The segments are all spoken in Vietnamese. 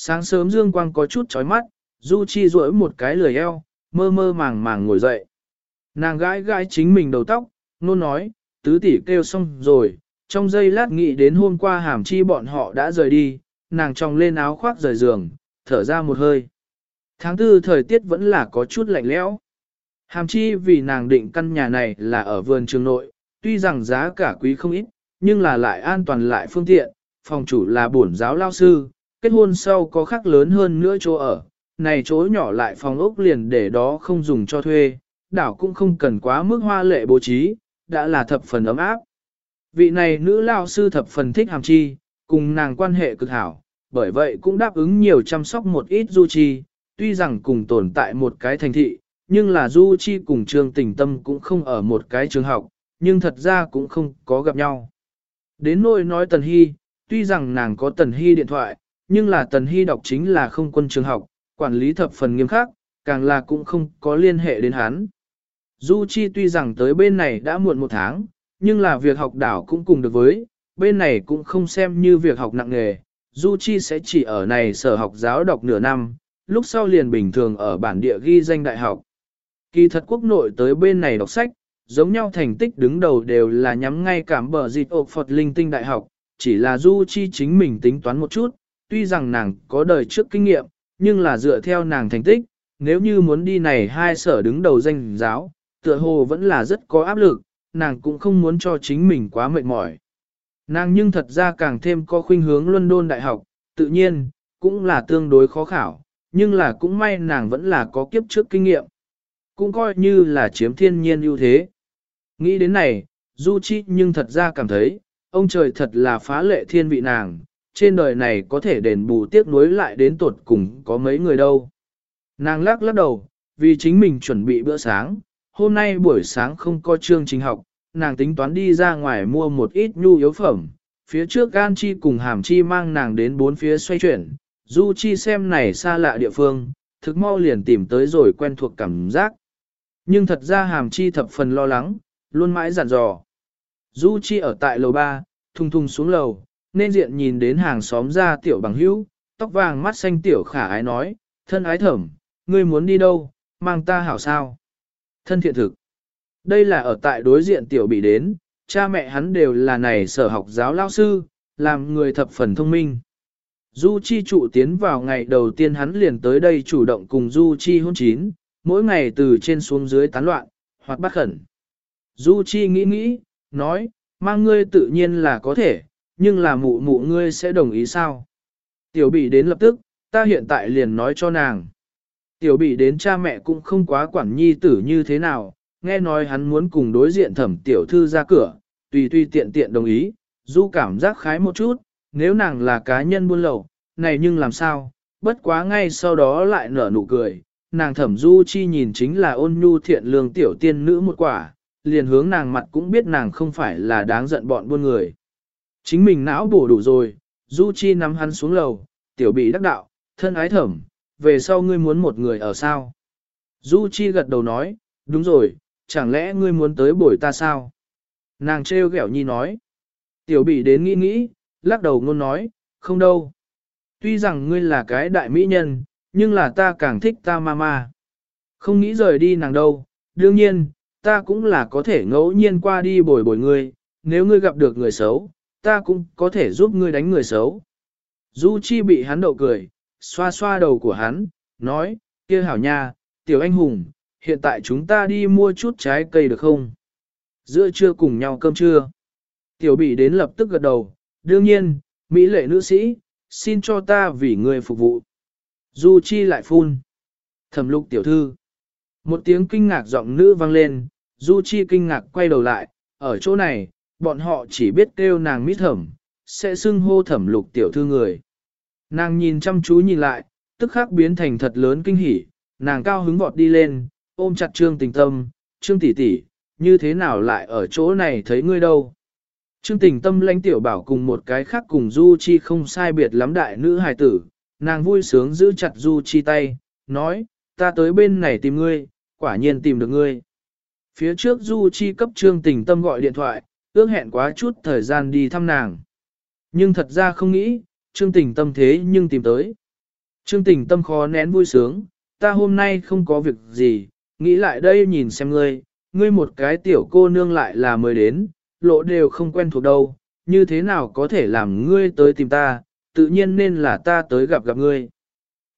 Sáng sớm dương quang có chút chói mắt, Du Chi duỗi một cái lười eo, mơ mơ màng màng ngồi dậy. Nàng gãi gãi chính mình đầu tóc, nôn nói, tứ tỷ kêu xong rồi, trong giây lát nghĩ đến hôm qua hàm chi bọn họ đã rời đi, nàng tròng lên áo khoác rời giường, thở ra một hơi. Tháng tư thời tiết vẫn là có chút lạnh lẽo. Hàm chi vì nàng định căn nhà này là ở vườn trường nội, tuy rằng giá cả quý không ít, nhưng là lại an toàn lại phương tiện, phòng chủ là bổn giáo lao sư, kết hôn sau có khác lớn hơn nữa chỗ ở, này chỗ nhỏ lại phòng ốc liền để đó không dùng cho thuê, đảo cũng không cần quá mức hoa lệ bố trí, đã là thập phần ấm áp. Vị này nữ lao sư thập phần thích hàm chi, cùng nàng quan hệ cực hảo, bởi vậy cũng đáp ứng nhiều chăm sóc một ít du chi, tuy rằng cùng tồn tại một cái thành thị, nhưng là du chi cùng trường tình tâm cũng không ở một cái trường học, nhưng thật ra cũng không có gặp nhau. Đến nỗi nói Tần Hy, tuy rằng nàng có Tần Hy điện thoại, nhưng là Tần Hy đọc chính là không quân trường học, quản lý thập phần nghiêm khắc, càng là cũng không có liên hệ đến hắn. Du Chi tuy rằng tới bên này đã muộn một tháng, nhưng là việc học đảo cũng cùng được với, bên này cũng không xem như việc học nặng nghề. Du Chi sẽ chỉ ở này sở học giáo đọc nửa năm, lúc sau liền bình thường ở bản địa ghi danh đại học. Kỳ thật quốc nội tới bên này đọc sách, giống nhau thành tích đứng đầu đều là nhắm ngay cảm bờ dịch ộp Phật linh tinh đại học, chỉ là Du Chi chính mình tính toán một chút, tuy rằng nàng có đời trước kinh nghiệm, nhưng là dựa theo nàng thành tích, nếu như muốn đi này hai sở đứng đầu danh giáo, tựa hồ vẫn là rất có áp lực, nàng cũng không muốn cho chính mình quá mệt mỏi. Nàng nhưng thật ra càng thêm có khuynh hướng London Đại học, tự nhiên, cũng là tương đối khó khảo, nhưng là cũng may nàng vẫn là có kiếp trước kinh nghiệm. Cũng coi như là chiếm thiên nhiên ưu thế. Nghĩ đến này, Du Chi nhưng thật ra cảm thấy, ông trời thật là phá lệ thiên vị nàng, trên đời này có thể đền bù tiếc nuối lại đến tột cùng có mấy người đâu. Nàng lắc lắc đầu, vì chính mình chuẩn bị bữa sáng, hôm nay buổi sáng không có chương trình học, nàng tính toán đi ra ngoài mua một ít nhu yếu phẩm. Phía trước Gan Chi cùng Hàm Chi mang nàng đến bốn phía xoay chuyển, Du Chi xem này xa lạ địa phương, thực mau liền tìm tới rồi quen thuộc cảm giác. Nhưng thật ra Hàm Chi thập phần lo lắng, luôn mãi dặn dò. Du Chi ở tại lầu 3, thung thung xuống lầu, nên diện nhìn đến hàng xóm ra tiểu bằng hữu, tóc vàng mắt xanh tiểu khả ái nói, thân ái thẩm, ngươi muốn đi đâu, mang ta hảo sao. Thân thiện thực. Đây là ở tại đối diện tiểu bị đến, cha mẹ hắn đều là này sở học giáo lao sư, làm người thập phần thông minh. Du Chi trụ tiến vào ngày đầu tiên hắn liền tới đây chủ động cùng Du Chi hôn chín, mỗi ngày từ trên xuống dưới tán loạn, hoặc bắt khẩn. Du Chi nghĩ nghĩ, nói, mang ngươi tự nhiên là có thể, nhưng là mụ mụ ngươi sẽ đồng ý sao? Tiểu bị đến lập tức, ta hiện tại liền nói cho nàng. Tiểu bị đến cha mẹ cũng không quá quản nhi tử như thế nào, nghe nói hắn muốn cùng đối diện thẩm tiểu thư ra cửa, tùy tùy tiện tiện đồng ý, du cảm giác khái một chút, nếu nàng là cá nhân buôn lậu, này nhưng làm sao, bất quá ngay sau đó lại nở nụ cười, nàng thẩm du chi nhìn chính là ôn nhu thiện lương tiểu tiên nữ một quả, liền hướng nàng mặt cũng biết nàng không phải là đáng giận bọn buôn người. Chính mình não bổ đủ rồi, du chi nắm hắn xuống lầu, tiểu bị đắc đạo, thân ái thẩm, về sau ngươi muốn một người ở sao? Du chi gật đầu nói, đúng rồi, chẳng lẽ ngươi muốn tới bổi ta sao? Nàng trêu ghẹo nhi nói. Tiểu bị đến nghĩ nghĩ, lắc đầu ngôn nói, không đâu. Tuy rằng ngươi là cái đại mỹ nhân, nhưng là ta càng thích ta mama. Không nghĩ rời đi nàng đâu, đương nhiên, ta cũng là có thể ngẫu nhiên qua đi bồi bồi ngươi, nếu ngươi gặp được người xấu, ta cũng có thể giúp ngươi đánh người xấu. Du Chi bị hắn đậu cười, xoa xoa đầu của hắn, nói, kia hảo nha, tiểu anh hùng, hiện tại chúng ta đi mua chút trái cây được không? Giữa trưa cùng nhau cơm trưa. Tiểu bị đến lập tức gật đầu, đương nhiên, Mỹ lệ nữ sĩ, xin cho ta vì người phục vụ. Du Chi lại phun. Thẩm lục tiểu thư. Một tiếng kinh ngạc giọng nữ vang lên, Du Chi kinh ngạc quay đầu lại, ở chỗ này, bọn họ chỉ biết kêu nàng mít thẩm, sẽ xưng hô thẩm lục tiểu thư người. Nàng nhìn chăm chú nhìn lại, tức khắc biến thành thật lớn kinh hỉ, nàng cao hứng vọt đi lên, ôm chặt trương tình tâm, trương tỷ tỷ, như thế nào lại ở chỗ này thấy ngươi đâu. Trương tình tâm lãnh tiểu bảo cùng một cái khác cùng Du Chi không sai biệt lắm đại nữ hài tử, nàng vui sướng giữ chặt Du Chi tay, nói, ta tới bên này tìm ngươi, quả nhiên tìm được ngươi. Phía trước Du Chi cấp trương tình tâm gọi điện thoại, ước hẹn quá chút thời gian đi thăm nàng. Nhưng thật ra không nghĩ, trương tình tâm thế nhưng tìm tới. Trương tình tâm khó nén vui sướng, ta hôm nay không có việc gì, nghĩ lại đây nhìn xem ngươi, ngươi một cái tiểu cô nương lại là mới đến, lộ đều không quen thuộc đâu, như thế nào có thể làm ngươi tới tìm ta, tự nhiên nên là ta tới gặp gặp ngươi.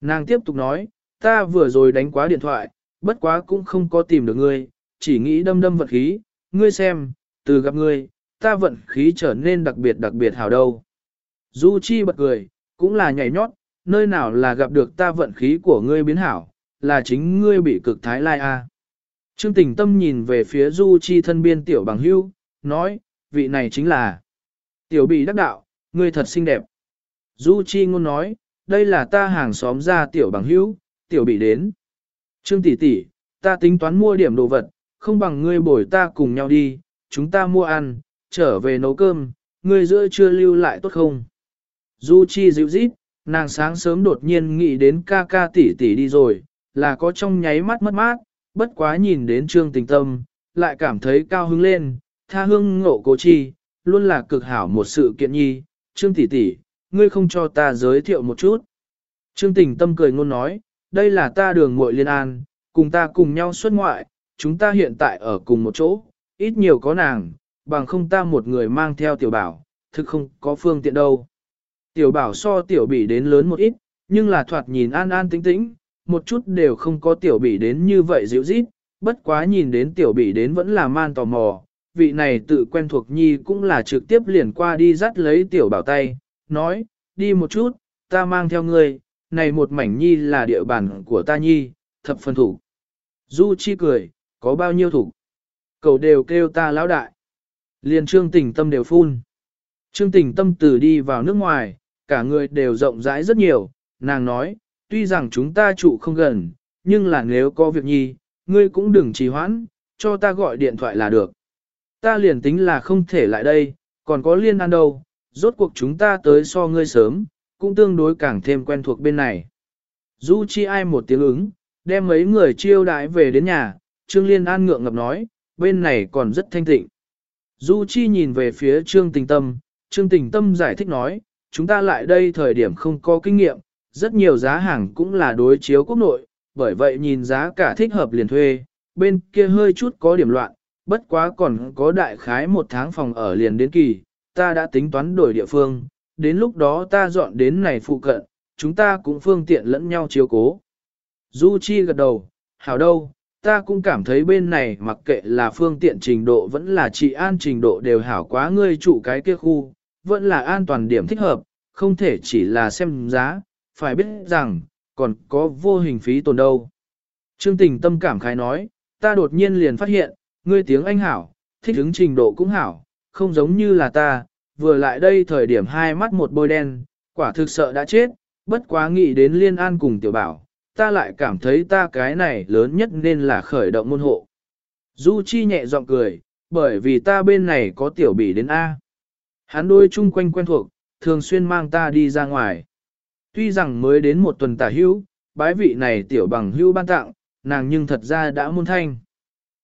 Nàng tiếp tục nói, ta vừa rồi đánh quá điện thoại, bất quá cũng không có tìm được ngươi, chỉ nghĩ đâm đâm vật khí, ngươi xem, từ gặp ngươi, ta vận khí trở nên đặc biệt đặc biệt hào đâu. Du Chi bật cười, cũng là nhảy nhót, nơi nào là gặp được ta vận khí của ngươi biến hảo, là chính ngươi bị cực thái lai a. Trương Tình Tâm nhìn về phía Du Chi thân biên tiểu bằng hưu, nói, vị này chính là tiểu bị đắc đạo, ngươi thật xinh đẹp. Du Chi ngôn nói, đây là ta hàng xóm ra tiểu bằng hữu, tiểu bị đến. Trương tỷ tỷ, ta tính toán mua điểm đồ vật, không bằng ngươi bồi ta cùng nhau đi, chúng ta mua ăn, trở về nấu cơm, ngươi giữa chưa lưu lại tốt không? Du Chi dịu rít, nàng sáng sớm đột nhiên nghĩ đến ca ca tỷ tỷ đi rồi, là có trong nháy mắt mất mát, bất quá nhìn đến trương tình tâm, lại cảm thấy cao hứng lên, tha hương ngộ cố chi, luôn là cực hảo một sự kiện nhi, trương tỷ tỷ, ngươi không cho ta giới thiệu một chút. Trương tình tâm cười ngôn nói, đây là ta đường muội liên an, cùng ta cùng nhau xuất ngoại, chúng ta hiện tại ở cùng một chỗ, ít nhiều có nàng, bằng không ta một người mang theo tiểu bảo, thực không có phương tiện đâu. Tiểu bảo so tiểu bỉ đến lớn một ít, nhưng là thoạt nhìn an an tĩnh tĩnh, một chút đều không có tiểu bỉ đến như vậy dịu dít, bất quá nhìn đến tiểu bỉ đến vẫn là man tò mò, vị này tự quen thuộc nhi cũng là trực tiếp liền qua đi dắt lấy tiểu bảo tay, nói, đi một chút, ta mang theo ngươi, này một mảnh nhi là địa bàn của ta nhi, thập phần thủ. Du chi cười, có bao nhiêu thủ? Cậu đều kêu ta lão đại. Liền trương tình tâm đều phun. Trương tình tâm từ đi vào nước ngoài, cả người đều rộng rãi rất nhiều, nàng nói, tuy rằng chúng ta trụ không gần, nhưng là nếu có việc nhi, ngươi cũng đừng trì hoãn, cho ta gọi điện thoại là được. Ta liền tính là không thể lại đây, còn có liên an đâu, rốt cuộc chúng ta tới so ngươi sớm, cũng tương đối càng thêm quen thuộc bên này. Du chi ai một tiếng ứng, đem mấy người chiêu đãi về đến nhà, Trương Liên An ngượng ngập nói, bên này còn rất thanh tịnh. Du chi nhìn về phía Trương Tình Tâm, Trương Tình Tâm giải thích nói, chúng ta lại đây thời điểm không có kinh nghiệm, rất nhiều giá hàng cũng là đối chiếu quốc nội, bởi vậy nhìn giá cả thích hợp liền thuê, bên kia hơi chút có điểm loạn, bất quá còn có đại khái một tháng phòng ở liền đến kỳ, ta đã tính toán đổi địa phương, đến lúc đó ta dọn đến này phụ cận, chúng ta cũng phương tiện lẫn nhau chiếu cố. Du Chi gật đầu, hảo đâu, ta cũng cảm thấy bên này mặc kệ là phương tiện trình độ vẫn là trị an trình độ đều hảo quá ngươi chủ cái kia khu, vẫn là an toàn điểm thích hợp, không thể chỉ là xem giá, phải biết rằng, còn có vô hình phí tồn đâu. Trương tình tâm cảm khái nói, ta đột nhiên liền phát hiện, ngươi tiếng Anh hảo, thích ứng trình độ cũng hảo, không giống như là ta, vừa lại đây thời điểm hai mắt một bôi đen, quả thực sợ đã chết, bất quá nghĩ đến liên an cùng tiểu bảo, ta lại cảm thấy ta cái này lớn nhất nên là khởi động môn hộ. Du Chi nhẹ giọng cười, bởi vì ta bên này có tiểu bỉ đến A. Hắn đôi chung quanh quen thuộc, thường xuyên mang ta đi ra ngoài. Tuy rằng mới đến một tuần tả hữu, bái vị này tiểu bằng hữu ban tặng, nàng nhưng thật ra đã muôn thanh.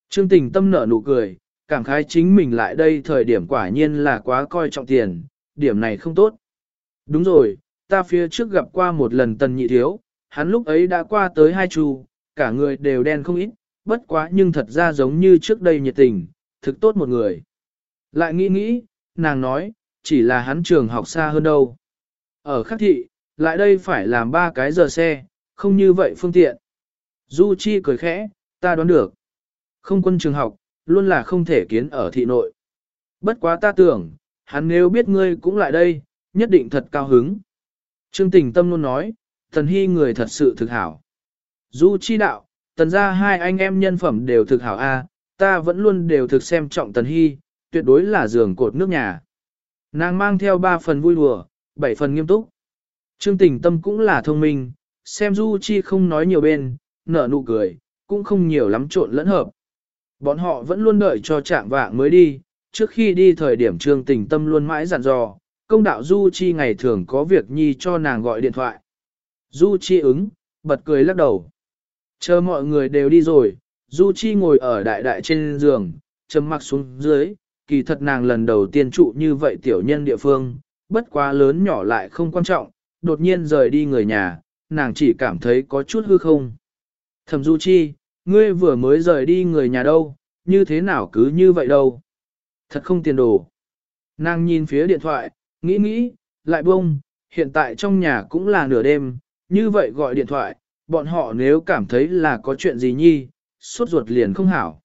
Trương tình tâm nở nụ cười, cảm khái chính mình lại đây thời điểm quả nhiên là quá coi trọng tiền, điểm này không tốt. Đúng rồi, ta phía trước gặp qua một lần tần nhị thiếu, hắn lúc ấy đã qua tới hai chu, cả người đều đen không ít, bất quá nhưng thật ra giống như trước đây nhiệt tình, thực tốt một người. Lại nghĩ nghĩ, nàng nói, chỉ là hắn trường học xa hơn đâu. Ở khắc thị, lại đây phải làm ba cái giờ xe, không như vậy phương tiện. Du Chi cười khẽ, ta đoán được. Không quân trường học, luôn là không thể kiến ở thị nội. Bất quá ta tưởng, hắn nếu biết ngươi cũng lại đây, nhất định thật cao hứng. Trương tình tâm luôn nói, thần hy người thật sự thực hảo. Du chi đạo, tần ra hai anh em nhân phẩm đều thực hảo a, ta vẫn luôn đều thực xem trọng tần hy, tuyệt đối là giường cột nước nhà. Nàng mang theo ba phần vui đùa, bảy phần nghiêm túc. Trương tình tâm cũng là thông minh, xem Du Chi không nói nhiều bên, nở nụ cười, cũng không nhiều lắm trộn lẫn hợp. Bọn họ vẫn luôn đợi cho trạng vạng mới đi, trước khi đi thời điểm trương tình tâm luôn mãi dặn dò, công đạo Du Chi ngày thường có việc nhi cho nàng gọi điện thoại. Du Chi ứng, bật cười lắc đầu. Chờ mọi người đều đi rồi, Du Chi ngồi ở đại đại trên giường, châm mặc xuống dưới, kỳ thật nàng lần đầu tiên trụ như vậy tiểu nhân địa phương, bất quá lớn nhỏ lại không quan trọng, đột nhiên rời đi người nhà, nàng chỉ cảm thấy có chút hư không. Thẩm Du Chi, ngươi vừa mới rời đi người nhà đâu, như thế nào cứ như vậy đâu. Thật không tiền đồ. Nàng nhìn phía điện thoại, nghĩ nghĩ, lại bông, hiện tại trong nhà cũng là nửa đêm, như vậy gọi điện thoại, bọn họ nếu cảm thấy là có chuyện gì nhi, suốt ruột liền không hảo.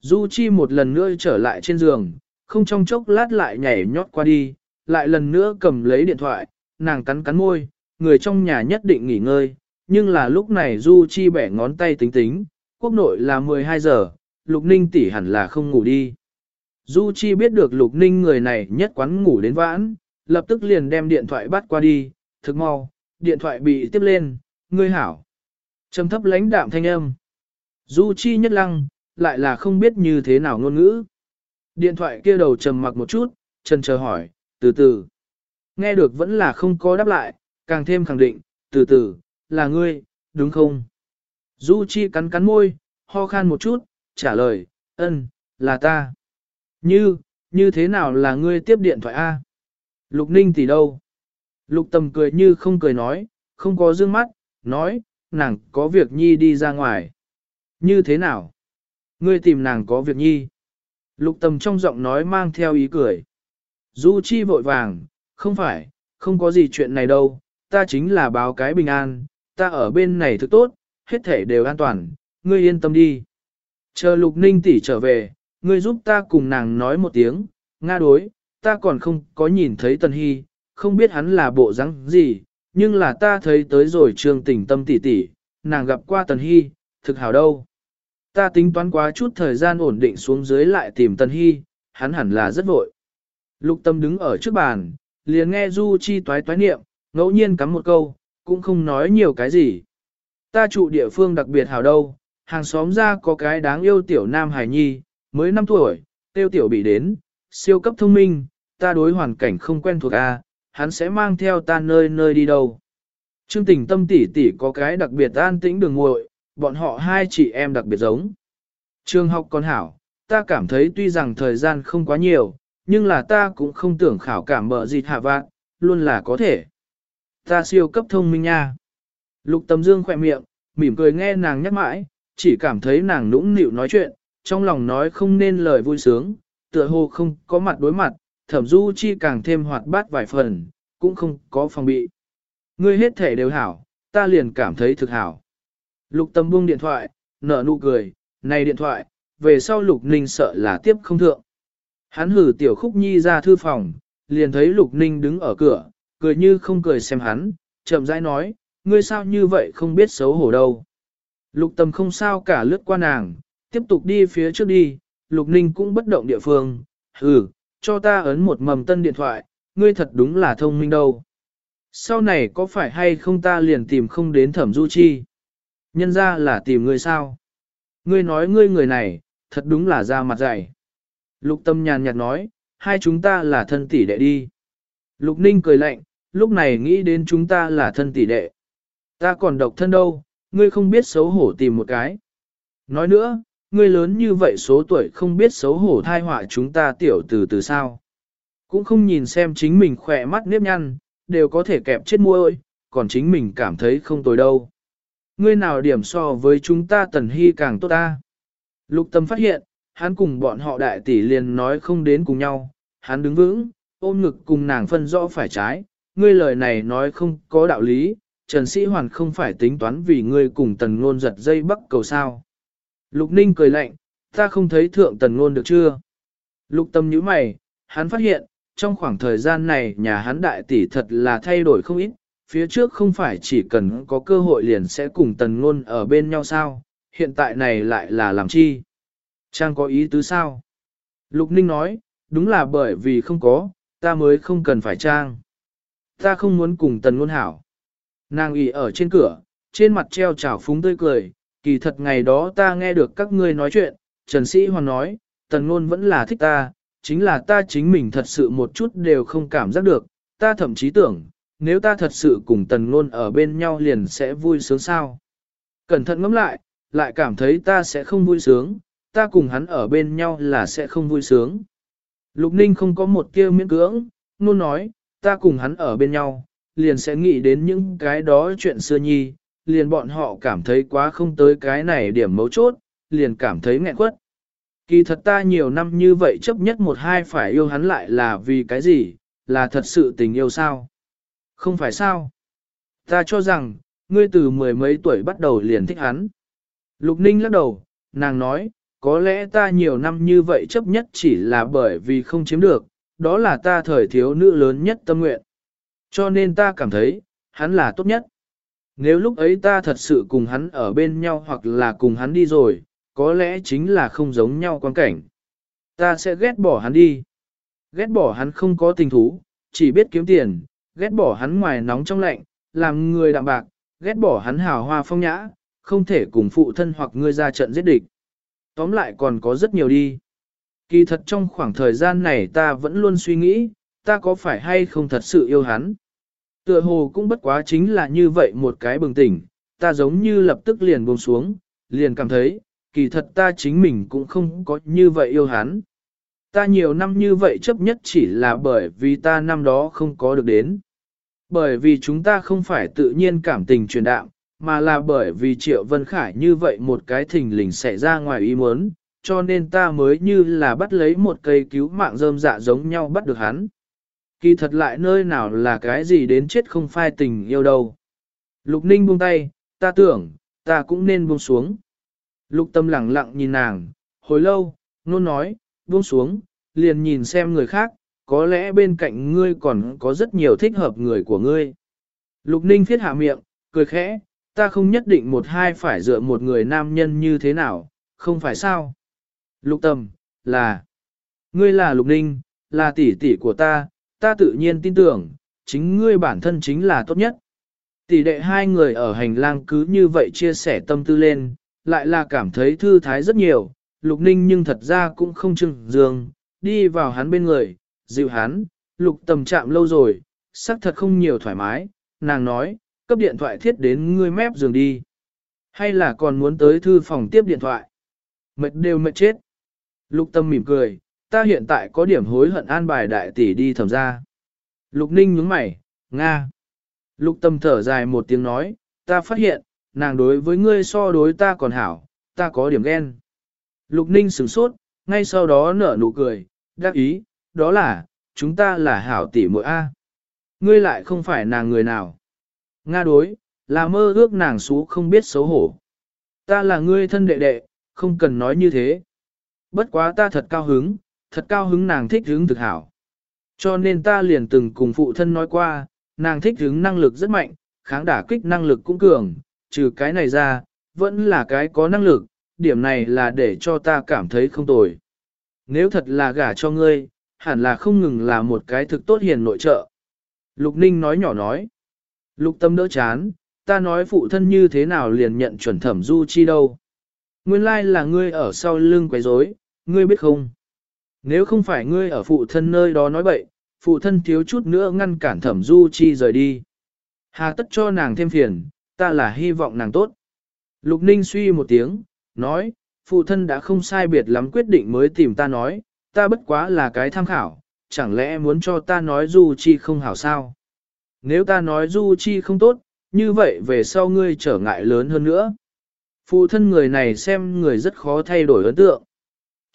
Du Chi một lần nữa trở lại trên giường, không trong chốc lát lại nhảy nhót qua đi, lại lần nữa cầm lấy điện thoại, nàng cắn cắn môi, người trong nhà nhất định nghỉ ngơi, nhưng là lúc này Du Chi bẻ ngón tay tính tính, quốc nội là 12 giờ, Lục Ninh tỷ hẳn là không ngủ đi. Du Chi biết được Lục Ninh người này nhất quán ngủ đến vãn, lập tức liền đem điện thoại bắt qua đi, thực mau, điện thoại bị tiếp lên, ngươi hảo. Trầm thấp lãnh đạm thanh âm. Du Chi nhất lăng, lại là không biết như thế nào ngôn ngữ. Điện thoại kia đầu trầm mặc một chút, chân chờ hỏi, từ từ. Nghe được vẫn là không có đáp lại, càng thêm khẳng định, từ từ, là ngươi, đúng không? Du Chi cắn cắn môi, ho khan một chút, trả lời, ân, là ta. Như, như thế nào là ngươi tiếp điện thoại A? Lục Ninh tỷ đâu? Lục Tầm cười như không cười nói, không có dương mắt, nói, nàng có việc nhi đi ra ngoài. Như thế nào? Ngươi tìm nàng có việc nhi. Lục Tầm trong giọng nói mang theo ý cười. Du Chi vội vàng, không phải, không có gì chuyện này đâu, ta chính là báo cái bình an, ta ở bên này thực tốt, hết thể đều an toàn, ngươi yên tâm đi. Chờ Lục Ninh tỷ trở về, ngươi giúp ta cùng nàng nói một tiếng, nga đối, ta còn không có nhìn thấy Tần Hy, không biết hắn là bộ dáng gì, nhưng là ta thấy tới rồi trương tình tâm tỷ tỷ, nàng gặp qua Tần Hy, thực hảo đâu. Ta tính toán quá chút thời gian ổn định xuống dưới lại tìm Tần Hy, hắn hẳn là rất vội. Lục tâm đứng ở trước bàn, liền nghe Du Chi toái toái niệm, ngẫu nhiên cắm một câu, cũng không nói nhiều cái gì. Ta trụ địa phương đặc biệt hảo đâu, hàng xóm ra có cái đáng yêu tiểu nam hải nhi, mới 5 tuổi, tiêu tiểu bị đến, siêu cấp thông minh, ta đối hoàn cảnh không quen thuộc a, hắn sẽ mang theo ta nơi nơi đi đâu. Trương tình tâm tỷ tỷ có cái đặc biệt an tĩnh đường ngội, bọn họ hai chị em đặc biệt giống. Trường học còn hảo, ta cảm thấy tuy rằng thời gian không quá nhiều, nhưng là ta cũng không tưởng khảo cảm bợ gì hạ vạn, luôn là có thể. Ta siêu cấp thông minh nha. Lục Tâm Dương khỏe miệng, mỉm cười nghe nàng nhắc mãi, chỉ cảm thấy nàng nũng nịu nói chuyện, trong lòng nói không nên lời vui sướng, tựa hồ không có mặt đối mặt, thẩm du chi càng thêm hoạt bát vài phần, cũng không có phòng bị. Ngươi hết thể đều hảo, ta liền cảm thấy thực hảo. Lục tâm buông điện thoại, nở nụ cười, này điện thoại, về sau lục ninh sợ là tiếp không thượng. Hắn hử tiểu khúc nhi ra thư phòng, liền thấy lục ninh đứng ở cửa, cười như không cười xem hắn, chậm rãi nói, ngươi sao như vậy không biết xấu hổ đâu. Lục tâm không sao cả lướt qua nàng, tiếp tục đi phía trước đi, lục ninh cũng bất động địa phương, hử cho ta ấn một mầm tân điện thoại, ngươi thật đúng là thông minh đâu. Sau này có phải hay không ta liền tìm không đến thẩm du chi? Nhân ra là tìm ngươi sao? Ngươi nói ngươi người này, thật đúng là ra mặt dày. Lục tâm nhàn nhạt nói, hai chúng ta là thân tỷ đệ đi. Lục ninh cười lạnh, lúc này nghĩ đến chúng ta là thân tỷ đệ. Ta còn độc thân đâu, ngươi không biết xấu hổ tìm một cái. Nói nữa, ngươi lớn như vậy số tuổi không biết xấu hổ thai họa chúng ta tiểu từ từ sao. Cũng không nhìn xem chính mình khỏe mắt nếp nhăn, đều có thể kẹp chết môi, còn chính mình cảm thấy không tồi đâu. Ngươi nào điểm so với chúng ta tần hy càng tốt ta. Lục tâm phát hiện, hắn cùng bọn họ đại tỷ liền nói không đến cùng nhau, hắn đứng vững, ôm ngực cùng nàng phân rõ phải trái, ngươi lời này nói không có đạo lý, Trần Sĩ Hoàn không phải tính toán vì ngươi cùng tần ngôn giật dây bắc cầu sao. Lục Ninh cười lạnh, ta không thấy thượng tần ngôn được chưa? Lục tâm nhíu mày, hắn phát hiện, trong khoảng thời gian này nhà hắn đại tỷ thật là thay đổi không ít, phía trước không phải chỉ cần có cơ hội liền sẽ cùng tần ngôn ở bên nhau sao, hiện tại này lại là làm chi? Trang có ý tứ sao? Lục Ninh nói, đúng là bởi vì không có, ta mới không cần phải trang. Ta không muốn cùng tần ngôn hảo. Nàng ủy ở trên cửa, trên mặt treo trào phúng tươi cười, kỳ thật ngày đó ta nghe được các ngươi nói chuyện, Trần Sĩ Hoàn nói, tần ngôn vẫn là thích ta, chính là ta chính mình thật sự một chút đều không cảm giác được, ta thậm chí tưởng, nếu ta thật sự cùng tần ngôn ở bên nhau liền sẽ vui sướng sao. Cẩn thận ngẫm lại, lại cảm thấy ta sẽ không vui sướng, ta cùng hắn ở bên nhau là sẽ không vui sướng. Lục Ninh không có một kia miễn cưỡng, luôn nói, ta cùng hắn ở bên nhau, liền sẽ nghĩ đến những cái đó chuyện xưa nhi, liền bọn họ cảm thấy quá không tới cái này điểm mấu chốt, liền cảm thấy nghẹn quất. Kỳ thật ta nhiều năm như vậy chấp nhất một hai phải yêu hắn lại là vì cái gì, là thật sự tình yêu sao? Không phải sao? Ta cho rằng, ngươi từ mười mấy tuổi bắt đầu liền thích hắn. Lục Ninh lắc đầu, nàng nói, có lẽ ta nhiều năm như vậy chấp nhất chỉ là bởi vì không chiếm được, đó là ta thời thiếu nữ lớn nhất tâm nguyện. Cho nên ta cảm thấy, hắn là tốt nhất. Nếu lúc ấy ta thật sự cùng hắn ở bên nhau hoặc là cùng hắn đi rồi, có lẽ chính là không giống nhau quan cảnh. Ta sẽ ghét bỏ hắn đi. Ghét bỏ hắn không có tình thú, chỉ biết kiếm tiền, ghét bỏ hắn ngoài nóng trong lạnh, làm người đạm bạc, ghét bỏ hắn hào hoa phong nhã, không thể cùng phụ thân hoặc ngươi ra trận giết địch. Tóm lại còn có rất nhiều đi. Kỳ thật trong khoảng thời gian này ta vẫn luôn suy nghĩ, ta có phải hay không thật sự yêu hắn. Tựa hồ cũng bất quá chính là như vậy một cái bừng tỉnh, ta giống như lập tức liền buông xuống, liền cảm thấy, kỳ thật ta chính mình cũng không có như vậy yêu hắn. Ta nhiều năm như vậy chấp nhất chỉ là bởi vì ta năm đó không có được đến. Bởi vì chúng ta không phải tự nhiên cảm tình truyền đạo, mà là bởi vì Triệu Vân Khải như vậy một cái thình lình xảy ra ngoài ý muốn, cho nên ta mới như là bắt lấy một cây cứu mạng rơm dạ giống nhau bắt được hắn. Kỳ thật lại nơi nào là cái gì đến chết không phai tình yêu đâu. Lục Ninh buông tay, ta tưởng, ta cũng nên buông xuống. Lục tâm lặng lặng nhìn nàng, hồi lâu, nôn nói, buông xuống, liền nhìn xem người khác, có lẽ bên cạnh ngươi còn có rất nhiều thích hợp người của ngươi. Lục ninh phiết hạ miệng, cười khẽ, ta không nhất định một hai phải dựa một người nam nhân như thế nào, không phải sao. Lục tâm, là, ngươi là lục ninh, là tỷ tỷ của ta, ta tự nhiên tin tưởng, chính ngươi bản thân chính là tốt nhất. Tỷ đệ hai người ở hành lang cứ như vậy chia sẻ tâm tư lên, lại là cảm thấy thư thái rất nhiều, lục ninh nhưng thật ra cũng không chừng dương, đi vào hắn bên người, dịu hắn, lục tầm chạm lâu rồi, sắc thật không nhiều thoải mái, nàng nói, cấp điện thoại thiết đến ngươi mép giường đi. Hay là còn muốn tới thư phòng tiếp điện thoại? Mệt đều mệt chết. Lục tâm mỉm cười, ta hiện tại có điểm hối hận an bài đại tỷ đi thẩm ra. Lục ninh nhướng mày, Nga. Lục tâm thở dài một tiếng nói, ta phát hiện, nàng đối với ngươi so đối ta còn hảo, ta có điểm ghen. Lục ninh sửng sốt, ngay sau đó nở nụ cười, đáp ý, đó là, chúng ta là hảo tỷ muội A. Ngươi lại không phải nàng người nào. Nga đối, là mơ ước nàng xú không biết xấu hổ. Ta là ngươi thân đệ đệ, không cần nói như thế. Bất quá ta thật cao hứng, thật cao hứng nàng thích hứng thực hảo. Cho nên ta liền từng cùng phụ thân nói qua, nàng thích hứng năng lực rất mạnh, kháng đả kích năng lực cũng cường, trừ cái này ra, vẫn là cái có năng lực, điểm này là để cho ta cảm thấy không tồi. Nếu thật là gả cho ngươi, hẳn là không ngừng là một cái thực tốt hiền nội trợ. Lục Ninh nói nhỏ nói. Lục tâm đỡ chán, ta nói phụ thân như thế nào liền nhận chuẩn thẩm du chi đâu. Nguyên lai là ngươi ở sau lưng quấy rối, ngươi biết không? Nếu không phải ngươi ở phụ thân nơi đó nói bậy, phụ thân thiếu chút nữa ngăn cản thẩm du chi rời đi. Hà tất cho nàng thêm phiền, ta là hy vọng nàng tốt. Lục Ninh suy một tiếng, nói, phụ thân đã không sai biệt lắm quyết định mới tìm ta nói, ta bất quá là cái tham khảo, chẳng lẽ muốn cho ta nói Du Chi không hảo sao? Nếu ta nói Du Chi không tốt, như vậy về sau ngươi trở ngại lớn hơn nữa. Phụ thân người này xem người rất khó thay đổi ấn tượng.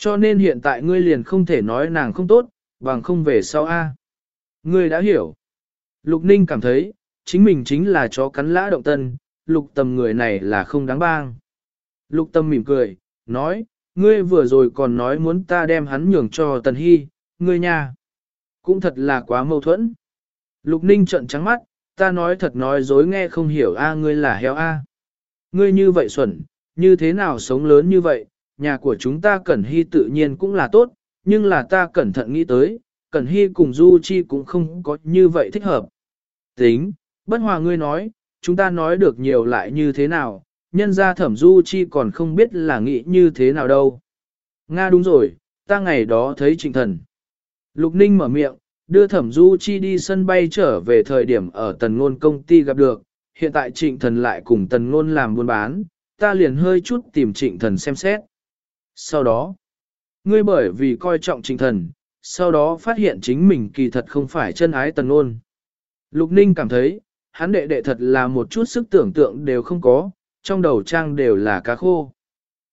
Cho nên hiện tại ngươi liền không thể nói nàng không tốt, bằng không về sau A. Ngươi đã hiểu. Lục Ninh cảm thấy, chính mình chính là chó cắn lã động tân, lục tầm người này là không đáng bang. Lục tâm mỉm cười, nói, ngươi vừa rồi còn nói muốn ta đem hắn nhường cho tần hy, ngươi nha. Cũng thật là quá mâu thuẫn. Lục ninh trợn trắng mắt, ta nói thật nói dối nghe không hiểu a ngươi là heo a. Ngươi như vậy xuẩn, như thế nào sống lớn như vậy, nhà của chúng ta Cẩn Hy tự nhiên cũng là tốt, nhưng là ta cẩn thận nghĩ tới, Cẩn Hy cùng Du Chi cũng không có như vậy thích hợp. Tính, bất hòa ngươi nói, chúng ta nói được nhiều lại như thế nào, nhân gia thẩm Du Chi còn không biết là nghĩ như thế nào đâu. Nga đúng rồi, ta ngày đó thấy trịnh thần. Lục Ninh mở miệng, đưa thẩm Du Chi đi sân bay trở về thời điểm ở tần ngôn công ty gặp được, hiện tại trịnh thần lại cùng tần ngôn làm buôn bán, ta liền hơi chút tìm trịnh thần xem xét. Sau đó, ngươi bởi vì coi trọng trình thần, sau đó phát hiện chính mình kỳ thật không phải chân ái tần ôn. Lục Ninh cảm thấy, hắn đệ đệ thật là một chút sức tưởng tượng đều không có, trong đầu trang đều là cá khô.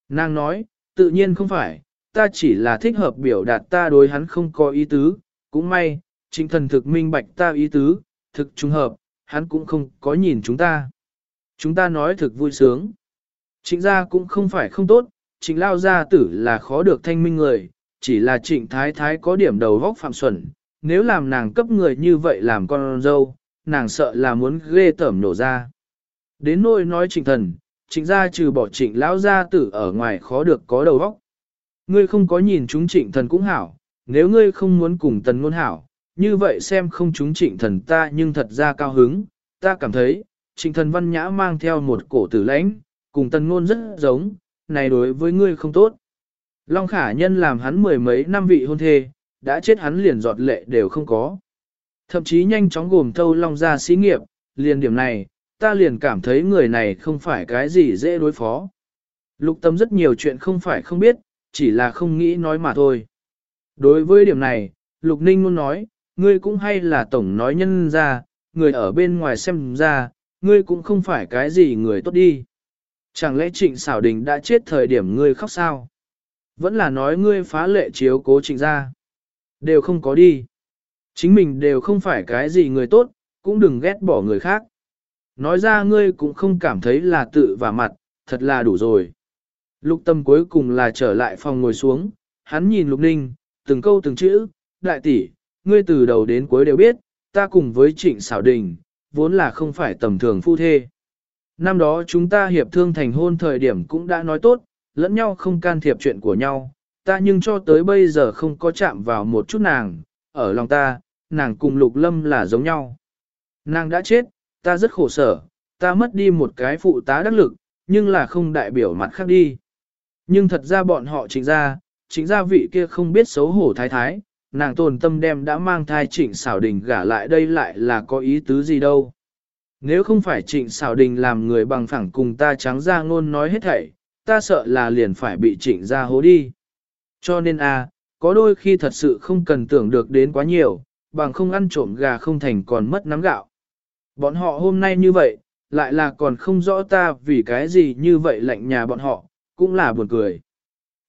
Nàng nói, tự nhiên không phải, ta chỉ là thích hợp biểu đạt ta đối hắn không có ý tứ, cũng may, chính thần thực minh bạch ta ý tứ, thực trùng hợp, hắn cũng không có nhìn chúng ta. Chúng ta nói thực vui sướng. Trịnh gia cũng không phải không tốt, trịnh lao gia tử là khó được thanh minh người, chỉ là trịnh thái thái có điểm đầu góc phạm xuẩn, nếu làm nàng cấp người như vậy làm con dâu, nàng sợ là muốn ghê tởm nổ ra. Đến nỗi nói trịnh thần, trịnh gia trừ bỏ trịnh lão gia tử ở ngoài khó được có đầu góc. Ngươi không có nhìn chúng trịnh thần cũng hảo, nếu ngươi không muốn cùng tần ngôn hảo, như vậy xem không chúng trịnh thần ta nhưng thật ra cao hứng, ta cảm thấy, trịnh thần văn nhã mang theo một cổ tử lãnh, cùng tần ngôn rất giống, này đối với ngươi không tốt. Long khả nhân làm hắn mười mấy năm vị hôn thê, đã chết hắn liền giọt lệ đều không có. Thậm chí nhanh chóng gồm thâu long ra xí nghiệp, liền điểm này, ta liền cảm thấy người này không phải cái gì dễ đối phó. Lục tâm rất nhiều chuyện không phải không biết, chỉ là không nghĩ nói mà thôi. Đối với điểm này, Lục Ninh muốn nói, ngươi cũng hay là tổng nói nhân ra, người ở bên ngoài xem ra, ngươi cũng không phải cái gì người tốt đi. Chẳng lẽ trịnh xảo đình đã chết thời điểm ngươi khóc sao? Vẫn là nói ngươi phá lệ chiếu cố trịnh ra. Đều không có đi. Chính mình đều không phải cái gì người tốt, cũng đừng ghét bỏ người khác. Nói ra ngươi cũng không cảm thấy là tự và mặt, thật là đủ rồi. Lục tâm cuối cùng là trở lại phòng ngồi xuống, hắn nhìn lục ninh, từng câu từng chữ, đại tỷ, ngươi từ đầu đến cuối đều biết, ta cùng với trịnh xảo đình, vốn là không phải tầm thường phu thê. Năm đó chúng ta hiệp thương thành hôn thời điểm cũng đã nói tốt, lẫn nhau không can thiệp chuyện của nhau, ta nhưng cho tới bây giờ không có chạm vào một chút nàng, ở lòng ta, nàng cùng lục lâm là giống nhau. Nàng đã chết, ta rất khổ sở, ta mất đi một cái phụ tá đắc lực, nhưng là không đại biểu mặt khác đi. Nhưng thật ra bọn họ chính ra, chính ra vị kia không biết xấu hổ thái thái, nàng tồn tâm đem đã mang thai chỉnh xảo đình gả lại đây lại là có ý tứ gì đâu. Nếu không phải trịnh xảo đình làm người bằng phẳng cùng ta trắng ra ngôn nói hết thảy, ta sợ là liền phải bị trịnh ra hố đi. Cho nên a, có đôi khi thật sự không cần tưởng được đến quá nhiều, bằng không ăn trộm gà không thành còn mất nắm gạo. Bọn họ hôm nay như vậy, lại là còn không rõ ta vì cái gì như vậy lạnh nhà bọn họ, cũng là buồn cười.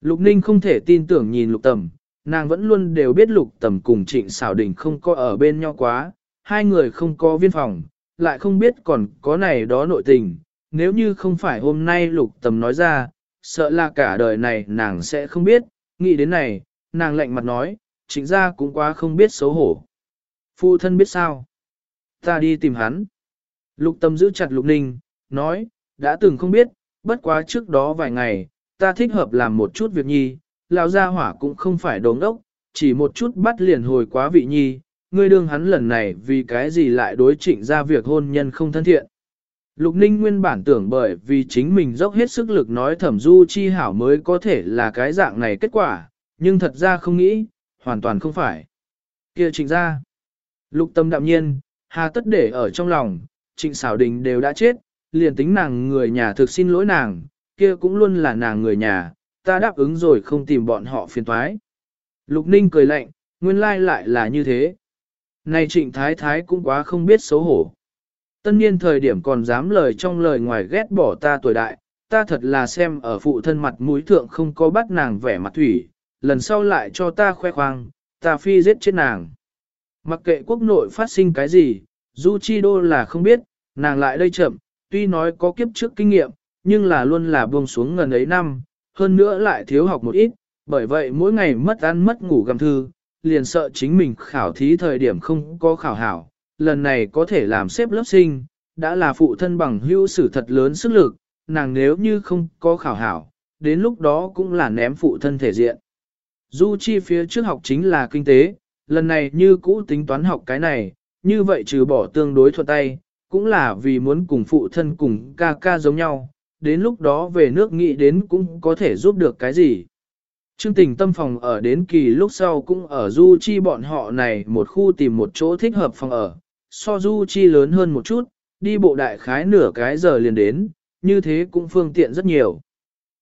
Lục Ninh không thể tin tưởng nhìn Lục Tầm, nàng vẫn luôn đều biết Lục Tầm cùng Trịnh Sảo Đình không có ở bên nhau quá, hai người không có viên phòng, lại không biết còn có này đó nội tình. Nếu như không phải hôm nay Lục Tầm nói ra, sợ là cả đời này nàng sẽ không biết, nghĩ đến này, nàng lạnh mặt nói, chính gia cũng quá không biết xấu hổ. Phụ thân biết sao? Ta đi tìm hắn. Lục tâm giữ chặt lục ninh, nói, đã từng không biết, bất quá trước đó vài ngày, ta thích hợp làm một chút việc nhi, lão gia hỏa cũng không phải đống đốc, chỉ một chút bắt liền hồi quá vị nhi, ngươi đương hắn lần này vì cái gì lại đối trịnh ra việc hôn nhân không thân thiện. Lục Ninh nguyên bản tưởng bởi vì chính mình dốc hết sức lực nói thẩm du chi hảo mới có thể là cái dạng này kết quả, nhưng thật ra không nghĩ, hoàn toàn không phải. kia trịnh ra. Lục tâm đạm nhiên, hà tất để ở trong lòng, trịnh xảo đình đều đã chết, liền tính nàng người nhà thực xin lỗi nàng, kia cũng luôn là nàng người nhà, ta đáp ứng rồi không tìm bọn họ phiền toái. Lục ninh cười lạnh, nguyên lai lại là như thế. Này trịnh thái thái cũng quá không biết xấu hổ. Tân niên thời điểm còn dám lời trong lời ngoài ghét bỏ ta tuổi đại, ta thật là xem ở phụ thân mặt mũi thượng không có bắt nàng vẻ mặt thủy, lần sau lại cho ta khoe khoang, ta phi giết chết nàng. Mặc kệ quốc nội phát sinh cái gì, Du Chi Đô là không biết, nàng lại đây chậm, tuy nói có kiếp trước kinh nghiệm, nhưng là luôn là buông xuống ngần ấy năm, hơn nữa lại thiếu học một ít, bởi vậy mỗi ngày mất ăn mất ngủ gầm thư, liền sợ chính mình khảo thí thời điểm không có khảo hảo, lần này có thể làm xếp lớp sinh, đã là phụ thân bằng hữu sử thật lớn sức lực, nàng nếu như không có khảo hảo, đến lúc đó cũng là ném phụ thân thể diện. Du chi phía trước học chính là kinh tế, lần này như cũ tính toán học cái này, như vậy trừ bỏ tương đối thuận tay, cũng là vì muốn cùng phụ thân cùng ca ca giống nhau, đến lúc đó về nước nghĩ đến cũng có thể giúp được cái gì. Trương tình tâm phòng ở đến kỳ lúc sau cũng ở du chi bọn họ này một khu tìm một chỗ thích hợp phòng ở, so du chi lớn hơn một chút, đi bộ đại khái nửa cái giờ liền đến, như thế cũng phương tiện rất nhiều.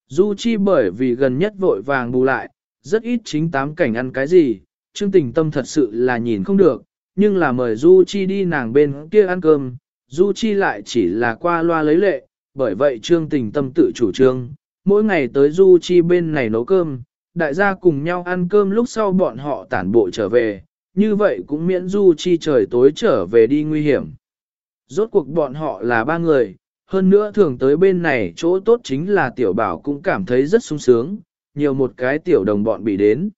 Du chi bởi vì gần nhất vội vàng bù lại, rất ít chính tám cảnh ăn cái gì, Trương tình tâm thật sự là nhìn không được, nhưng là mời Du Chi đi nàng bên kia ăn cơm, Du Chi lại chỉ là qua loa lấy lệ, bởi vậy Trương Tình Tâm tự chủ trương, mỗi ngày tới Du Chi bên này nấu cơm, đại gia cùng nhau ăn cơm lúc sau bọn họ tản bộ trở về, như vậy cũng miễn Du Chi trời tối trở về đi nguy hiểm. Rốt cuộc bọn họ là ba người, hơn nữa thường tới bên này chỗ tốt chính là tiểu bảo cũng cảm thấy rất sung sướng, nhiều một cái tiểu đồng bọn bị đến.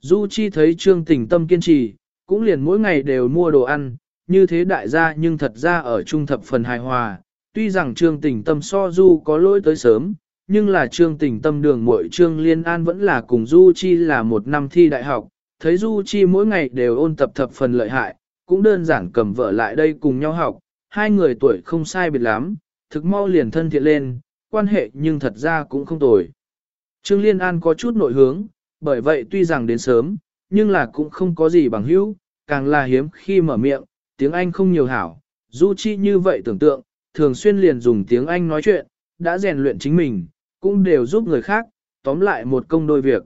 Du Chi thấy Trương Tình Tâm kiên trì, cũng liền mỗi ngày đều mua đồ ăn, như thế đại gia nhưng thật ra ở trung thập phần hài hòa. Tuy rằng Trương Tình Tâm so Du có lỗi tới sớm, nhưng là Trương Tình Tâm đường muội Trương Liên An vẫn là cùng Du Chi là một năm thi đại học, thấy Du Chi mỗi ngày đều ôn tập thập phần lợi hại, cũng đơn giản cầm vợ lại đây cùng nhau học, hai người tuổi không sai biệt lắm, thực mau liền thân thiện lên, quan hệ nhưng thật ra cũng không tồi. Trương Liên An có chút nội hướng, bởi vậy tuy rằng đến sớm, nhưng là cũng không có gì bằng hữu, càng là hiếm khi mở miệng, tiếng Anh không nhiều hảo. Du Chi như vậy tưởng tượng, thường xuyên liền dùng tiếng Anh nói chuyện, đã rèn luyện chính mình, cũng đều giúp người khác, tóm lại một công đôi việc.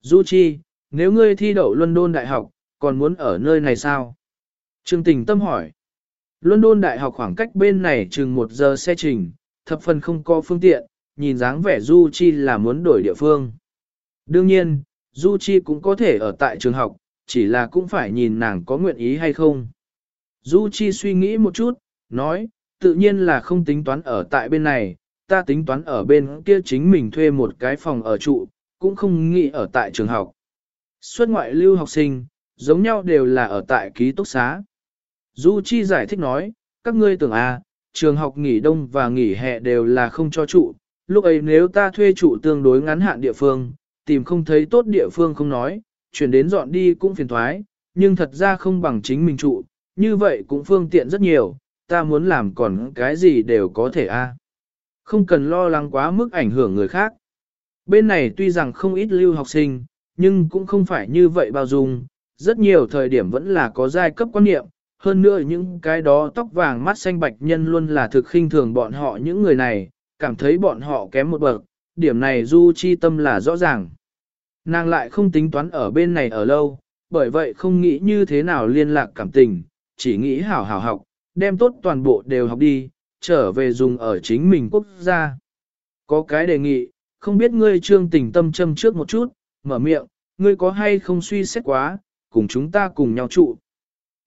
Du Chi, nếu ngươi thi đậu London Đại học, còn muốn ở nơi này sao? Trương Tình Tâm hỏi. London Đại học khoảng cách bên này chừng một giờ xe trình, thập phần không có phương tiện, nhìn dáng vẻ Du Chi là muốn đổi địa phương. Đương nhiên, Du Chi cũng có thể ở tại trường học, chỉ là cũng phải nhìn nàng có nguyện ý hay không. Du Chi suy nghĩ một chút, nói, tự nhiên là không tính toán ở tại bên này, ta tính toán ở bên kia chính mình thuê một cái phòng ở trụ, cũng không nghĩ ở tại trường học. Xuất ngoại lưu học sinh, giống nhau đều là ở tại ký túc xá. Du Chi giải thích nói, các ngươi tưởng à, trường học nghỉ đông và nghỉ hè đều là không cho trụ, lúc ấy nếu ta thuê trụ tương đối ngắn hạn địa phương, tìm không thấy tốt địa phương không nói, chuyển đến dọn đi cũng phiền toái. nhưng thật ra không bằng chính mình trụ, như vậy cũng phương tiện rất nhiều, ta muốn làm còn cái gì đều có thể a. Không cần lo lắng quá mức ảnh hưởng người khác. Bên này tuy rằng không ít lưu học sinh, nhưng cũng không phải như vậy bao dung, rất nhiều thời điểm vẫn là có giai cấp quan niệm, hơn nữa những cái đó tóc vàng mắt xanh bạch nhân luôn là thực khinh thường bọn họ những người này, cảm thấy bọn họ kém một bậc, điểm này Du Chi tâm là rõ ràng. Nàng lại không tính toán ở bên này ở lâu, bởi vậy không nghĩ như thế nào liên lạc cảm tình, chỉ nghĩ hảo hảo học, đem tốt toàn bộ đều học đi, trở về dùng ở chính mình quốc gia. Có cái đề nghị, không biết ngươi trương tình tâm châm trước một chút, mở miệng, ngươi có hay không suy xét quá, cùng chúng ta cùng nhau trụ.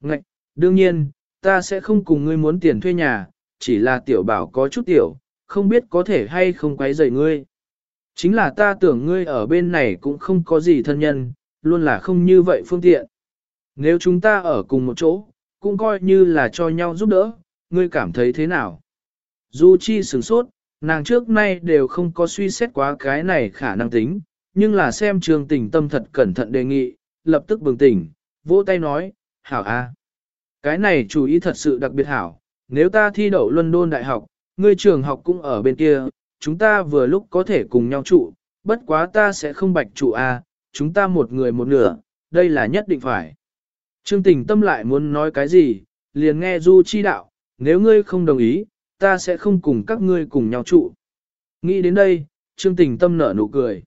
Ngạch, đương nhiên, ta sẽ không cùng ngươi muốn tiền thuê nhà, chỉ là tiểu bảo có chút tiểu, không biết có thể hay không quấy rầy ngươi. Chính là ta tưởng ngươi ở bên này cũng không có gì thân nhân, luôn là không như vậy phương tiện. Nếu chúng ta ở cùng một chỗ, cũng coi như là cho nhau giúp đỡ, ngươi cảm thấy thế nào? Du Chi sửng sốt, nàng trước nay đều không có suy xét quá cái này khả năng tính, nhưng là xem trường tình tâm thật cẩn thận đề nghị, lập tức bừng tỉnh, vỗ tay nói, hảo a, Cái này chủ ý thật sự đặc biệt hảo, nếu ta thi đậu London Đại học, ngươi trường học cũng ở bên kia, chúng ta vừa lúc có thể cùng nhau trụ, bất quá ta sẽ không bạch trụ a, chúng ta một người một nửa, đây là nhất định phải. Trương tình tâm lại muốn nói cái gì, liền nghe Du chi đạo, nếu ngươi không đồng ý, ta sẽ không cùng các ngươi cùng nhau trụ. Nghĩ đến đây, Trương tình tâm nở nụ cười.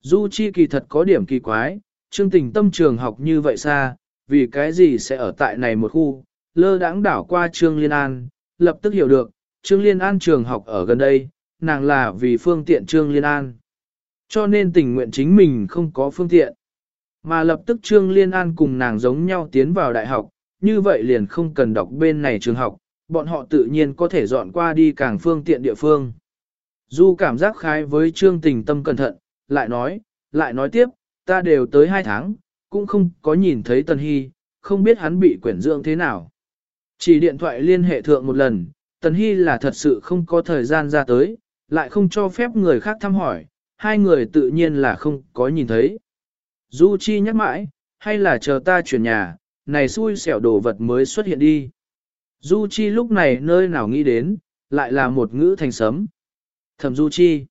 Du chi kỳ thật có điểm kỳ quái, Trương tình tâm trường học như vậy xa, vì cái gì sẽ ở tại này một khu, lơ đãng đảo qua Trương Liên An, lập tức hiểu được, Trương Liên An trường học ở gần đây, nàng là vì phương tiện Trương Liên An. Cho nên tình nguyện chính mình không có phương tiện. Mà lập tức Trương Liên An cùng nàng giống nhau tiến vào đại học, như vậy liền không cần đọc bên này trường học, bọn họ tự nhiên có thể dọn qua đi càng phương tiện địa phương. Du cảm giác khái với Trương tình tâm cẩn thận, lại nói, lại nói tiếp, ta đều tới hai tháng, cũng không có nhìn thấy Tần Hy, không biết hắn bị quyển dưỡng thế nào. Chỉ điện thoại liên hệ thượng một lần, Tần Hy là thật sự không có thời gian ra tới, lại không cho phép người khác thăm hỏi, hai người tự nhiên là không có nhìn thấy. Du Chi nhắc mãi, hay là chờ ta chuyển nhà, này xui xẻo đồ vật mới xuất hiện đi. Du Chi lúc này nơi nào nghĩ đến, lại là một ngữ thành sấm. Thẩm Du Chi.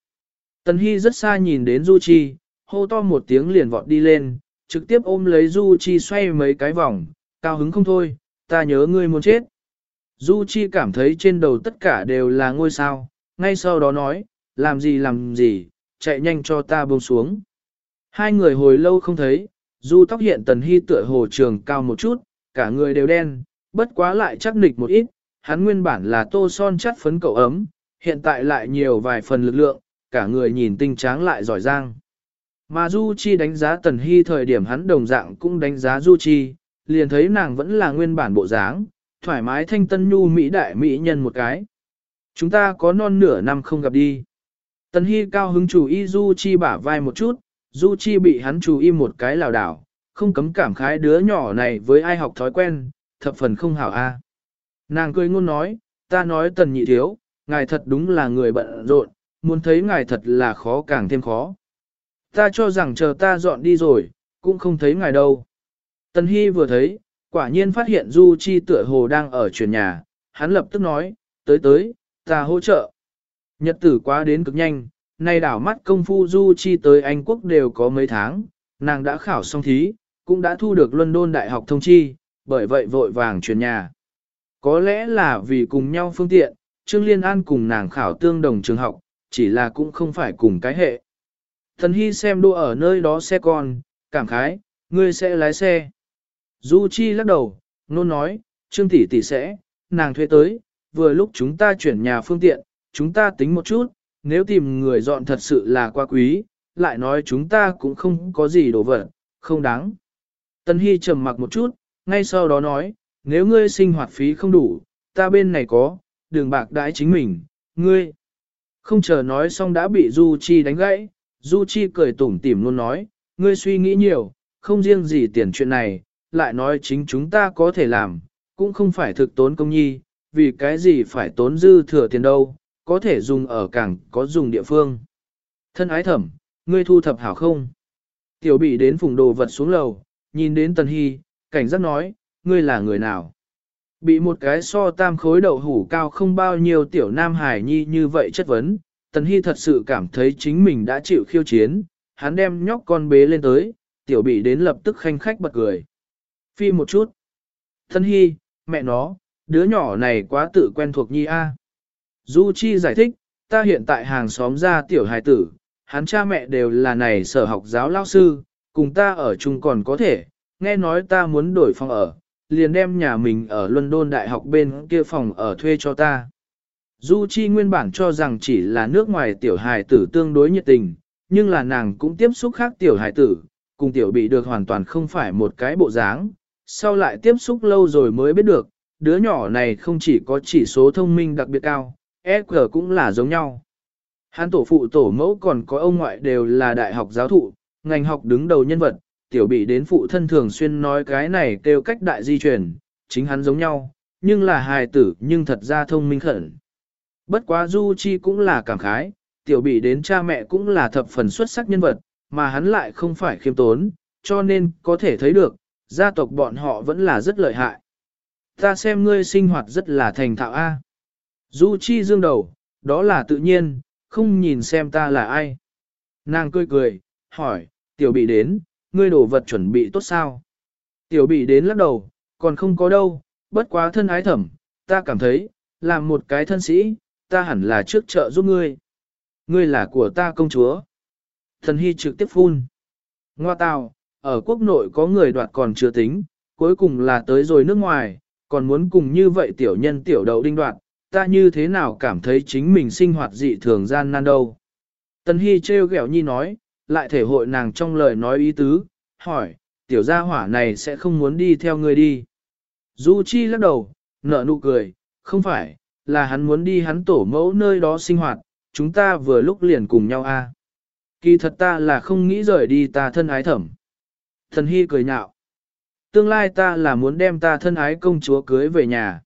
Tần Hy rất xa nhìn đến Du Chi, hô to một tiếng liền vọt đi lên, trực tiếp ôm lấy Du Chi xoay mấy cái vòng, cao hứng không thôi, ta nhớ ngươi muốn chết. Du Chi cảm thấy trên đầu tất cả đều là ngôi sao, ngay sau đó nói, làm gì làm gì, chạy nhanh cho ta buông xuống. Hai người hồi lâu không thấy, Du tóc hiện Tần Hy tựa hồ trường cao một chút, cả người đều đen, bất quá lại chắc nịch một ít, hắn nguyên bản là tô son chắt phấn cậu ấm, hiện tại lại nhiều vài phần lực lượng, cả người nhìn tinh tráng lại giỏi giang. Mà Du Chi đánh giá Tần Hy thời điểm hắn đồng dạng cũng đánh giá Du Chi, liền thấy nàng vẫn là nguyên bản bộ dáng, thoải mái thanh tân nhu mỹ đại mỹ nhân một cái. Chúng ta có non nửa năm không gặp đi. Tần Hy cao hứng chủ y Du Chi bả vai một chút, Du Chi bị hắn chủ y một cái lào đảo, không cấm cảm khái đứa nhỏ này với ai học thói quen, thập phần không hảo a. Nàng cười ngôn nói, ta nói tần nhị thiếu, ngài thật đúng là người bận rộn, muốn thấy ngài thật là khó càng thêm khó. Ta cho rằng chờ ta dọn đi rồi, cũng không thấy ngài đâu. Tần Hy vừa thấy, quả nhiên phát hiện Du Chi tựa hồ đang ở chuyển nhà, hắn lập tức nói, tới tới, ta hỗ trợ. Nhật tử quá đến cực nhanh, nay đảo mắt công phu Du Chi tới Anh Quốc đều có mấy tháng, nàng đã khảo xong thí, cũng đã thu được London Đại học thông chi, bởi vậy vội vàng chuyển nhà. Có lẽ là vì cùng nhau phương tiện, Trương Liên An cùng nàng khảo tương đồng trường học, chỉ là cũng không phải cùng cái hệ. Thần Hy xem đua ở nơi đó xe con, cảm khái, ngươi sẽ lái xe. Du Chi lắc đầu, nôn nói, Trương tỷ tỷ sẽ, nàng thuê tới, vừa lúc chúng ta chuyển nhà phương tiện, chúng ta tính một chút, nếu tìm người dọn thật sự là quá quý, lại nói chúng ta cũng không có gì đồ vật, không đáng. Tân Hy trầm mặc một chút, ngay sau đó nói, nếu ngươi sinh hoạt phí không đủ, ta bên này có, đường bạc đãi chính mình, ngươi. Không chờ nói xong đã bị Du Chi đánh gãy, Du Chi cười tủm tỉm luôn nói, ngươi suy nghĩ nhiều, không riêng gì tiền chuyện này, lại nói chính chúng ta có thể làm, cũng không phải thực tốn công nhi, vì cái gì phải tốn dư thừa tiền đâu, có thể dùng ở cảng có dùng địa phương. Thân ái thẩm, ngươi thu thập hảo không? Tiểu bị đến phùng đồ vật xuống lầu, nhìn đến Tần Hy, cảnh giác nói, ngươi là người nào? Bị một cái so tam khối đậu hủ cao không bao nhiêu tiểu nam hải nhi như vậy chất vấn, Tần Hy thật sự cảm thấy chính mình đã chịu khiêu chiến, hắn đem nhóc con bế lên tới, tiểu bị đến lập tức khanh khách bật cười. Phi một chút. Tần Hy, mẹ nó, đứa nhỏ này quá tự quen thuộc nhi a. Du Chi giải thích, ta hiện tại hàng xóm ra tiểu hài tử, hắn cha mẹ đều là này sở học giáo lao sư, cùng ta ở chung còn có thể, nghe nói ta muốn đổi phòng ở, liền đem nhà mình ở London Đại học bên kia phòng ở thuê cho ta. Du Chi nguyên bản cho rằng chỉ là nước ngoài tiểu hài tử tương đối nhiệt tình, nhưng là nàng cũng tiếp xúc khác tiểu hài tử, cùng tiểu bị được hoàn toàn không phải một cái bộ dáng, sau lại tiếp xúc lâu rồi mới biết được, đứa nhỏ này không chỉ có chỉ số thông minh đặc biệt cao, EQ cũng là giống nhau. Hắn tổ phụ tổ mẫu còn có ông ngoại đều là đại học giáo thụ, ngành học đứng đầu nhân vật, tiểu bị đến phụ thân thường xuyên nói cái này kêu cách đại di truyền, chính hắn giống nhau, nhưng là hài tử nhưng thật ra thông minh khẩn. Bất quá Du Chi cũng là cảm khái, tiểu bị đến cha mẹ cũng là thập phần xuất sắc nhân vật, mà hắn lại không phải khiêm tốn, cho nên có thể thấy được, gia tộc bọn họ vẫn là rất lợi hại. Ta xem ngươi sinh hoạt rất là thành thạo A. Du Chi dương đầu, đó là tự nhiên, không nhìn xem ta là ai. Nàng cười cười, hỏi, tiểu bị đến, ngươi đồ vật chuẩn bị tốt sao? Tiểu bị đến lắc đầu, còn không có đâu, bất quá thân ái thẩm, ta cảm thấy, làm một cái thân sĩ, ta hẳn là trước trợ giúp ngươi. Ngươi là của ta công chúa. Thần hy trực tiếp phun. Ngoa tào, ở quốc nội có người đoạt còn chưa tính, cuối cùng là tới rồi nước ngoài, còn muốn cùng như vậy tiểu nhân tiểu đầu đinh đoạt, ta như thế nào cảm thấy chính mình sinh hoạt dị thường gian nan đâu. Tần Hy trêu ghẹo nhi nói, lại thể hội nàng trong lời nói ý tứ, hỏi, tiểu gia hỏa này sẽ không muốn đi theo ngươi đi. Du Chi lắc đầu, nở nụ cười, không phải, là hắn muốn đi hắn tổ mẫu nơi đó sinh hoạt, chúng ta vừa lúc liền cùng nhau a. Kỳ thật ta là không nghĩ rời đi ta thân ái thẩm. Thần Hy cười nhạo. Tương lai ta là muốn đem ta thân ái công chúa cưới về nhà.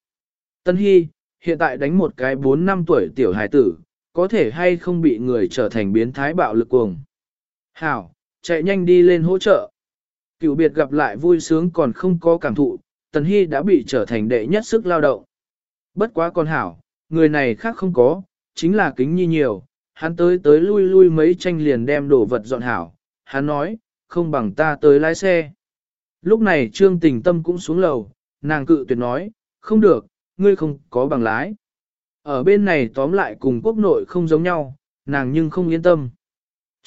Tân Hy, hiện tại đánh một cái 4 năm tuổi tiểu hài tử, có thể hay không bị người trở thành biến thái bạo lực cuồng. Hảo, chạy nhanh đi lên hỗ trợ. Cựu biệt gặp lại vui sướng còn không có cảm thụ, Tần Hy đã bị trở thành đệ nhất sức lao động. Bất quá con hảo, người này khác không có, chính là kính nhi nhiều, hắn tới tới lui lui mấy tranh liền đem đồ vật dọn hảo. Hắn nói, không bằng ta tới lái xe. Lúc này Trương Tình Tâm cũng xuống lầu, nàng cự tuyệt nói, không được, ngươi không có bằng lái. Ở bên này tóm lại cùng quốc nội không giống nhau, nàng nhưng không yên tâm.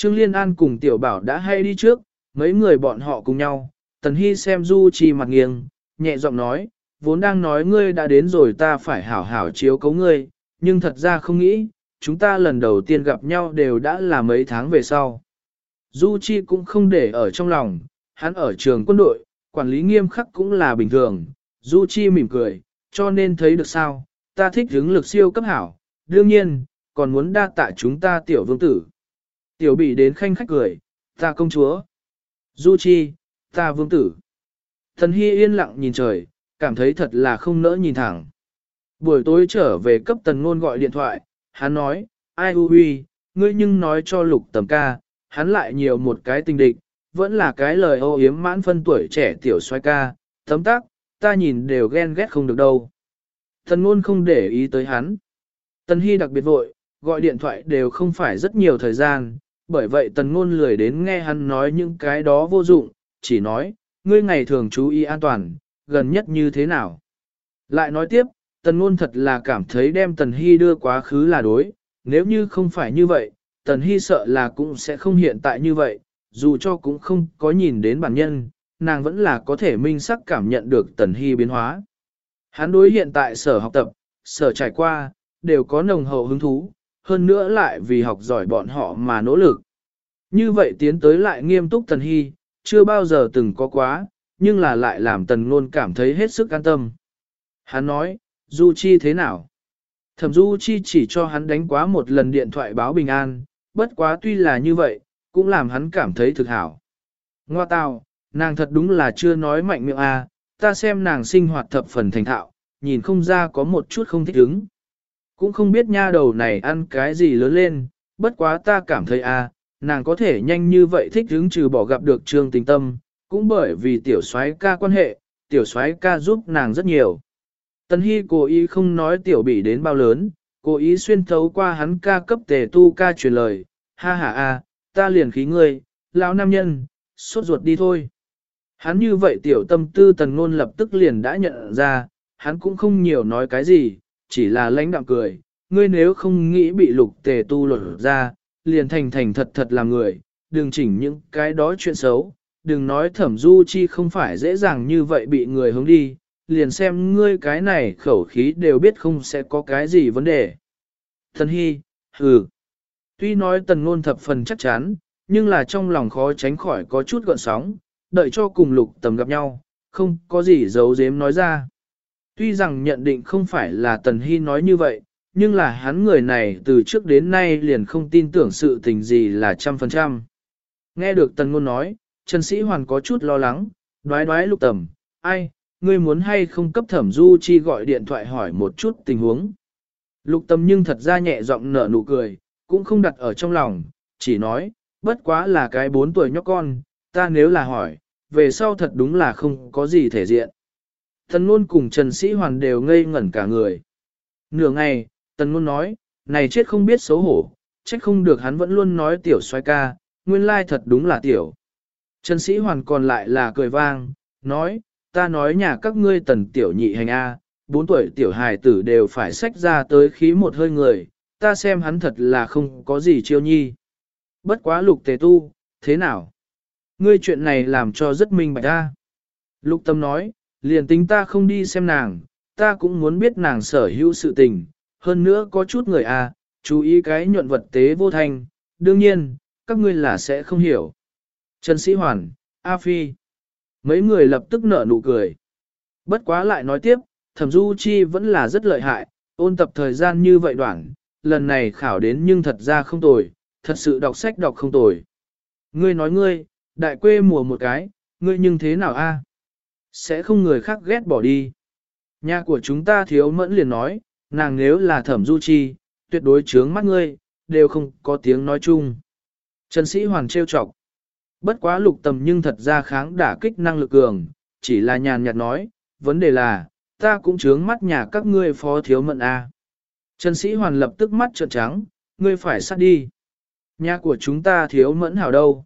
Trương Liên An cùng Tiểu Bảo đã hay đi trước, mấy người bọn họ cùng nhau, Tần Hy xem Du Chi mặt nghiêng, nhẹ giọng nói, vốn đang nói ngươi đã đến rồi ta phải hảo hảo chiếu cấu ngươi, nhưng thật ra không nghĩ, chúng ta lần đầu tiên gặp nhau đều đã là mấy tháng về sau. Du Chi cũng không để ở trong lòng, hắn ở trường quân đội, quản lý nghiêm khắc cũng là bình thường. Du Chi mỉm cười, cho nên thấy được sao, ta thích hướng lực siêu cấp hảo, đương nhiên, còn muốn đa tạ chúng ta tiểu vương tử. Tiểu bị đến khanh khách cười, ta công chúa. Du Chi, ta vương tử. Thần Hy yên lặng nhìn trời, cảm thấy thật là không nỡ nhìn thẳng. Buổi tối trở về cấp tần ngôn gọi điện thoại, hắn nói, ai hu huy, ngươi nhưng nói cho lục tầm ca, hắn lại nhiều một cái tình địch, vẫn là cái lời ô yếm mãn phân tuổi trẻ tiểu xoay ca, tấm tắc, ta nhìn đều ghen ghét không được đâu. Tần ngôn không để ý tới hắn. Tần Hy đặc biệt vội, gọi điện thoại đều không phải rất nhiều thời gian, bởi vậy tần ngôn lười đến nghe hắn nói những cái đó vô dụng, chỉ nói, ngươi ngày thường chú ý an toàn, gần nhất như thế nào. Lại nói tiếp, tần ngôn thật là cảm thấy đem tần hy đưa quá khứ là đối, nếu như không phải như vậy, tần hy sợ là cũng sẽ không hiện tại như vậy, dù cho cũng không có nhìn đến bản nhân, nàng vẫn là có thể minh sắc cảm nhận được tần hy biến hóa. Hắn đối hiện tại sở học tập, sở trải qua, đều có nồng hậu hứng thú, hơn nữa lại vì học giỏi bọn họ mà nỗ lực. Như vậy tiến tới lại nghiêm túc tần hy, chưa bao giờ từng có quá, nhưng là lại làm tần luôn cảm thấy hết sức an tâm. Hắn nói, Du Chi thế nào? Thẩm Du Chi chỉ cho hắn đánh quá một lần điện thoại báo bình an, bất quá tuy là như vậy, cũng làm hắn cảm thấy thực hảo. Ngoa tào, nàng thật đúng là chưa nói mạnh miệng à, ta xem nàng sinh hoạt thập phần thành thạo, nhìn không ra có một chút không thích ứng. Cũng không biết nha đầu này ăn cái gì lớn lên, bất quá ta cảm thấy à, nàng có thể nhanh như vậy thích ứng trừ bỏ gặp được trương tình tâm, cũng bởi vì tiểu soái ca quan hệ, tiểu soái ca giúp nàng rất nhiều. Tần Hy cố ý không nói tiểu bỉ đến bao lớn, cố ý xuyên thấu qua hắn ca cấp tề tu ca truyền lời, ha ha a, ta liền khí ngươi, lão nam nhân, sốt ruột đi thôi. Hắn như vậy tiểu tâm tư tần ngôn lập tức liền đã nhận ra, hắn cũng không nhiều nói cái gì, chỉ là lãnh đạm cười, ngươi nếu không nghĩ bị lục tề tu lột ra, liền thành thành thật thật làm người, đừng chỉnh những cái đó chuyện xấu, đừng nói thẩm du chi không phải dễ dàng như vậy bị người hướng đi, liền xem ngươi cái này khẩu khí đều biết không sẽ có cái gì vấn đề. Thần hy, hừ. Tuy nói tần ngôn thập phần chắc chắn, nhưng là trong lòng khó tránh khỏi có chút gợn sóng, đợi cho cùng lục tầm gặp nhau, không có gì giấu giếm nói ra. Tuy rằng nhận định không phải là tần hy nói như vậy, nhưng là hắn người này từ trước đến nay liền không tin tưởng sự tình gì là trăm phần trăm. Nghe được tần ngôn nói, Trần Sĩ Hoàn có chút lo lắng, đoái đoái lục tầm, ai, ngươi muốn hay không cấp thẩm du chi gọi điện thoại hỏi một chút tình huống. Lục Tầm nhưng thật ra nhẹ giọng nở nụ cười, cũng không đặt ở trong lòng, chỉ nói, bất quá là cái bốn tuổi nhóc con, ta nếu là hỏi, về sau thật đúng là không có gì thể diện. Tần luôn cùng Trần Sĩ Hoàn đều ngây ngẩn cả người. Nửa ngày, Tần luôn nói, này chết không biết xấu hổ, trách không được hắn vẫn luôn nói tiểu xoay ca, nguyên lai thật đúng là tiểu. Trần Sĩ Hoàn còn lại là cười vang, nói, ta nói nhà các ngươi tần tiểu nhị hành A, bốn tuổi tiểu hài tử đều phải xách ra tới khí một hơi người, ta xem hắn thật là không có gì chiêu nhi. Bất quá lục tề tu, thế nào? Ngươi chuyện này làm cho rất minh bạch ta. Lục tâm nói, liền tính ta không đi xem nàng, ta cũng muốn biết nàng sở hữu sự tình, hơn nữa có chút người a, chú ý cái nhuận vật tế vô thành, đương nhiên, các ngươi là sẽ không hiểu. Trần Sĩ Hoàn, A Phi. Mấy người lập tức nở nụ cười. Bất quá lại nói tiếp, thẩm du chi vẫn là rất lợi hại, ôn tập thời gian như vậy đoạn, lần này khảo đến nhưng thật ra không tồi, thật sự đọc sách đọc không tồi. Ngươi nói ngươi, đại quê mùa một cái, ngươi nhưng thế nào a? Sẽ không người khác ghét bỏ đi. Nhà của chúng ta thiếu mẫn liền nói, nàng nếu là thẩm du chi, tuyệt đối chướng mắt ngươi, đều không có tiếng nói chung. Trần sĩ hoàn trêu chọc. Bất quá lục tầm nhưng thật ra kháng đả kích năng lực cường, chỉ là nhàn nhạt nói, vấn đề là, ta cũng chướng mắt nhà các ngươi phó thiếu mận A. Trần sĩ hoàn lập tức mắt trợn trắng, ngươi phải sát đi. Nhà của chúng ta thiếu mẫn hảo đâu.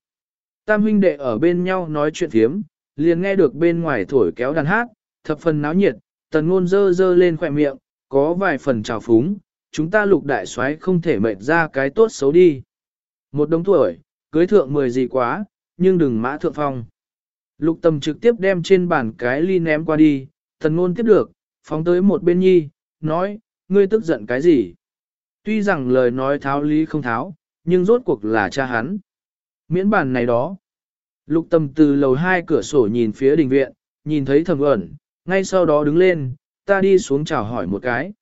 Tam huynh đệ ở bên nhau nói chuyện thiếm, liền nghe được bên ngoài thổi kéo đàn hát, thập phần náo nhiệt, tần ngôn dơ dơ lên khỏe miệng, có vài phần trào phúng, chúng ta lục đại soái không thể mệt ra cái tốt xấu đi. Một đống tuổi, cưới thượng mười gì quá, nhưng đừng mã thượng phong. Lục tầm trực tiếp đem trên bàn cái ly ném qua đi, thần ngôn tiếp được, phóng tới một bên nhi, nói, ngươi tức giận cái gì? Tuy rằng lời nói tháo lý không tháo, nhưng rốt cuộc là cha hắn. Miễn bản này đó. Lục tầm từ lầu hai cửa sổ nhìn phía đình viện, nhìn thấy thầm ẩn, ngay sau đó đứng lên, ta đi xuống chào hỏi một cái.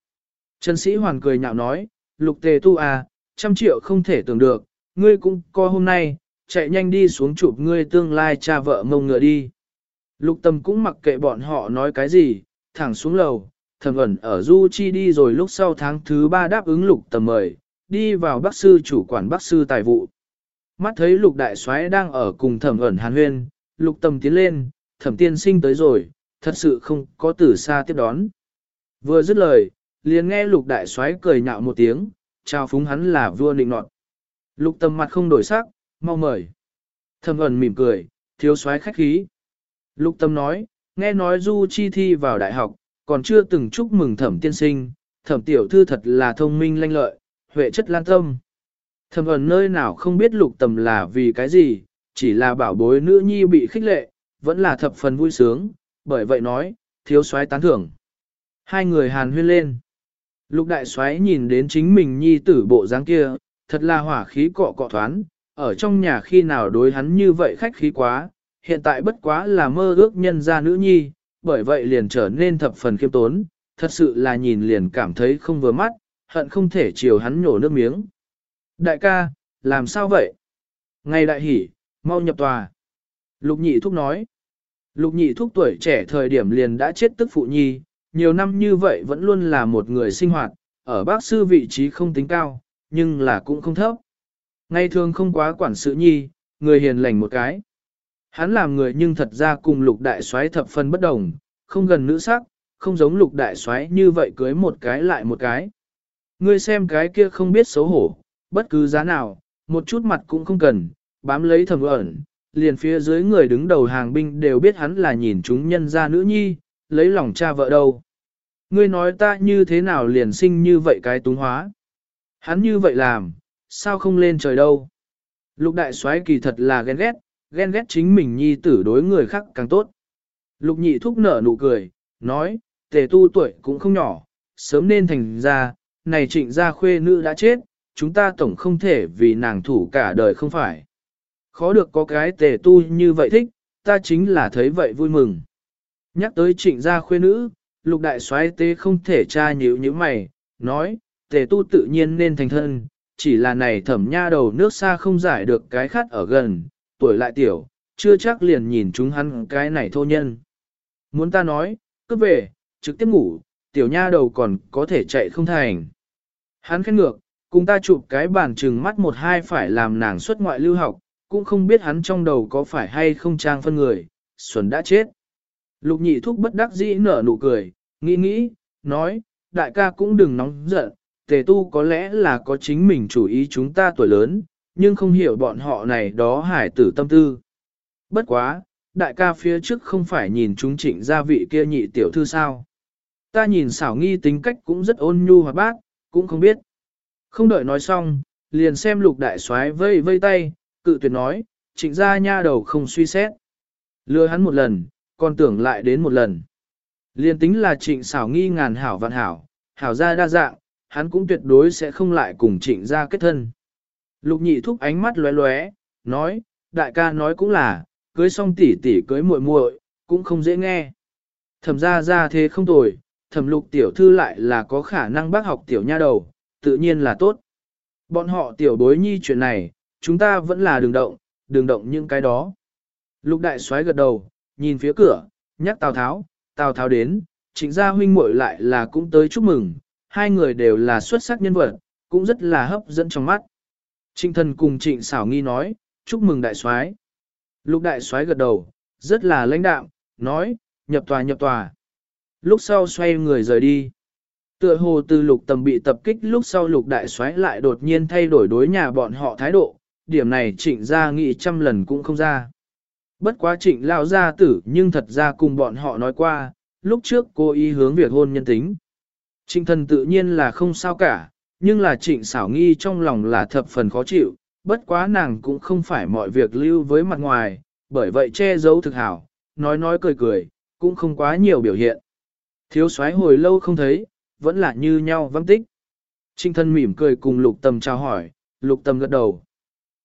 Trần sĩ hoàn cười nhạo nói, lục tề tu à, trăm triệu không thể tưởng được, ngươi cũng co hôm nay, chạy nhanh đi xuống chụp ngươi tương lai cha vợ mông ngựa đi. Lục tâm cũng mặc kệ bọn họ nói cái gì, thẳng xuống lầu, thầm ẩn ở Du Chi đi rồi lúc sau tháng thứ ba đáp ứng lục tầm mời, đi vào bác sư chủ quản bác sư tài vụ. Mắt thấy lục đại soái đang ở cùng thẩm ẩn hàn huyên, lục tầm tiến lên, thẩm tiên sinh tới rồi, thật sự không có từ xa tiếp đón. Vừa dứt lời, liền nghe lục đại soái cười nhạo một tiếng, chào phúng hắn là vua nịnh nọt. Lục tầm mặt không đổi sắc, mau mời. Thẩm ẩn mỉm cười, thiếu soái khách khí. Lục tâm nói, nghe nói Du Chi thi vào đại học, còn chưa từng chúc mừng thẩm tiên sinh, thẩm tiểu thư thật là thông minh lanh lợi, huệ chất lan tâm. Thầm ẩn nơi nào không biết lục tầm là vì cái gì, chỉ là bảo bối nữ nhi bị khích lệ, vẫn là thập phần vui sướng, bởi vậy nói, thiếu soái tán thưởng. Hai người hàn huyên lên. Lục đại soái nhìn đến chính mình nhi tử bộ dáng kia, thật là hỏa khí cọ cọ thoán, ở trong nhà khi nào đối hắn như vậy khách khí quá, hiện tại bất quá là mơ ước nhân ra nữ nhi, bởi vậy liền trở nên thập phần khiêm tốn, thật sự là nhìn liền cảm thấy không vừa mắt, hận không thể chiều hắn nhổ nước miếng. Đại ca, làm sao vậy? Ngày đại hỉ, mau nhập tòa. Lục nhị thúc nói. Lục nhị thúc tuổi trẻ thời điểm liền đã chết tức phụ nhi, nhiều năm như vậy vẫn luôn là một người sinh hoạt, ở bác sư vị trí không tính cao, nhưng là cũng không thấp. Ngày thường không quá quản sự nhi, người hiền lành một cái. Hắn làm người nhưng thật ra cùng lục đại soái thập phần bất đồng, không gần nữ sắc, không giống lục đại soái như vậy cưới một cái lại một cái. Ngươi xem cái kia không biết xấu hổ, bất cứ giá nào, một chút mặt cũng không cần, bám lấy thầm ẩn, liền phía dưới người đứng đầu hàng binh đều biết hắn là nhìn chúng nhân ra nữ nhi, lấy lòng cha vợ đâu. Ngươi nói ta như thế nào liền sinh như vậy cái túng hóa. Hắn như vậy làm, sao không lên trời đâu. Lục đại soái kỳ thật là ghen ghét, ghen ghét chính mình nhi tử đối người khác càng tốt. Lục nhị thúc nở nụ cười, nói, tề tu tuổi cũng không nhỏ, sớm nên thành ra, này trịnh gia khuê nữ đã chết, chúng ta tổng không thể vì nàng thủ cả đời không phải. Khó được có cái tề tu như vậy thích, ta chính là thấy vậy vui mừng. Nhắc tới trịnh gia khuê nữ, lục đại soái tế không thể tra nhíu như mày, nói, tề tu tự nhiên nên thành thân, chỉ là này thẩm nha đầu nước xa không giải được cái khát ở gần, tuổi lại tiểu, chưa chắc liền nhìn chúng hắn cái này thô nhân. Muốn ta nói, cứ về, trực tiếp ngủ, tiểu nha đầu còn có thể chạy không thành. Hắn khen ngược, cùng ta chụp cái bàn chừng mắt một hai phải làm nàng xuất ngoại lưu học, cũng không biết hắn trong đầu có phải hay không trang phân người, xuân đã chết. Lục nhị thúc bất đắc dĩ nở nụ cười, nghĩ nghĩ, nói, đại ca cũng đừng nóng giận, tề tu có lẽ là có chính mình chủ ý chúng ta tuổi lớn, nhưng không hiểu bọn họ này đó hải tử tâm tư. Bất quá, đại ca phía trước không phải nhìn chúng trịnh gia vị kia nhị tiểu thư sao. Ta nhìn xảo nghi tính cách cũng rất ôn nhu hoạt bác, cũng không biết. Không đợi nói xong, liền xem lục đại soái vây vây tay, cự tuyệt nói, trịnh gia nha đầu không suy xét. Lừa hắn một lần, còn tưởng lại đến một lần. Liền tính là trịnh xảo nghi ngàn hảo vạn hảo, hảo gia đa dạng, hắn cũng tuyệt đối sẽ không lại cùng trịnh gia kết thân. Lục nhị thúc ánh mắt lóe lóe, nói, đại ca nói cũng là, cưới xong tỷ tỷ cưới muội muội, cũng không dễ nghe. Thẩm ra ra thế không tồi, thẩm lục tiểu thư lại là có khả năng bác học tiểu nha đầu, tự nhiên là tốt. Bọn họ tiểu đối nhi chuyện này, chúng ta vẫn là đường động, đường động những cái đó. Lục đại xoáy gật đầu, nhìn phía cửa, nhắc Tào Tháo, Tào Tháo đến, trịnh gia huynh muội lại là cũng tới chúc mừng, hai người đều là xuất sắc nhân vật, cũng rất là hấp dẫn trong mắt. Trịnh thần cùng trịnh xảo nghi nói, chúc mừng đại soái. Lục đại soái gật đầu, rất là lãnh đạm, nói, nhập tòa nhập tòa. Lúc sau xoay người rời đi. Tựa hồ từ lục tầm bị tập kích lúc sau lục đại soái lại đột nhiên thay đổi đối nhà bọn họ thái độ, điểm này trịnh ra nghĩ trăm lần cũng không ra. Bất quá trịnh lao gia tử nhưng thật ra cùng bọn họ nói qua, lúc trước cô ý hướng việc hôn nhân tính. Trịnh thần tự nhiên là không sao cả, nhưng là trịnh xảo nghi trong lòng là thập phần khó chịu, bất quá nàng cũng không phải mọi việc lưu với mặt ngoài, bởi vậy che giấu thực hảo, nói nói cười cười, cũng không quá nhiều biểu hiện. Thiếu soái hồi lâu không thấy, vẫn là như nhau vắng tích. Trinh thân mỉm cười cùng lục tầm chào hỏi, lục tầm gật đầu.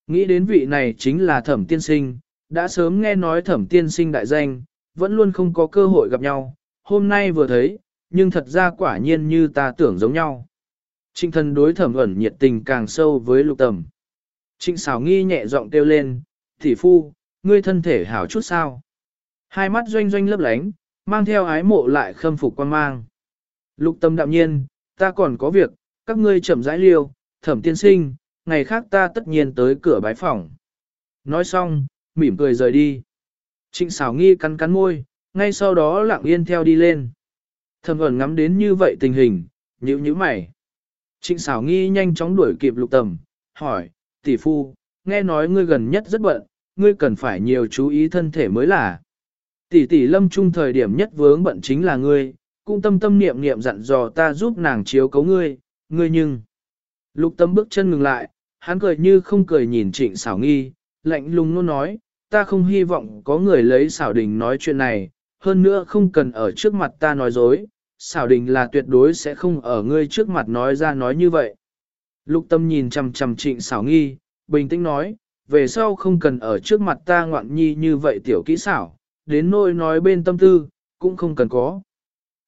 Nghĩ đến vị này chính là thẩm tiên sinh, đã sớm nghe nói thẩm tiên sinh đại danh, vẫn luôn không có cơ hội gặp nhau, hôm nay vừa thấy, nhưng thật ra quả nhiên như ta tưởng giống nhau. Trinh thân đối thẩm ẩn nhiệt tình càng sâu với lục tầm. Trịnh xảo nghi nhẹ giọng kêu lên, thỉ phu, ngươi thân thể hảo chút sao. Hai mắt doanh doanh lấp lánh, mang theo ái mộ lại khâm phục quan mang. Lục tâm đạm nhiên, ta còn có việc, các ngươi chậm rãi liêu, thẩm tiên sinh, ngày khác ta tất nhiên tới cửa bái phòng. Nói xong, mỉm cười rời đi. Trịnh xảo nghi cắn cắn môi, ngay sau đó lặng yên theo đi lên. Thẩm ẩn ngắm đến như vậy tình hình, nhíu nhíu mày. Trịnh xảo nghi nhanh chóng đuổi kịp lục tầm, hỏi, tỷ phu, nghe nói ngươi gần nhất rất bận, ngươi cần phải nhiều chú ý thân thể mới là. Tỷ tỷ lâm trung thời điểm nhất vướng bận chính là ngươi, cũng tâm tâm niệm niệm dặn dò ta giúp nàng chiếu cấu ngươi, ngươi nhưng. Lục tâm bước chân ngừng lại, hắn cười như không cười nhìn trịnh xảo nghi, lạnh lùng luôn nói, ta không hy vọng có người lấy xảo đình nói chuyện này, hơn nữa không cần ở trước mặt ta nói dối, xảo đình là tuyệt đối sẽ không ở ngươi trước mặt nói ra nói như vậy. Lục tâm nhìn chằm chằm trịnh xảo nghi, bình tĩnh nói, về sau không cần ở trước mặt ta ngoạn nhi như vậy tiểu kỹ xảo, đến nỗi nói bên tâm tư, cũng không cần có.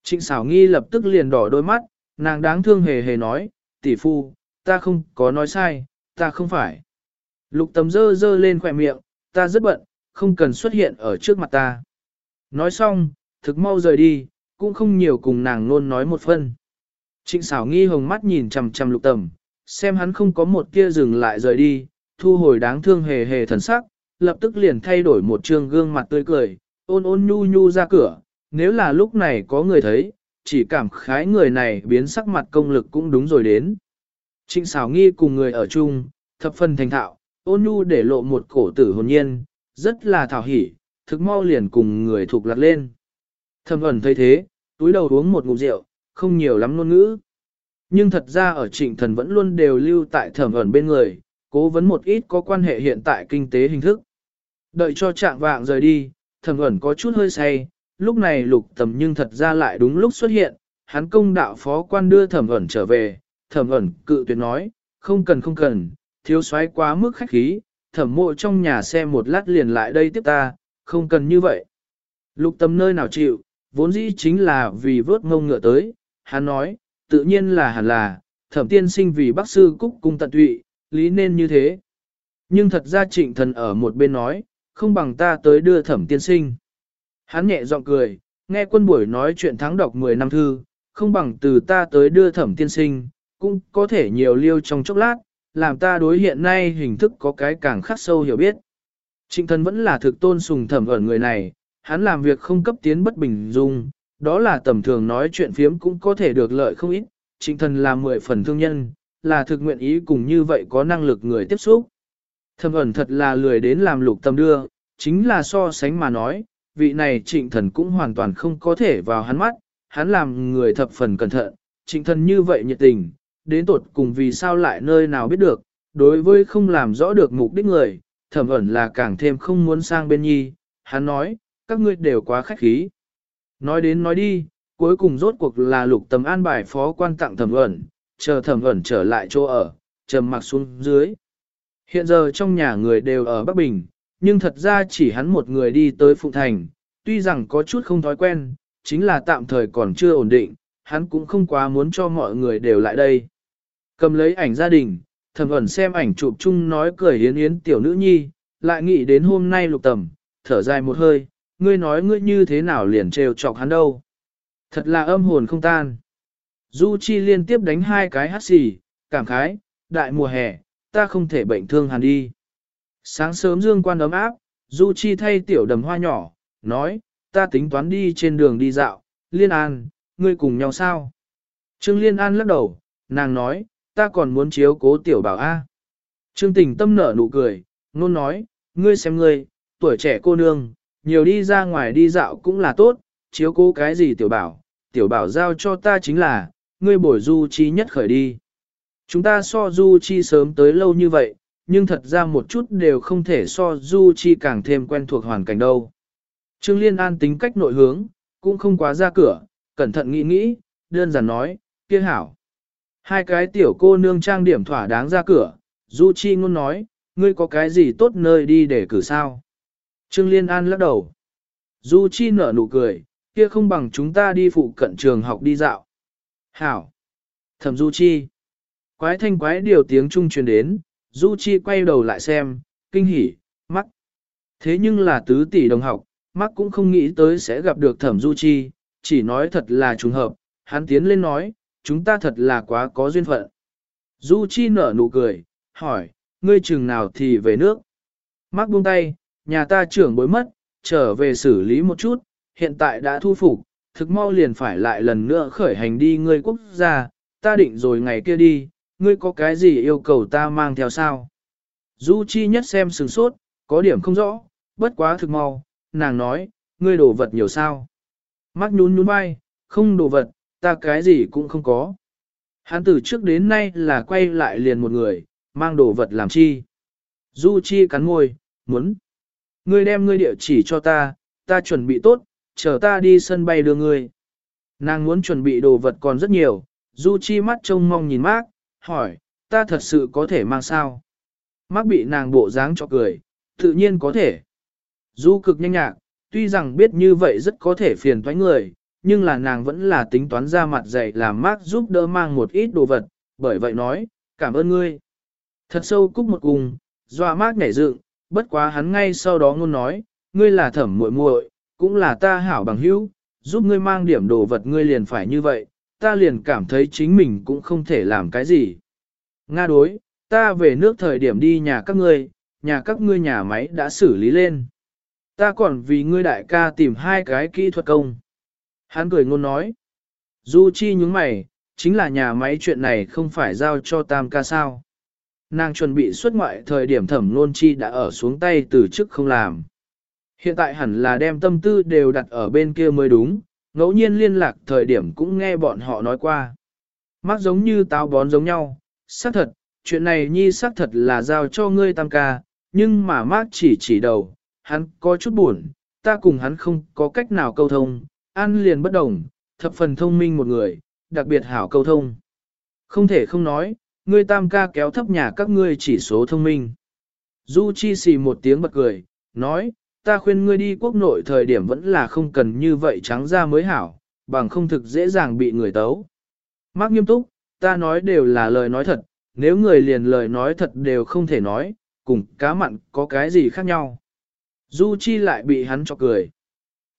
Trịnh xảo nghi lập tức liền đỏ đôi mắt, nàng đáng thương hề hề nói, tỷ phu, ta không có nói sai, ta không phải. Lục Tầm dơ dơ lên khỏe miệng, ta rất bận, không cần xuất hiện ở trước mặt ta. Nói xong, thực mau rời đi, cũng không nhiều cùng nàng luôn nói một phân. Trịnh xảo nghi hồng mắt nhìn chằm chằm lục tầm, xem hắn không có một kia dừng lại rời đi, thu hồi đáng thương hề hề thần sắc, lập tức liền thay đổi một trương gương mặt tươi cười, ôn ôn nhu nhu ra cửa, nếu là lúc này có người thấy, chỉ cảm khái người này biến sắc mặt công lực cũng đúng rồi đến. Trịnh xảo nghi cùng người ở chung, thập phần thành thạo, ôn nhu để lộ một cổ tử hồn nhiên, rất là thảo hỉ, thực mau liền cùng người thuộc lạc lên. Thầm ẩn thấy thế, túi đầu uống một ngụm rượu, không nhiều lắm ngôn ngữ. Nhưng thật ra ở trịnh thần vẫn luôn đều lưu tại thẩm ẩn bên người, cố vấn một ít có quan hệ hiện tại kinh tế hình thức. Đợi cho trạng vạng rời đi, thẩm ẩn có chút hơi say, lúc này lục tầm nhưng thật ra lại đúng lúc xuất hiện, hắn công đạo phó quan đưa thẩm ẩn trở về, thẩm ẩn cự tuyệt nói, không cần không cần, thiếu soái quá mức khách khí, thẩm mộ trong nhà xe một lát liền lại đây tiếp ta, không cần như vậy. Lục tầm nơi nào chịu, vốn dĩ chính là vì vớt ngông ngựa tới, hắn nói, tự nhiên là hẳn là, thẩm tiên sinh vì bác sư cúc cung tận tụy, lý nên như thế. Nhưng thật ra trịnh thần ở một bên nói, không bằng ta tới đưa thẩm tiên sinh. Hắn nhẹ giọng cười, nghe quân buổi nói chuyện thắng đọc 10 năm thư, không bằng từ ta tới đưa thẩm tiên sinh, cũng có thể nhiều liêu trong chốc lát, làm ta đối hiện nay hình thức có cái càng khắc sâu hiểu biết. Trịnh thần vẫn là thực tôn sùng thẩm ở người này, hắn làm việc không cấp tiến bất bình dung, đó là tầm thường nói chuyện phiếm cũng có thể được lợi không ít, trịnh thần là mười phần thương nhân, là thực nguyện ý cùng như vậy có năng lực người tiếp xúc. thẩm ẩn thật là lười đến làm lục tâm đưa, chính là so sánh mà nói, vị này trịnh thần cũng hoàn toàn không có thể vào hắn mắt, hắn làm người thập phần cẩn thận, trịnh thần như vậy nhiệt tình, đến tột cùng vì sao lại nơi nào biết được, đối với không làm rõ được mục đích người, thẩm ẩn là càng thêm không muốn sang bên nhi, hắn nói, các ngươi đều quá khách khí. Nói đến nói đi, cuối cùng rốt cuộc là lục tầm an bài phó quan tặng thẩm ẩn, chờ thẩm ẩn trở lại chỗ ở, trầm mặc xuống dưới. Hiện giờ trong nhà người đều ở Bắc Bình, nhưng thật ra chỉ hắn một người đi tới phụng Thành, tuy rằng có chút không thói quen, chính là tạm thời còn chưa ổn định, hắn cũng không quá muốn cho mọi người đều lại đây. Cầm lấy ảnh gia đình, thẩm ẩn xem ảnh chụp chung nói cười yến yến tiểu nữ nhi, lại nghĩ đến hôm nay lục tầm, thở dài một hơi, ngươi nói ngươi như thế nào liền trêu chọc hắn đâu. Thật là âm hồn không tan. Du Chi liên tiếp đánh hai cái hát xì, cảm khái, đại mùa hè, ta không thể bệnh thương hàn đi. Sáng sớm dương quan ấm áp, Du Chi thay tiểu đầm hoa nhỏ, nói, ta tính toán đi trên đường đi dạo, Liên An, ngươi cùng nhau sao? Trương Liên An lắc đầu, nàng nói, ta còn muốn chiếu cố tiểu bảo A. Trương tình tâm nở nụ cười, nôn nói, ngươi xem ngươi, tuổi trẻ cô nương, nhiều đi ra ngoài đi dạo cũng là tốt, chiếu cố cái gì tiểu bảo, tiểu bảo giao cho ta chính là, ngươi bổi du chi nhất khởi đi. Chúng ta so du chi sớm tới lâu như vậy, nhưng thật ra một chút đều không thể so du chi càng thêm quen thuộc hoàn cảnh đâu. Trương Liên An tính cách nội hướng, cũng không quá ra cửa, cẩn thận nghĩ nghĩ, đơn giản nói, kia hảo. Hai cái tiểu cô nương trang điểm thỏa đáng ra cửa, Du Chi ngôn nói, ngươi có cái gì tốt nơi đi để cử sao? Trương Liên An lắc đầu. Du Chi nở nụ cười, kia không bằng chúng ta đi phụ cận trường học đi dạo. Hảo. Thẩm Du Chi. Quái thanh quái điều tiếng trung truyền đến, Du Chi quay đầu lại xem, kinh hỉ, mắc. Thế nhưng là tứ tỷ đồng học, mắc cũng không nghĩ tới sẽ gặp được thẩm Du Chi, chỉ nói thật là trùng hợp, hắn tiến lên nói, chúng ta thật là quá có duyên phận. Du Chi nở nụ cười, hỏi, ngươi chừng nào thì về nước. Mắc buông tay, nhà ta trưởng bối mất, trở về xử lý một chút, hiện tại đã thu phục, thực mau liền phải lại lần nữa khởi hành đi ngươi quốc gia, ta định rồi ngày kia đi, ngươi có cái gì yêu cầu ta mang theo sao? Du Chi nhất xem sừng sốt, có điểm không rõ, bất quá thực mau, nàng nói, ngươi đồ vật nhiều sao? Mắc nhún nhún vai, không đồ vật, ta cái gì cũng không có. Hắn từ trước đến nay là quay lại liền một người, mang đồ vật làm chi. Du Chi cắn môi, muốn. Ngươi đem ngươi địa chỉ cho ta, ta chuẩn bị tốt, chờ ta đi sân bay đưa ngươi. Nàng muốn chuẩn bị đồ vật còn rất nhiều, Du Chi mắt trông mong nhìn Mark, hỏi, ta thật sự có thể mang sao? Mắc bị nàng bộ dáng cho cười, tự nhiên có thể. Du cực nhanh nhạc, tuy rằng biết như vậy rất có thể phiền toái người, nhưng là nàng vẫn là tính toán ra mặt dạy làm Mark giúp đỡ mang một ít đồ vật, bởi vậy nói, cảm ơn ngươi. Thật sâu cúc một cùng, dọa Mark nhảy dựng, bất quá hắn ngay sau đó ngôn nói, ngươi là thẩm muội muội, cũng là ta hảo bằng hữu, giúp ngươi mang điểm đồ vật ngươi liền phải như vậy, ta liền cảm thấy chính mình cũng không thể làm cái gì. Nga đối, ta về nước thời điểm đi nhà các ngươi, nhà các ngươi nhà máy đã xử lý lên. Ta còn vì ngươi đại ca tìm hai cái kỹ thuật công. Hắn cười ngôn nói. Du Chi nhúng mày, chính là nhà máy chuyện này không phải giao cho tam ca sao. Nàng chuẩn bị xuất ngoại thời điểm thẩm nôn chi đã ở xuống tay từ chức không làm. Hiện tại hẳn là đem tâm tư đều đặt ở bên kia mới đúng, ngẫu nhiên liên lạc thời điểm cũng nghe bọn họ nói qua. Mắt giống như táo bón giống nhau, xác thật, chuyện này nhi xác thật là giao cho ngươi tam ca, nhưng mà mát chỉ chỉ đầu, hắn có chút buồn, ta cùng hắn không có cách nào câu thông, an liền bất đồng, thập phần thông minh một người, đặc biệt hảo câu thông. Không thể không nói, ngươi tam ca kéo thấp nhà các ngươi chỉ số thông minh. Du Chi xì một tiếng bật cười, nói, ta khuyên ngươi đi quốc nội thời điểm vẫn là không cần như vậy trắng ra mới hảo, bằng không thực dễ dàng bị người tấu. Mắc nghiêm túc, ta nói đều là lời nói thật, nếu người liền lời nói thật đều không thể nói, cùng cá mặn có cái gì khác nhau. Du Chi lại bị hắn cho cười.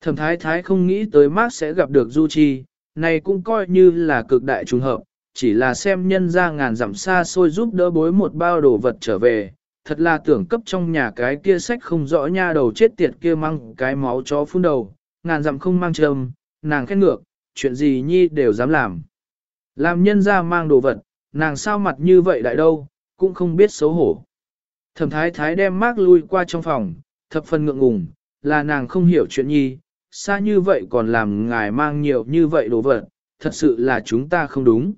Thẩm thái thái không nghĩ tới Mark sẽ gặp được Du Chi, này cũng coi như là cực đại trùng hợp, chỉ là xem nhân ra ngàn dặm xa xôi giúp đỡ bối một bao đồ vật trở về, thật là tưởng cấp trong nhà cái kia sách không rõ nha đầu chết tiệt kia mang cái máu chó phun đầu, ngàn dặm không mang trầm, nàng khét ngược, chuyện gì nhi đều dám làm. Làm nhân ra mang đồ vật, nàng sao mặt như vậy đại đâu, cũng không biết xấu hổ. Thẩm thái thái đem mác lui qua trong phòng, thập phần ngượng ngùng, là nàng không hiểu chuyện nhi, xa như vậy còn làm ngài mang nhiều như vậy đồ vật, thật sự là chúng ta không đúng.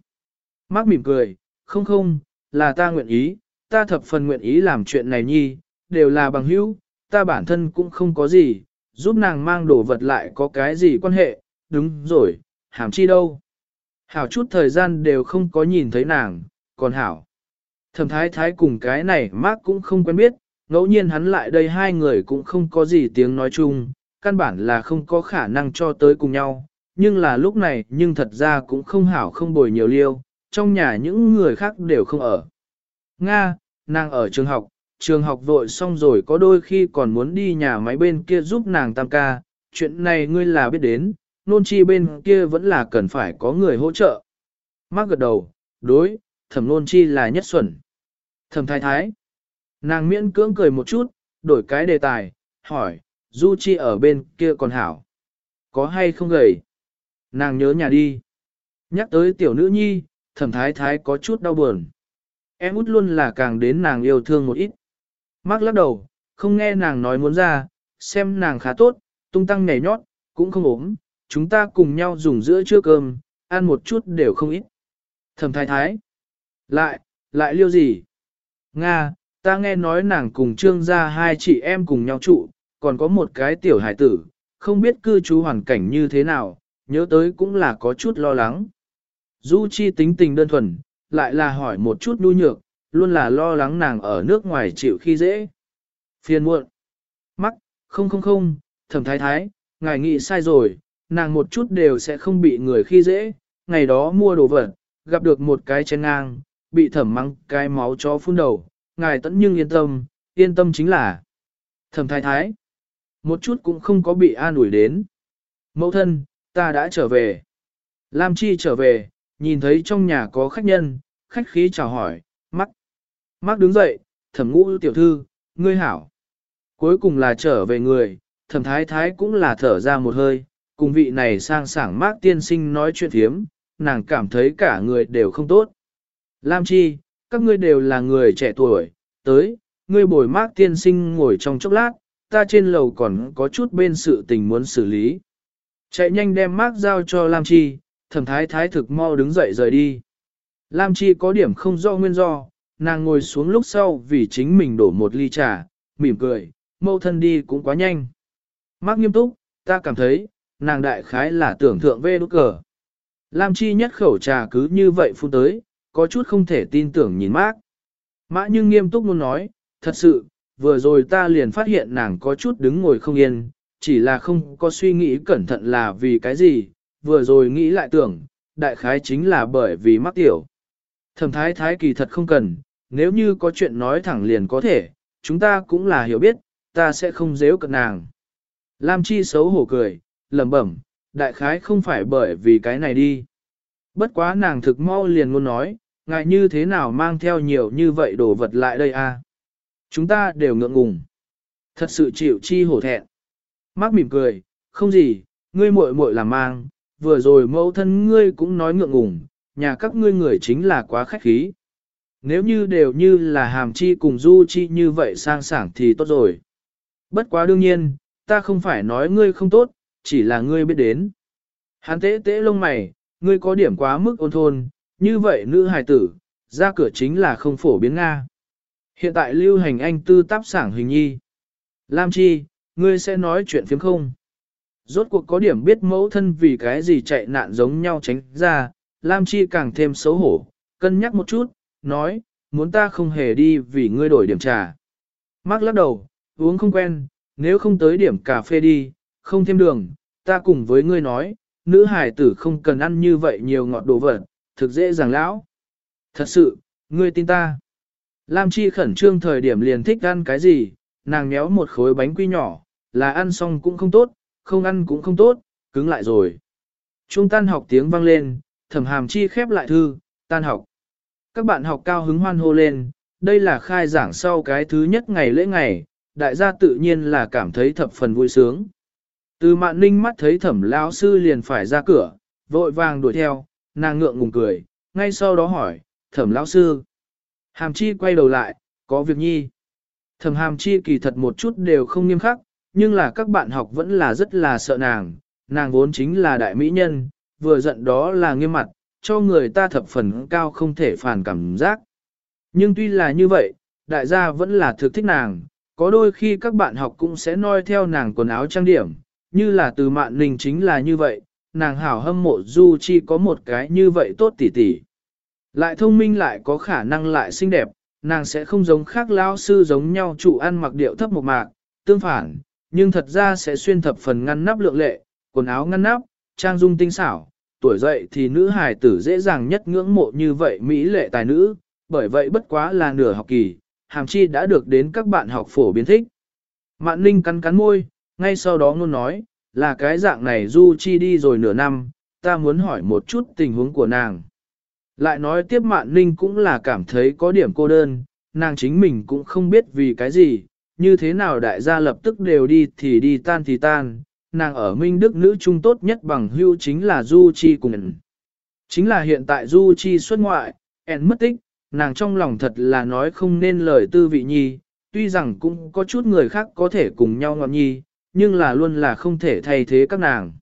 Mác mỉm cười, không không, là ta nguyện ý, ta thập phần nguyện ý làm chuyện này nhi, đều là bằng hữu, ta bản thân cũng không có gì, giúp nàng mang đồ vật lại có cái gì quan hệ, đúng rồi, hàm chi đâu. Hảo chút thời gian đều không có nhìn thấy nàng, còn Hảo. Thẩm thái thái cùng cái này Mark cũng không quen biết, ngẫu nhiên hắn lại đây hai người cũng không có gì tiếng nói chung, căn bản là không có khả năng cho tới cùng nhau, nhưng là lúc này nhưng thật ra cũng không hảo không bồi nhiều liêu, trong nhà những người khác đều không ở. Nga, nàng ở trường học, trường học vội xong rồi có đôi khi còn muốn đi nhà máy bên kia giúp nàng tam ca, chuyện này ngươi là biết đến, nôn chi bên kia vẫn là cần phải có người hỗ trợ. Mắc gật đầu, đối, thẩm nôn chi là nhất xuẩn. Thẩm thái thái. Nàng miễn cưỡng cười một chút, đổi cái đề tài, hỏi, du chi ở bên kia còn hảo. Có hay không gầy? Nàng nhớ nhà đi. Nhắc tới tiểu nữ nhi, thẩm thái thái có chút đau buồn. Em út luôn là càng đến nàng yêu thương một ít. Mắc lắc đầu, không nghe nàng nói muốn ra, xem nàng khá tốt, tung tăng nhảy nhót, cũng không ốm, chúng ta cùng nhau dùng giữa trưa cơm, ăn một chút đều không ít. Thẩm thái thái. Lại, lại liêu gì? Nga, ta nghe nói nàng cùng trương gia hai chị em cùng nhau trụ, còn có một cái tiểu hải tử, không biết cư trú hoàn cảnh như thế nào, nhớ tới cũng là có chút lo lắng. Du Chi tính tình đơn thuần, lại là hỏi một chút nhu nhược, luôn là lo lắng nàng ở nước ngoài chịu khi dễ. Phiền muộn. Mắc, không không không, thẩm thái thái, ngài nghĩ sai rồi, nàng một chút đều sẽ không bị người khi dễ, ngày đó mua đồ vật, gặp được một cái chén ngang, bị thẩm mắng cái máu cho phun đầu, ngài tẫn nhưng yên tâm, yên tâm chính là thẩm thái thái. Một chút cũng không có bị an ủi đến. Mẫu thân, ta đã trở về. Lam Chi trở về, nhìn thấy trong nhà có khách nhân, khách khí chào hỏi, mắc. Mắc đứng dậy, thẩm ngũ tiểu thư, ngươi hảo. Cuối cùng là trở về người, thẩm thái thái cũng là thở ra một hơi, cùng vị này sang sảng mác tiên sinh nói chuyện thiếm, nàng cảm thấy cả người đều không tốt. Lam Chi, các ngươi đều là người trẻ tuổi, tới, ngươi bồi mác tiên sinh ngồi trong chốc lát, ta trên lầu còn có chút bên sự tình muốn xử lý. Chạy nhanh đem mác giao cho Lam Chi, thẩm thái thái thực mau đứng dậy rời đi. Lam Chi có điểm không do nguyên do, nàng ngồi xuống lúc sau vì chính mình đổ một ly trà, mỉm cười, mâu thân đi cũng quá nhanh. Mắc nghiêm túc, ta cảm thấy, nàng đại khái là tưởng thượng vê đốt cờ. Lam Chi nhất khẩu trà cứ như vậy phun tới, có chút không thể tin tưởng nhìn mác. Mã nhưng nghiêm túc muốn nói, thật sự, vừa rồi ta liền phát hiện nàng có chút đứng ngồi không yên, chỉ là không có suy nghĩ cẩn thận là vì cái gì, vừa rồi nghĩ lại tưởng, đại khái chính là bởi vì mắc tiểu. Thẩm thái thái kỳ thật không cần, nếu như có chuyện nói thẳng liền có thể, chúng ta cũng là hiểu biết, ta sẽ không dễ cận nàng. Lam Chi xấu hổ cười, lẩm bẩm, đại khái không phải bởi vì cái này đi. Bất quá nàng thực mau liền muốn nói, ngại như thế nào mang theo nhiều như vậy đồ vật lại đây a? Chúng ta đều ngượng ngùng. Thật sự chịu chi hổ thẹn. Mắc mỉm cười, không gì, ngươi muội muội làm mang, vừa rồi mẫu thân ngươi cũng nói ngượng ngùng, nhà các ngươi người chính là quá khách khí. Nếu như đều như là hàm chi cùng du chi như vậy sang sảng thì tốt rồi. Bất quá đương nhiên, ta không phải nói ngươi không tốt, chỉ là ngươi biết đến. Hắn tế tế lông mày, ngươi có điểm quá mức ôn thôn, như vậy nữ hài tử, ra cửa chính là không phổ biến Nga. Hiện tại lưu hành anh tư táp sảng hình nhi. Lam Chi, ngươi sẽ nói chuyện phiếm không? Rốt cuộc có điểm biết mẫu thân vì cái gì chạy nạn giống nhau tránh ra, Lam Chi càng thêm xấu hổ, cân nhắc một chút, nói, muốn ta không hề đi vì ngươi đổi điểm trà. Mark lắc đầu, uống không quen, nếu không tới điểm cà phê đi, không thêm đường, ta cùng với ngươi nói, nữ hải tử không cần ăn như vậy nhiều ngọt đồ vật, thực dễ dàng lão. Thật sự, ngươi tin ta. Lam Chi khẩn trương thời điểm liền thích ăn cái gì, nàng méo một khối bánh quy nhỏ, là ăn xong cũng không tốt, không ăn cũng không tốt, cứng lại rồi. Trung tan học tiếng vang lên, thẩm hàm chi khép lại thư, tan học. Các bạn học cao hứng hoan hô lên, đây là khai giảng sau cái thứ nhất ngày lễ ngày, đại gia tự nhiên là cảm thấy thập phần vui sướng. Từ mạn ninh mắt thấy thẩm lão sư liền phải ra cửa, vội vàng đuổi theo, nàng ngượng ngùng cười, ngay sau đó hỏi, thẩm lão sư. Hàm chi quay đầu lại, có việc nhi. Thẩm hàm chi kỳ thật một chút đều không nghiêm khắc, nhưng là các bạn học vẫn là rất là sợ nàng, nàng vốn chính là đại mỹ nhân, vừa giận đó là nghiêm mặt, cho người ta thập phần cao không thể phản cảm giác. Nhưng tuy là như vậy, đại gia vẫn là thực thích nàng, có đôi khi các bạn học cũng sẽ noi theo nàng quần áo trang điểm, như là từ mạn ninh chính là như vậy, nàng hảo hâm mộ Du Chi có một cái như vậy tốt tỉ tỉ. Lại thông minh lại có khả năng lại xinh đẹp, nàng sẽ không giống khác lao sư giống nhau chủ ăn mặc điệu thấp một mạc, tương phản, nhưng thật ra sẽ xuyên thập phần ngăn nắp lượng lệ, quần áo ngăn nắp, trang dung tinh xảo, tuổi dậy thì nữ hài tử dễ dàng nhất ngưỡng mộ như vậy mỹ lệ tài nữ, bởi vậy bất quá là nửa học kỳ, hàm chi đã được đến các bạn học phổ biến thích. Mạn Ninh cắn cắn môi, ngay sau đó luôn nói, là cái dạng này Du Chi đi rồi nửa năm, ta muốn hỏi một chút tình huống của nàng. Lại nói tiếp Mạn Ninh cũng là cảm thấy có điểm cô đơn, nàng chính mình cũng không biết vì cái gì, như thế nào đại gia lập tức đều đi thì đi tan thì tan, nàng ở Minh Đức nữ trung tốt nhất bằng hưu chính là Du Chi cùng ẩn. Chính là hiện tại Du Chi xuất ngoại, ẩn mất tích, nàng trong lòng thật là nói không nên lời tư vị nhi, tuy rằng cũng có chút người khác có thể cùng nhau ngọt nhi, nhưng là luôn là không thể thay thế các nàng.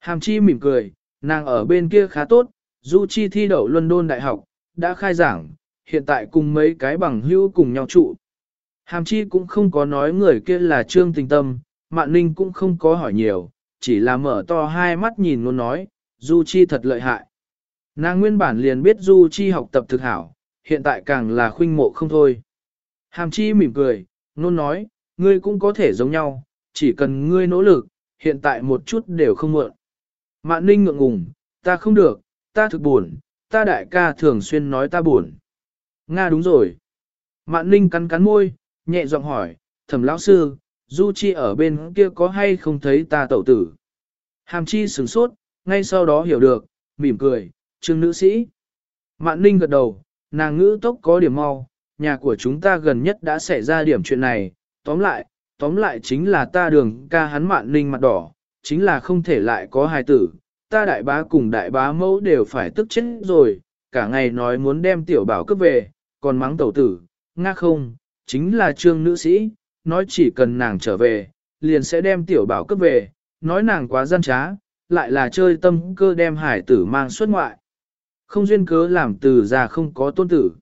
Hàm Chi mỉm cười, nàng ở bên kia khá tốt, Du Chi thi đậu London Đại học, đã khai giảng, hiện tại cùng mấy cái bằng hưu cùng nhau trụ. Hàm Chi cũng không có nói người kia là Trương Tình Tâm, Mạn Ninh cũng không có hỏi nhiều, chỉ là mở to hai mắt nhìn luôn nói, Du Chi thật lợi hại. Nàng nguyên bản liền biết Du Chi học tập thực hảo, hiện tại càng là khuynh mộ không thôi. Hàm Chi mỉm cười, luôn nói, ngươi cũng có thể giống nhau, chỉ cần ngươi nỗ lực, hiện tại một chút đều không muộn. Mạn Ninh ngượng ngùng, ta không được, ta thực buồn, ta đại ca thường xuyên nói ta buồn. Nga đúng rồi. Mạn Ninh cắn cắn môi, nhẹ giọng hỏi, thẩm lão sư, Du Chi ở bên kia có hay không thấy ta tẩu tử? Hàm Chi sửng sốt, ngay sau đó hiểu được, mỉm cười, trương nữ sĩ. Mạn Ninh gật đầu, nàng ngữ tốc có điểm mau, nhà của chúng ta gần nhất đã xảy ra điểm chuyện này, tóm lại, tóm lại chính là ta đường ca hắn Mạn Ninh mặt đỏ, chính là không thể lại có hài tử, ta đại bá cùng đại bá mẫu đều phải tức chết rồi, cả ngày nói muốn đem tiểu bảo cướp về, còn mắng tẩu tử, nga không, chính là trương nữ sĩ, nói chỉ cần nàng trở về, liền sẽ đem tiểu bảo cướp về, nói nàng quá gian trá, lại là chơi tâm cơ đem hải tử mang xuất ngoại. Không duyên cớ làm từ già không có tôn tử.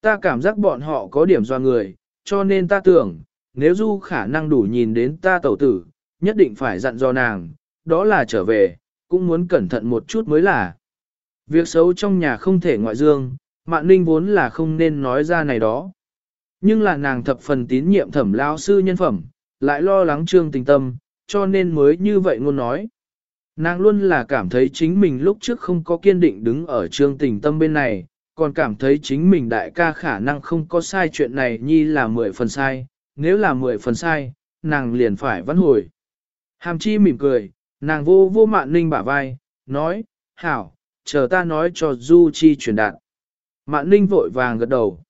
Ta cảm giác bọn họ có điểm do người, cho nên ta tưởng, nếu du khả năng đủ nhìn đến ta tẩu tử, nhất định phải dặn do nàng, đó là trở về, cũng muốn cẩn thận một chút mới là. Việc xấu trong nhà không thể ngoại dương, mạng Ninh vốn là không nên nói ra này đó. Nhưng là nàng thập phần tín nhiệm thẩm lao sư nhân phẩm, lại lo lắng trương tình tâm, cho nên mới như vậy ngôn nói. Nàng luôn là cảm thấy chính mình lúc trước không có kiên định đứng ở trương tình tâm bên này, còn cảm thấy chính mình đại ca khả năng không có sai chuyện này nhi là mười phần sai, nếu là mười phần sai, nàng liền phải vãn hồi. Hàm chi mỉm cười, nàng vô vô mạn ninh bả vai, nói, hảo, chờ ta nói cho Du Chi truyền đạt. Mạn ninh vội vàng gật đầu.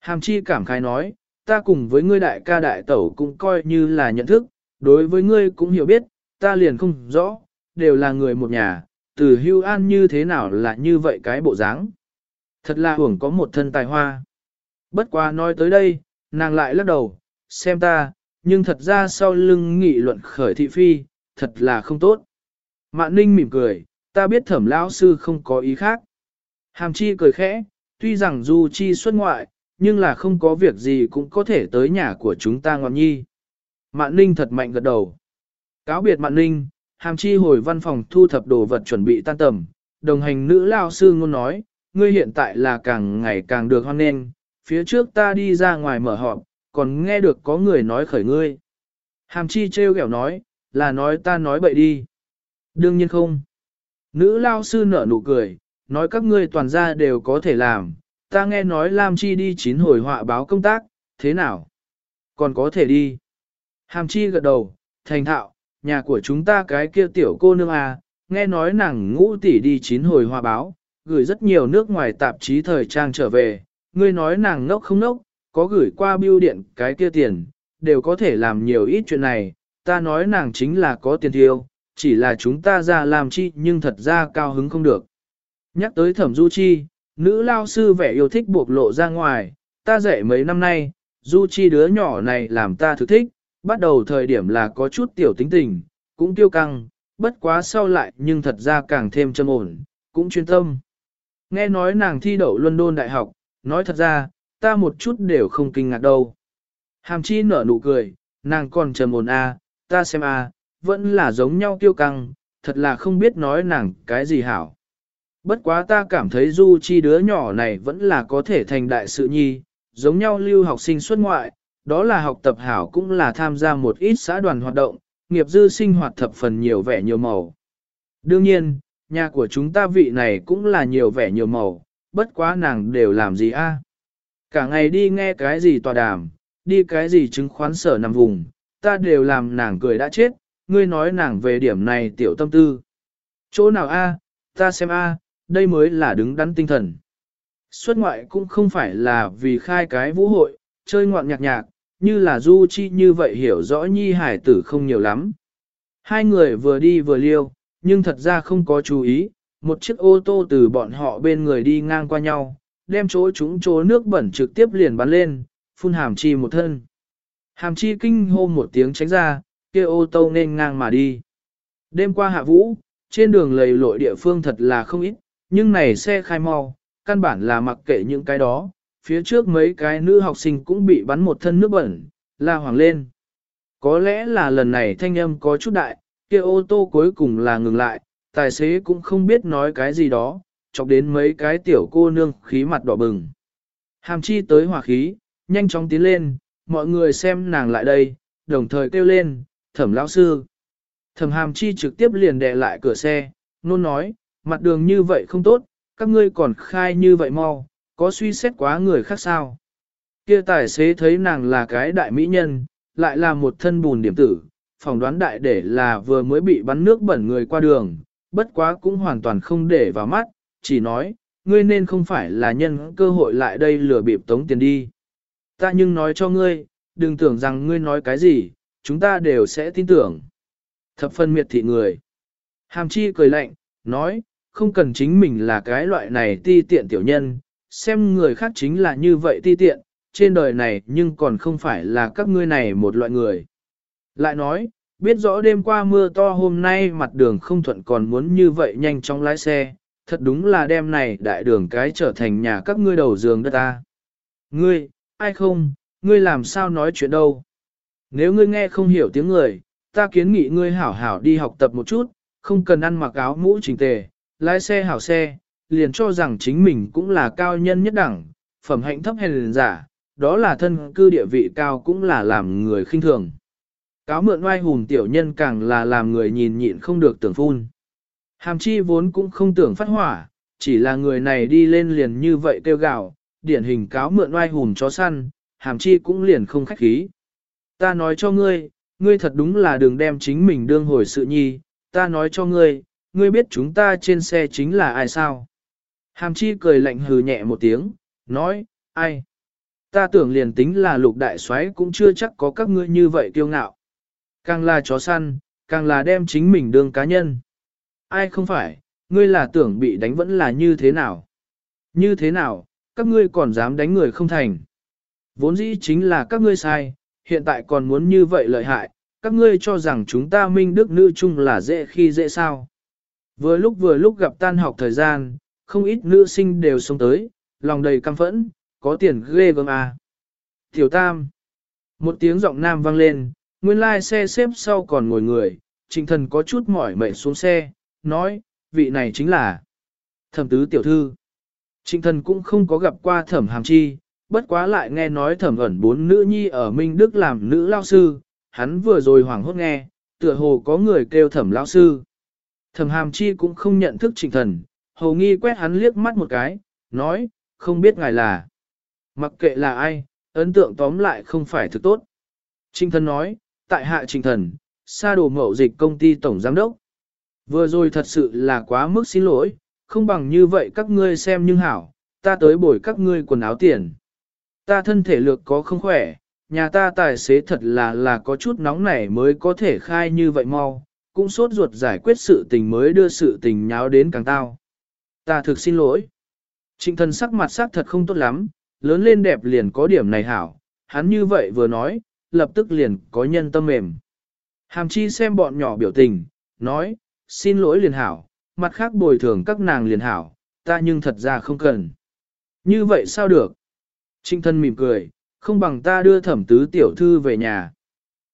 Hàm chi cảm khai nói, ta cùng với ngươi đại ca đại tẩu cũng coi như là nhận thức, đối với ngươi cũng hiểu biết, ta liền không rõ, đều là người một nhà, từ hưu an như thế nào là như vậy cái bộ dáng. Thật là hưởng có một thân tài hoa. Bất quá nói tới đây, nàng lại lắc đầu, xem ta, nhưng thật ra sau lưng nghị luận khởi thị phi, thật là không tốt. Mạn ninh mỉm cười, ta biết thẩm lão sư không có ý khác. Hàm chi cười khẽ, tuy rằng du chi xuất ngoại, nhưng là không có việc gì cũng có thể tới nhà của chúng ta ngọn nhi. Mạn ninh thật mạnh gật đầu. Cáo biệt mạn ninh, hàm chi hồi văn phòng thu thập đồ vật chuẩn bị tan tầm, đồng hành nữ lao sư ngôn nói, ngươi hiện tại là càng ngày càng được hoan nghênh, phía trước ta đi ra ngoài mở họp, còn nghe được có người nói khởi ngươi. Hàm chi trêu ghẹo nói, là nói ta nói bậy đi. Đương nhiên không. Nữ lao sư nở nụ cười, nói các ngươi toàn gia đều có thể làm, ta nghe nói Lam Chi đi chín hồi họa báo công tác, thế nào? Còn có thể đi. Hàm Chi gật đầu, thành thạo, nhà của chúng ta cái kia tiểu cô nương à, nghe nói nàng ngũ tỷ đi chín hồi họa báo, gửi rất nhiều nước ngoài tạp chí thời trang trở về, ngươi nói nàng ngốc không ngốc, có gửi qua bưu điện cái kia tiền, đều có thể làm nhiều ít chuyện này, ta nói nàng chính là có tiền tiêu, chỉ là chúng ta ra làm chi nhưng thật ra cao hứng không được. Nhắc tới thẩm du chi, nữ lao sư vẻ yêu thích buộc lộ ra ngoài, ta dạy mấy năm nay, du chi đứa nhỏ này làm ta thực thích, bắt đầu thời điểm là có chút tiểu tính tình, cũng tiêu căng, bất quá sau lại nhưng thật ra càng thêm châm ổn, cũng chuyên tâm. Nghe nói nàng thi đậu London Đại học, nói thật ra, ta một chút đều không kinh ngạc đâu. Hàm chi nở nụ cười, nàng còn trầm ổn a, à, ta xem a, à, vẫn là giống nhau tiêu căng, thật là không biết nói nàng cái gì hảo. Bất quá ta cảm thấy Du Chi đứa nhỏ này vẫn là có thể thành đại sự nhi, giống nhau lưu học sinh xuất ngoại, đó là học tập hảo cũng là tham gia một ít xã đoàn hoạt động, nghiệp dư sinh hoạt thập phần nhiều vẻ nhiều màu. Đương nhiên, nhà của chúng ta vị này cũng là nhiều vẻ nhiều màu, bất quá nàng đều làm gì a? Cả ngày đi nghe cái gì tòa đàm, đi cái gì chứng khoán sở nằm vùng, ta đều làm nàng cười đã chết, ngươi nói nàng về điểm này tiểu tâm tư. Chỗ nào a? ta xem a, đây mới là đứng đắn tinh thần. Xuất ngoại cũng không phải là vì khai cái vũ hội, chơi ngoạn nhạc nhạc, như là du chi như vậy hiểu rõ nhi hải tử không nhiều lắm. Hai người vừa đi vừa liêu, nhưng thật ra không có chú ý, một chiếc ô tô từ bọn họ bên người đi ngang qua nhau, đem chỗ chúng chỗ nước bẩn trực tiếp liền bắn lên, phun hàm chi một thân. Hàm chi kinh hô một tiếng tránh ra, kia ô tô nên ngang mà đi. Đêm qua hạ vũ, trên đường lầy lội địa phương thật là không ít, nhưng này xe khai mau, căn bản là mặc kệ những cái đó, phía trước mấy cái nữ học sinh cũng bị bắn một thân nước bẩn, la hoàng lên. Có lẽ là lần này thanh âm có chút đại, kia ô tô cuối cùng là ngừng lại, tài xế cũng không biết nói cái gì đó, chọc đến mấy cái tiểu cô nương khí mặt đỏ bừng. Hàm chi tới hỏa khí, nhanh chóng tiến lên, mọi người xem nàng lại đây, đồng thời kêu lên, thẩm lão sư. Thẩm hàm chi trực tiếp liền đè lại cửa xe, nôn nói, mặt đường như vậy không tốt, các ngươi còn khai như vậy mau, có suy xét quá người khác sao. Kia tài xế thấy nàng là cái đại mỹ nhân, lại là một thân bùn điểm tử, phỏng đoán đại để là vừa mới bị bắn nước bẩn người qua đường, bất quá cũng hoàn toàn không để vào mắt, chỉ nói, ngươi nên không phải là nhân cơ hội lại đây lừa bịp tống tiền đi. Ta nhưng nói cho ngươi, đừng tưởng rằng ngươi nói cái gì, chúng ta đều sẽ tin tưởng. Thập phân miệt thị người. Hàm chi cười lạnh, nói, không cần chính mình là cái loại này ti tiện tiểu nhân, xem người khác chính là như vậy ti tiện, trên đời này nhưng còn không phải là các ngươi này một loại người. Lại nói, biết rõ đêm qua mưa to hôm nay mặt đường không thuận còn muốn như vậy nhanh chóng lái xe, thật đúng là đêm này đại đường cái trở thành nhà các ngươi đầu giường đất ta. Ngươi, ai không, ngươi làm sao nói chuyện đâu. Nếu ngươi nghe không hiểu tiếng người, ta kiến nghị ngươi hảo hảo đi học tập một chút, không cần ăn mặc áo mũ chỉnh tề, lái xe hảo xe, liền cho rằng chính mình cũng là cao nhân nhất đẳng, phẩm hạnh thấp hèn giả, đó là thân cư địa vị cao cũng là làm người khinh thường. Cáo mượn oai hùng tiểu nhân càng là làm người nhìn nhịn không được tưởng phun. Hàm chi vốn cũng không tưởng phát hỏa, chỉ là người này đi lên liền như vậy kêu gào, điển hình cáo mượn oai hùng chó săn, hàm chi cũng liền không khách khí. Ta nói cho ngươi, ngươi thật đúng là đừng đem chính mình đương hồi sự nhi, ta nói cho ngươi, ngươi biết chúng ta trên xe chính là ai sao? Hàm chi cười lạnh hừ nhẹ một tiếng, nói, ai? Ta tưởng liền tính là lục đại soái cũng chưa chắc có các ngươi như vậy kiêu ngạo. Càng là chó săn, càng là đem chính mình đương cá nhân. Ai không phải, ngươi là tưởng bị đánh vẫn là như thế nào? Như thế nào, các ngươi còn dám đánh người không thành? Vốn dĩ chính là các ngươi sai, hiện tại còn muốn như vậy lợi hại, các ngươi cho rằng chúng ta minh đức nữ chung là dễ khi dễ sao. Vừa lúc vừa lúc gặp tan học thời gian, không ít nữ sinh đều sống tới, lòng đầy căm phẫn, có tiền ghê gớm à. Tiểu Tam. Một tiếng giọng nam vang lên, nguyên lai xe xếp sau còn ngồi người, trịnh thần có chút mỏi mệt xuống xe, nói, vị này chính là thẩm tứ tiểu thư. Trịnh thần cũng không có gặp qua thẩm hàm chi, bất quá lại nghe nói thẩm ẩn bốn nữ nhi ở Minh Đức làm nữ lao sư, hắn vừa rồi hoảng hốt nghe, tựa hồ có người kêu thẩm lao sư. Thẩm hàm chi cũng không nhận thức trịnh thần, hầu nghi quét hắn liếc mắt một cái, nói, không biết ngài là. Mặc kệ là ai, ấn tượng tóm lại không phải thực tốt. Trịnh thần nói, tại hạ trịnh thần, sa đồ mậu dịch công ty tổng giám đốc. Vừa rồi thật sự là quá mức xin lỗi, không bằng như vậy các ngươi xem nhưng hảo, ta tới bồi các ngươi quần áo tiền. Ta thân thể lực có không khỏe, nhà ta tài xế thật là là có chút nóng nảy mới có thể khai như vậy mau, cũng sốt ruột giải quyết sự tình mới đưa sự tình nháo đến càng tao. Ta thực xin lỗi. Trịnh thần sắc mặt sắc thật không tốt lắm, lớn lên đẹp liền có điểm này hảo, hắn như vậy vừa nói, lập tức liền có nhân tâm mềm. Hàm chi xem bọn nhỏ biểu tình, nói, xin lỗi liền hảo, mặt khác bồi thường các nàng liền hảo, ta nhưng thật ra không cần. Như vậy sao được? Trịnh thân mỉm cười, không bằng ta đưa thẩm tứ tiểu thư về nhà.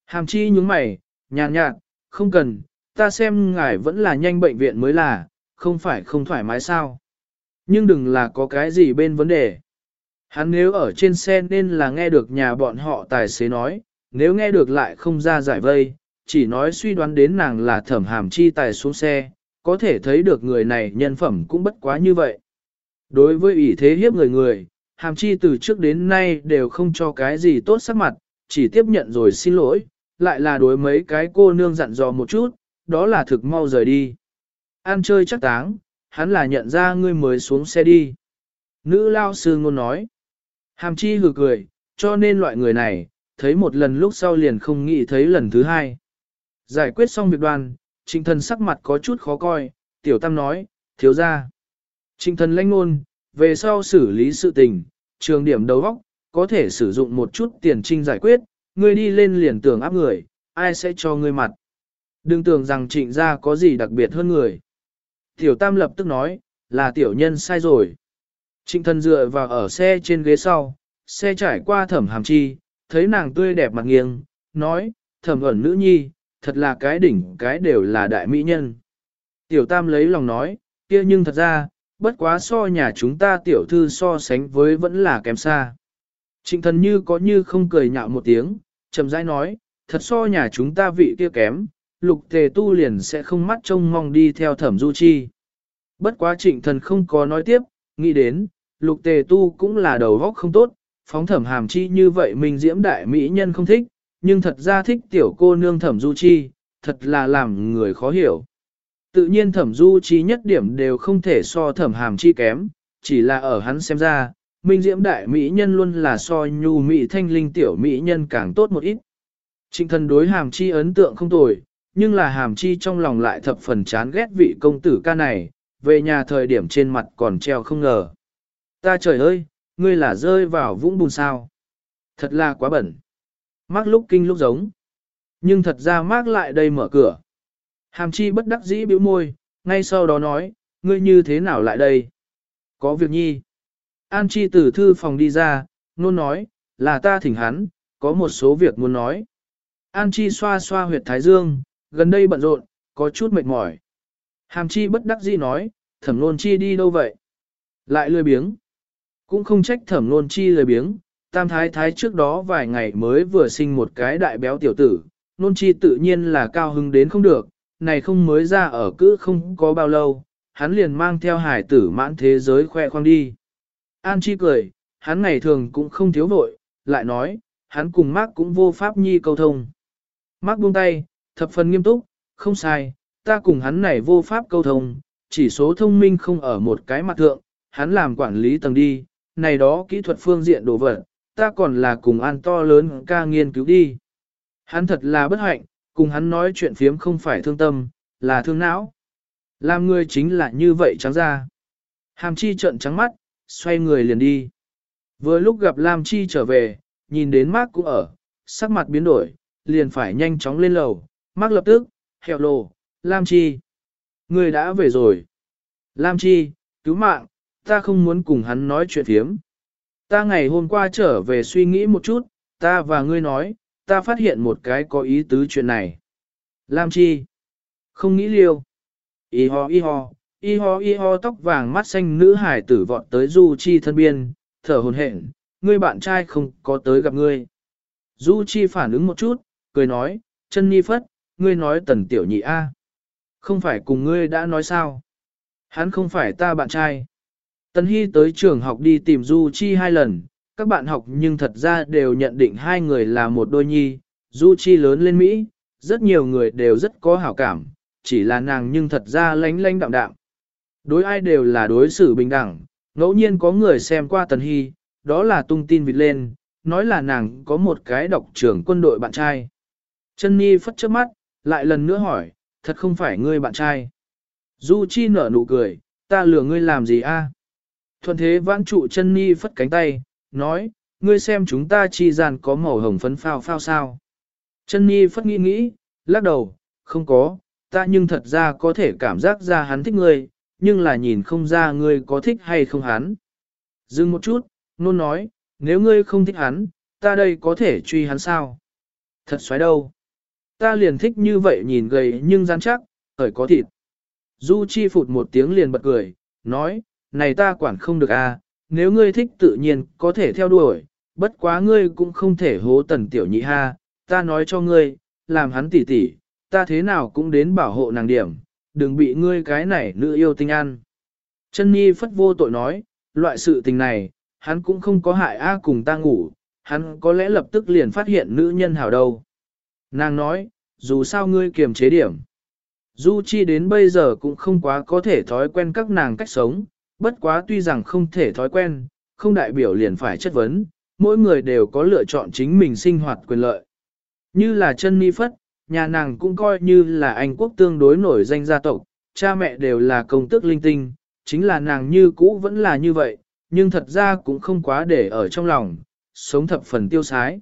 Hàm chi nhúng mày, nhàn nhạt, không cần, ta xem ngài vẫn là nhanh bệnh viện mới là, không phải không thoải mái sao. Nhưng đừng là có cái gì bên vấn đề. Hắn nếu ở trên xe nên là nghe được nhà bọn họ tài xế nói, nếu nghe được lại không ra giải vây, chỉ nói suy đoán đến nàng là thẩm hàm chi tài xuống xe, có thể thấy được người này nhân phẩm cũng bất quá như vậy. Đối với ủy thế hiếp người người, hàm chi từ trước đến nay đều không cho cái gì tốt sắc mặt, chỉ tiếp nhận rồi xin lỗi, lại là đối mấy cái cô nương dặn dò một chút, đó là thực mau rời đi. Ăn chơi chắc táng, hắn là nhận ra ngươi mới xuống xe đi. Nữ lao sư ngôn nói. Hàm chi hừ cười, cho nên loại người này, thấy một lần lúc sau liền không nghĩ thấy lần thứ hai. Giải quyết xong việc đoàn, trịnh thần sắc mặt có chút khó coi, tiểu tam nói, thiếu ra. Trịnh thần lãnh ngôn, về sau xử lý sự tình, trường điểm đầu góc, có thể sử dụng một chút tiền trinh giải quyết, ngươi đi lên liền tưởng áp người, ai sẽ cho ngươi mặt. Đừng tưởng rằng trịnh gia có gì đặc biệt hơn người. Tiểu tam lập tức nói, là tiểu nhân sai rồi. Trịnh thần dựa vào ở xe trên ghế sau, xe trải qua thẩm hàm chi, thấy nàng tươi đẹp mặt nghiêng, nói, thẩm ẩn nữ nhi, thật là cái đỉnh cái đều là đại mỹ nhân. Tiểu tam lấy lòng nói, kia nhưng thật ra, bất quá so nhà chúng ta tiểu thư so sánh với vẫn là kém xa. Trịnh thần như có như không cười nhạo một tiếng, chậm rãi nói, thật so nhà chúng ta vị kia kém, lục tề tu liền sẽ không mắt trông mong đi theo thẩm du chi. Bất quá trịnh thần không có nói tiếp, nghĩ đến, lục tề tu cũng là đầu góc không tốt, phóng thẩm hàm chi như vậy mình diễm đại mỹ nhân không thích, nhưng thật ra thích tiểu cô nương thẩm du chi, thật là làm người khó hiểu. Tự nhiên thẩm du chi nhất điểm đều không thể so thẩm hàm chi kém, chỉ là ở hắn xem ra, minh diễm đại mỹ nhân luôn là so nhu mỹ thanh linh tiểu mỹ nhân càng tốt một ít. Trịnh thần đối hàm chi ấn tượng không tồi, nhưng là hàm chi trong lòng lại thập phần chán ghét vị công tử ca này, về nhà thời điểm trên mặt còn treo không ngờ. Ta trời ơi, ngươi là rơi vào vũng bùn sao. Thật là quá bẩn. Mác lúc kinh lúc giống. Nhưng thật ra mác lại đây mở cửa. Hàm chi bất đắc dĩ bĩu môi, ngay sau đó nói, ngươi như thế nào lại đây? Có việc nhi. An chi từ thư phòng đi ra, nôn nói, là ta thỉnh hắn, có một số việc muốn nói. An chi xoa xoa huyệt thái dương, gần đây bận rộn, có chút mệt mỏi. Hàm chi bất đắc dĩ nói, thẩm nôn chi đi đâu vậy? Lại lười biếng. Cũng không trách thẩm nôn chi lười biếng, tam thái thái trước đó vài ngày mới vừa sinh một cái đại béo tiểu tử, nôn chi tự nhiên là cao hứng đến không được, này không mới ra ở cữ không có bao lâu, hắn liền mang theo hải tử mãn thế giới khoe khoang đi. An chi cười, hắn ngày thường cũng không thiếu vội, lại nói, hắn cùng Mark cũng vô pháp nhi câu thông. Mark buông tay, thập phần nghiêm túc, không sai, ta cùng hắn này vô pháp câu thông, chỉ số thông minh không ở một cái mặt thượng, hắn làm quản lý tầng đi, này đó kỹ thuật phương diện đồ vật, ta còn là cùng an to lớn ca nghiên cứu đi. Hắn thật là bất hạnh, cùng hắn nói chuyện phiếm không phải thương tâm, là thương não. Làm người chính là như vậy trắng ra. Hàm chi trợn trắng mắt, xoay người liền đi. Vừa lúc gặp Lam Chi trở về, nhìn đến Mark cũng ở, sắc mặt biến đổi, liền phải nhanh chóng lên lầu. Mark lập tức, hẹo lồ, Lam Chi. Người đã về rồi. Lam Chi, cứu mạng, ta không muốn cùng hắn nói chuyện thiếm. Ta ngày hôm qua trở về suy nghĩ một chút, ta và ngươi nói, ta phát hiện một cái có ý tứ chuyện này. Lam Chi. Không nghĩ liêu. Y ho y ho, y ho y ho tóc vàng mắt xanh nữ hải tử vọt tới Du Chi thân biên, thở hồn hển, ngươi bạn trai không có tới gặp ngươi. Du Chi phản ứng một chút, cười nói, chân ni phất, ngươi nói tần tiểu nhị A. Không phải cùng ngươi đã nói sao? Hắn không phải ta bạn trai. Tần Hy tới trường học đi tìm Du Chi hai lần, các bạn học nhưng thật ra đều nhận định hai người là một đôi nhi, Du Chi lớn lên Mỹ, rất nhiều người đều rất có hảo cảm, chỉ là nàng nhưng thật ra lánh lánh đạm đạm. Đối ai đều là đối xử bình đẳng, ngẫu nhiên có người xem qua Tần Hy, đó là tung tin vịt lên, nói là nàng có một cái độc trưởng quân đội bạn trai. Chân Nhi phất trước mắt, lại lần nữa hỏi, thật không phải ngươi bạn trai. Du Chi nở nụ cười, ta lừa ngươi làm gì a? Thuận thế vãn trụ chân Nhi phất cánh tay, nói, ngươi xem chúng ta chi gian có màu hồng phấn phao phao sao. Chân Nhi phất nghĩ nghĩ, lắc đầu, không có, ta nhưng thật ra có thể cảm giác ra hắn thích ngươi, nhưng là nhìn không ra ngươi có thích hay không hắn. Dừng một chút, nôn nói, nếu ngươi không thích hắn, ta đây có thể truy hắn sao? Thật xoáy đâu. Ta liền thích như vậy nhìn gầy nhưng rắn chắc, hởi có thịt. Du Chi phụt một tiếng liền bật cười, nói, này ta quản không được à, nếu ngươi thích tự nhiên có thể theo đuổi, bất quá ngươi cũng không thể hố tần tiểu nhị ha, ta nói cho ngươi, làm hắn tỉ tỉ, ta thế nào cũng đến bảo hộ nàng điểm, đừng bị ngươi cái này nữ yêu tinh ăn. Chân Nhi phất vô tội nói, loại sự tình này, hắn cũng không có hại A cùng ta ngủ, hắn có lẽ lập tức liền phát hiện nữ nhân hảo đâu. Nàng nói, dù sao ngươi kiềm chế điểm. Du Chi đến bây giờ cũng không quá có thể thói quen các nàng cách sống, bất quá tuy rằng không thể thói quen, không đại biểu liền phải chất vấn, mỗi người đều có lựa chọn chính mình sinh hoạt quyền lợi. Như là chân ni phất, nhà nàng cũng coi như là Anh quốc tương đối nổi danh gia tộc, cha mẹ đều là công tước linh tinh, chính là nàng như cũ vẫn là như vậy, nhưng thật ra cũng không quá để ở trong lòng, sống thập phần tiêu sái.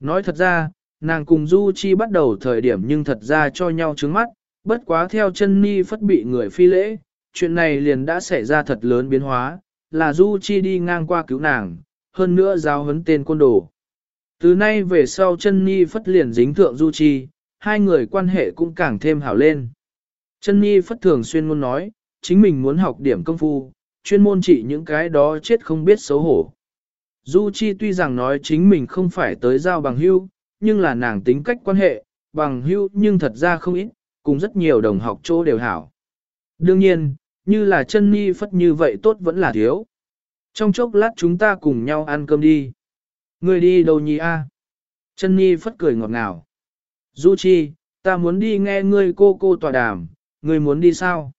Nói thật ra, nàng cùng Du Chi bắt đầu thời điểm nhưng thật ra cho nhau trứng mắt, bất quá theo chân ni phất bị người phi lễ, chuyện này liền đã xảy ra thật lớn biến hóa, là Du Chi đi ngang qua cứu nàng, hơn nữa giao huấn tên côn đồ. Từ nay về sau chân ni phất liền dính thượng Du Chi, hai người quan hệ cũng càng thêm hảo lên. Chân ni phất thường xuyên luôn nói, chính mình muốn học điểm công phu, chuyên môn trị những cái đó chết không biết xấu hổ. Du Chi tuy rằng nói chính mình không phải tới giao bằng hưu, nhưng là nàng tính cách quan hệ, bằng hữu nhưng thật ra không ít, cùng rất nhiều đồng học chỗ đều hảo. Đương nhiên, như là chân Nhi phất như vậy tốt vẫn là thiếu. Trong chốc lát chúng ta cùng nhau ăn cơm đi. Người đi đâu nhi a? Chân Nhi phất cười ngọt ngào. Du Chi, ta muốn đi nghe ngươi cô cô tòa đàm, ngươi muốn đi sao?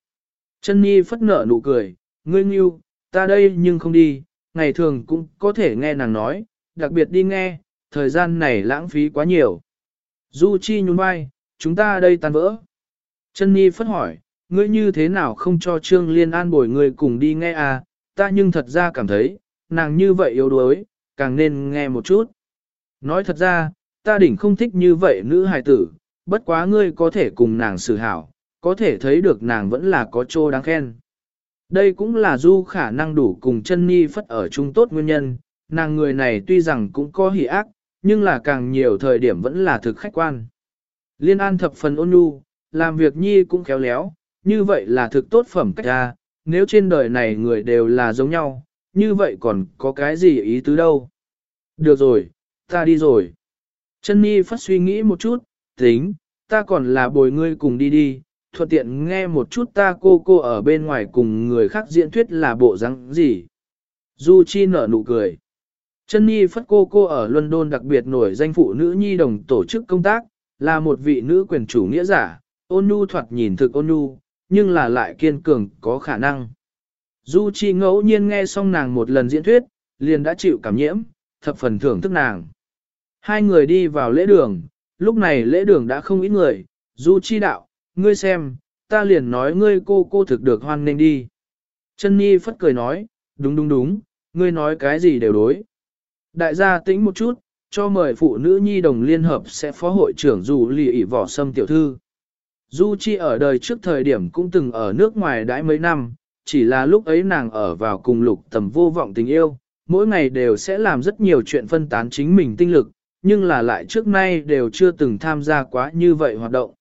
Chân Nhi phất nở nụ cười, ngươi nghiêu, ta đây nhưng không đi, ngày thường cũng có thể nghe nàng nói, đặc biệt đi nghe, thời gian này lãng phí quá nhiều. Du Chi nhún vai, chúng ta đây tan vỡ. Chân Nhi phất hỏi, ngươi như thế nào không cho Trương Liên An bồi ngươi cùng đi nghe à, ta nhưng thật ra cảm thấy, nàng như vậy yếu đuối, càng nên nghe một chút. Nói thật ra, ta đỉnh không thích như vậy nữ hài tử, bất quá ngươi có thể cùng nàng xử hảo, có thể thấy được nàng vẫn là có chỗ đáng khen. Đây cũng là du khả năng đủ cùng chân ni phất ở chung tốt nguyên nhân, nàng người này tuy rằng cũng có hỉ ác, nhưng là càng nhiều thời điểm vẫn là thực khách quan. Liên an thập phần ôn nhu, làm việc nhi cũng khéo léo, như vậy là thực tốt phẩm cách ra, nếu trên đời này người đều là giống nhau, như vậy còn có cái gì ý tứ đâu. Được rồi, ta đi rồi. Chân Nhi phát suy nghĩ một chút, tính, ta còn là bồi ngươi cùng đi đi, thuận tiện nghe một chút ta cô cô ở bên ngoài cùng người khác diễn thuyết là bộ răng gì. Du Chi nở nụ cười. Chân Nhi phất cô cô ở London đặc biệt nổi danh phụ nữ nhi đồng tổ chức công tác, là một vị nữ quyền chủ nghĩa giả, ôn nhu thoạt nhìn thực ôn nhu, nhưng là lại kiên cường có khả năng. Du Chi ngẫu nhiên nghe xong nàng một lần diễn thuyết, liền đã chịu cảm nhiễm, thập phần thưởng thức nàng. Hai người đi vào lễ đường, lúc này lễ đường đã không ít người, Du Chi đạo, ngươi xem, ta liền nói ngươi cô cô thực được hoan nên đi. Chân Nhi phất cười nói, đúng đúng đúng, ngươi nói cái gì đều đối. Đại gia tĩnh một chút, cho mời phụ nữ nhi đồng liên hợp sẽ phó hội trưởng dù lì ỉ vỏ sâm tiểu thư. Du Chi ở đời trước thời điểm cũng từng ở nước ngoài đãi mấy năm, chỉ là lúc ấy nàng ở vào cùng lục tầm vô vọng tình yêu, mỗi ngày đều sẽ làm rất nhiều chuyện phân tán chính mình tinh lực, nhưng là lại trước nay đều chưa từng tham gia quá như vậy hoạt động.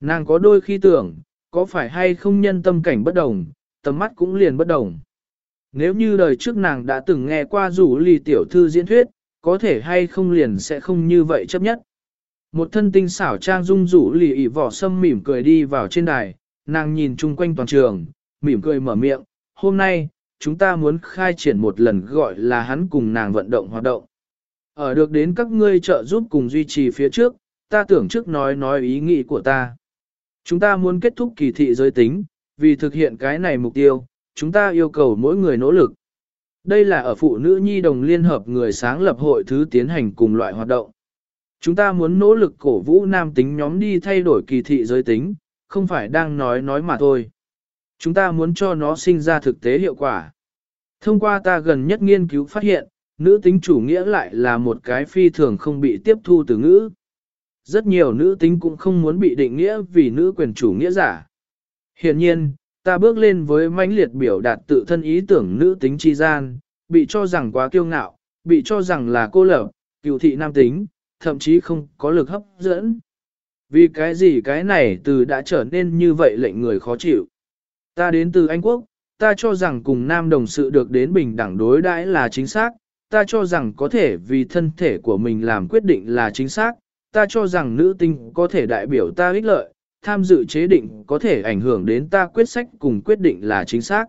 Nàng có đôi khi tưởng, có phải hay không nhân tâm cảnh bất đồng, tầm mắt cũng liền bất đồng. Nếu như đời trước nàng đã từng nghe qua rủ lì tiểu thư diễn thuyết, có thể hay không liền sẽ không như vậy chấp nhất. Một thân tinh xảo trang dung rủ lì ỉ vỏ sâm mỉm cười đi vào trên đài, nàng nhìn chung quanh toàn trường, mỉm cười mở miệng, hôm nay, chúng ta muốn khai triển một lần gọi là hắn cùng nàng vận động hoạt động. Ở được đến các ngươi trợ giúp cùng duy trì phía trước, ta tưởng trước nói nói ý nghĩ của ta. Chúng ta muốn kết thúc kỳ thị giới tính, vì thực hiện cái này mục tiêu, chúng ta yêu cầu mỗi người nỗ lực. Đây là ở Phụ Nữ Nhi Đồng Liên Hợp người sáng lập hội thứ tiến hành cùng loại hoạt động. Chúng ta muốn nỗ lực cổ vũ nam tính nhóm đi thay đổi kỳ thị giới tính, không phải đang nói nói mà thôi. Chúng ta muốn cho nó sinh ra thực tế hiệu quả. Thông qua ta gần nhất nghiên cứu phát hiện, nữ tính chủ nghĩa lại là một cái phi thường không bị tiếp thu từ ngữ. Rất nhiều nữ tính cũng không muốn bị định nghĩa vì nữ quyền chủ nghĩa giả. Hiện nhiên, ta bước lên với mãnh liệt biểu đạt tự thân ý tưởng nữ tính chi gian, bị cho rằng quá kiêu ngạo, bị cho rằng là cô lập, cựu thị nam tính, thậm chí không có lực hấp dẫn. Vì cái gì cái này từ đã trở nên như vậy lệnh người khó chịu. Ta đến từ Anh Quốc, ta cho rằng cùng nam đồng sự được đến bình đẳng đối đãi là chính xác, ta cho rằng có thể vì thân thể của mình làm quyết định là chính xác, ta cho rằng nữ tinh có thể đại biểu ta ích lợi, tham dự chế định có thể ảnh hưởng đến ta quyết sách cùng quyết định là chính xác.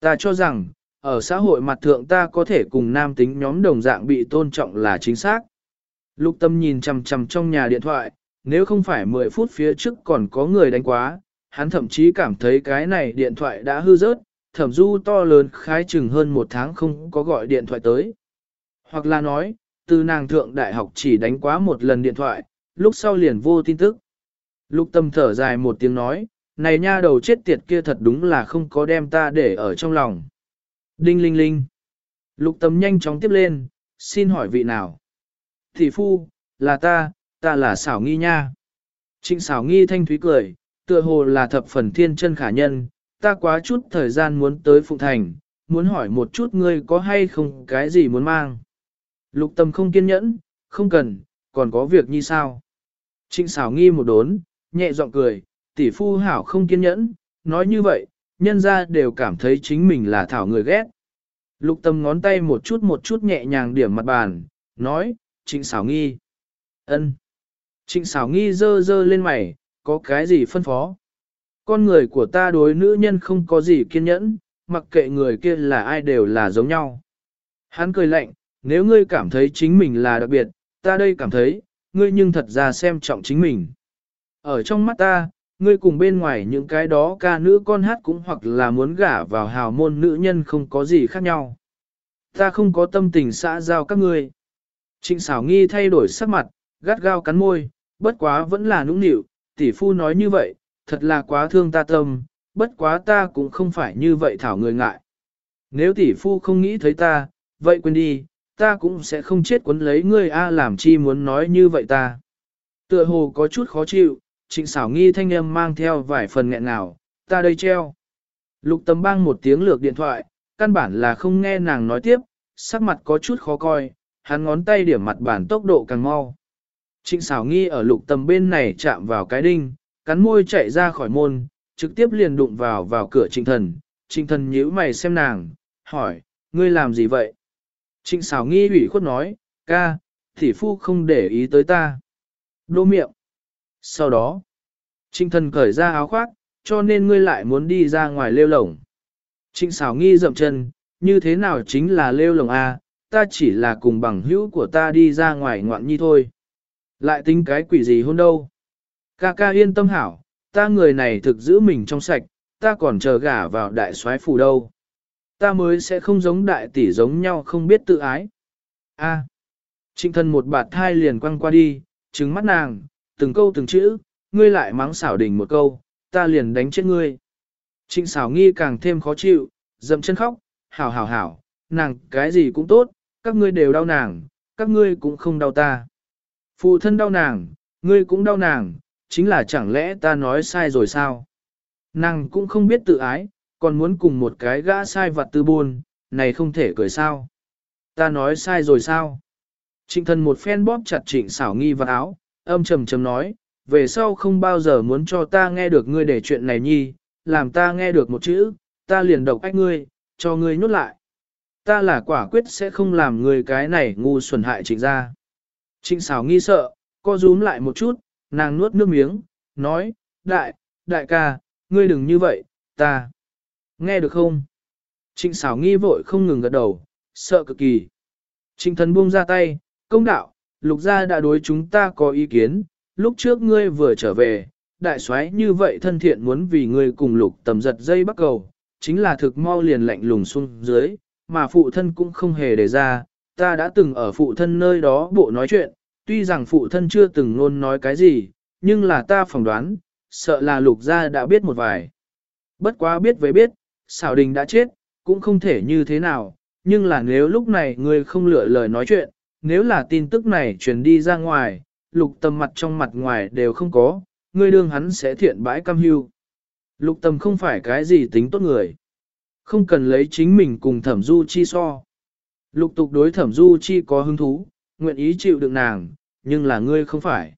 Ta cho rằng, ở xã hội mặt thượng ta có thể cùng nam tính nhóm đồng dạng bị tôn trọng là chính xác. Lục tâm nhìn chằm chằm trong nhà điện thoại, nếu không phải 10 phút phía trước còn có người đánh quá, hắn thậm chí cảm thấy cái này điện thoại đã hư rớt, thẩm du to lớn khái chừng hơn một tháng không có gọi điện thoại tới. Hoặc là nói, từ nàng thượng đại học chỉ đánh quá một lần điện thoại, lúc sau liền vô tin tức. Lục tâm thở dài một tiếng nói, này nha đầu chết tiệt kia thật đúng là không có đem ta để ở trong lòng. Đinh linh linh. Lục tâm nhanh chóng tiếp lên, xin hỏi vị nào. Thị phu, là ta, ta là xảo nghi nha. Trịnh xảo nghi thanh thúy cười, tựa hồ là thập phần thiên chân khả nhân, ta quá chút thời gian muốn tới Phụng Thành, muốn hỏi một chút ngươi có hay không cái gì muốn mang. Lục tâm không kiên nhẫn, không cần, còn có việc như sao. Trịnh xảo nghi một đốn, nhẹ giọng cười, tỷ phu hảo không kiên nhẫn, nói như vậy, nhân ra đều cảm thấy chính mình là thảo người ghét. Lục tâm ngón tay một chút một chút nhẹ nhàng điểm mặt bàn, nói, trịnh xảo nghi. ân. Trịnh xảo nghi dơ dơ lên mày, có cái gì phân phó? Con người của ta đối nữ nhân không có gì kiên nhẫn, mặc kệ người kia là ai đều là giống nhau. Hắn cười lạnh, nếu ngươi cảm thấy chính mình là đặc biệt, ta đây cảm thấy, ngươi nhưng thật ra xem trọng chính mình. Ở trong mắt ta, ngươi cùng bên ngoài những cái đó ca nữ con hát cũng hoặc là muốn gả vào hào môn nữ nhân không có gì khác nhau. Ta không có tâm tình xã giao các ngươi. Trịnh xảo nghi thay đổi sắc mặt, gắt gao cắn môi, bất quá vẫn là nũng nịu, tỷ phu nói như vậy, thật là quá thương ta tâm, bất quá ta cũng không phải như vậy thảo người ngại. Nếu tỷ phu không nghĩ thấy ta, vậy quên đi, ta cũng sẽ không chết quấn lấy ngươi a làm chi muốn nói như vậy ta. Tựa hồ có chút khó chịu, trịnh xảo nghi thanh âm mang theo vài phần nghẹn nào, ta đây treo. Lục tầm bang một tiếng lược điện thoại, căn bản là không nghe nàng nói tiếp, sắc mặt có chút khó coi, hắn ngón tay điểm mặt bản tốc độ càng mau. Trịnh xảo nghi ở lục tầm bên này chạm vào cái đinh, cắn môi chạy ra khỏi môn, trực tiếp liền đụng vào vào cửa trịnh thần. Trịnh thần nhíu mày xem nàng, hỏi, ngươi làm gì vậy? Trịnh xảo nghi ủy khuất nói, ca, thị phu không để ý tới ta. Đô miệng. Sau đó, trịnh thần cởi ra áo khoác, cho nên ngươi lại muốn đi ra ngoài lêu lồng. Trịnh xảo nghi dậm chân, như thế nào chính là lêu lồng A, à, ta chỉ là cùng bằng hữu của ta đi ra ngoài ngoạn nhi thôi. Lại tính cái quỷ gì hôn đâu. Ca ca yên tâm hảo, ta người này thực giữ mình trong sạch, ta còn chờ gả vào đại soái phủ đâu. Ta mới sẽ không giống đại tỷ giống nhau không biết tự ái. A. À. Trịnh thân một bạt thai liền quăng qua đi, trứng mắt nàng, từng câu từng chữ, ngươi lại mắng xảo đỉnh một câu, ta liền đánh chết ngươi. Trịnh xảo nghi càng thêm khó chịu, dậm chân khóc, hảo hảo hảo, nàng cái gì cũng tốt, các ngươi đều đau nàng, các ngươi cũng không đau ta. Phụ thân đau nàng, ngươi cũng đau nàng, chính là chẳng lẽ ta nói sai rồi sao? Nàng cũng không biết tự ái, còn muốn cùng một cái gã sai vặt tư buồn, này không thể cười sao? Ta nói sai rồi sao? Trịnh thần một phen bóp chặt trịnh xảo nghi vào áo, âm trầm trầm nói, về sau không bao giờ muốn cho ta nghe được ngươi để chuyện này nhi, làm ta nghe được một chữ, ta liền độc ách ngươi, cho ngươi nhốt lại. Ta là quả quyết sẽ không làm ngươi cái này ngu xuẩn hại trịnh ra. Trịnh xảo nghi sợ, co rúm lại một chút, nàng nuốt nước miếng, nói, đại, đại ca, ngươi đừng như vậy, ta. Nghe được không? Trịnh xảo nghi vội không ngừng gật đầu, sợ cực kỳ. Trịnh thần buông ra tay, công đạo, lục gia đã đối chúng ta có ý kiến, lúc trước ngươi vừa trở về, đại soái như vậy thân thiện muốn vì ngươi cùng lục tầm giật dây bắt cầu, chính là thực mau liền lạnh lùng xuống dưới, mà phụ thân cũng không hề đề ra, ta đã từng ở phụ thân nơi đó bộ nói chuyện, tuy rằng phụ thân chưa từng luôn nói cái gì, nhưng là ta phỏng đoán, sợ là lục gia đã biết một vài. Bất quá biết với biết, xảo đình đã chết, cũng không thể như thế nào, nhưng là nếu lúc này ngươi không lựa lời nói chuyện, nếu là tin tức này truyền đi ra ngoài, lục tầm mặt trong mặt ngoài đều không có, ngươi đương hắn sẽ thiện bãi cam hưu. Lục tầm không phải cái gì tính tốt người. Không cần lấy chính mình cùng thẩm du chi so. Lục tục đối thẩm du chi có hứng thú, nguyện ý chịu đựng nàng, nhưng là ngươi không phải.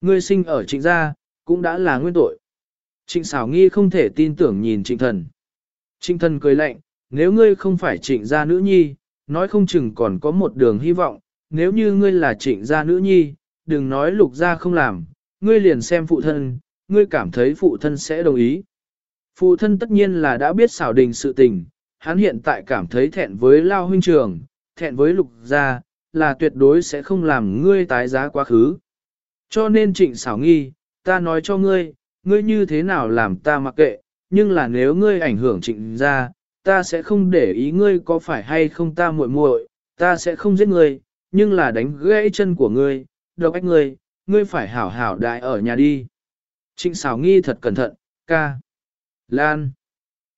Ngươi sinh ở trịnh gia, cũng đã là nguyên tội. Trịnh xảo nghi không thể tin tưởng nhìn trịnh thần. Trịnh thần cười lạnh, nếu ngươi không phải trịnh gia nữ nhi, nói không chừng còn có một đường hy vọng, nếu như ngươi là trịnh gia nữ nhi, đừng nói lục gia không làm, ngươi liền xem phụ thân, ngươi cảm thấy phụ thân sẽ đồng ý. Phụ thân tất nhiên là đã biết xảo đình sự tình, hắn hiện tại cảm thấy thẹn với lao huynh trường, thẹn với lục gia, là tuyệt đối sẽ không làm ngươi tái giá quá khứ. Cho nên trịnh xảo nghi, ta nói cho ngươi, ngươi như thế nào làm ta mặc kệ, nhưng là nếu ngươi ảnh hưởng trịnh gia, ta sẽ không để ý ngươi có phải hay không ta muội muội, ta sẽ không giết ngươi, nhưng là đánh gãy chân của ngươi, độc ách ngươi, ngươi phải hảo hảo đại ở nhà đi. Trịnh xảo nghi thật cẩn thận, ca. Lan.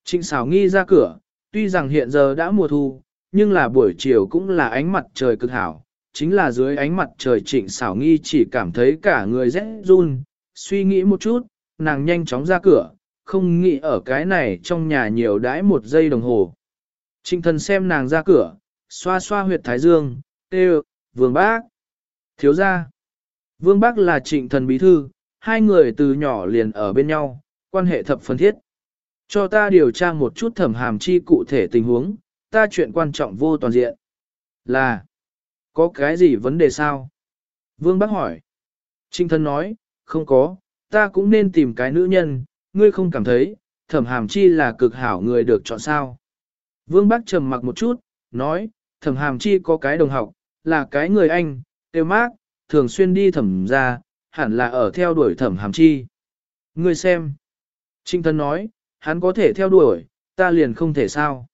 Trịnh xảo nghi ra cửa, tuy rằng hiện giờ đã mùa thu, nhưng là buổi chiều cũng là ánh mặt trời cực hảo. Chính là dưới ánh mặt trời trịnh xảo nghi chỉ cảm thấy cả người rét run, suy nghĩ một chút, nàng nhanh chóng ra cửa, không nghĩ ở cái này trong nhà nhiều đãi một giây đồng hồ. Trịnh thần xem nàng ra cửa, xoa xoa huyệt thái dương, tê vương bác. Thiếu gia. Vương bác là trịnh thần bí thư, hai người từ nhỏ liền ở bên nhau, quan hệ thập phân thiết. Cho ta điều tra một chút thẩm hàm chi cụ thể tình huống, ta chuyện quan trọng vô toàn diện. Là, có cái gì vấn đề sao? Vương bác hỏi. Trịnh thần nói, không có, ta cũng nên tìm cái nữ nhân, ngươi không cảm thấy, thẩm hàm chi là cực hảo người được chọn sao. Vương bác trầm mặc một chút, nói, thẩm hàm chi có cái đồng học, là cái người Anh, tiêu mát, thường xuyên đi thẩm ra, hẳn là ở theo đuổi thẩm hàm chi. Ngươi xem. Trinh Thân nói, hắn có thể theo đuổi, ta liền không thể sao.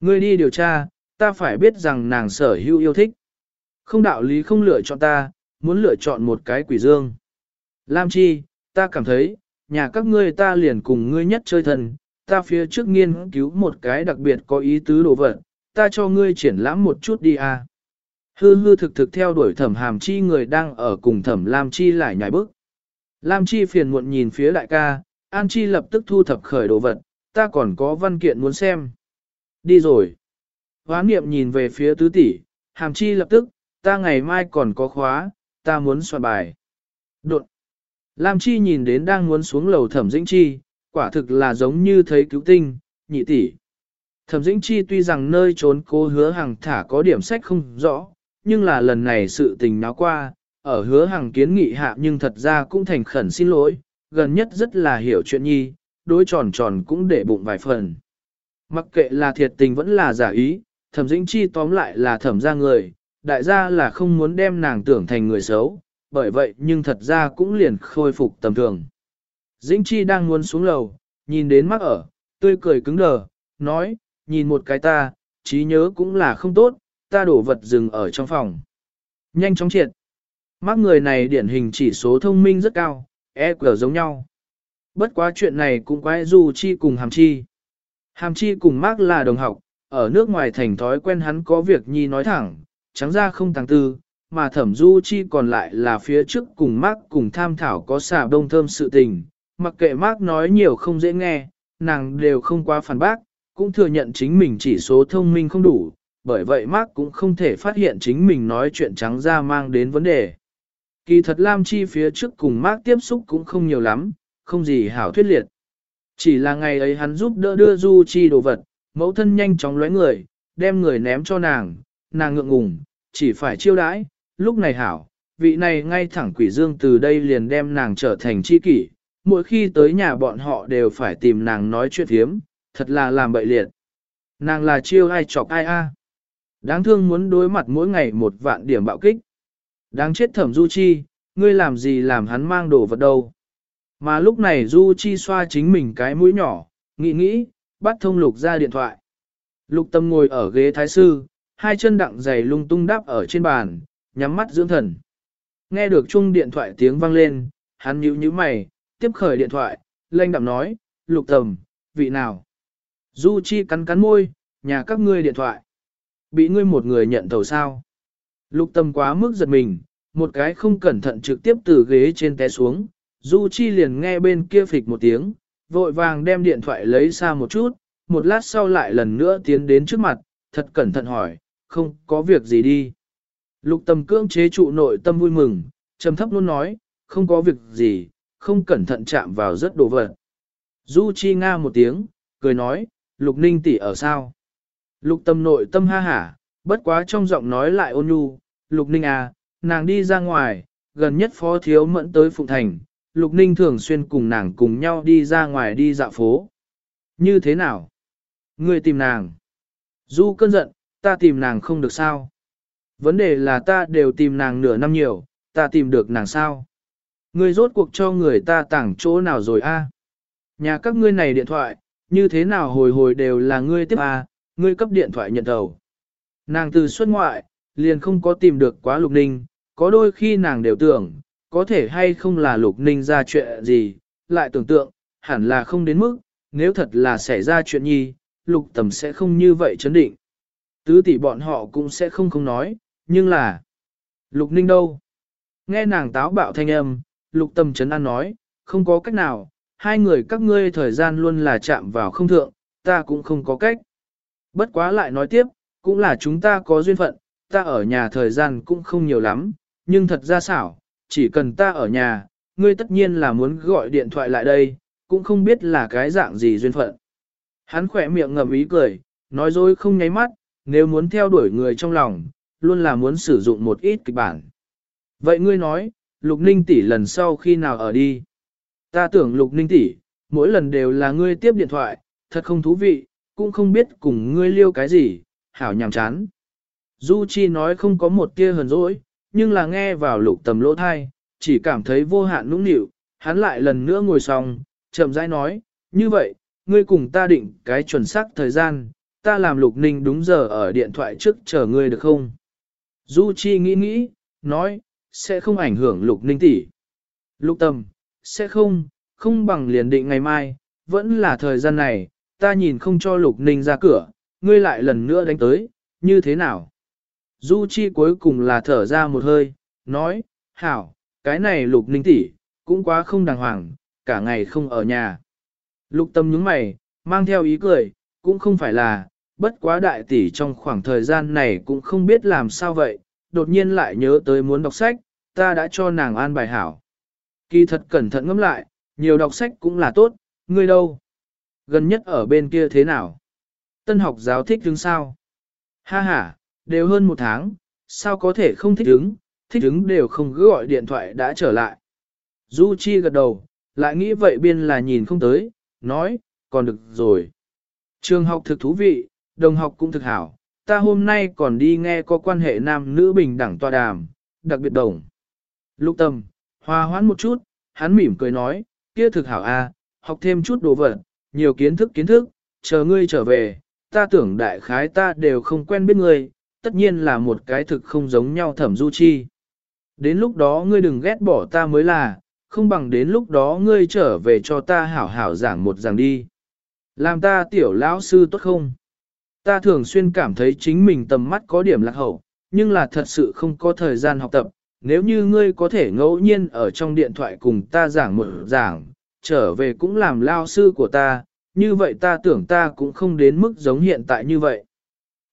Ngươi đi điều tra, ta phải biết rằng nàng sở hữu yêu thích. Không đạo lý không lựa chọn ta, muốn lựa chọn một cái quỷ dương. Lam Chi, ta cảm thấy, nhà các ngươi ta liền cùng ngươi nhất chơi thần, ta phía trước nghiên cứu một cái đặc biệt có ý tứ đồ vật, ta cho ngươi triển lãm một chút đi à. Hư hư thực thực theo đuổi thẩm hàm chi người đang ở cùng thẩm Lam Chi lại nhảy bước. Lam Chi phiền muộn nhìn phía đại ca, An Chi lập tức thu thập khởi đồ vật, ta còn có văn kiện muốn xem. Đi rồi. Hoán niệm nhìn về phía tứ tỷ, hàm chi lập tức, ta ngày mai còn có khóa, ta muốn soạn bài. Đột. Lam Chi nhìn đến đang muốn xuống lầu thẩm dĩnh chi, quả thực là giống như thấy cứu tinh, nhị tỷ. Thẩm dĩnh chi tuy rằng nơi trốn cố hứa hàng thả có điểm sách không rõ, nhưng là lần này sự tình náo qua, ở hứa hàng kiến nghị hạ nhưng thật ra cũng thành khẩn xin lỗi, gần nhất rất là hiểu chuyện nhi, đối tròn tròn cũng để bụng vài phần. Mặc kệ là thiệt tình vẫn là giả ý, thẩm dĩnh chi tóm lại là thẩm ra người, đại gia là không muốn đem nàng tưởng thành người xấu, bởi vậy nhưng thật ra cũng liền khôi phục tầm thường. Dĩnh chi đang muốn xuống lầu, nhìn đến mắc ở, tươi cười cứng đờ, nói, nhìn một cái ta, trí nhớ cũng là không tốt, ta đổ vật dừng ở trong phòng. Nhanh chóng triệt. Mắc người này điển hình chỉ số thông minh rất cao, EQ giống nhau. Bất quá chuyện này cũng quái Du Chi cùng Hàm Chi. Hàm Chi cùng Mark là đồng học, ở nước ngoài thành thói quen hắn có việc nhi nói thẳng, trắng ra không tàng tư, mà thẩm Du Chi còn lại là phía trước cùng Mark cùng tham thảo có xà đông thơm sự tình. Mặc kệ Mark nói nhiều không dễ nghe, nàng đều không quá phản bác, cũng thừa nhận chính mình chỉ số thông minh không đủ, bởi vậy Mark cũng không thể phát hiện chính mình nói chuyện trắng ra mang đến vấn đề. Kỳ thật Lam Chi phía trước cùng Mark tiếp xúc cũng không nhiều lắm, không gì hảo thuyết liệt. Chỉ là ngày ấy hắn giúp đỡ đưa Du Chi đồ vật, mẫu thân nhanh chóng lóe người, đem người ném cho nàng, nàng ngượng ngùng, chỉ phải chiêu đãi, lúc này hảo, vị này ngay thẳng quỷ dương từ đây liền đem nàng trở thành chi kỷ, mỗi khi tới nhà bọn họ đều phải tìm nàng nói chuyện hiếm thật là làm bậy liệt. Nàng là chiêu ai chọc ai a. Đáng thương muốn đối mặt mỗi ngày một vạn điểm bạo kích. Đáng chết thẩm Du Chi, ngươi làm gì làm hắn mang đồ vật đâu. Mà lúc này Du Chi xoa chính mình cái mũi nhỏ, nghĩ nghĩ, bắt thông lục ra điện thoại. Lục tâm ngồi ở ghế thái sư, hai chân đặng giày lung tung đắp ở trên bàn, nhắm mắt dưỡng thần. Nghe được chung điện thoại tiếng vang lên, hắn nhíu nhíu mày, tiếp khởi điện thoại, lanh đạm nói, lục tầm, vị nào? Du Chi cắn cắn môi, nhà các ngươi điện thoại. Bị ngươi một người nhận tàu sao? Lục tâm quá mức giật mình, một cái không cẩn thận trực tiếp từ ghế trên té xuống, Du Chi liền nghe bên kia phịch một tiếng, vội vàng đem điện thoại lấy xa một chút, một lát sau lại lần nữa tiến đến trước mặt, thật cẩn thận hỏi, không có việc gì đi. Lục tâm cưỡng chế trụ nội tâm vui mừng, trầm thấp luôn nói, không có việc gì, không cẩn thận chạm vào rất đồ vật. Du Chi nga một tiếng, cười nói, Lục Ninh tỷ ở sao? Lục tâm nội tâm ha hả, bất quá trong giọng nói lại ôn nhu, Lục Ninh à, nàng đi ra ngoài, gần nhất phó thiếu mẫn tới Phụng Thành, Lục Ninh thường xuyên cùng nàng cùng nhau đi ra ngoài đi dạo phố. Như thế nào? Ngươi tìm nàng. Du cơn giận, ta tìm nàng không được sao? Vấn đề là ta đều tìm nàng nửa năm nhiều, ta tìm được nàng sao? Ngươi rốt cuộc cho người ta tảng chỗ nào rồi a? Nhà các ngươi này điện thoại, như thế nào hồi hồi đều là ngươi tiếp a, ngươi cấp điện thoại nhận đầu. Nàng từ xuất ngoại, liền không có tìm được quá lục ninh, có đôi khi nàng đều tưởng, có thể hay không là lục ninh ra chuyện gì, lại tưởng tượng, hẳn là không đến mức, nếu thật là xảy ra chuyện nhi, lục tầm sẽ không như vậy chấn định. Tứ tỷ bọn họ cũng sẽ không không nói, nhưng là, lục ninh đâu? Nghe nàng táo bạo thanh âm, lục tầm chấn an nói, không có cách nào, hai người các ngươi thời gian luôn là chạm vào không thượng, ta cũng không có cách. Bất quá lại nói tiếp, cũng là chúng ta có duyên phận, ta ở nhà thời gian cũng không nhiều lắm, nhưng thật ra xảo, chỉ cần ta ở nhà, ngươi tất nhiên là muốn gọi điện thoại lại đây, cũng không biết là cái dạng gì duyên phận. Hắn khỏe miệng ngầm ý cười, nói dối không nháy mắt, nếu muốn theo đuổi người trong lòng, luôn là muốn sử dụng một ít kịch bản. Vậy ngươi nói, Lục Ninh tỷ lần sau khi nào ở đi? Ta tưởng Lục Ninh tỷ, mỗi lần đều là ngươi tiếp điện thoại, thật không thú vị, cũng không biết cùng ngươi liêu cái gì, hảo nhàm chán. Du Chi nói không có một tia hờn dỗi, nhưng là nghe vào lục tầm lỗ thai, chỉ cảm thấy vô hạn nũng nịu, hắn lại lần nữa ngồi xong, chậm rãi nói, như vậy, ngươi cùng ta định cái chuẩn xác thời gian, ta làm lục ninh đúng giờ ở điện thoại trước chờ ngươi được không? Du Chi nghĩ nghĩ, nói, sẽ không ảnh hưởng lục ninh tỷ. Lục tầm, sẽ không, không bằng liền định ngày mai, vẫn là thời gian này, ta nhìn không cho lục ninh ra cửa, ngươi lại lần nữa đánh tới, như thế nào? Du Chi cuối cùng là thở ra một hơi, nói, hảo, cái này lục ninh tỷ cũng quá không đàng hoàng, cả ngày không ở nhà. Lục tâm nhướng mày, mang theo ý cười, cũng không phải là, bất quá đại tỷ trong khoảng thời gian này cũng không biết làm sao vậy, đột nhiên lại nhớ tới muốn đọc sách, ta đã cho nàng an bài hảo. Kỳ thật cẩn thận ngẫm lại, nhiều đọc sách cũng là tốt, ngươi đâu? Gần nhất ở bên kia thế nào? Tân học giáo thích đứng sao? Ha ha, đều hơn một tháng, sao có thể không thích đứng, thích đứng đều không cứ gọi điện thoại đã trở lại. Du Chi gật đầu, lại nghĩ vậy biên là nhìn không tới, nói, còn được rồi. Trường học thực thú vị, đồng học cũng thực hảo, ta hôm nay còn đi nghe có quan hệ nam nữ bình đẳng tòa đàm, đặc biệt đồng. Lục tâm, hòa hoãn một chút, hắn mỉm cười nói, kia thực hảo a, học thêm chút đồ vật, nhiều kiến thức kiến thức, chờ ngươi trở về, ta tưởng đại khái ta đều không quen biết ngươi, tất nhiên là một cái thực không giống nhau thẩm du chi. Đến lúc đó ngươi đừng ghét bỏ ta mới là, không bằng đến lúc đó ngươi trở về cho ta hảo hảo giảng một giảng đi. Làm ta tiểu lão sư tốt không? Ta thường xuyên cảm thấy chính mình tầm mắt có điểm lạc hậu, nhưng là thật sự không có thời gian học tập. Nếu như ngươi có thể ngẫu nhiên ở trong điện thoại cùng ta giảng một giảng, trở về cũng làm lao sư của ta, như vậy ta tưởng ta cũng không đến mức giống hiện tại như vậy.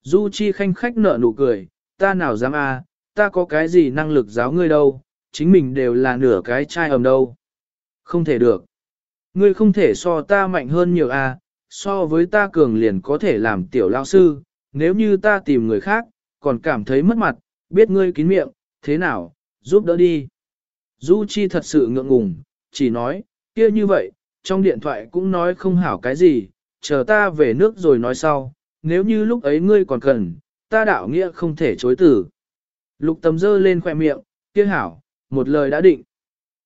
Du Chi khanh khách nở nụ cười, ta nào dám a, à, ta có cái gì năng lực giáo ngươi đâu, chính mình đều là nửa cái trai ầm đâu. Không thể được. Ngươi không thể so ta mạnh hơn nhiều a, à, so với ta cường liền có thể làm tiểu lao sư, nếu như ta tìm người khác, còn cảm thấy mất mặt, biết ngươi kín miệng, thế nào, giúp đỡ đi. Du Chi thật sự ngượng ngùng, chỉ nói, kia như vậy, trong điện thoại cũng nói không hảo cái gì, chờ ta về nước rồi nói sau, nếu như lúc ấy ngươi còn cần, ta đạo nghĩa không thể chối từ. Lục tầm dơ lên khoe miệng, kia hảo, một lời đã định.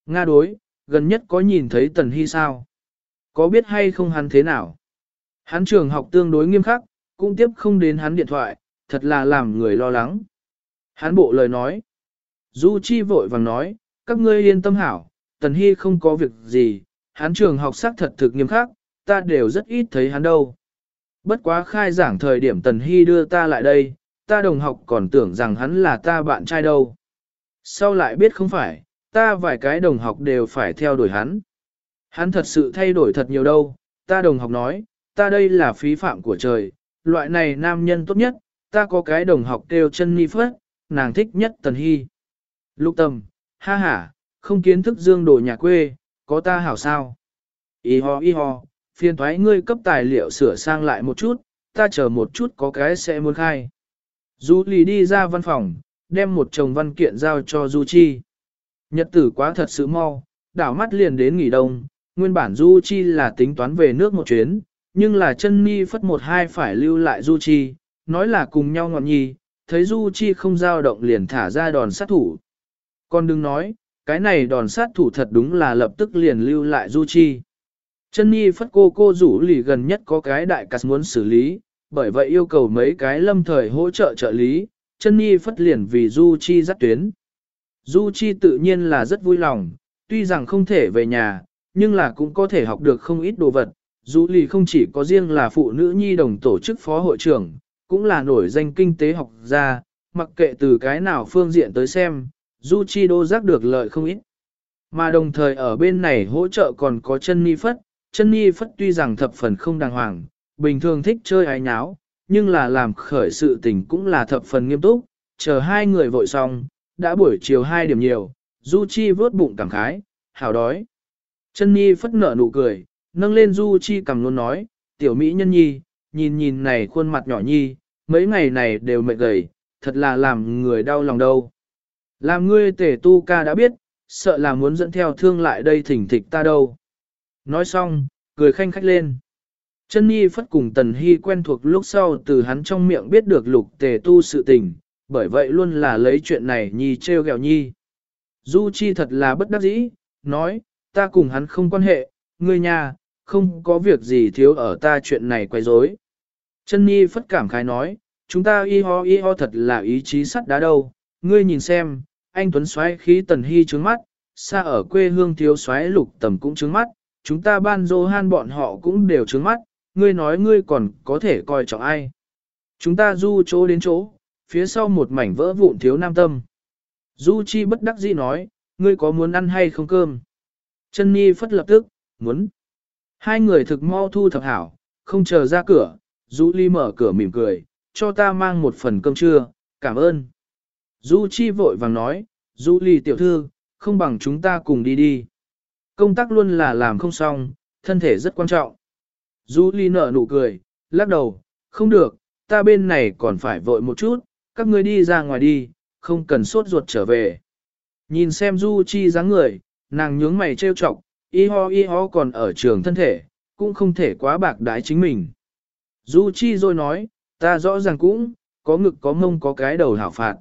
Nga đối, gần nhất có nhìn thấy Tần Hy sao? Có biết hay không hắn thế nào? Hắn trường học tương đối nghiêm khắc, cũng tiếp không đến hắn điện thoại, thật là làm người lo lắng. Hắn bộ lời nói. Du Chi vội vàng nói, các ngươi yên tâm hảo, Tần Hy không có việc gì, hắn trường học sắc thật thực nghiêm khắc, ta đều rất ít thấy hắn đâu. Bất quá khai giảng thời điểm Tần Hy đưa ta lại đây, ta đồng học còn tưởng rằng hắn là ta bạn trai đâu. Sau lại biết không phải, ta vài cái đồng học đều phải theo đuổi hắn. Hắn thật sự thay đổi thật nhiều đâu, ta đồng học nói, ta đây là phí phạm của trời, loại này nam nhân tốt nhất, ta có cái đồng học kêu chân ni phất, nàng thích nhất Tần Hy. Lục tâm, ha ha, không kiến thức dương đồ nhà quê, có ta hảo sao? Y ho y ho, phiền thoái ngươi cấp tài liệu sửa sang lại một chút, ta chờ một chút có cái sẽ muốn khai. Du lì đi ra văn phòng, đem một chồng văn kiện giao cho Du Chi. Nhật tử quá thật sự mau, đảo mắt liền đến nghỉ đông, nguyên bản Du Chi là tính toán về nước một chuyến, nhưng là chân ni phất một hai phải lưu lại Du Chi, nói là cùng nhau ngọn nhi, thấy Du Chi không giao động liền thả ra đòn sát thủ. Con đừng nói, cái này đòn sát thủ thật đúng là lập tức liền lưu lại Du Chi. Chân Nhi phất cô cô rủ lì gần nhất có cái đại cắt muốn xử lý, bởi vậy yêu cầu mấy cái lâm thời hỗ trợ trợ lý, chân Nhi phất liền vì Du Chi dắt tuyến. Du Chi tự nhiên là rất vui lòng, tuy rằng không thể về nhà, nhưng là cũng có thể học được không ít đồ vật. Du lì không chỉ có riêng là phụ nữ nhi đồng tổ chức phó hội trưởng, cũng là nổi danh kinh tế học gia, mặc kệ từ cái nào phương diện tới xem, Du Chi đô giác được lợi không ít. Mà đồng thời ở bên này hỗ trợ còn có chân Nhi phất, chân Nhi phất tuy rằng thập phần không đàng hoàng, bình thường thích chơi ái nháo, nhưng là làm khởi sự tình cũng là thập phần nghiêm túc, chờ hai người vội xong, đã buổi chiều hai điểm nhiều, Du Chi vớt bụng cảm khái, hảo đói. Chân Nhi phất nở nụ cười, nâng lên Du Chi cầm luôn nói, tiểu mỹ nhân nhi, nhìn nhìn này khuôn mặt nhỏ nhi, mấy ngày này đều mệt gầy, thật là làm người đau lòng đâu. Làm ngươi tể tu ca đã biết, sợ là muốn dẫn theo thương lại đây thỉnh thịch ta đâu. Nói xong, cười khanh khách lên. Chân Nhi phất cùng Tần Hy quen thuộc lúc sau từ hắn trong miệng biết được lục tề tu sự tình, bởi vậy luôn là lấy chuyện này Nhi treo gẹo Nhi. Du Chi thật là bất đắc dĩ, nói, ta cùng hắn không quan hệ, ngươi nhà, không có việc gì thiếu ở ta chuyện này quay rối. Chân Nhi phất cảm khái nói, chúng ta y ho y ho thật là ý chí sắt đá đâu, ngươi nhìn xem, anh Tuấn xoáy khí Tần Hy trướng mắt, xa ở quê hương thiếu xoáy lục tầm cũng trướng mắt, chúng ta ban dô han bọn họ cũng đều trướng mắt, ngươi nói ngươi còn có thể coi trọng ai. Chúng ta du chỗ đến chỗ, phía sau một mảnh vỡ vụn thiếu nam tâm. Du Chi bất đắc dĩ nói, ngươi có muốn ăn hay không cơm? Chân Nhi phất lập tức, muốn. Hai người thực mau thu thập hảo, không chờ ra cửa, Du Ly mở cửa mỉm cười, cho ta mang một phần cơm trưa, cảm ơn. Du Chi vội vàng nói, Du Ly tiểu thư, không bằng chúng ta cùng đi đi. Công tác luôn là làm không xong, thân thể rất quan trọng. Du Ly nở nụ cười, lắc đầu, không được, ta bên này còn phải vội một chút, các ngươi đi ra ngoài đi, không cần sốt ruột trở về. Nhìn xem Du Chi dáng người, nàng nhướng mày trêu chọc, y ho y ho còn ở trường thân thể, cũng không thể quá bạc đái chính mình. Du Chi rồi nói, ta rõ ràng cũng, có ngực có mông có cái đầu hảo phạt.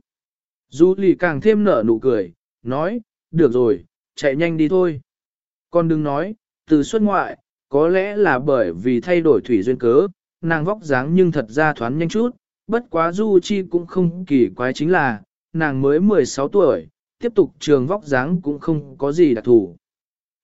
Du lì càng thêm nở nụ cười, nói, được rồi, chạy nhanh đi thôi. Con đừng nói, từ xuất ngoại, có lẽ là bởi vì thay đổi thủy duyên cớ, nàng vóc dáng nhưng thật ra thoáng nhanh chút, bất quá Du Chi cũng không kỳ quái chính là, nàng mới 16 tuổi, tiếp tục trường vóc dáng cũng không có gì đặc thù.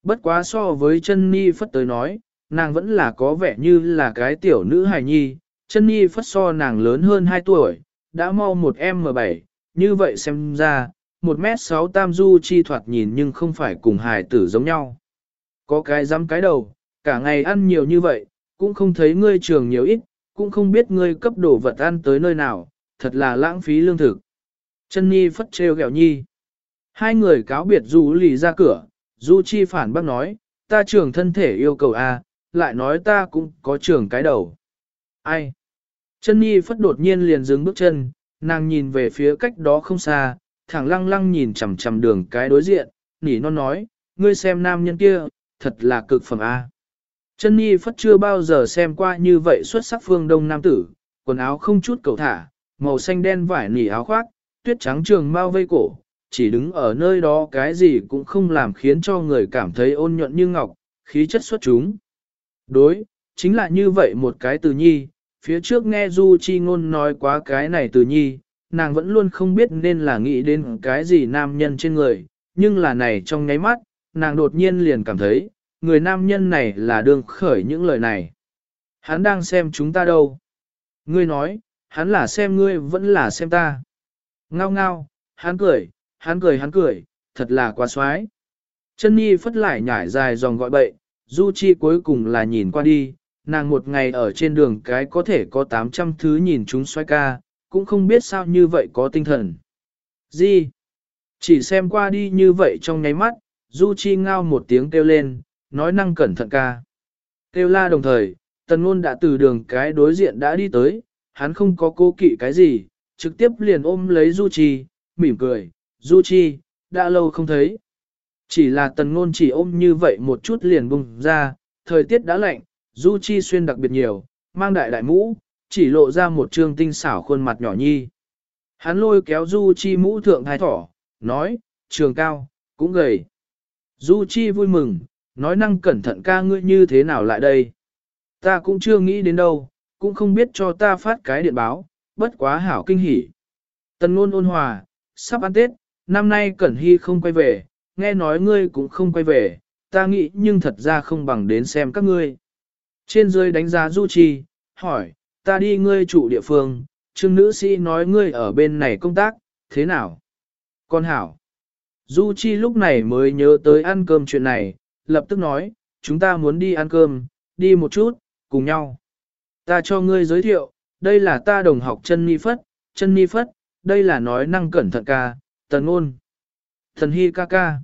Bất quá so với chân ni phất tới nói, nàng vẫn là có vẻ như là cái tiểu nữ hài nhi, chân ni phất so nàng lớn hơn 2 tuổi, đã mau một M7, như vậy xem ra, 1m6 tam du chi thoạt nhìn nhưng không phải cùng hài tử giống nhau. Có cái dám cái đầu, cả ngày ăn nhiều như vậy, cũng không thấy ngươi trường nhiều ít, cũng không biết ngươi cấp đồ vật ăn tới nơi nào, thật là lãng phí lương thực. Chân Nhi phất trêu ghẹo Nhi. Hai người cáo biệt Du lì ra cửa, Du Chi phản bác nói, ta trưởng thân thể yêu cầu A, lại nói ta cũng có trưởng cái đầu. Ai? Chân Nhi phất đột nhiên liền dừng bước chân, nàng nhìn về phía cách đó không xa, thẳng lăng lăng nhìn chằm chằm đường cái đối diện, nỉ non nói, ngươi xem nam nhân kia, thật là cực phẩm A. Chân Nhi Phất chưa bao giờ xem qua như vậy xuất sắc phương đông nam tử, quần áo không chút cầu thả, màu xanh đen vải nỉ áo khoác, tuyết trắng trường mau vây cổ, chỉ đứng ở nơi đó cái gì cũng không làm khiến cho người cảm thấy ôn nhuận như ngọc, khí chất xuất chúng. Đối, chính là như vậy một cái từ nhi, phía trước nghe Du Chi Ngôn nói quá cái này từ nhi, nàng vẫn luôn không biết nên là nghĩ đến cái gì nam nhân trên người, nhưng là này trong nháy mắt, nàng đột nhiên liền cảm thấy, người nam nhân này là đương khởi những lời này. Hắn đang xem chúng ta đâu? Ngươi nói, hắn là xem ngươi vẫn là xem ta. Ngao ngao, hắn cười, hắn cười hắn cười, thật là quá xoái. Chân Nhi phất lại nhảy dài dòng gọi bậy, Du Chi cuối cùng là nhìn qua đi, nàng một ngày ở trên đường cái có thể có 800 thứ nhìn chúng xoay ca, cũng không biết sao như vậy có tinh thần. Gì? Chỉ xem qua đi như vậy trong nháy mắt, Du Chi ngao một tiếng kêu lên, nói năng cẩn thận ca. Kêu la đồng thời, tần ngôn đã từ đường cái đối diện đã đi tới, hắn không có cố kỵ cái gì, trực tiếp liền ôm lấy Du Chi, mỉm cười, Du Chi, đã lâu không thấy. Chỉ là tần ngôn chỉ ôm như vậy một chút liền bùng ra, thời tiết đã lạnh, Du Chi xuyên đặc biệt nhiều, mang đại đại mũ, chỉ lộ ra một trương tinh xảo khuôn mặt nhỏ nhi. Hắn lôi kéo Du Chi mũ thượng hai thỏ, nói, trường cao, cũng gầy. Du Chi vui mừng, nói năng cẩn thận ca ngươi như thế nào lại đây. Ta cũng chưa nghĩ đến đâu, cũng không biết cho ta phát cái điện báo, bất quá hảo kinh hỉ. Tần ngôn ôn hòa, sắp ăn Tết, năm nay Cẩn Hy không quay về, nghe nói ngươi cũng không quay về, ta nghĩ nhưng thật ra không bằng đến xem các ngươi. Trên dưới đánh giá Du Chi, hỏi, ta đi ngươi chủ địa phương, trương nữ sĩ nói ngươi ở bên này công tác, thế nào? Con hảo. Du Chi lúc này mới nhớ tới ăn cơm chuyện này, lập tức nói, chúng ta muốn đi ăn cơm, đi một chút, cùng nhau. Ta cho ngươi giới thiệu, đây là ta đồng học chân ni phất, chân ni phất, đây là nói năng cẩn thận ca, Tần ngôn. Thần hi ca ca.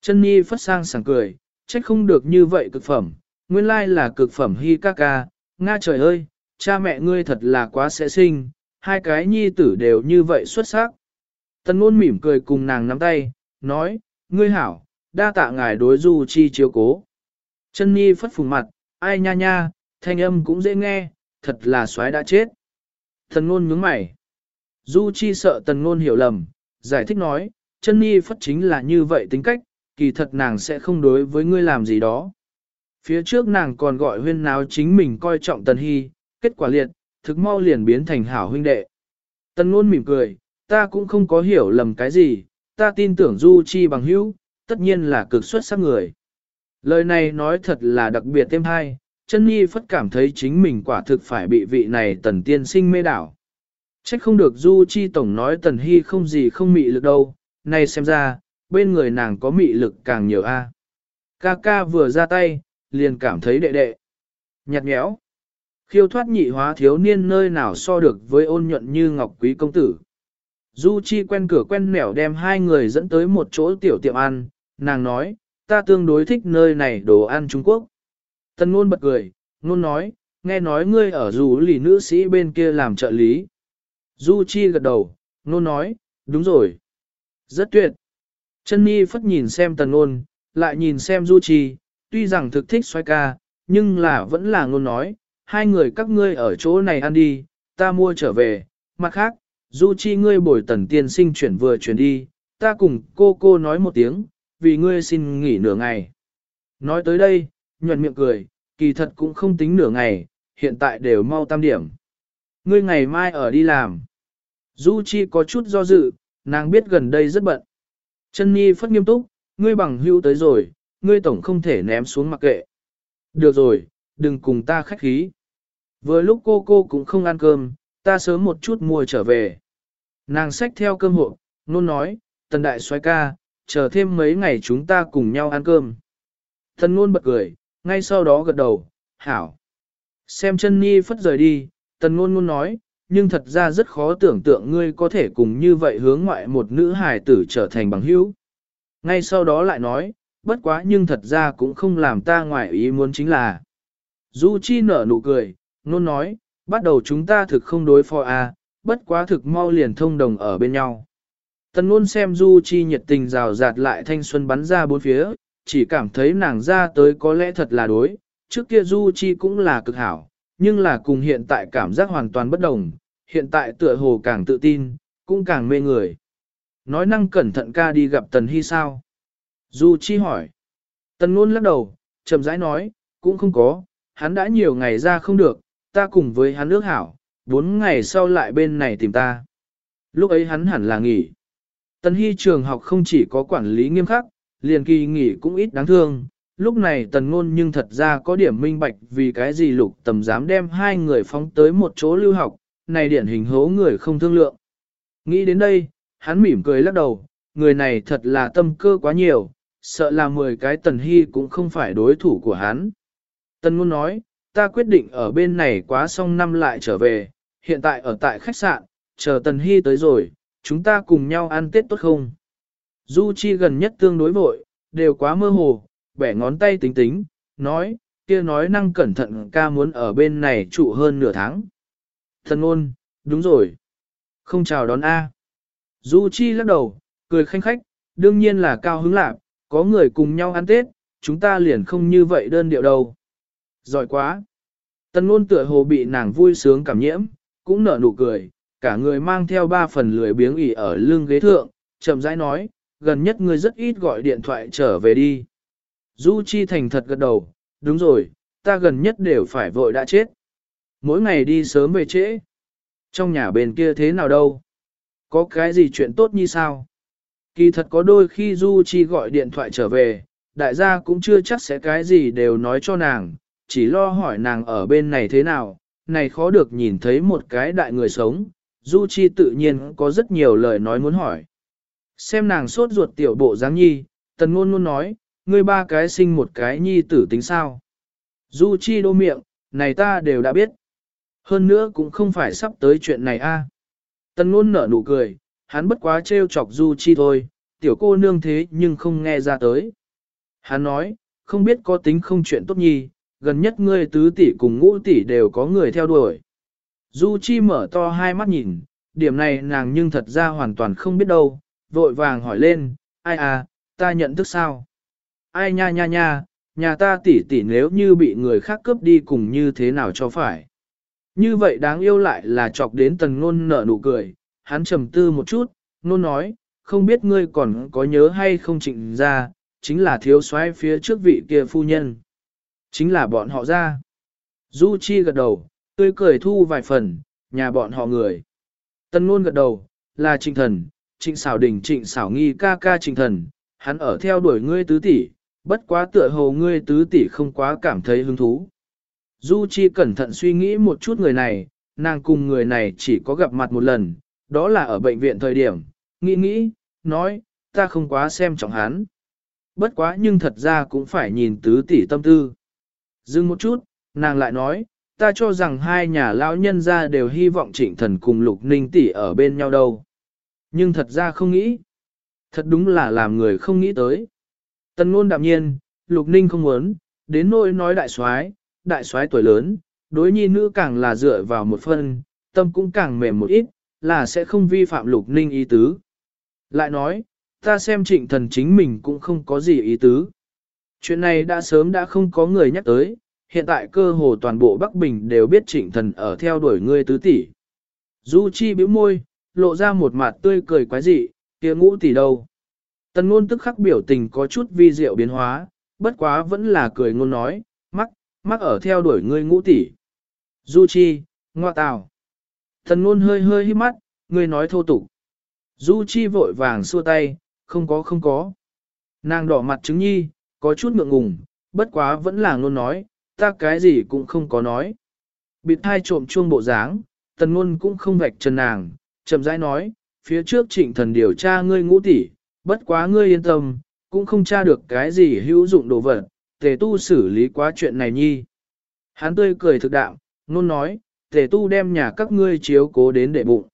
Chân nhi phất sang sảng cười, trách không được như vậy cực phẩm, nguyên lai là cực phẩm hy ca ca, Nga trời ơi, cha mẹ ngươi thật là quá sẽ sinh, hai cái nhi tử đều như vậy xuất sắc. Tần ngôn mỉm cười cùng nàng nắm tay, nói, ngươi hảo, đa tạ ngài đối du chi chiếu cố. Chân nhi phất phùng mặt, ai nha nha, thanh âm cũng dễ nghe, thật là xoái đã chết. Tần ngôn nhướng mày. Du chi sợ tần ngôn hiểu lầm, giải thích nói, chân nhi phất chính là như vậy tính cách, kỳ thật nàng sẽ không đối với ngươi làm gì đó. Phía trước nàng còn gọi huyên náo chính mình coi trọng tần hy, kết quả liệt, thực mau liền biến thành hảo huynh đệ. Tần ngôn mỉm cười, ta cũng không có hiểu lầm cái gì, ta tin tưởng Du Chi bằng hữu, tất nhiên là cực xuất sắc người. Lời này nói thật là đặc biệt thêm hay, chân nhi phất cảm thấy chính mình quả thực phải bị vị này tần tiên sinh mê đảo. Trách không được Du Chi Tổng nói tần hy không gì không mị lực đâu, này xem ra, bên người nàng có mị lực càng nhiều a. Ca ca vừa ra tay, liền cảm thấy đệ đệ. Nhạt nhẽo. Khiêu thoát nhị hóa thiếu niên nơi nào so được với ôn nhuận như ngọc quý công tử. Du Chi quen cửa quen nẻo đem hai người dẫn tới một chỗ tiểu tiệm ăn, nàng nói, ta tương đối thích nơi này đồ ăn Trung Quốc. Tân nôn bật cười, nôn nói, nghe nói ngươi ở dù lì nữ sĩ bên kia làm trợ lý. Du Chi gật đầu, nôn nói, đúng rồi. Rất tuyệt. Chân Nhi phất nhìn xem tần nôn lại nhìn xem Du Chi, tuy rằng thực thích xoay ca, nhưng là vẫn là ngôn nói, hai người các ngươi ở chỗ này ăn đi, ta mua trở về, mặt khác, Du Chi ngươi bồi tần tiên sinh chuyển vừa chuyển đi, ta cùng cô cô nói một tiếng, vì ngươi xin nghỉ nửa ngày. Nói tới đây, nhuận miệng cười, kỳ thật cũng không tính nửa ngày, hiện tại đều mau tam điểm. Ngươi ngày mai ở đi làm. Du Chi có chút do dự, nàng biết gần đây rất bận. Chân Nhi phất nghiêm túc, ngươi bằng hữu tới rồi, ngươi tổng không thể ném xuống mặc kệ. Được rồi, đừng cùng ta khách khí. Vừa lúc cô cô cũng không ăn cơm, ta sớm một chút mua trở về. Nàng xách theo cơm hộ, nôn nói, tần đại xoay ca, chờ thêm mấy ngày chúng ta cùng nhau ăn cơm. Thần ngôn bật cười, ngay sau đó gật đầu, hảo. Xem chân ni phất rời đi, tần ngôn nôn nói, nhưng thật ra rất khó tưởng tượng ngươi có thể cùng như vậy hướng ngoại một nữ hài tử trở thành bằng hữu. Ngay sau đó lại nói, bất quá nhưng thật ra cũng không làm ta ngoại ý muốn chính là. Du Chi nở nụ cười, nôn nói, bắt đầu chúng ta thực không đối phó à, bất quá thực mau liền thông đồng ở bên nhau. Tần luôn xem Du Chi nhiệt tình rào rạt lại thanh xuân bắn ra bốn phía, chỉ cảm thấy nàng ra tới có lẽ thật là đối, trước kia Du Chi cũng là cực hảo, nhưng là cùng hiện tại cảm giác hoàn toàn bất đồng, hiện tại tựa hồ càng tự tin, cũng càng mê người. Nói năng cẩn thận ca đi gặp Tần Hy sao? Du Chi hỏi. Tần Nôn lắc đầu, chậm rãi nói, cũng không có, hắn đã nhiều ngày ra không được, ta cùng với hắn ước hảo, bốn ngày sau lại bên này tìm ta. Lúc ấy hắn hẳn là nghỉ. Tần Hy trường học không chỉ có quản lý nghiêm khắc, liền kỳ nghỉ cũng ít đáng thương. Lúc này tần ngôn nhưng thật ra có điểm minh bạch vì cái gì lục tầm dám đem hai người phóng tới một chỗ lưu học, này điển hình hố người không thương lượng. Nghĩ đến đây, hắn mỉm cười lắc đầu, người này thật là tâm cơ quá nhiều, sợ là 10 cái tần hy cũng không phải đối thủ của hắn. Tần ngôn nói, ta quyết định ở bên này quá xong năm lại trở về, hiện tại ở tại khách sạn, chờ Tần Hy tới rồi, chúng ta cùng nhau ăn Tết tốt không? Du Chi gần nhất tương đối vội, đều quá mơ hồ, bẻ ngón tay tính tính, nói, kia nói năng cẩn thận ca muốn ở bên này trụ hơn nửa tháng. Thần ôn, đúng rồi. Không chào đón A. Du Chi lắc đầu, cười khanh khách, đương nhiên là cao hứng lạc, có người cùng nhau ăn Tết, chúng ta liền không như vậy đơn điệu đâu. Giỏi quá. Tần ngôn tựa hồ bị nàng vui sướng cảm nhiễm, cũng nở nụ cười, cả người mang theo ba phần lười biếng ỉ ở lưng ghế thượng, chậm rãi nói, gần nhất ngươi rất ít gọi điện thoại trở về đi. Du Chi thành thật gật đầu, đúng rồi, ta gần nhất đều phải vội đã chết. Mỗi ngày đi sớm về trễ. Trong nhà bên kia thế nào đâu? Có cái gì chuyện tốt như sao? Kỳ thật có đôi khi Du Chi gọi điện thoại trở về, đại gia cũng chưa chắc sẽ cái gì đều nói cho nàng, chỉ lo hỏi nàng ở bên này thế nào, này khó được nhìn thấy một cái đại người sống, Du Chi tự nhiên có rất nhiều lời nói muốn hỏi. Xem nàng sốt ruột tiểu bộ dáng nhi, tần ngôn luôn nói, ngươi ba cái sinh một cái nhi tử tính sao. Du Chi đô miệng, này ta đều đã biết. Hơn nữa cũng không phải sắp tới chuyện này a. Tần ngôn nở nụ cười, hắn bất quá trêu chọc Du Chi thôi, tiểu cô nương thế nhưng không nghe ra tới. Hắn nói, không biết có tính không chuyện tốt nhi, gần nhất ngươi tứ tỷ cùng ngũ tỷ đều có người theo đuổi. Du Chi mở to hai mắt nhìn, điểm này nàng nhưng thật ra hoàn toàn không biết đâu, vội vàng hỏi lên, ai à, ta nhận thức sao? Ai nha nha nha, nhà ta tỷ tỷ nếu như bị người khác cướp đi cùng như thế nào cho phải. Như vậy đáng yêu lại là chọc đến tần ngôn nở nụ cười, hắn trầm tư một chút, nôn nói, không biết ngươi còn có nhớ hay không trịnh ra, chính là thiếu soái phía trước vị kia phu nhân. Chính là bọn họ ra. Du Chi gật đầu, tươi cười thu vài phần, nhà bọn họ người. Tân ngôn gật đầu, là trịnh thần, trịnh xảo đỉnh trịnh xảo nghi ca ca trịnh thần, hắn ở theo đuổi ngươi tứ tỷ, bất quá tựa hồ ngươi tứ tỷ không quá cảm thấy hứng thú. Du Chi cẩn thận suy nghĩ một chút người này, nàng cùng người này chỉ có gặp mặt một lần, đó là ở bệnh viện thời điểm, nghĩ nghĩ, nói, ta không quá xem trọng hắn. Bất quá nhưng thật ra cũng phải nhìn tứ tỷ tâm tư. Dừng một chút, nàng lại nói, ta cho rằng hai nhà lão nhân gia đều hy vọng trịnh thần cùng lục ninh tỷ ở bên nhau đâu. Nhưng thật ra không nghĩ. Thật đúng là làm người không nghĩ tới. Tần ngôn đạm nhiên, lục ninh không muốn, đến nỗi nói đại soái, đại soái tuổi lớn, đối nhi nữ càng là dựa vào một phần, tâm cũng càng mềm một ít, là sẽ không vi phạm lục ninh ý tứ. Lại nói, ta xem trịnh thần chính mình cũng không có gì ý tứ. Chuyện này đã sớm đã không có người nhắc tới, hiện tại cơ hồ toàn bộ Bắc Bình đều biết trịnh thần ở theo đuổi ngươi tứ tỷ. Du Chi bĩu môi, lộ ra một mặt tươi cười quái dị, kia ngũ tỷ đâu. Tần ngôn tức khắc biểu tình có chút vi diệu biến hóa, bất quá vẫn là cười ngôn nói, mắc, mắc ở theo đuổi ngươi ngũ tỷ. Du Chi, ngoa tào. Thần ngôn hơi hơi hít mắt, ngươi nói thô tục. Du Chi vội vàng xua tay, không có không có. Nàng đỏ mặt chứng nhi, có chút ngượng ngùng, bất quá vẫn là ngôn nói, ta cái gì cũng không có nói. Bịt hai trộm chuông bộ dáng, tần ngôn cũng không vạch trần nàng, chậm rãi nói, phía trước trịnh thần điều tra ngươi ngũ tỷ, bất quá ngươi yên tâm, cũng không tra được cái gì hữu dụng đồ vật, tề tu xử lý quá chuyện này nhi. Hắn tươi cười thực đạo, ngôn nói, tề tu đem nhà các ngươi chiếu cố đến đệ bụng.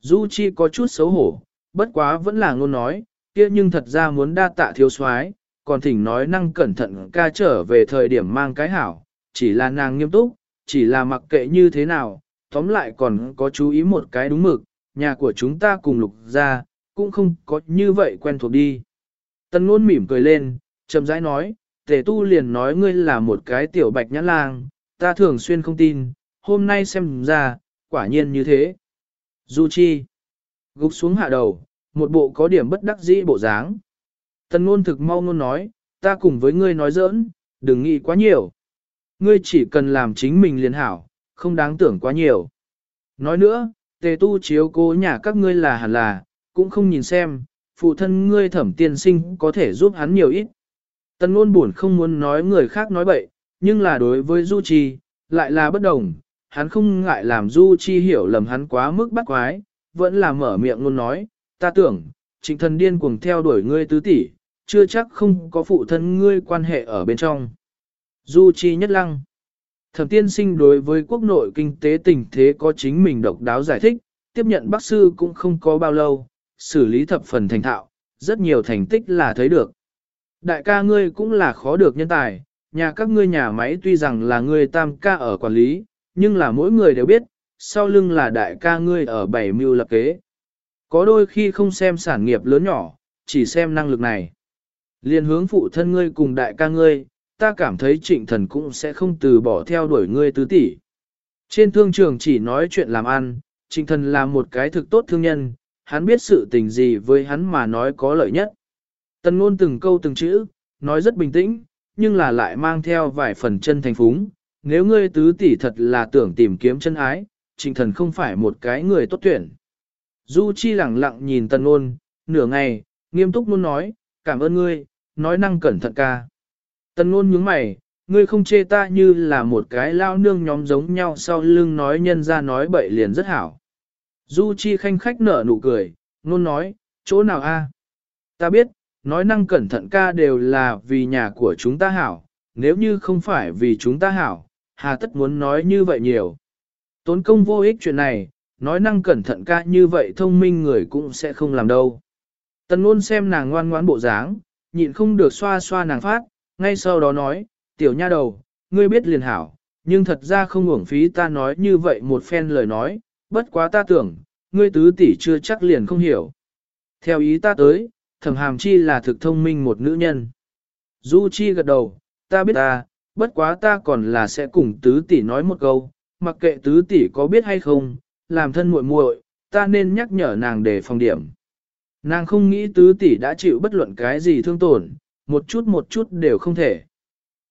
Du Chi có chút xấu hổ, bất quá vẫn là ngôn nói, kia nhưng thật ra muốn đa tạ thiếu soái, còn thỉnh nói năng cẩn thận ca trở về thời điểm mang cái hảo, chỉ là nàng nghiêm túc, chỉ là mặc kệ như thế nào, tóm lại còn có chú ý một cái đúng mực, nhà của chúng ta cùng lục ra, cũng không có như vậy quen thuộc đi. Tân ngôn mỉm cười lên, chậm rãi nói, tề tu liền nói ngươi là một cái tiểu bạch nhãn lang, ta thường xuyên không tin, hôm nay xem ra, quả nhiên như thế. Du Chi gục xuống hạ đầu, một bộ có điểm bất đắc dĩ bộ dáng. Tần ngôn thực mau ngôn nói, ta cùng với ngươi nói giỡn, đừng nghĩ quá nhiều. Ngươi chỉ cần làm chính mình liền hảo, không đáng tưởng quá nhiều. Nói nữa, tề tu chiếu cố nhà các ngươi là hẳn là, cũng không nhìn xem, phụ thân ngươi thẩm tiên sinh có thể giúp hắn nhiều ít. Tần ngôn buồn không muốn nói người khác nói bậy, nhưng là đối với Du Chi, lại là bất đồng, hắn không ngại làm Du Chi hiểu lầm hắn quá mức bắt quái, vẫn là mở miệng luôn nói, ta tưởng, trịnh thần điên cuồng theo đuổi ngươi tứ tỷ, chưa chắc không có phụ thân ngươi quan hệ ở bên trong. Du Chi nhất lăng. Thẩm tiên sinh đối với quốc nội kinh tế tình thế có chính mình độc đáo giải thích, tiếp nhận bác sư cũng không có bao lâu, xử lý thập phần thành thạo, rất nhiều thành tích là thấy được. Đại ca ngươi cũng là khó được nhân tài, nhà các ngươi nhà máy tuy rằng là ngươi tam ca ở quản lý, nhưng là mỗi người đều biết, sau lưng là đại ca ngươi ở bảy mưu lập kế. Có đôi khi không xem sản nghiệp lớn nhỏ, chỉ xem năng lực này. Liên hướng phụ thân ngươi cùng đại ca ngươi, ta cảm thấy trịnh thần cũng sẽ không từ bỏ theo đuổi ngươi tứ tỷ. Trên thương trường chỉ nói chuyện làm ăn, trịnh thần là một cái thực tốt thương nhân, hắn biết sự tình gì với hắn mà nói có lợi nhất. Tần ngôn từng câu từng chữ, nói rất bình tĩnh, nhưng là lại mang theo vài phần chân thành phúng. Nếu ngươi tứ tỷ thật là tưởng tìm kiếm chân ái, trịnh thần không phải một cái người tốt tuyển. Du Chi lặng lặng nhìn tần ôn, nửa ngày, nghiêm túc luôn nói, cảm ơn ngươi, nói năng cẩn thận ca. Tần ôn nhướng mày, ngươi không chê ta như là một cái lao nương nhóm giống nhau sau lưng nói nhân ra nói bậy liền rất hảo. Du Chi khanh khách nở nụ cười, ngôn nói, chỗ nào a? Ta biết, nói năng cẩn thận ca đều là vì nhà của chúng ta hảo, nếu như không phải vì chúng ta hảo, hà tất muốn nói như vậy nhiều. Tốn công vô ích chuyện này, nói năng cẩn thận ca như vậy thông minh người cũng sẽ không làm đâu. Tần luôn xem nàng ngoan ngoãn bộ dáng, nhịn không được xoa xoa nàng phát, ngay sau đó nói, tiểu nha đầu, ngươi biết liền hảo, nhưng thật ra không uổng phí ta nói như vậy một phen lời nói, bất quá ta tưởng, ngươi tứ tỷ chưa chắc liền không hiểu. Theo ý ta tới, thẩm hàm chi là thực thông minh một nữ nhân. Du chi gật đầu, ta biết ta, bất quá ta còn là sẽ cùng tứ tỷ nói một câu, mặc kệ tứ tỷ có biết hay không, làm thân muội muội, ta nên nhắc nhở nàng để phòng điểm. Nàng không nghĩ tứ tỷ đã chịu bất luận cái gì thương tổn, một chút một chút đều không thể.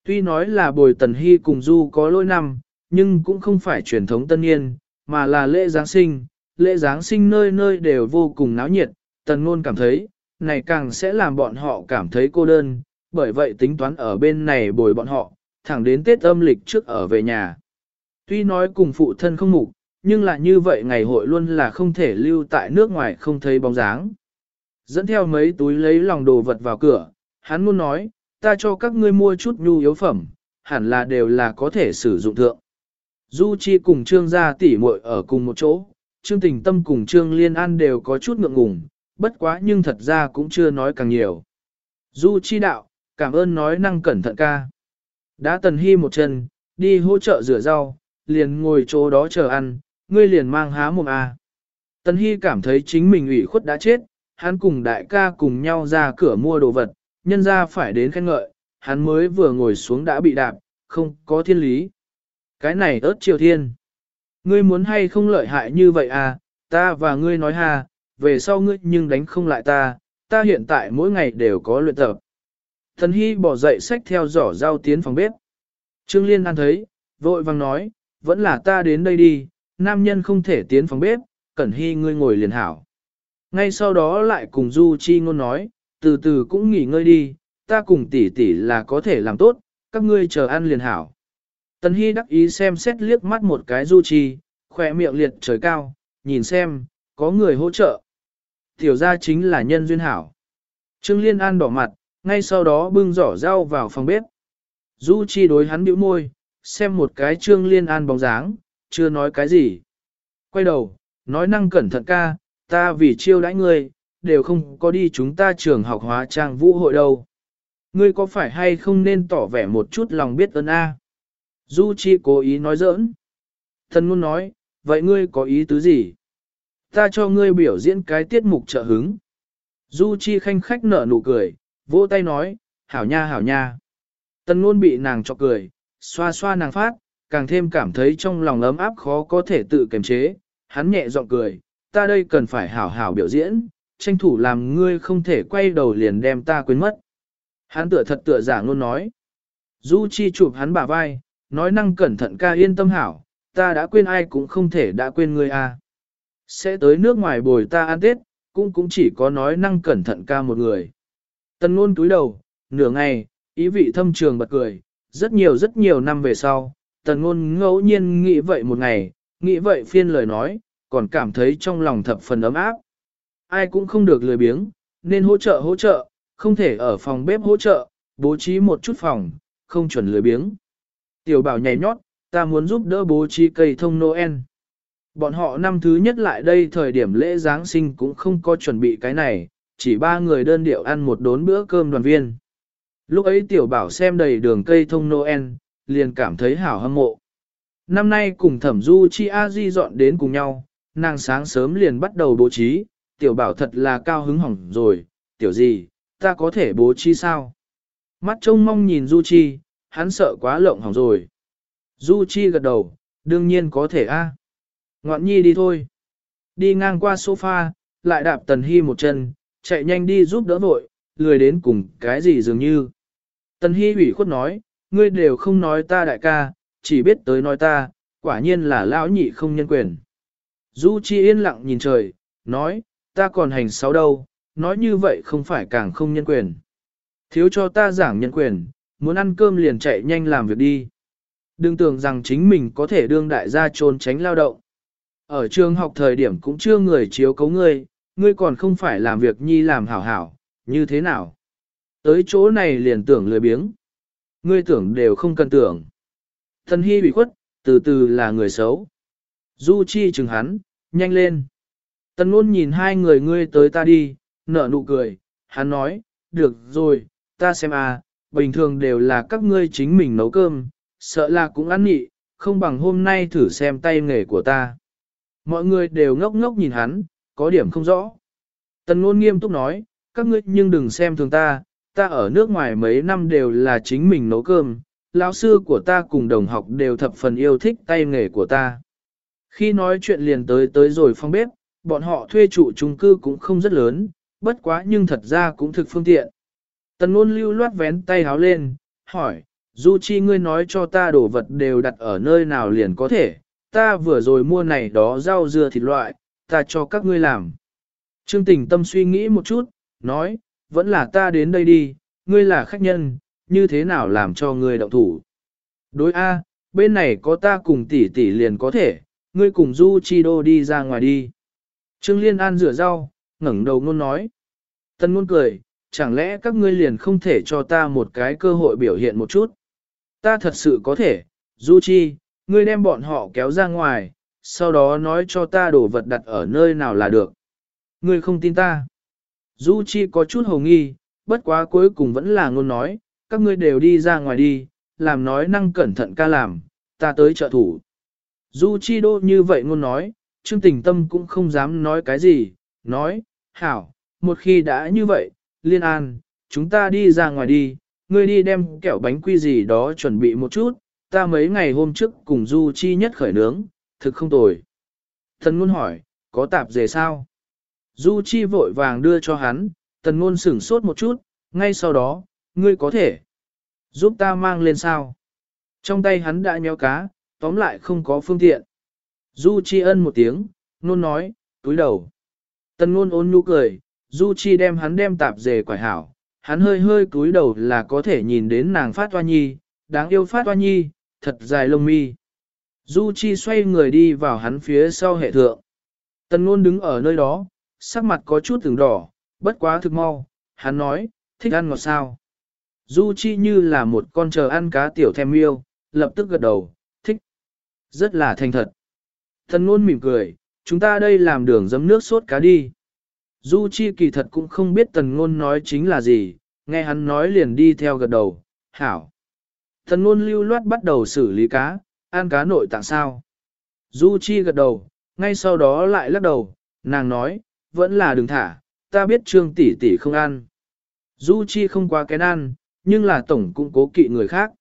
Tuy nói là bồi tần hy cùng du có lỗi năm, nhưng cũng không phải truyền thống tân niên, mà là lễ Giáng sinh. Lễ Giáng sinh nơi nơi đều vô cùng náo nhiệt, tần ngôn cảm thấy, này càng sẽ làm bọn họ cảm thấy cô đơn, bởi vậy tính toán ở bên này bồi bọn họ, thẳng đến Tết âm lịch trước ở về nhà. Tuy nói cùng phụ thân không mục, nhưng là như vậy ngày hội luôn là không thể lưu tại nước ngoài không thấy bóng dáng. Dẫn theo mấy túi lấy lòng đồ vật vào cửa, hắn luôn nói, ta cho các ngươi mua chút nhu yếu phẩm, hẳn là đều là có thể sử dụng thượng. Du Chi cùng Trương gia tỷ muội ở cùng một chỗ, Trương Tình Tâm cùng Trương Liên An đều có chút ngượng ngùng, bất quá nhưng thật ra cũng chưa nói càng nhiều. Du Chi đạo, cảm ơn nói năng cẩn thận ca. Đã tần hy một chân, đi hỗ trợ rửa rau, liền ngồi chỗ đó chờ ăn, ngươi liền mang há mồm à. Tần hy cảm thấy chính mình ủy khuất đã chết, hắn cùng đại ca cùng nhau ra cửa mua đồ vật, nhân ra phải đến khen ngợi, hắn mới vừa ngồi xuống đã bị đạp, không có thiên lý. Cái này ớt triều thiên. Ngươi muốn hay không lợi hại như vậy à, ta và ngươi nói ha, về sau ngươi nhưng đánh không lại ta, ta hiện tại mỗi ngày đều có luyện tập. Thần Hy bỏ dậy sách theo giỏ rau tiến phòng bếp. Trương Liên An thấy, vội vàng nói, vẫn là ta đến đây đi, nam nhân không thể tiến phòng bếp, Cẩn Hy ngươi ngồi liền hảo. Ngay sau đó lại cùng Du Chi ngôn nói, từ từ cũng nghỉ ngơi đi, ta cùng tỷ tỷ là có thể làm tốt, các ngươi chờ ăn liền hảo. Tần Hy đắc ý xem xét liếc mắt một cái Du Chi, khỏe miệng liệt trời cao, nhìn xem, có người hỗ trợ. Tiểu gia chính là nhân duyên hảo. Trương Liên An đỏ mặt, ngay sau đó bưng giỏ rau vào phòng bếp. Du Chi đối hắn bĩu môi, xem một cái Trương Liên An bóng dáng, chưa nói cái gì. Quay đầu, nói năng cẩn thận ca, ta vì chiêu đãi ngươi, đều không có đi chúng ta trường học hóa trang vũ hội đâu. Ngươi có phải hay không nên tỏ vẻ một chút lòng biết ơn a? Du Chi cố ý nói giỡn. Thần ngôn nói, vậy ngươi có ý tứ gì? Ta cho ngươi biểu diễn cái tiết mục trợ hứng. Du Chi khanh khách nở nụ cười, vỗ tay nói, hảo nha hảo nha. Tần ngôn bị nàng chọc cười, xoa xoa nàng phát, càng thêm cảm thấy trong lòng ấm áp khó có thể tự kiềm chế. Hắn nhẹ giọng cười, ta đây cần phải hảo hảo biểu diễn, tranh thủ làm ngươi không thể quay đầu liền đem ta quên mất. Hắn tựa thật tựa giả luôn nói. Du Chi chụp hắn bả vai, nói năng cẩn thận ca yên tâm hảo, ta đã quên ai cũng không thể đã quên ngươi à. Sẽ tới nước ngoài bồi ta ăn tết, cũng cũng chỉ có nói năng cẩn thận ca một người. Tần ngôn túi đầu, nửa ngày, ý vị thâm trường bật cười, rất nhiều rất nhiều năm về sau, tần ngôn ngẫu nhiên nghĩ vậy một ngày, nghĩ vậy phiên lời nói, còn cảm thấy trong lòng thập phần ấm áp. Ai cũng không được lười biếng, nên hỗ trợ hỗ trợ, không thể ở phòng bếp hỗ trợ, bố trí một chút phòng, không chuẩn lười biếng. Tiểu bảo nhảy nhót, ta muốn giúp đỡ bố trí cây thông Noel. Bọn họ năm thứ nhất lại đây thời điểm lễ Giáng sinh cũng không có chuẩn bị cái này, chỉ ba người đơn điệu ăn một đốn bữa cơm đoàn viên. Lúc ấy tiểu bảo xem đầy đường cây thông Noel, liền cảm thấy hảo hâm mộ. Năm nay cùng thẩm du chi a di dọn đến cùng nhau, nàng sáng sớm liền bắt đầu bố trí, tiểu bảo thật là cao hứng hỏng rồi, tiểu gì, ta có thể bố trí sao? Mắt trông mong nhìn du chi, hắn sợ quá lộng hỏng rồi. Du chi gật đầu, đương nhiên có thể a. Ngoạn nhi đi thôi. Đi ngang qua sofa, lại đạp tần hy một chân, chạy nhanh đi giúp đỡ vội, lười đến cùng cái gì dường như. Tần hy ủy khuất nói, ngươi đều không nói ta đại ca, chỉ biết tới nói ta, quả nhiên là lão nhị không nhân quyền. Du Chi yên lặng nhìn trời, nói, ta còn hành sáu đâu, nói như vậy không phải càng không nhân quyền. Thiếu cho ta giảng nhân quyền, muốn ăn cơm liền chạy nhanh làm việc đi. Đừng tưởng rằng chính mình có thể đương đại gia trốn tránh lao động. Ở trường học thời điểm cũng chưa người chiếu cấu ngươi, ngươi còn không phải làm việc nhi làm hảo hảo, như thế nào? Tới chỗ này liền tưởng lười biếng. Ngươi tưởng đều không cần tưởng. Thần hy bị khuất, từ từ là người xấu. Du Chi chừng hắn, nhanh lên. Tần ngôn nhìn hai người ngươi tới ta đi, nở nụ cười, hắn nói, được rồi, ta xem à, bình thường đều là các ngươi chính mình nấu cơm, sợ là cũng ăn nhị, không bằng hôm nay thử xem tay nghề của ta. Mọi người đều ngốc ngốc nhìn hắn, có điểm không rõ. Tần ngôn nghiêm túc nói, các ngươi nhưng đừng xem thường ta, ta ở nước ngoài mấy năm đều là chính mình nấu cơm, lão sư của ta cùng đồng học đều thập phần yêu thích tay nghề của ta. Khi nói chuyện liền tới tới rồi phong bếp, bọn họ thuê trụ chung cư cũng không rất lớn, bất quá nhưng thật ra cũng thực phương tiện. Tần ngôn lưu loát vén tay háo lên, hỏi, Du Chi ngươi nói cho ta đồ vật đều đặt ở nơi nào liền có thể, ta vừa rồi mua này đó rau dưa thịt loại, ta cho các ngươi làm. Trương tình tâm suy nghĩ một chút, nói, vẫn là ta đến đây đi, ngươi là khách nhân, như thế nào làm cho ngươi động thủ. Đối A, bên này có ta cùng tỷ tỷ liền có thể, ngươi cùng Du Chi Đô đi ra ngoài đi. Trương Liên An rửa rau, ngẩng đầu ngôn nói. Tân ngôn cười, chẳng lẽ các ngươi liền không thể cho ta một cái cơ hội biểu hiện một chút. Ta thật sự có thể, Du Chi, ngươi đem bọn họ kéo ra ngoài, sau đó nói cho ta đổ vật đặt ở nơi nào là được. Ngươi không tin ta. Du Chi có chút hồ nghi, bất quá cuối cùng vẫn là ngôn nói, các ngươi đều đi ra ngoài đi, làm nói năng cẩn thận ca làm, ta tới trợ thủ. Du Chi đô như vậy ngôn nói, Trương Tình Tâm cũng không dám nói cái gì, nói, hảo, một khi đã như vậy, Liên An, chúng ta đi ra ngoài đi, ngươi đi đem kẹo bánh quy gì đó chuẩn bị một chút, ta mấy ngày hôm trước cùng Du Chi nhất khởi nướng, thực không tồi. Thần ngôn hỏi, có tạp dề sao? Du Chi vội vàng đưa cho hắn, tần ngôn sửng sốt một chút, ngay sau đó, ngươi có thể giúp ta mang lên sao? Trong tay hắn đã nhéo cá, tóm lại không có phương tiện. Du Chi ân một tiếng, nôn nói, túi đầu. Tần ngôn ôn nhu cười, Du Chi đem hắn đem tạp dề quải hảo, hắn hơi hơi túi đầu là có thể nhìn đến nàng phát hoa nhi, đáng yêu phát hoa nhi, thật dài lông mi. Du Chi xoay người đi vào hắn phía sau hệ thượng. Tần Nôn đứng ở nơi đó, sắc mặt có chút từng đỏ, bất quá thực mau, hắn nói, thích ăn ngọt sao. Du Chi như là một con chờ ăn cá tiểu thèm yêu, lập tức gật đầu, thích. Rất là thành thật. Tần Nôn mỉm cười, chúng ta đây làm đường dấm nước sốt cá đi. Du Chi kỳ thật cũng không biết tần Nôn nói chính là gì, nghe hắn nói liền đi theo gật đầu, hảo. Tần Nôn lưu loát bắt đầu xử lý cá, ăn cá nội tạng sao. Du Chi gật đầu, ngay sau đó lại lắc đầu, nàng nói, vẫn là đừng thả, ta biết trương tỷ tỷ không ăn. Du Chi không quá kén ăn, nhưng là tổng cũng cố kỵ người khác.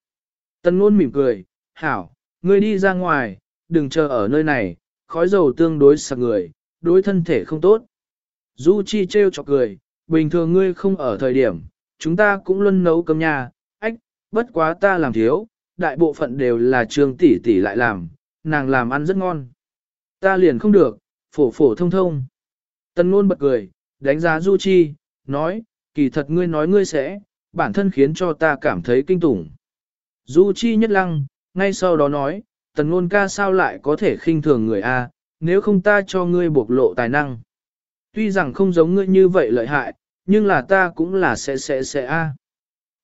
Tần ngôn mỉm cười, hảo, ngươi đi ra ngoài, đừng chờ ở nơi này, khói dầu tương đối sặc người, đối thân thể không tốt. Du Chi treo chọc cười, bình thường ngươi không ở thời điểm, chúng ta cũng luôn nấu cơm nhà, ách, bất quá ta làm thiếu, đại bộ phận đều là trường tỷ tỷ lại làm, nàng làm ăn rất ngon. Ta liền không được, phổ phổ thông thông. Tân ngôn bật cười, đánh giá Du Chi, nói, kỳ thật ngươi nói ngươi sẽ, bản thân khiến cho ta cảm thấy kinh tủng. Du Chi nhất lăng, ngay sau đó nói, tần ngôn ca sao lại có thể khinh thường người A, nếu không ta cho ngươi bộc lộ tài năng. Tuy rằng không giống ngươi như vậy lợi hại, nhưng là ta cũng là sẽ sẽ sẽ A.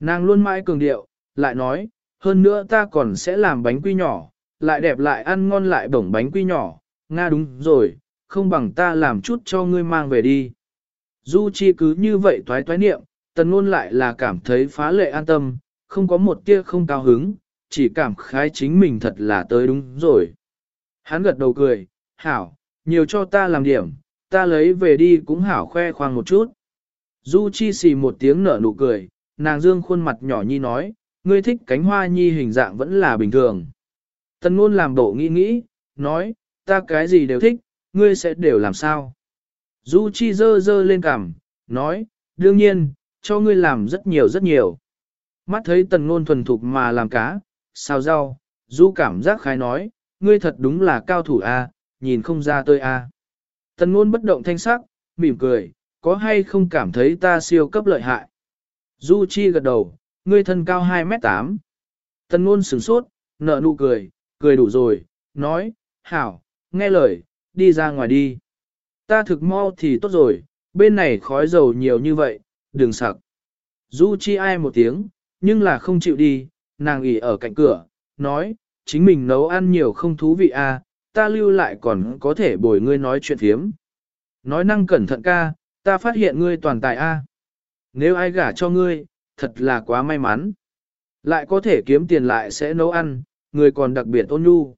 Nàng luôn mãi cường điệu, lại nói, hơn nữa ta còn sẽ làm bánh quy nhỏ, lại đẹp lại ăn ngon lại bổng bánh quy nhỏ, Nga đúng rồi, không bằng ta làm chút cho ngươi mang về đi. Du Chi cứ như vậy toái toái niệm, tần ngôn lại là cảm thấy phá lệ an tâm, không có một tia không cao hứng, chỉ cảm khái chính mình thật là tới đúng rồi. Hắn gật đầu cười, hảo, nhiều cho ta làm điểm, ta lấy về đi cũng hảo khoe khoang một chút. Du Chi xì một tiếng nở nụ cười, nàng dương khuôn mặt nhỏ nhi nói, ngươi thích cánh hoa nhi hình dạng vẫn là bình thường. Tần ngôn làm bộ nghĩ nghĩ, nói, ta cái gì đều thích, ngươi sẽ đều làm sao. Du Chi dơ dơ lên cằm, nói, đương nhiên, cho ngươi làm rất nhiều rất nhiều. Mắt thấy tần ngôn thuần thục mà làm cá, sao rau, Du cảm giác khái nói, ngươi thật đúng là cao thủ a, nhìn không ra tôi a. Tần ngôn bất động thanh sắc, mỉm cười, có hay không cảm thấy ta siêu cấp lợi hại. Du Chi gật đầu, ngươi thân cao 2 mét 8. Tần ngôn sửng sốt, nở nụ cười, cười đủ rồi, nói, hảo, nghe lời, đi ra ngoài đi. Ta thực mau thì tốt rồi, bên này khói dầu nhiều như vậy, đừng sặc. Du chi ai một tiếng, nhưng là không chịu đi, nàng ỉ ở cạnh cửa, nói, chính mình nấu ăn nhiều không thú vị à, ta lưu lại còn có thể bồi ngươi nói chuyện thiếm. Nói năng cẩn thận ca, ta phát hiện ngươi toàn tài A. Nếu ai gả cho ngươi, thật là quá may mắn. Lại có thể kiếm tiền lại sẽ nấu ăn, người còn đặc biệt ôn nhu.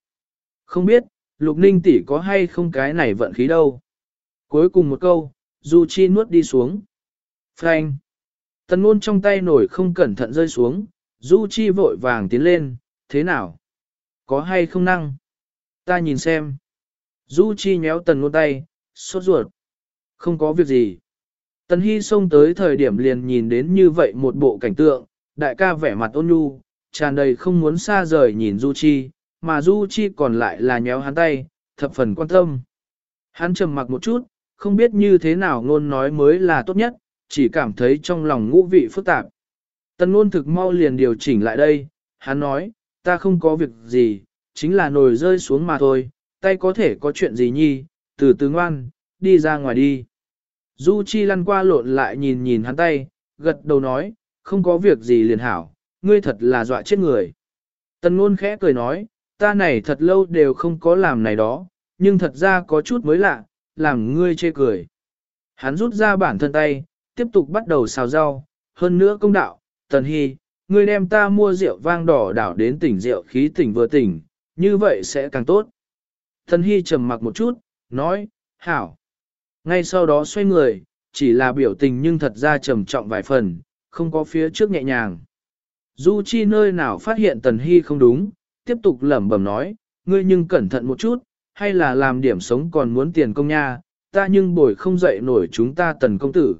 Không biết, lục ninh tỷ có hay không cái này vận khí đâu. Cuối cùng một câu, Du Chi nuốt đi xuống. Frank. Tần ngôn trong tay nổi không cẩn thận rơi xuống, Du Chi vội vàng tiến lên, thế nào? Có hay không năng? Ta nhìn xem. Du Chi nhéo tần ngôn tay, sốt ruột. Không có việc gì. Tần Hy xông tới thời điểm liền nhìn đến như vậy một bộ cảnh tượng, đại ca vẻ mặt ôn nhu, tràn đầy không muốn xa rời nhìn Du Chi, mà Du Chi còn lại là nhéo hắn tay, thập phần quan tâm. Hắn trầm mặc một chút, không biết như thế nào ngôn nói mới là tốt nhất, chỉ cảm thấy trong lòng ngũ vị phức tạp. Tần ngôn thực mau liền điều chỉnh lại đây, hắn nói, ta không có việc gì, chính là nồi rơi xuống mà thôi, tay có thể có chuyện gì nhi, từ từ ngoan, đi ra ngoài đi. Du Chi lăn qua lộn lại nhìn nhìn hắn tay, gật đầu nói, không có việc gì liền hảo, ngươi thật là dọa chết người. Tần ngôn khẽ cười nói, ta này thật lâu đều không có làm này đó, nhưng thật ra có chút mới lạ, làm ngươi chê cười. Hắn rút ra bản thân tay, tiếp tục bắt đầu xào rau, hơn nữa công đạo, tần hy, ngươi đem ta mua rượu vang đỏ đảo đến tỉnh rượu khí tỉnh vừa tỉnh, như vậy sẽ càng tốt. Tần hy trầm mặc một chút, nói, hảo. Ngay sau đó xoay người, chỉ là biểu tình nhưng thật ra trầm trọng vài phần, không có phía trước nhẹ nhàng. Du Chi nơi nào phát hiện Tần Hy không đúng, tiếp tục lẩm bẩm nói, ngươi nhưng cẩn thận một chút, hay là làm điểm sống còn muốn tiền công nha, ta nhưng bồi không dậy nổi chúng ta tần công tử.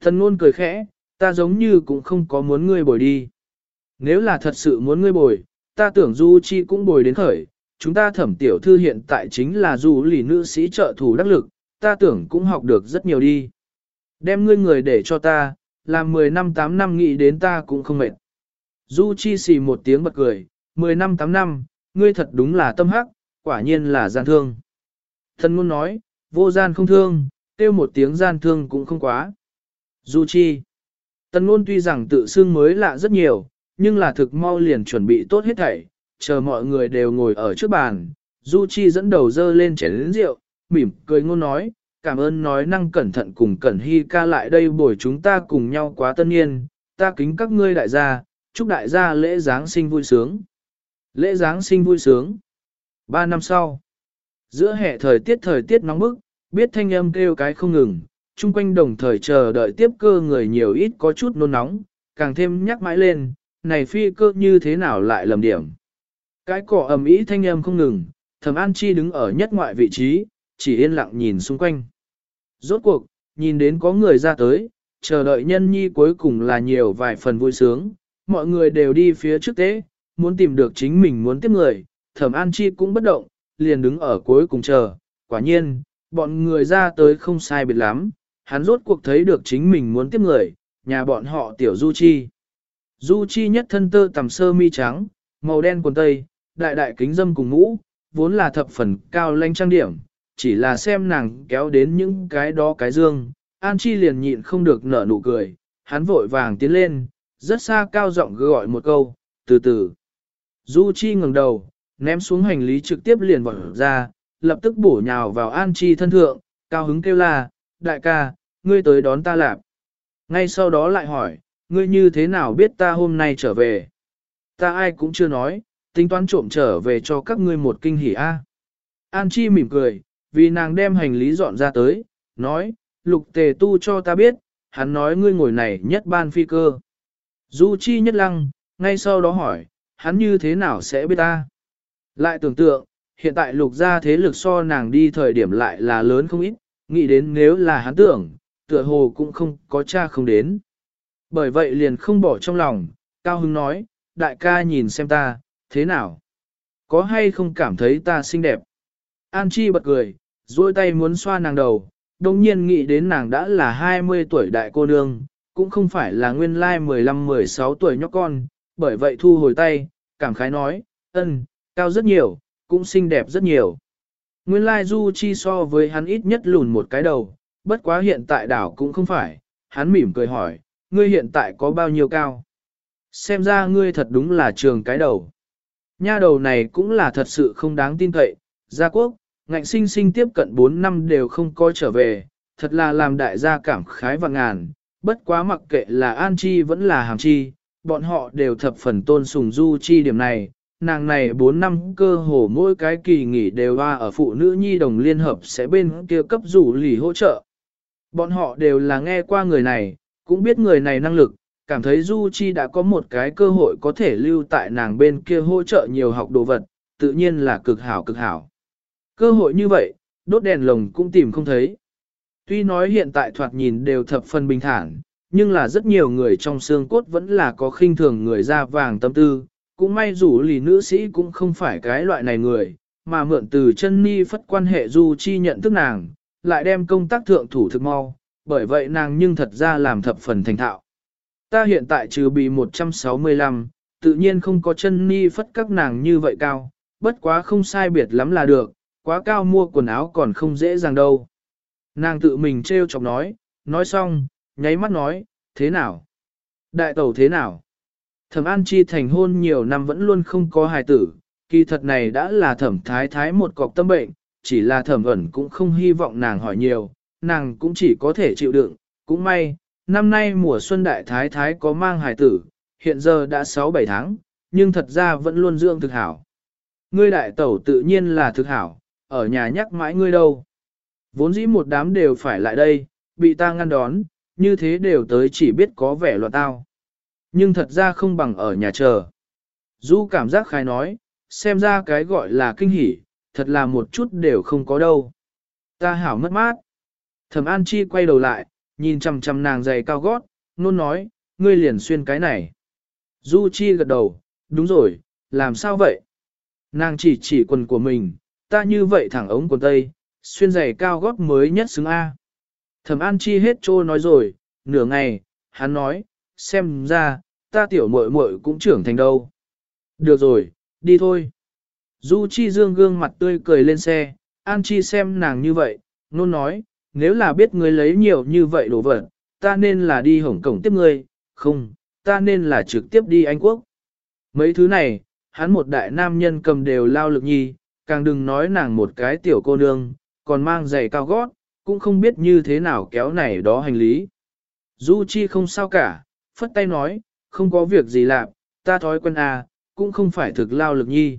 Thần luôn cười khẽ, ta giống như cũng không có muốn ngươi bồi đi. Nếu là thật sự muốn ngươi bồi, ta tưởng Du Chi cũng bồi đến khởi, chúng ta thẩm tiểu thư hiện tại chính là du lì nữ sĩ trợ thủ đắc lực, ta tưởng cũng học được rất nhiều đi. Đem ngươi người để cho ta, làm 10 năm 8 năm nghĩ đến ta cũng không mệt. Du Chi xì một tiếng bật cười, 10 năm 8 năm, ngươi thật đúng là tâm hắc, quả nhiên là gian thương. Thần ngôn nói, vô gian không thương, tiêu một tiếng gian thương cũng không quá. Du Chi Tần ngôn tuy rằng tự xưng mới lạ rất nhiều, nhưng là thực mau liền chuẩn bị tốt hết thảy, chờ mọi người đều ngồi ở trước bàn. Du Chi dẫn đầu dơ lên chén rượu, mỉm cười ngôn nói, cảm ơn nói năng cẩn thận cùng Cẩn Hy ca lại đây bồi chúng ta cùng nhau quá tân niên, ta kính các ngươi đại gia, chúc đại gia lễ Giáng sinh vui sướng. Lễ Giáng sinh vui sướng. Ba năm sau, giữa hè thời tiết thời tiết nóng bức, biết thanh âm kêu cái không ngừng, chung quanh đồng thời chờ đợi tiếp cơ người nhiều ít có chút nôn nóng, càng thêm nhắc mãi lên, này phi cơ như thế nào lại lầm điểm. Cái cỏ ầm ĩ thanh âm không ngừng, thẩm an chi đứng ở nhất ngoại vị trí, chỉ yên lặng nhìn xung quanh. Rốt cuộc, nhìn đến có người ra tới, chờ đợi nhân nhi cuối cùng là nhiều vài phần vui sướng, mọi người đều đi phía trước tế, muốn tìm được chính mình muốn tiếp người, thẩm an chi cũng bất động, liền đứng ở cuối cùng chờ, quả nhiên, bọn người ra tới không sai biệt lắm, hắn rốt cuộc thấy được chính mình muốn tiếp người, nhà bọn họ tiểu Du Chi. Du Chi nhất thân tơ tầm sơ mi trắng, màu đen quần tây, đại đại kính dâm cùng mũ, vốn là thập phần cao lanh trang điểm, chỉ là xem nàng kéo đến những cái đó cái dương, An Chi liền nhịn không được nở nụ cười, hắn vội vàng tiến lên, rất xa cao giọng gọi một câu, từ từ. Du Chi ngẩng đầu, ném xuống hành lý trực tiếp liền vọt ra, lập tức bổ nhào vào An Chi thân thượng, cao hứng kêu la, đại ca, ngươi tới đón ta lạp. Ngay sau đó lại hỏi, ngươi như thế nào biết ta hôm nay trở về? Ta ai cũng chưa nói, tính toán trộm trở về cho các ngươi một kinh hỉ a. An Chi mỉm cười, vì nàng đem hành lý dọn ra tới, nói, lục tề tu cho ta biết, hắn nói ngươi ngồi này nhất ban phi cơ. Du Chi nhất lăng, ngay sau đó hỏi, hắn như thế nào sẽ biết ta? Lại tưởng tượng, hiện tại lục gia thế lực so nàng đi thời điểm lại là lớn không ít, nghĩ đến nếu là hắn tưởng, tựa hồ cũng không có cha không đến. Bởi vậy liền không bỏ trong lòng, Cao Hưng nói, đại ca nhìn xem ta, thế nào? Có hay không cảm thấy ta xinh đẹp? An Chi bật cười, duỗi tay muốn xoa nàng đầu, đồng nhiên nghĩ đến nàng đã là 20 tuổi đại cô nương, cũng không phải là nguyên lai 15-16 tuổi nhóc con, bởi vậy thu hồi tay, cảm khái nói, ân, cao rất nhiều, cũng xinh đẹp rất nhiều. Nguyên lai Du Chi so với hắn ít nhất lùn một cái đầu, bất quá hiện tại đảo cũng không phải, hắn mỉm cười hỏi, ngươi hiện tại có bao nhiêu cao? Xem ra ngươi thật đúng là trường cái đầu. Nha đầu này cũng là thật sự không đáng tin cậy, gia quốc, ngạnh sinh sinh tiếp cận 4 năm đều không có trở về, thật là làm đại gia cảm khái và ngàn, bất quá mặc kệ là An Chi vẫn là Hàm Chi, bọn họ đều thập phần tôn sùng Du Chi điểm này, nàng này 4 năm cơ hồ mỗi cái kỳ nghỉ đều hoa ở phụ nữ nhi đồng liên hợp sẽ bên kia cấp rủ lì hỗ trợ. Bọn họ đều là nghe qua người này, cũng biết người này năng lực, cảm thấy Du Chi đã có một cái cơ hội có thể lưu tại nàng bên kia hỗ trợ nhiều học đồ vật, tự nhiên là cực hảo cực hảo. Cơ hội như vậy, đốt đèn lồng cũng tìm không thấy. Tuy nói hiện tại thoạt nhìn đều thập phần bình thản, nhưng là rất nhiều người trong xương cốt vẫn là có khinh thường người da vàng tâm tư, cũng may dù lì nữ sĩ cũng không phải cái loại này người, mà mượn từ chân ni phất quan hệ du chi nhận thức nàng, lại đem công tác thượng thủ thực mau, bởi vậy nàng nhưng thật ra làm thập phần thành thạo. Ta hiện tại trừ bị 165, tự nhiên không có chân ni phất các nàng như vậy cao, bất quá không sai biệt lắm là được, quá cao mua quần áo còn không dễ dàng đâu. Nàng tự mình trêu chọc nói, nói xong, nháy mắt nói, thế nào? Đại tẩu thế nào? Thẩm An Chi thành hôn nhiều năm vẫn luôn không có hài tử, kỳ thật này đã là thẩm thái thái một cọc tâm bệnh, chỉ là thẩm ẩn cũng không hy vọng nàng hỏi nhiều, nàng cũng chỉ có thể chịu đựng, cũng may, năm nay mùa xuân đại thái thái có mang hài tử, hiện giờ đã 6-7 tháng, nhưng thật ra vẫn luôn dưỡng thực hảo. Ngươi đại tẩu tự nhiên là thực hảo, ở nhà nhắc mãi ngươi đâu. Vốn dĩ một đám đều phải lại đây, bị ta ngăn đón, như thế đều tới chỉ biết có vẻ loạn tao. Nhưng thật ra không bằng ở nhà chờ. Du cảm giác khai nói, xem ra cái gọi là kinh hỉ, thật là một chút đều không có đâu. Ta hảo mất mát. Thẩm An Chi quay đầu lại, nhìn chằm chằm nàng giày cao gót, nôn nói, ngươi liền xuyên cái này. Du Chi gật đầu, đúng rồi, làm sao vậy? Nàng chỉ chỉ quần của mình, ta như vậy thẳng ống quần tây, xuyên giày cao gót mới nhất xứng A. Thẩm An Chi hết trô nói rồi, nửa ngày, hắn nói, xem ra, ta tiểu muội muội cũng trưởng thành đâu. Được rồi, đi thôi. Du Chi Dương gương mặt tươi cười lên xe, An Chi xem nàng như vậy, nôn nói, nếu là biết ngươi lấy nhiều như vậy đồ vật, ta nên là đi Hồng Cổng tiếp ngươi, không, ta nên là trực tiếp đi Anh Quốc. Mấy thứ này, hắn một đại nam nhân cầm đều lao lực nhi, càng đừng nói nàng một cái tiểu cô nương, còn mang giày cao gót, cũng không biết như thế nào kéo này đó hành lý. Du Chi không sao cả, phất tay nói, không có việc gì làm, ta thói quen à, cũng không phải thực lao lực nhi.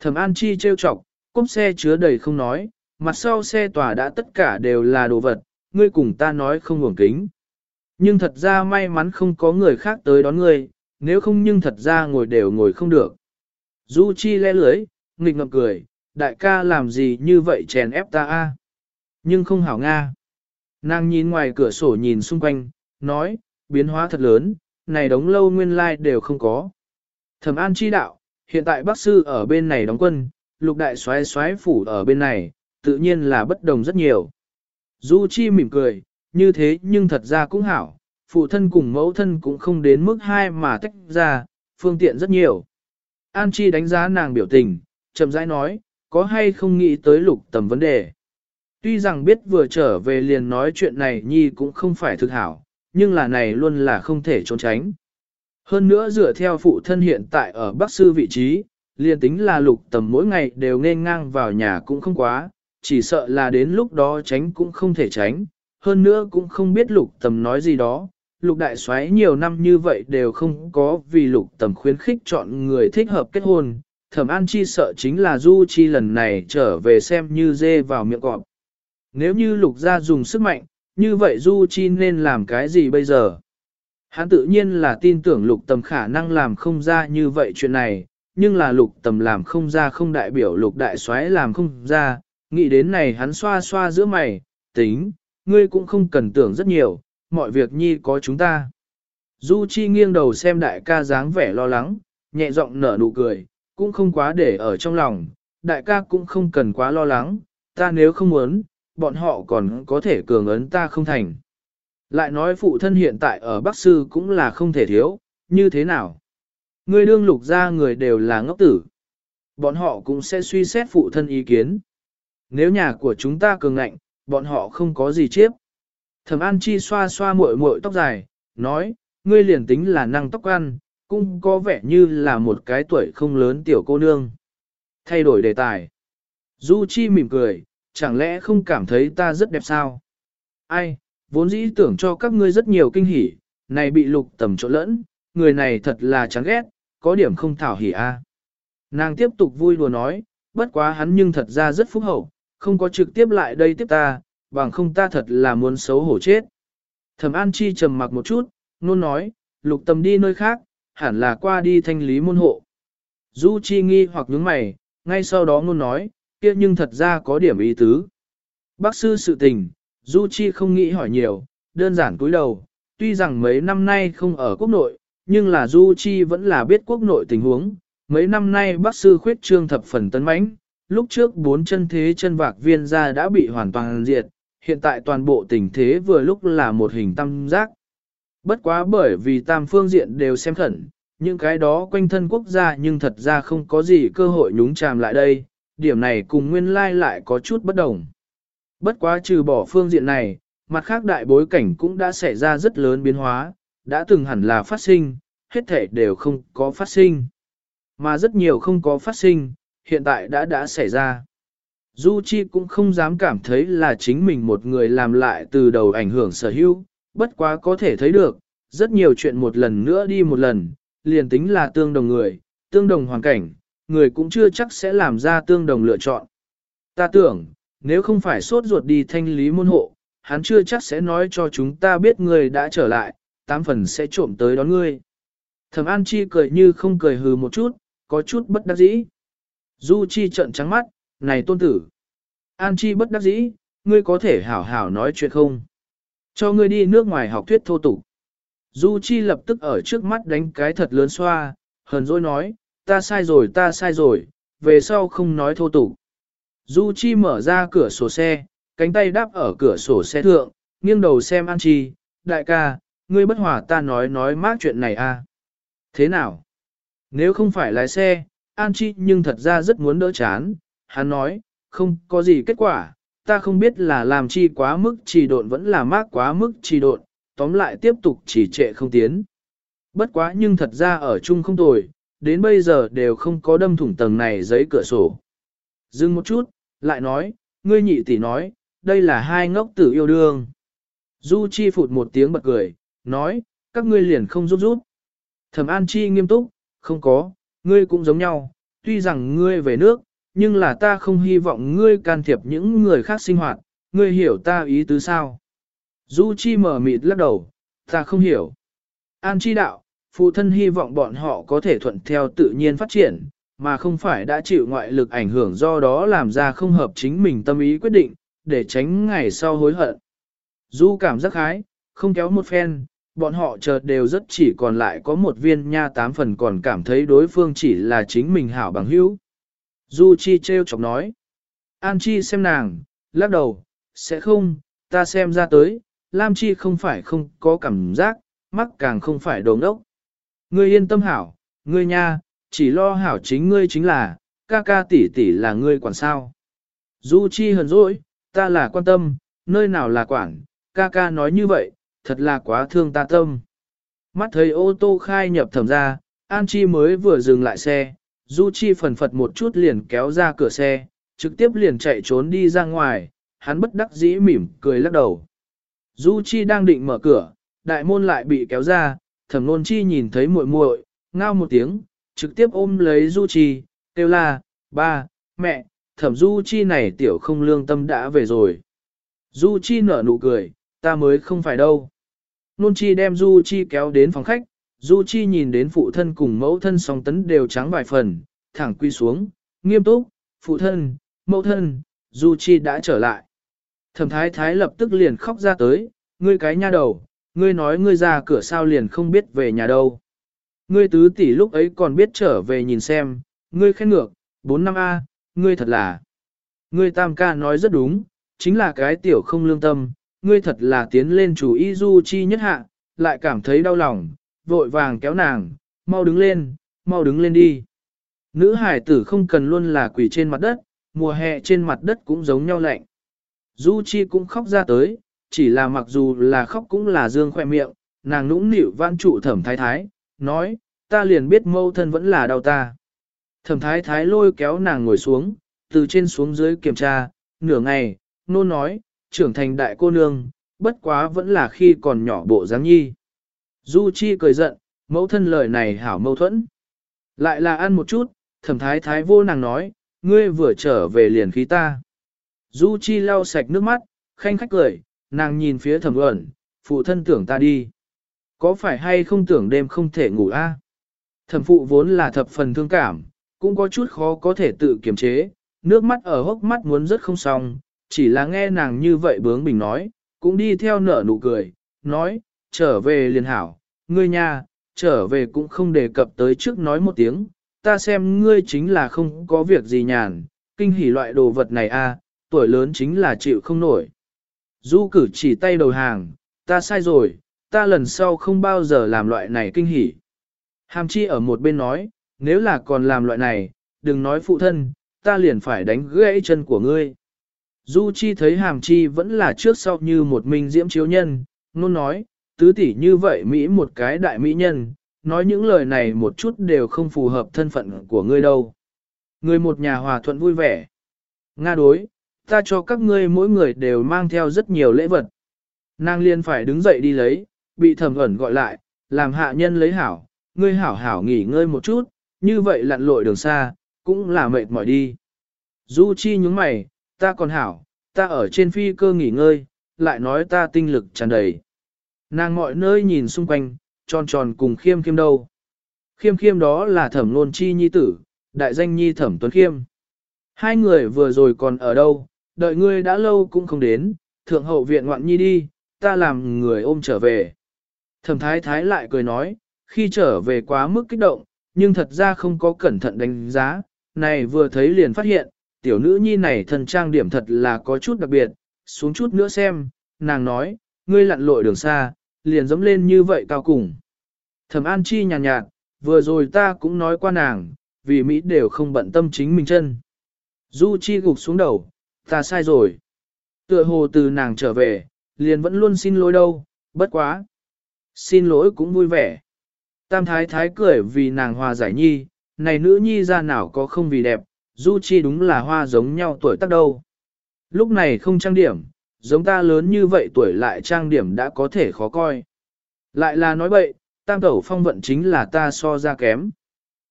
Thẩm An Chi trêu chọc, cốp xe chứa đầy không nói, mặt sau xe tòa đã tất cả đều là đồ vật, ngươi cùng ta nói không ngủng kính. Nhưng thật ra may mắn không có người khác tới đón ngươi, nếu không nhưng thật ra ngồi đều ngồi không được. Du Chi le lưới, nghịch ngậm cười, đại ca làm gì như vậy chèn ép ta a? Nhưng không hảo Nga. Nàng nhìn ngoài cửa sổ nhìn xung quanh, nói, biến hóa thật lớn, này đóng lâu nguyên lai đều không có. Thẩm an chi đạo, hiện tại bác sư ở bên này đóng quân, lục đại xoáy xoáy phủ ở bên này, tự nhiên là bất đồng rất nhiều. Du chi mỉm cười, như thế nhưng thật ra cũng hảo, phụ thân cùng mẫu thân cũng không đến mức hai mà tách ra, phương tiện rất nhiều. An chi đánh giá nàng biểu tình, chậm rãi nói, có hay không nghĩ tới lục tầm vấn đề. Tuy rằng biết vừa trở về liền nói chuyện này nhi cũng không phải thực hảo, nhưng là này luôn là không thể trốn tránh. Hơn nữa dựa theo phụ thân hiện tại ở Bắc Sư vị trí, liền tính là lục tầm mỗi ngày đều nên ngang vào nhà cũng không quá, chỉ sợ là đến lúc đó tránh cũng không thể tránh, hơn nữa cũng không biết lục tầm nói gì đó. Lục đại xoáy nhiều năm như vậy đều không có vì lục tầm khuyến khích chọn người thích hợp kết hôn, thẩm an chi sợ chính là du chi lần này trở về xem như dê vào miệng cọp. Nếu như lục gia dùng sức mạnh, như vậy du chi nên làm cái gì bây giờ? Hắn tự nhiên là tin tưởng lục tầm khả năng làm không ra như vậy chuyện này, nhưng là lục tầm làm không ra không đại biểu lục đại soái làm không ra, nghĩ đến này hắn xoa xoa giữa mày, tính, ngươi cũng không cần tưởng rất nhiều, mọi việc nhi có chúng ta. Du Chi nghiêng đầu xem đại ca dáng vẻ lo lắng, nhẹ giọng nở nụ cười, cũng không quá để ở trong lòng, đại ca cũng không cần quá lo lắng, ta nếu không muốn, bọn họ còn có thể cường ấn ta không thành. Lại nói phụ thân hiện tại ở Bắc Sư cũng là không thể thiếu, như thế nào? Người đương lục ra người đều là ngốc tử. Bọn họ cũng sẽ suy xét phụ thân ý kiến. Nếu nhà của chúng ta cường ngạnh, bọn họ không có gì chiếp. Thẩm An Chi xoa xoa muội muội tóc dài, nói, ngươi liền tính là năng tóc ăn, cũng có vẻ như là một cái tuổi không lớn tiểu cô nương. Thay đổi đề tài. Du Chi mỉm cười, chẳng lẽ không cảm thấy ta rất đẹp sao? Ai, vốn dĩ tưởng cho các ngươi rất nhiều kinh hỉ, này bị lục tầm chỗ lẫn, người này thật là chán ghét, có điểm không thảo hỉ a. Nàng tiếp tục vui đùa nói, bất quá hắn nhưng thật ra rất phúc hậu, không có trực tiếp lại đây tiếp ta, bằng không ta thật là muốn xấu hổ chết. Thẩm An Chi trầm mặc một chút, nôn nói, lục tầm đi nơi khác, hẳn là qua đi thanh lý môn hộ. Du Chi nghi hoặc nhướng mày, ngay sau đó ngôn nói, kia nhưng thật ra có điểm ý tứ. Bác sư sự tình, Du Chi không nghĩ hỏi nhiều, đơn giản cúi đầu, tuy rằng mấy năm nay không ở quốc nội, nhưng là Du Chi vẫn là biết quốc nội tình huống. Mấy năm nay bác sư khuyết trương thập phần tấn mãnh, lúc trước bốn chân thế chân vạc viên gia đã bị hoàn toàn diệt, hiện tại toàn bộ tình thế vừa lúc là một hình tam giác. Bất quá bởi vì tam phương diện đều xem khẩn, những cái đó quanh thân quốc gia nhưng thật ra không có gì cơ hội nhúng chàm lại đây, điểm này cùng nguyên lai lại có chút bất đồng. Bất quá trừ bỏ phương diện này, mặt khác đại bối cảnh cũng đã xảy ra rất lớn biến hóa, đã từng hẳn là phát sinh, hết thể đều không có phát sinh. Mà rất nhiều không có phát sinh, hiện tại đã đã xảy ra. Du Chi cũng không dám cảm thấy là chính mình một người làm lại từ đầu ảnh hưởng sở hữu, bất quá có thể thấy được, rất nhiều chuyện một lần nữa đi một lần, liền tính là tương đồng người, tương đồng hoàn cảnh, người cũng chưa chắc sẽ làm ra tương đồng lựa chọn. Ta tưởng, nếu không phải sốt ruột đi thanh lý môn hộ, hắn chưa chắc sẽ nói cho chúng ta biết người đã trở lại, tám phần sẽ trộm tới đón ngươi. Thẩm An Chi cười như không cười hừ một chút, có chút bất đắc dĩ. Du Chi trợn trắng mắt, này tôn tử. An Chi bất đắc dĩ, ngươi có thể hảo hảo nói chuyện không? Cho ngươi đi nước ngoài học thuyết thô tục. Du Chi lập tức ở trước mắt đánh cái thật lớn xoa, hờn dỗi nói, ta sai rồi ta sai rồi, về sau không nói thô tục. Du Chi mở ra cửa sổ xe, cánh tay đáp ở cửa sổ xe thượng, nghiêng đầu xem An Chi, đại ca, ngươi bất hòa ta nói nói mát chuyện này à. Thế nào? Nếu không phải lái xe, An Chi nhưng thật ra rất muốn đỡ chán, hắn nói, không có gì kết quả, ta không biết là làm chi quá mức trì độn vẫn là mát quá mức trì độn, tóm lại tiếp tục chỉ trệ không tiến. Bất quá nhưng thật ra ở chung không tồi, đến bây giờ đều không có đâm thủng tầng này giấy cửa sổ. Dừng một chút, lại nói, ngươi nhị tỷ nói, đây là hai ngốc tử yêu đương. Du Chi phụt một tiếng bật cười, nói, các ngươi liền không giúp giúp. Thẩm An Chi nghiêm túc, không có, ngươi cũng giống nhau, tuy rằng ngươi về nước, nhưng là ta không hy vọng ngươi can thiệp những người khác sinh hoạt, ngươi hiểu ta ý tứ sao. Du Chi mở mịt lắc đầu, ta không hiểu. An Chi đạo, phụ thân hy vọng bọn họ có thể thuận theo tự nhiên phát triển, mà không phải đã chịu ngoại lực ảnh hưởng do đó làm ra không hợp chính mình tâm ý quyết định, để tránh ngày sau hối hận. Du cảm giác hái, không kéo một phen, bọn họ chợt đều rất chỉ còn lại có một viên nha tám phần còn cảm thấy đối phương chỉ là chính mình hảo bằng hữu. Du Chi treo chọc nói. An Chi xem nàng, lắc đầu, sẽ không, ta xem ra tới, Lam Chi không phải không có cảm giác, mắc càng không phải đồ ngốc. Ngươi yên tâm hảo, ngươi nha, chỉ lo hảo chính ngươi chính là, ca ca tỷ tỷ là ngươi quản sao. Du Chi hờn dỗi, ta là quan tâm, nơi nào là quản, ca ca nói như vậy, thật là quá thương ta tâm. Mắt thấy ô tô khai nhập thẩm ra, An Chi mới vừa dừng lại xe, Du Chi phần phật một chút liền kéo ra cửa xe, trực tiếp liền chạy trốn đi ra ngoài, hắn bất đắc dĩ mỉm cười lắc đầu. Du Chi đang định mở cửa, đại môn lại bị kéo ra, thẩm nôn chi nhìn thấy muội muội, ngao một tiếng, trực tiếp ôm lấy Du Chi, kêu la, ba, mẹ, thẩm Du Chi này tiểu không lương tâm đã về rồi. Du Chi nở nụ cười, ta mới không phải đâu. Nôn Chi đem Du Chi kéo đến phòng khách, Du Chi nhìn đến phụ thân cùng mẫu thân song tấn đều trắng vài phần, thẳng quy xuống, nghiêm túc, phụ thân, mẫu thân, Du Chi đã trở lại. Thẩm thái thái lập tức liền khóc ra tới, ngươi cái nha đầu, ngươi nói ngươi ra cửa sao liền không biết về nhà đâu. Ngươi tứ tỷ lúc ấy còn biết trở về nhìn xem, ngươi khen ngược, 4 năm A, ngươi thật là. Ngươi tam ca nói rất đúng, chính là cái tiểu không lương tâm, ngươi thật là tiến lên chủ y du chi nhất hạ, lại cảm thấy đau lòng, vội vàng kéo nàng, mau đứng lên, mau đứng lên đi. Nữ hải tử không cần luôn là quỷ trên mặt đất, mùa hè trên mặt đất cũng giống nhau lạnh. Du Chi cũng khóc ra tới, chỉ là mặc dù là khóc cũng là dương khoe miệng, nàng nũng nịu vãn trụ thẩm thái thái, nói, ta liền biết mâu thân vẫn là đau ta. Thẩm thái thái lôi kéo nàng ngồi xuống, từ trên xuống dưới kiểm tra, nửa ngày, nôn nói, trưởng thành đại cô nương, bất quá vẫn là khi còn nhỏ bộ dáng nhi. Du Chi cười giận, mẫu thân lời này hảo mâu thuẫn. Lại là ăn một chút, thẩm thái thái vô nàng nói, ngươi vừa trở về liền khí ta. Du Chi lau sạch nước mắt, khanh khách cười, nàng nhìn phía thẩm ẩn, phụ thân tưởng ta đi. Có phải hay không tưởng đêm không thể ngủ a? Thẩm phụ vốn là thập phần thương cảm, cũng có chút khó có thể tự kiềm chế, nước mắt ở hốc mắt muốn rất không xong, chỉ là nghe nàng như vậy bướng bình nói, cũng đi theo nở nụ cười, nói, trở về liền hảo, ngươi nha, trở về cũng không đề cập tới trước nói một tiếng, ta xem ngươi chính là không có việc gì nhàn, kinh hỉ loại đồ vật này a, tuổi lớn chính là chịu không nổi. Du cử chỉ tay đầu hàng, ta sai rồi, ta lần sau không bao giờ làm loại này kinh hỉ. Hàm chi ở một bên nói, nếu là còn làm loại này, đừng nói phụ thân, ta liền phải đánh gãy chân của ngươi. Du Chi thấy hàm chi vẫn là trước sau như một minh diễm chiếu nhân, nôn nói, tứ tỷ như vậy Mỹ một cái đại mỹ nhân, nói những lời này một chút đều không phù hợp thân phận của ngươi đâu. Người một nhà hòa thuận vui vẻ. Nga đối, ta cho các ngươi mỗi người đều mang theo rất nhiều lễ vật. Nàng liên phải đứng dậy đi lấy, bị thẩm ẩn gọi lại, làm hạ nhân lấy hảo, ngươi hảo hảo nghỉ ngơi một chút, như vậy lặn lội đường xa, cũng là mệt mỏi đi. Du Chi nhúng mày, ta còn hảo, ta ở trên phi cơ nghỉ ngơi, lại nói ta tinh lực tràn đầy. Nàng mọi nơi nhìn xung quanh, tròn tròn cùng khiêm khiêm đâu. Khiêm khiêm đó là thẩm nôn chi nhi tử, đại danh nhi thẩm tuấn khiêm. Hai người vừa rồi còn ở đâu, đợi ngươi đã lâu cũng không đến, thượng hậu viện ngoạn nhi đi, ta làm người ôm trở về. Thẩm thái thái lại cười nói, khi trở về quá mức kích động, nhưng thật ra không có cẩn thận đánh giá, này vừa thấy liền phát hiện, tiểu nữ nhi này thần trang điểm thật là có chút đặc biệt, xuống chút nữa xem, nàng nói, ngươi lặn lội đường xa, liền dẫm lên như vậy cao cùng. Thẩm An Chi nhàn nhạt, nhạt, vừa rồi ta cũng nói qua nàng, vì Mỹ đều không bận tâm chính mình chân. Du Chi gục xuống đầu, ta sai rồi. Tựa hồ từ nàng trở về, liền vẫn luôn xin lỗi đâu, bất quá. Xin lỗi cũng vui vẻ. Tam thái thái cười vì nàng hòa giải nhi, này nữ nhi ra nào có không vì đẹp, Du Chi đúng là hoa giống nhau tuổi tác đâu. Lúc này không trang điểm, giống ta lớn như vậy tuổi lại trang điểm đã có thể khó coi. Lại là nói bậy, tam tẩu phong vận chính là ta so ra kém.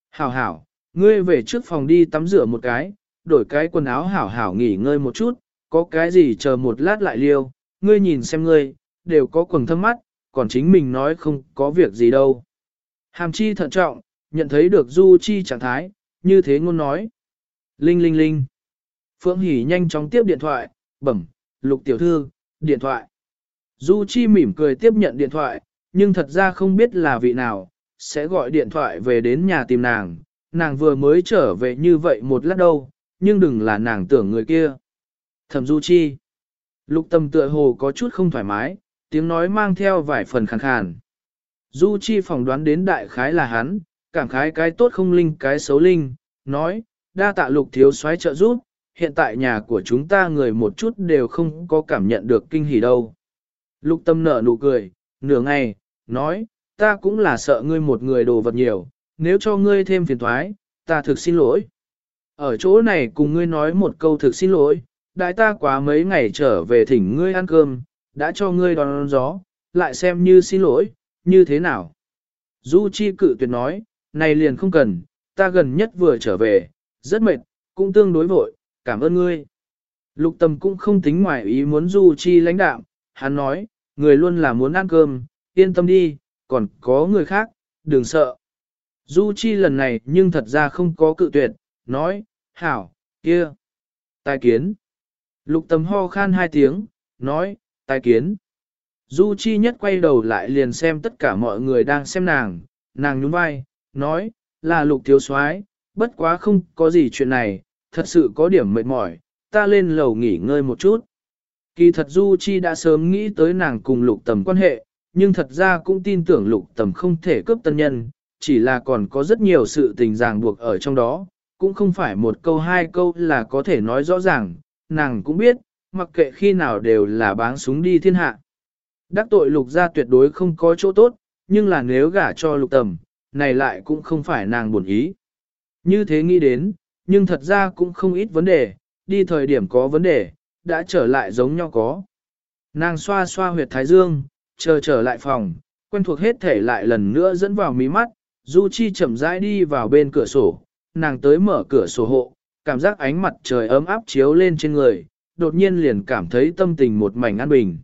Hảo hảo, ngươi về trước phòng đi tắm rửa một cái, đổi cái quần áo hảo hảo nghỉ ngơi một chút, có cái gì chờ một lát lại liêu, ngươi nhìn xem ngươi, đều có quần thâm mắt, còn chính mình nói không có việc gì đâu. Hàm chi thận trọng, nhận thấy được du chi trạng thái, như thế ngôn nói. Linh linh linh. Phượng Hỷ nhanh chóng tiếp điện thoại, bẩm, lục tiểu thư, điện thoại. Du Chi mỉm cười tiếp nhận điện thoại, nhưng thật ra không biết là vị nào, sẽ gọi điện thoại về đến nhà tìm nàng, nàng vừa mới trở về như vậy một lát đâu, nhưng đừng là nàng tưởng người kia. Thẩm Du Chi. Lục tâm tựa hồ có chút không thoải mái, tiếng nói mang theo vài phần khàn khàn. Du Chi phỏng đoán đến đại khái là hắn, cảm khái cái tốt không linh cái xấu linh, nói, đa tạ lục thiếu soái trợ giúp, hiện tại nhà của chúng ta người một chút đều không có cảm nhận được kinh hỉ đâu. Lục tâm nở nụ cười, nửa ngày, nói, ta cũng là sợ ngươi một người đồ vật nhiều, nếu cho ngươi thêm phiền thoái, ta thực xin lỗi. Ở chỗ này cùng ngươi nói một câu thực xin lỗi, đại ta quá mấy ngày trở về thỉnh ngươi ăn cơm, đã cho ngươi đón gió, lại xem như xin lỗi, như thế nào. Du Chi cự tuyệt nói, này liền không cần, ta gần nhất vừa trở về, rất mệt, cũng tương đối vội, cảm ơn ngươi. Lục tâm cũng không tính ngoài ý muốn Du Chi lãnh đạo, hắn nói, người luôn là muốn ăn cơm, yên tâm đi, còn có người khác, đừng sợ. Du Chi lần này nhưng thật ra không có cự tuyệt, nói, hảo, kia, tài kiến. Lục tâm ho khan hai tiếng, nói, tài kiến. Du Chi nhất quay đầu lại liền xem tất cả mọi người đang xem nàng, nàng nhún vai, nói, là lục thiếu soái, bất quá không có gì chuyện này, thật sự có điểm mệt mỏi, ta lên lầu nghỉ ngơi một chút. Kỳ thật Du Chi đã sớm nghĩ tới nàng cùng lục tầm quan hệ, nhưng thật ra cũng tin tưởng lục tầm không thể cướp tân nhân, chỉ là còn có rất nhiều sự tình ràng buộc ở trong đó, cũng không phải một câu hai câu là có thể nói rõ ràng, nàng cũng biết, mặc kệ khi nào đều là báng súng đi thiên hạ. Đắc tội lục gia tuyệt đối không có chỗ tốt, nhưng là nếu gả cho lục tầm, này lại cũng không phải nàng buồn ý. Như thế nghĩ đến, nhưng thật ra cũng không ít vấn đề, đi thời điểm có vấn đề, đã trở lại giống nhau có. Nàng xoa xoa huyệt thái dương, chờ trở lại phòng, quen thuộc hết thể lại lần nữa dẫn vào mí mắt, Du Chi chậm rãi đi vào bên cửa sổ, nàng tới mở cửa sổ hộ, cảm giác ánh mặt trời ấm áp chiếu lên trên người, đột nhiên liền cảm thấy tâm tình một mảnh an bình.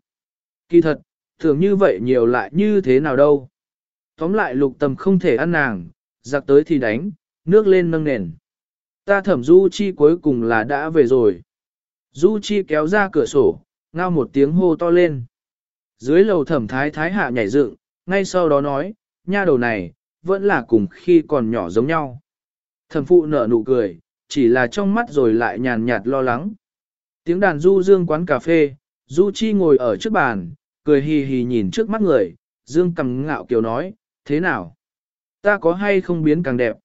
Kỳ thật, thường như vậy nhiều lại như thế nào đâu. Tóm lại lục tầm không thể ăn nàng, giặc tới thì đánh, nước lên nâng nền. Ta thẩm Du Chi cuối cùng là đã về rồi. Du Chi kéo ra cửa sổ, ngao một tiếng hô to lên. Dưới lầu thẩm thái thái hạ nhảy dựng, ngay sau đó nói, nha đầu này, vẫn là cùng khi còn nhỏ giống nhau. Thẩm phụ nở nụ cười, chỉ là trong mắt rồi lại nhàn nhạt lo lắng. Tiếng đàn du dương quán cà phê, du chi ngồi ở trước bàn, cười hì hì nhìn trước mắt người, dương cầm ngạo kiều nói, thế nào? Ta có hay không biến càng đẹp?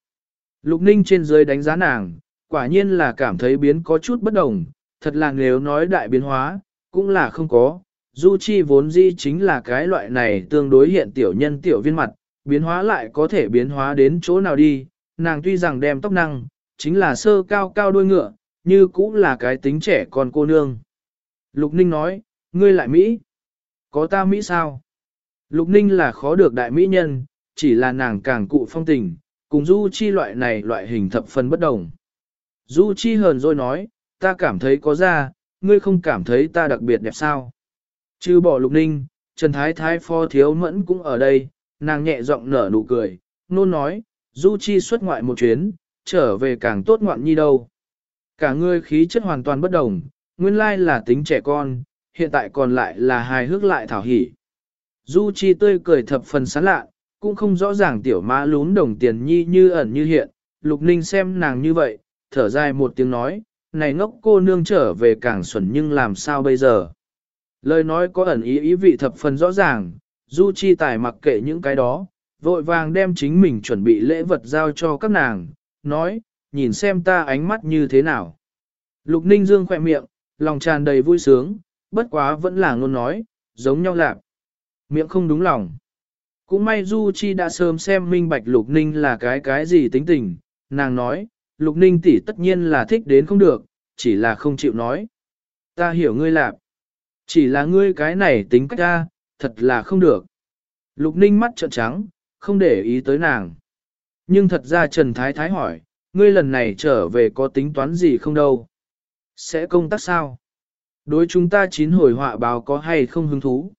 Lục ninh trên dưới đánh giá nàng, quả nhiên là cảm thấy biến có chút bất đồng, thật là nếu nói đại biến hóa, cũng là không có. Du chi vốn dĩ chính là cái loại này tương đối hiện tiểu nhân tiểu viên mặt, biến hóa lại có thể biến hóa đến chỗ nào đi, nàng tuy rằng đem tóc năng, chính là sơ cao cao đuôi ngựa, như cũng là cái tính trẻ con cô nương. Lục Ninh nói, ngươi lại Mỹ. Có ta Mỹ sao? Lục Ninh là khó được đại Mỹ nhân, chỉ là nàng càng cụ phong tình, cùng Du Chi loại này loại hình thập phần bất đồng. Du Chi hờn rồi nói, ta cảm thấy có ra, ngươi không cảm thấy ta đặc biệt đẹp sao? Chứ bỏ Lục Ninh, Trần Thái Thái Phó Thiếu Mẫn cũng ở đây, nàng nhẹ giọng nở nụ cười, nôn nói, Du Chi xuất ngoại một chuyến, trở về càng tốt ngoạn nhi đâu. Cả ngươi khí chất hoàn toàn bất đồng, nguyên lai là tính trẻ con, hiện tại còn lại là hài hước lại thảo hỉ. Du Chi tươi cười thập phần sán lạ, cũng không rõ ràng tiểu mã lún đồng tiền nhi như ẩn như hiện, Lục Ninh xem nàng như vậy, thở dài một tiếng nói, này ngốc cô nương trở về càng xuẩn nhưng làm sao bây giờ. Lời nói có ẩn ý ý vị thập phần rõ ràng, Du Chi Tài mặc kệ những cái đó, vội vàng đem chính mình chuẩn bị lễ vật giao cho các nàng, nói, nhìn xem ta ánh mắt như thế nào. Lục Ninh Dương khỏe miệng, lòng tràn đầy vui sướng, bất quá vẫn là ngôn nói, giống nhau lạc. Miệng không đúng lòng. Cũng may Du Chi đã sớm xem minh bạch Lục Ninh là cái cái gì tính tình, nàng nói, Lục Ninh tỷ tất nhiên là thích đến không được, chỉ là không chịu nói. Ta hiểu ngươi lạc. Chỉ là ngươi cái này tính cách ta, thật là không được. Lục Ninh mắt trợn trắng, không để ý tới nàng. Nhưng thật ra Trần Thái Thái hỏi, ngươi lần này trở về có tính toán gì không đâu? Sẽ công tác sao? Đối chúng ta chín hồi họa báo có hay không hứng thú?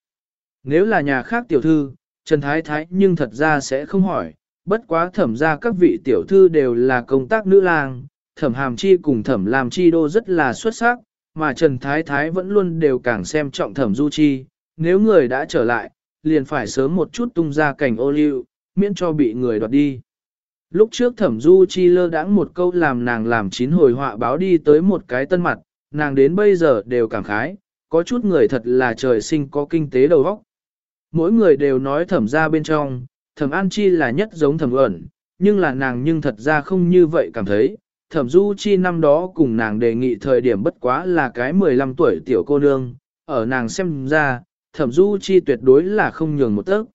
Nếu là nhà khác tiểu thư, Trần Thái Thái nhưng thật ra sẽ không hỏi, bất quá thẩm ra các vị tiểu thư đều là công tác nữ lang, thẩm hàm chi cùng thẩm làm chi đô rất là xuất sắc, mà Trần Thái Thái vẫn luôn đều càng xem trọng thẩm du chi, nếu người đã trở lại, liền phải sớm một chút tung ra cảnh ô liu, miễn cho bị người đoạt đi. Lúc trước thẩm du chi lơ đãng một câu làm nàng làm chín hồi họa báo đi tới một cái tân mặt, nàng đến bây giờ đều cảm khái, có chút người thật là trời sinh có kinh tế đầu óc. Mỗi người đều nói thẩm ra bên trong, thẩm an chi là nhất giống thẩm ẩn, nhưng là nàng nhưng thật ra không như vậy cảm thấy. Thẩm Du Chi năm đó cùng nàng đề nghị thời điểm bất quá là cái 15 tuổi tiểu cô nương, ở nàng xem ra, Thẩm Du Chi tuyệt đối là không nhường một tấc.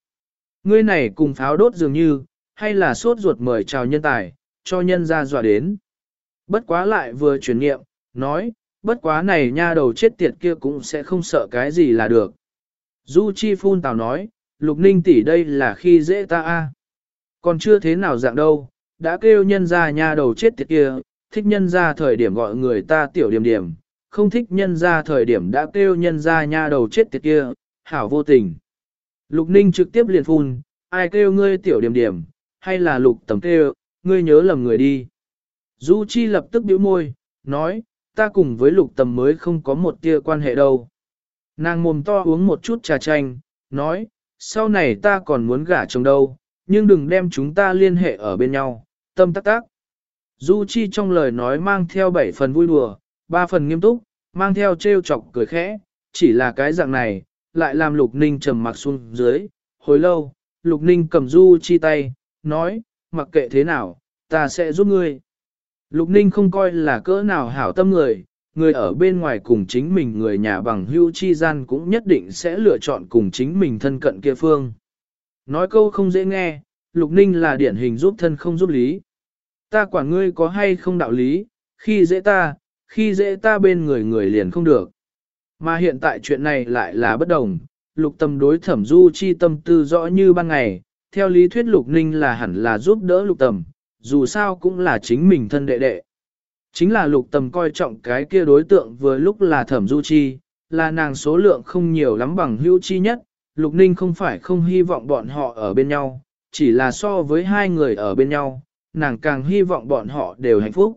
Ngươi này cùng pháo đốt dường như, hay là sốt ruột mời chào nhân tài, cho nhân ra dọa đến. Bất quá lại vừa chuyển nghiệm, nói, bất quá này nha đầu chết tiệt kia cũng sẽ không sợ cái gì là được. Du Chi phun tào nói, lục ninh tỷ đây là khi dễ ta a, Còn chưa thế nào dạng đâu, đã kêu nhân ra nha đầu chết tiệt kia, thích nhân ra thời điểm gọi người ta tiểu điểm điểm, không thích nhân ra thời điểm đã kêu nhân ra nha đầu chết tiệt kia, hảo vô tình. Lục ninh trực tiếp liền phun, ai kêu ngươi tiểu điểm điểm, hay là lục tầm kêu, ngươi nhớ lầm người đi. Du Chi lập tức bĩu môi, nói, ta cùng với lục tầm mới không có một tia quan hệ đâu. Nàng mồm to uống một chút trà chanh, nói, sau này ta còn muốn gả chồng đâu, nhưng đừng đem chúng ta liên hệ ở bên nhau, tâm tắc tắc. Du Chi trong lời nói mang theo bảy phần vui đùa, ba phần nghiêm túc, mang theo trêu chọc cười khẽ, chỉ là cái dạng này, lại làm Lục Ninh trầm mặc xuống dưới, hồi lâu, Lục Ninh cầm Du Chi tay, nói, mặc kệ thế nào, ta sẽ giúp ngươi. Lục Ninh không coi là cỡ nào hảo tâm người, người ở bên ngoài cùng chính mình người nhà bằng hưu chi gian cũng nhất định sẽ lựa chọn cùng chính mình thân cận kia phương. Nói câu không dễ nghe, Lục Ninh là điển hình giúp thân không giúp lý. Ta quản ngươi có hay không đạo lý, khi dễ ta, khi dễ ta bên người người liền không được. Mà hiện tại chuyện này lại là bất đồng, lục tâm đối thẩm du chi tâm tư rõ như ban ngày, theo lý thuyết lục ninh là hẳn là giúp đỡ lục tầm, dù sao cũng là chính mình thân đệ đệ. Chính là lục tầm coi trọng cái kia đối tượng vừa lúc là thẩm du chi, là nàng số lượng không nhiều lắm bằng hữu chi nhất, lục ninh không phải không hy vọng bọn họ ở bên nhau, chỉ là so với hai người ở bên nhau, nàng càng hy vọng bọn họ đều hạnh phúc.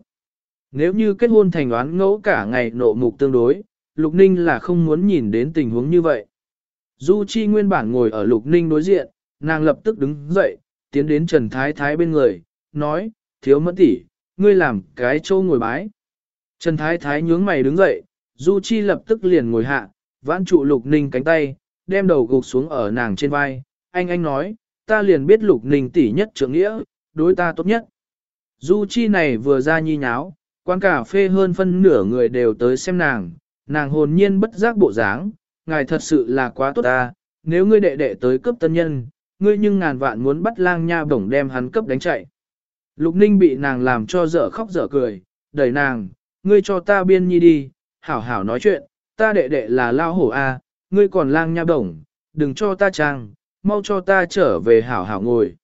Nếu như kết hôn thành đoán ngẫu cả ngày nộ mục tương đối, Lục Ninh là không muốn nhìn đến tình huống như vậy. Du Chi nguyên bản ngồi ở Lục Ninh đối diện, nàng lập tức đứng dậy, tiến đến Trần Thái Thái bên người, nói, thiếu mẫn tỷ, ngươi làm cái châu ngồi bái. Trần Thái Thái nhướng mày đứng dậy, Du Chi lập tức liền ngồi hạ, vãn trụ Lục Ninh cánh tay, đem đầu gục xuống ở nàng trên vai. Anh anh nói, ta liền biết Lục Ninh tỷ nhất trưởng nghĩa, đối ta tốt nhất. Du Chi này vừa ra nhi nháo, quán cà phê hơn phân nửa người đều tới xem nàng, nàng hồn nhiên bất giác bộ dáng, ngài thật sự là quá tốt ta, nếu ngươi đệ đệ tới cấp tân nhân, ngươi nhưng ngàn vạn muốn bắt lang nha bổng đem hắn cấp đánh chạy. Lục ninh bị nàng làm cho dở khóc dở cười, đẩy nàng, ngươi cho ta biên nhi đi, hảo hảo nói chuyện, ta đệ đệ là lao hổ a, ngươi còn lang nha bổng, đừng cho ta trang, mau cho ta trở về hảo hảo ngồi.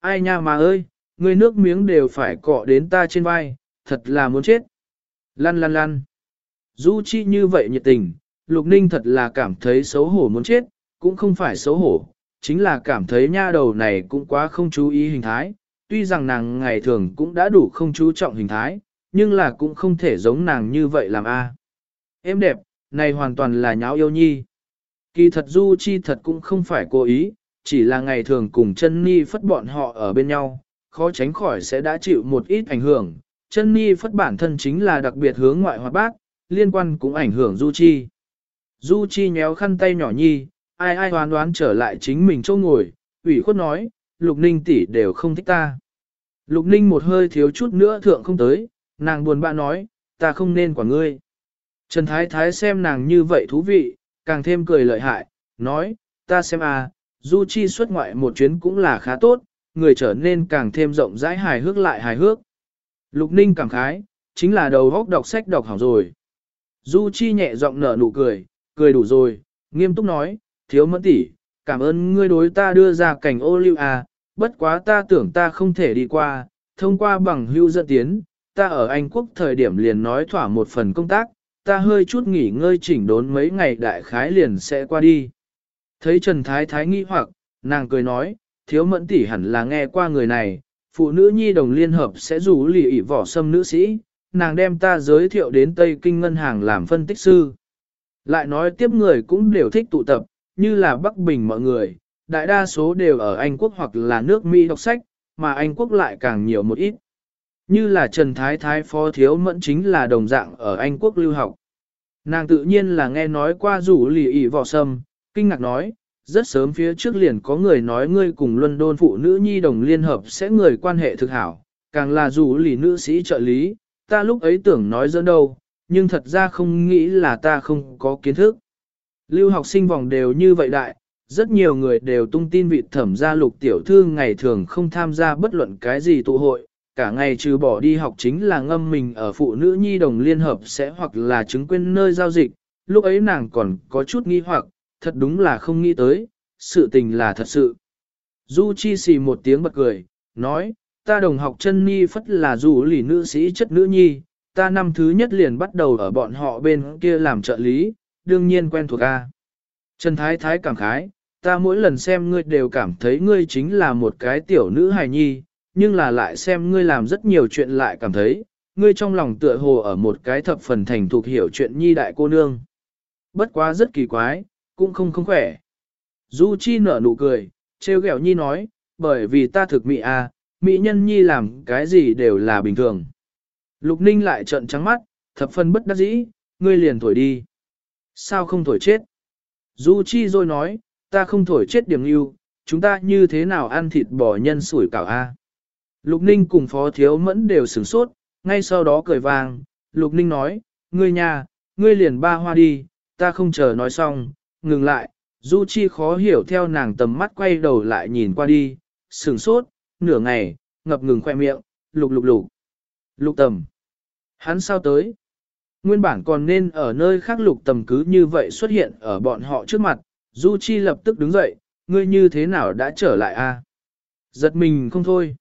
Ai nha mà ơi, ngươi nước miếng đều phải cọ đến ta trên vai, thật là muốn chết. Lăn lăn lăn. Du chi như vậy nhiệt tình, Lục Ninh thật là cảm thấy xấu hổ muốn chết, cũng không phải xấu hổ, chính là cảm thấy nha đầu này cũng quá không chú ý hình thái. Tuy rằng nàng ngày thường cũng đã đủ không chú trọng hình thái, nhưng là cũng không thể giống nàng như vậy làm a. Em đẹp, này hoàn toàn là nháo yêu nhi. Kỳ thật Du Chi thật cũng không phải cố ý, chỉ là ngày thường cùng chân ni phất bọn họ ở bên nhau, khó tránh khỏi sẽ đã chịu một ít ảnh hưởng. Chân ni phất bản thân chính là đặc biệt hướng ngoại hoạt bác, liên quan cũng ảnh hưởng Du Chi. Du Chi nhéo khăn tay nhỏ nhi, ai ai đoán đoán trở lại chính mình chỗ ngồi, ủy khuất nói, Lục Ninh tỷ đều không thích ta. Lục Ninh một hơi thiếu chút nữa thượng không tới, nàng buồn bã nói, ta không nên quả ngươi. Trần Thái Thái xem nàng như vậy thú vị, càng thêm cười lợi hại, nói, ta xem à, Du Chi xuất ngoại một chuyến cũng là khá tốt, người trở nên càng thêm rộng rãi hài hước lại hài hước. Lục Ninh cảm khái, chính là đầu góc đọc sách đọc hỏng rồi. Du Chi nhẹ giọng nở nụ cười, cười đủ rồi, nghiêm túc nói, thiếu mẫn tỷ, cảm ơn ngươi đối ta đưa ra cảnh ô lưu à, bất quá ta tưởng ta không thể đi qua, thông qua bằng hưu dẫn tiến, ta ở Anh Quốc thời điểm liền nói thỏa một phần công tác, ta hơi chút nghỉ ngơi chỉnh đốn mấy ngày đại khái liền sẽ qua đi. Thấy Trần Thái Thái nghi hoặc, nàng cười nói, thiếu mẫn tỷ hẳn là nghe qua người này, phụ nữ nhi đồng liên hợp sẽ rủ lì ỉ vỏ sâm nữ sĩ, nàng đem ta giới thiệu đến Tây Kinh Ngân hàng làm phân tích sư. Lại nói tiếp người cũng đều thích tụ tập, như là Bắc Bình mọi người, đại đa số đều ở Anh Quốc hoặc là nước Mỹ đọc sách, mà Anh Quốc lại càng nhiều một ít. Như là Trần Thái Thái Phó Thiếu Mẫn chính là đồng dạng ở Anh Quốc lưu học. Nàng tự nhiên là nghe nói qua rủ lì ỉ vỏ sâm, kinh ngạc nói, rất sớm phía trước liền có người nói ngươi cùng London phụ nữ nhi đồng liên hợp sẽ người quan hệ thực hảo, càng là rủ lì nữ sĩ trợ lý, ta lúc ấy tưởng nói dẫn đâu, nhưng thật ra không nghĩ là ta không có kiến thức. Lưu học sinh vòng đều như vậy đại, rất nhiều người đều tung tin vị thẩm gia lục tiểu thư ngày thường không tham gia bất luận cái gì tụ hội, cả ngày trừ bỏ đi học chính là ngâm mình ở phụ nữ nhi đồng liên hợp sẽ hoặc là chứng quyền nơi giao dịch, lúc ấy nàng còn có chút nghi hoặc, thật đúng là không nghĩ tới, sự tình là thật sự. Du Chi xì một tiếng bật cười, nói, ta đồng học chân ni phất là dù lì nữ sĩ chất nữ nhi, ta năm thứ nhất liền bắt đầu ở bọn họ bên kia làm trợ lý, đương nhiên quen thuộc A. Trần Thái Thái cảm khái, ta mỗi lần xem ngươi đều cảm thấy ngươi chính là một cái tiểu nữ hài nhi, nhưng là lại xem ngươi làm rất nhiều chuyện lại cảm thấy, ngươi trong lòng tựa hồ ở một cái thập phần thành thục hiểu chuyện nhi đại cô nương. Bất quá rất kỳ quái, cũng không không khỏe. Du Chi nở nụ cười, treo gẹo nhi nói, bởi vì ta thực mỹ a, mỹ nhân nhi làm cái gì đều là bình thường. Lục Ninh lại trợn trắng mắt, thập phần bất đắc dĩ, ngươi liền thổi đi. Sao không thổi chết? Du Chi rồi nói, ta không thổi chết điểm yêu, chúng ta như thế nào ăn thịt bò nhân sủi cảo a? Lục Ninh cùng Phó Thiếu Mẫn đều sửng sốt, ngay sau đó cười vàng. Lục Ninh nói, ngươi nhà, ngươi liền ba hoa đi, ta không chờ nói xong, ngừng lại, Du Chi khó hiểu theo nàng tầm mắt quay đầu lại nhìn qua đi, sửng sốt, nửa ngày, ngập ngừng khoe miệng, lục lục lục. Lục tầm. Hắn sao tới? Nguyên bản còn nên ở nơi khác lục tầm cứ như vậy xuất hiện ở bọn họ trước mặt, Du Chi lập tức đứng dậy, ngươi như thế nào đã trở lại a? Giật mình không thôi.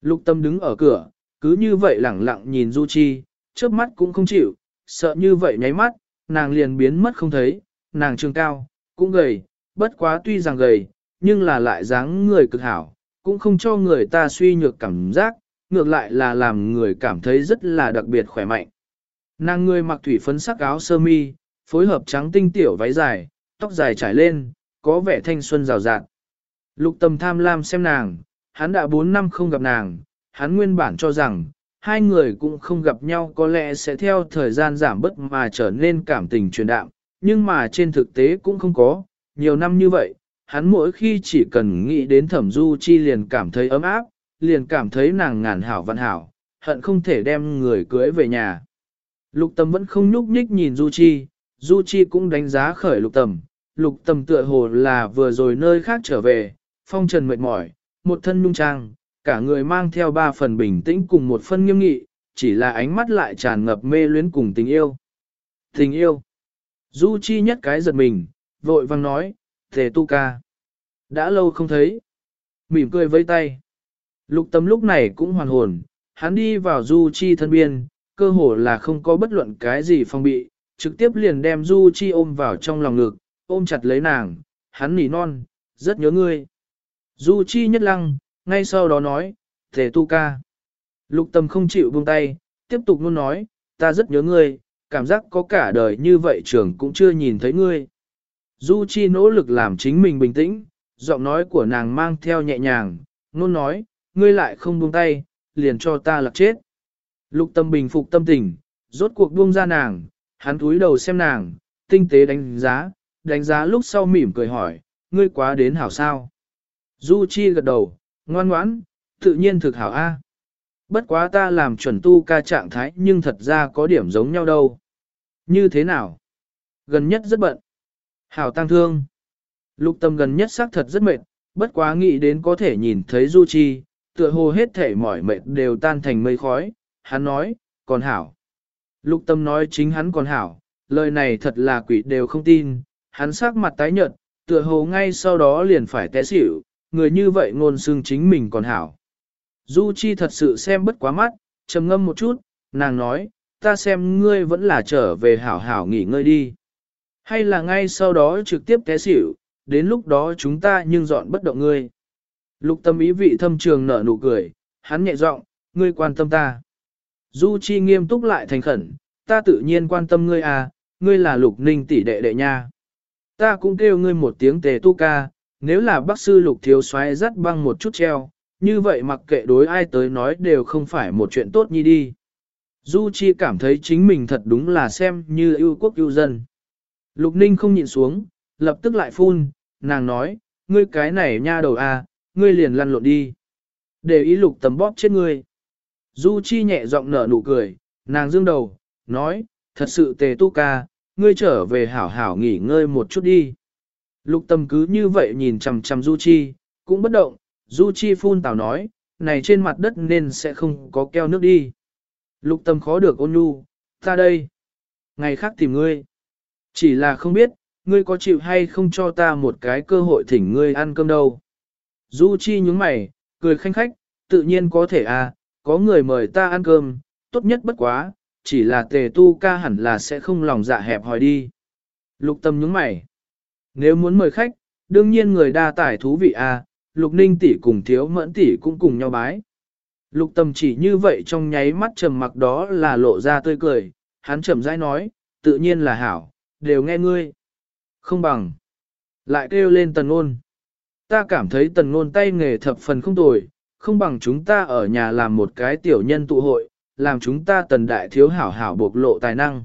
Lục tâm đứng ở cửa, cứ như vậy lẳng lặng nhìn Du Chi, chớp mắt cũng không chịu, sợ như vậy nháy mắt, nàng liền biến mất không thấy, nàng trường cao, cũng gầy, bất quá tuy rằng gầy, nhưng là lại dáng người cực hảo, cũng không cho người ta suy nhược cảm giác, ngược lại là làm người cảm thấy rất là đặc biệt khỏe mạnh. Nàng người mặc thủy phấn sắc áo sơ mi, phối hợp trắng tinh tiểu váy dài, tóc dài trải lên, có vẻ thanh xuân rào rạt. Lục tầm tham lam xem nàng, hắn đã 4 năm không gặp nàng, hắn nguyên bản cho rằng, hai người cũng không gặp nhau có lẽ sẽ theo thời gian giảm bớt mà trở nên cảm tình truyền đạm, nhưng mà trên thực tế cũng không có, nhiều năm như vậy, hắn mỗi khi chỉ cần nghĩ đến thẩm du chi liền cảm thấy ấm áp, liền cảm thấy nàng ngàn hảo văn hảo, hận không thể đem người cưới về nhà. Lục tâm vẫn không nhúc nhích nhìn du chi, du chi cũng đánh giá khởi lục tầm, lục tầm tựa hồ là vừa rồi nơi khác trở về, phong trần mệt mỏi, một thân nhung trang, cả người mang theo ba phần bình tĩnh cùng một phần nghiêm nghị, chỉ là ánh mắt lại tràn ngập mê luyến cùng tình yêu. Tình yêu. Du Chi nhất cái giật mình, vội vang nói, Tề Tu Ca. Đã lâu không thấy. Mỉm cười vẫy tay. Lục tâm lúc này cũng hoàn hồn, hắn đi vào Du Chi thân biên, cơ hồ là không có bất luận cái gì phong bị, trực tiếp liền đem Du Chi ôm vào trong lòng ngực, ôm chặt lấy nàng, hắn nỉ non, rất nhớ ngươi. Du Chi nhất lăng, ngay sau đó nói, Tề Tu Ca. Lục tâm không chịu buông tay, tiếp tục luôn nói, ta rất nhớ ngươi, cảm giác có cả đời như vậy trưởng cũng chưa nhìn thấy ngươi. Du Chi nỗ lực làm chính mình bình tĩnh, giọng nói của nàng mang theo nhẹ nhàng, nôn nói, ngươi lại không buông tay, liền cho ta lạc chết. Lục tâm bình phục tâm tình, rốt cuộc buông ra nàng, hắn cúi đầu xem nàng, tinh tế đánh giá, đánh giá lúc sau mỉm cười hỏi, ngươi quá đến hảo sao. Du Chi gật đầu, ngoan ngoãn, tự nhiên thực hảo A. Bất quá ta làm chuẩn tu ca trạng thái nhưng thật ra có điểm giống nhau đâu. Như thế nào? Gần nhất rất bận. Hảo tăng thương. Lục tâm gần nhất xác thật rất mệt, bất quá nghĩ đến có thể nhìn thấy Du Chi, tựa hồ hết thể mỏi mệt đều tan thành mây khói. Hắn nói, còn hảo. Lục tâm nói chính hắn còn hảo, lời này thật là quỷ đều không tin. Hắn sắc mặt tái nhợt, tựa hồ ngay sau đó liền phải té xỉu, người như vậy ngôn xương chính mình còn hảo. Du Chi thật sự xem bất quá mắt, trầm ngâm một chút, nàng nói, ta xem ngươi vẫn là trở về hảo hảo nghỉ ngơi đi. Hay là ngay sau đó trực tiếp té xỉu, đến lúc đó chúng ta nhưng dọn bất động ngươi. Lục tâm ý vị thâm trường nở nụ cười, hắn nhẹ giọng, ngươi quan tâm ta. Du Chi nghiêm túc lại thành khẩn, ta tự nhiên quan tâm ngươi à, ngươi là lục ninh tỷ đệ đệ nha. Ta cũng kêu ngươi một tiếng tề tu ca, nếu là bác sư lục thiếu xoáy dắt băng một chút treo, như vậy mặc kệ đối ai tới nói đều không phải một chuyện tốt nhi đi. Du Chi cảm thấy chính mình thật đúng là xem như yêu quốc yêu dân. Lục Ninh không nhịn xuống, lập tức lại phun, nàng nói, ngươi cái này nha đầu à, ngươi liền lăn lộn đi. Để ý lục tầm bóp chết ngươi. Du Chi nhẹ giọng nở nụ cười, nàng dương đầu, nói, thật sự tề tu ca, ngươi trở về hảo hảo nghỉ ngơi một chút đi. Lục tâm cứ như vậy nhìn chằm chằm Du Chi, cũng bất động, Du Chi phun tào nói, này trên mặt đất nên sẽ không có keo nước đi. Lục tâm khó được ôn nhu, ta đây. Ngày khác tìm ngươi. Chỉ là không biết, ngươi có chịu hay không cho ta một cái cơ hội thỉnh ngươi ăn cơm đâu. Du Chi nhướng mày, cười khanh khách, tự nhiên có thể à, có người mời ta ăn cơm, tốt nhất bất quá, chỉ là tề tu ca hẳn là sẽ không lòng dạ hẹp hòi đi. Lục tâm nhướng mày. Nếu muốn mời khách, đương nhiên người đa tải thú vị à, lục ninh tỷ cùng thiếu mẫn tỷ cũng cùng nhau bái. Lục tâm chỉ như vậy trong nháy mắt trầm mặc đó là lộ ra tươi cười, hắn chậm rãi nói, tự nhiên là hảo, đều nghe ngươi. Không bằng. Lại kêu lên tần ngôn. Ta cảm thấy tần ngôn tay nghề thập phần không tồi, không bằng chúng ta ở nhà làm một cái tiểu nhân tụ hội, làm chúng ta tần đại thiếu hảo hảo bộc lộ tài năng.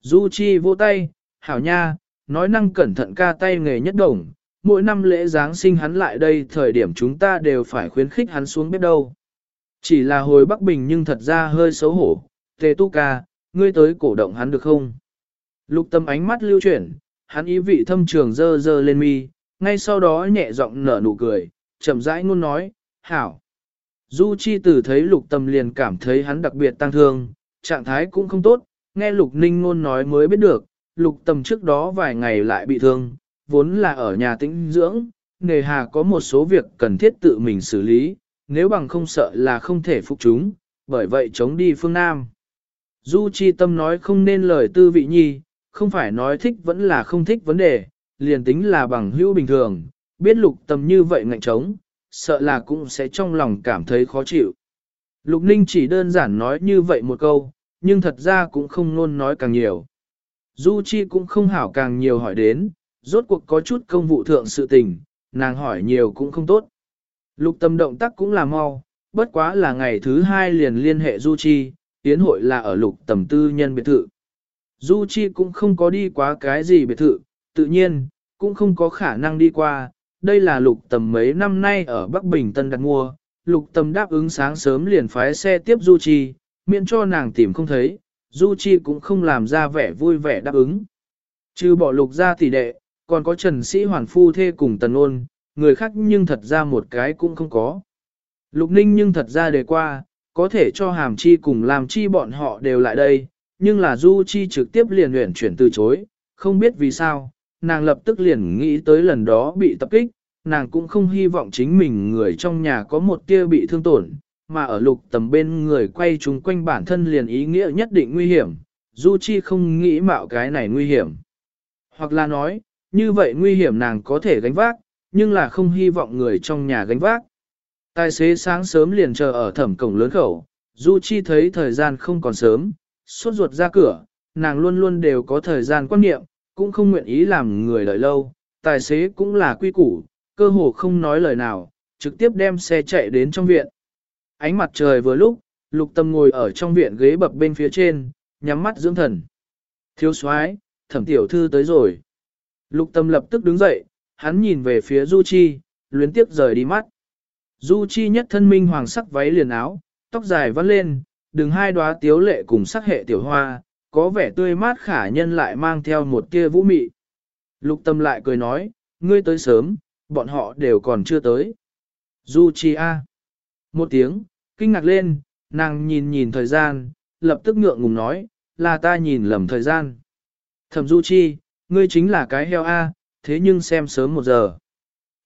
Du Chi vô tay, hảo nha, nói năng cẩn thận ca tay nghề nhất đồng, mỗi năm lễ Giáng sinh hắn lại đây thời điểm chúng ta đều phải khuyến khích hắn xuống bếp đâu. Chỉ là hồi Bắc Bình nhưng thật ra hơi xấu hổ, tề tu ca, ngươi tới cổ động hắn được không? Lục tâm ánh mắt lưu chuyển, hắn ý vị thâm trường dơ dơ lên mi, ngay sau đó nhẹ giọng nở nụ cười, chậm rãi ngôn nói, hảo. Du Chi tử thấy lục tâm liền cảm thấy hắn đặc biệt tăng thương, trạng thái cũng không tốt, nghe lục ninh ngôn nói mới biết được, lục Tâm trước đó vài ngày lại bị thương, vốn là ở nhà tĩnh dưỡng, nề hà có một số việc cần thiết tự mình xử lý, nếu bằng không sợ là không thể phục chúng, bởi vậy chống đi phương Nam. Du Chi Tâm nói không nên lời tư vị nhi, không phải nói thích vẫn là không thích vấn đề, liền tính là bằng hữu bình thường, biết lục tâm như vậy ngạnh chống sợ là cũng sẽ trong lòng cảm thấy khó chịu. Lục Ninh chỉ đơn giản nói như vậy một câu, nhưng thật ra cũng không luôn nói càng nhiều. Du Chi cũng không hảo càng nhiều hỏi đến, rốt cuộc có chút công vụ thượng sự tình, nàng hỏi nhiều cũng không tốt. Lục tâm động tác cũng là mau, bất quá là ngày thứ hai liền liên hệ Du Chi, tiến hội là ở lục tầm tư nhân biệt thự. Du Chi cũng không có đi qua cái gì biệt thự, tự nhiên, cũng không có khả năng đi qua, đây là lục tầm mấy năm nay ở Bắc Bình Tân đặt mua, lục tầm đáp ứng sáng sớm liền phái xe tiếp Du Chi, miễn cho nàng tìm không thấy, Du Chi cũng không làm ra vẻ vui vẻ đáp ứng. Trừ bỏ lục ra tỷ đệ, còn có Trần Sĩ Hoàn Phu thê cùng Tần Ôn, người khác nhưng thật ra một cái cũng không có. Lục Ninh nhưng thật ra đề qua, có thể cho Hàm Chi cùng làm chi bọn họ đều lại đây, nhưng là Du Chi trực tiếp liền luyện chuyển từ chối, không biết vì sao, nàng lập tức liền nghĩ tới lần đó bị tập kích, nàng cũng không hy vọng chính mình người trong nhà có một tia bị thương tổn, mà ở lục tầm bên người quay chúng quanh bản thân liền ý nghĩa nhất định nguy hiểm, Du Chi không nghĩ mạo cái này nguy hiểm. Hoặc là nói, như vậy nguy hiểm nàng có thể gánh vác, nhưng là không hy vọng người trong nhà gánh vác. Tài xế sáng sớm liền chờ ở thẩm cổng lớn khẩu, Du Chi thấy thời gian không còn sớm, suốt ruột ra cửa, nàng luôn luôn đều có thời gian quan niệm, cũng không nguyện ý làm người đợi lâu, tài xế cũng là quy củ, cơ hồ không nói lời nào, trực tiếp đem xe chạy đến trong viện. Ánh mặt trời vừa lúc, lục tâm ngồi ở trong viện ghế bập bên phía trên, nhắm mắt dưỡng thần. Thiếu soái thẩm tiểu thư tới rồi. Lục tâm lập tức đứng dậy, hắn nhìn về phía Du Chi, luyến tiếp rời đi mắt. Du Chi nhất thân minh hoàng sắc váy liền áo, tóc dài vắt lên, đường hai đóa tiếu lệ cùng sắc hệ tiểu hoa, có vẻ tươi mát khả nhân lại mang theo một tia vũ mị. Lục tâm lại cười nói, ngươi tới sớm, bọn họ đều còn chưa tới. Du Chi A. Một tiếng, kinh ngạc lên, nàng nhìn nhìn thời gian, lập tức ngượng ngùng nói, là ta nhìn lầm thời gian. Thẩm Du Chi, ngươi chính là cái heo A, thế nhưng xem sớm một giờ.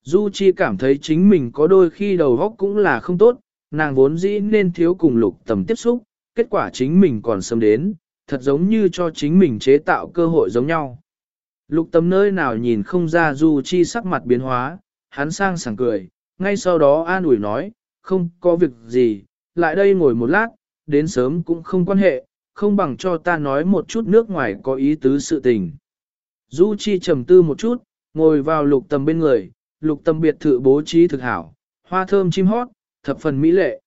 Du Chi cảm thấy chính mình có đôi khi đầu óc cũng là không tốt, nàng vốn dĩ nên thiếu cùng lục tầm tiếp xúc, kết quả chính mình còn sớm đến, thật giống như cho chính mình chế tạo cơ hội giống nhau. Lục tầm nơi nào nhìn không ra Du Chi sắc mặt biến hóa, hắn sang sảng cười, ngay sau đó an ủi nói, không có việc gì, lại đây ngồi một lát, đến sớm cũng không quan hệ, không bằng cho ta nói một chút nước ngoài có ý tứ sự tình. Du Chi trầm tư một chút, ngồi vào lục tầm bên người, lục tầm biệt thự bố trí thực hảo, hoa thơm chim hót, thập phần mỹ lệ.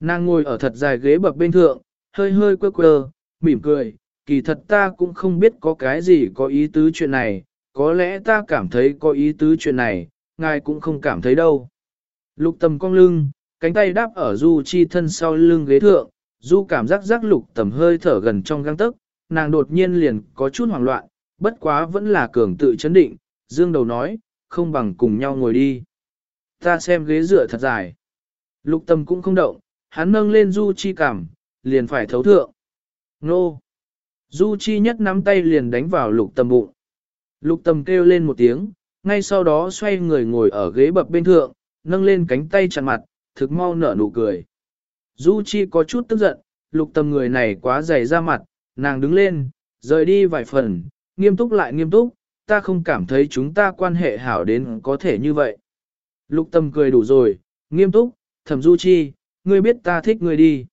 Nàng ngồi ở thật dài ghế bập bên thượng, hơi hơi quơ quơ, mỉm cười, kỳ thật ta cũng không biết có cái gì có ý tứ chuyện này, có lẽ ta cảm thấy có ý tứ chuyện này, ngài cũng không cảm thấy đâu. Lục tầm cong lưng, cánh tay đáp ở du chi thân sau lưng ghế thượng, du cảm giác giác lục tầm hơi thở gần trong găng tức, nàng đột nhiên liền có chút hoảng loạn, bất quá vẫn là cường tự chấn định, dương đầu nói, không bằng cùng nhau ngồi đi. Ta xem ghế dựa thật dài. Lục tầm cũng không động, hắn nâng lên du chi cảm, liền phải thấu thượng. Nô! Du chi nhất nắm tay liền đánh vào lục tầm bụng. Lục tầm kêu lên một tiếng, ngay sau đó xoay người ngồi ở ghế bập bên thượng, nâng lên cánh tay chặn mặt, thực mau nở nụ cười. Du chi có chút tức giận, lục tầm người này quá dày ra mặt, nàng đứng lên, rời đi vài phần, nghiêm túc lại nghiêm túc, ta không cảm thấy chúng ta quan hệ hảo đến có thể như vậy. Lục tâm cười đủ rồi, nghiêm túc, thẩm du chi, ngươi biết ta thích ngươi đi.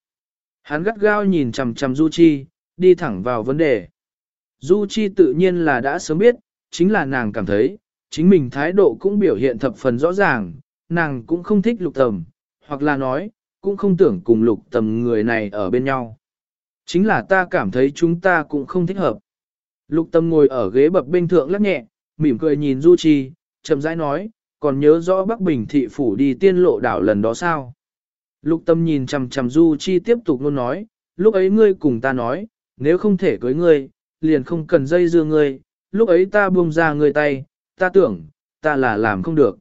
Hắn gắt gao nhìn chằm chằm du chi, đi thẳng vào vấn đề. Du chi tự nhiên là đã sớm biết, chính là nàng cảm thấy, chính mình thái độ cũng biểu hiện thập phần rõ ràng, nàng cũng không thích lục tầm, hoặc là nói, cũng không tưởng cùng lục tầm người này ở bên nhau. Chính là ta cảm thấy chúng ta cũng không thích hợp. Lục tâm ngồi ở ghế bập bên thượng lắc nhẹ, mỉm cười nhìn Du Chi, chậm rãi nói, còn nhớ rõ Bắc Bình thị phủ đi tiên lộ đảo lần đó sao? Lục tâm nhìn chằm chằm Du Chi tiếp tục luôn nói, lúc ấy ngươi cùng ta nói, nếu không thể cưới ngươi, liền không cần dây dưa ngươi, lúc ấy ta buông ra ngươi tay, ta tưởng, ta là làm không được.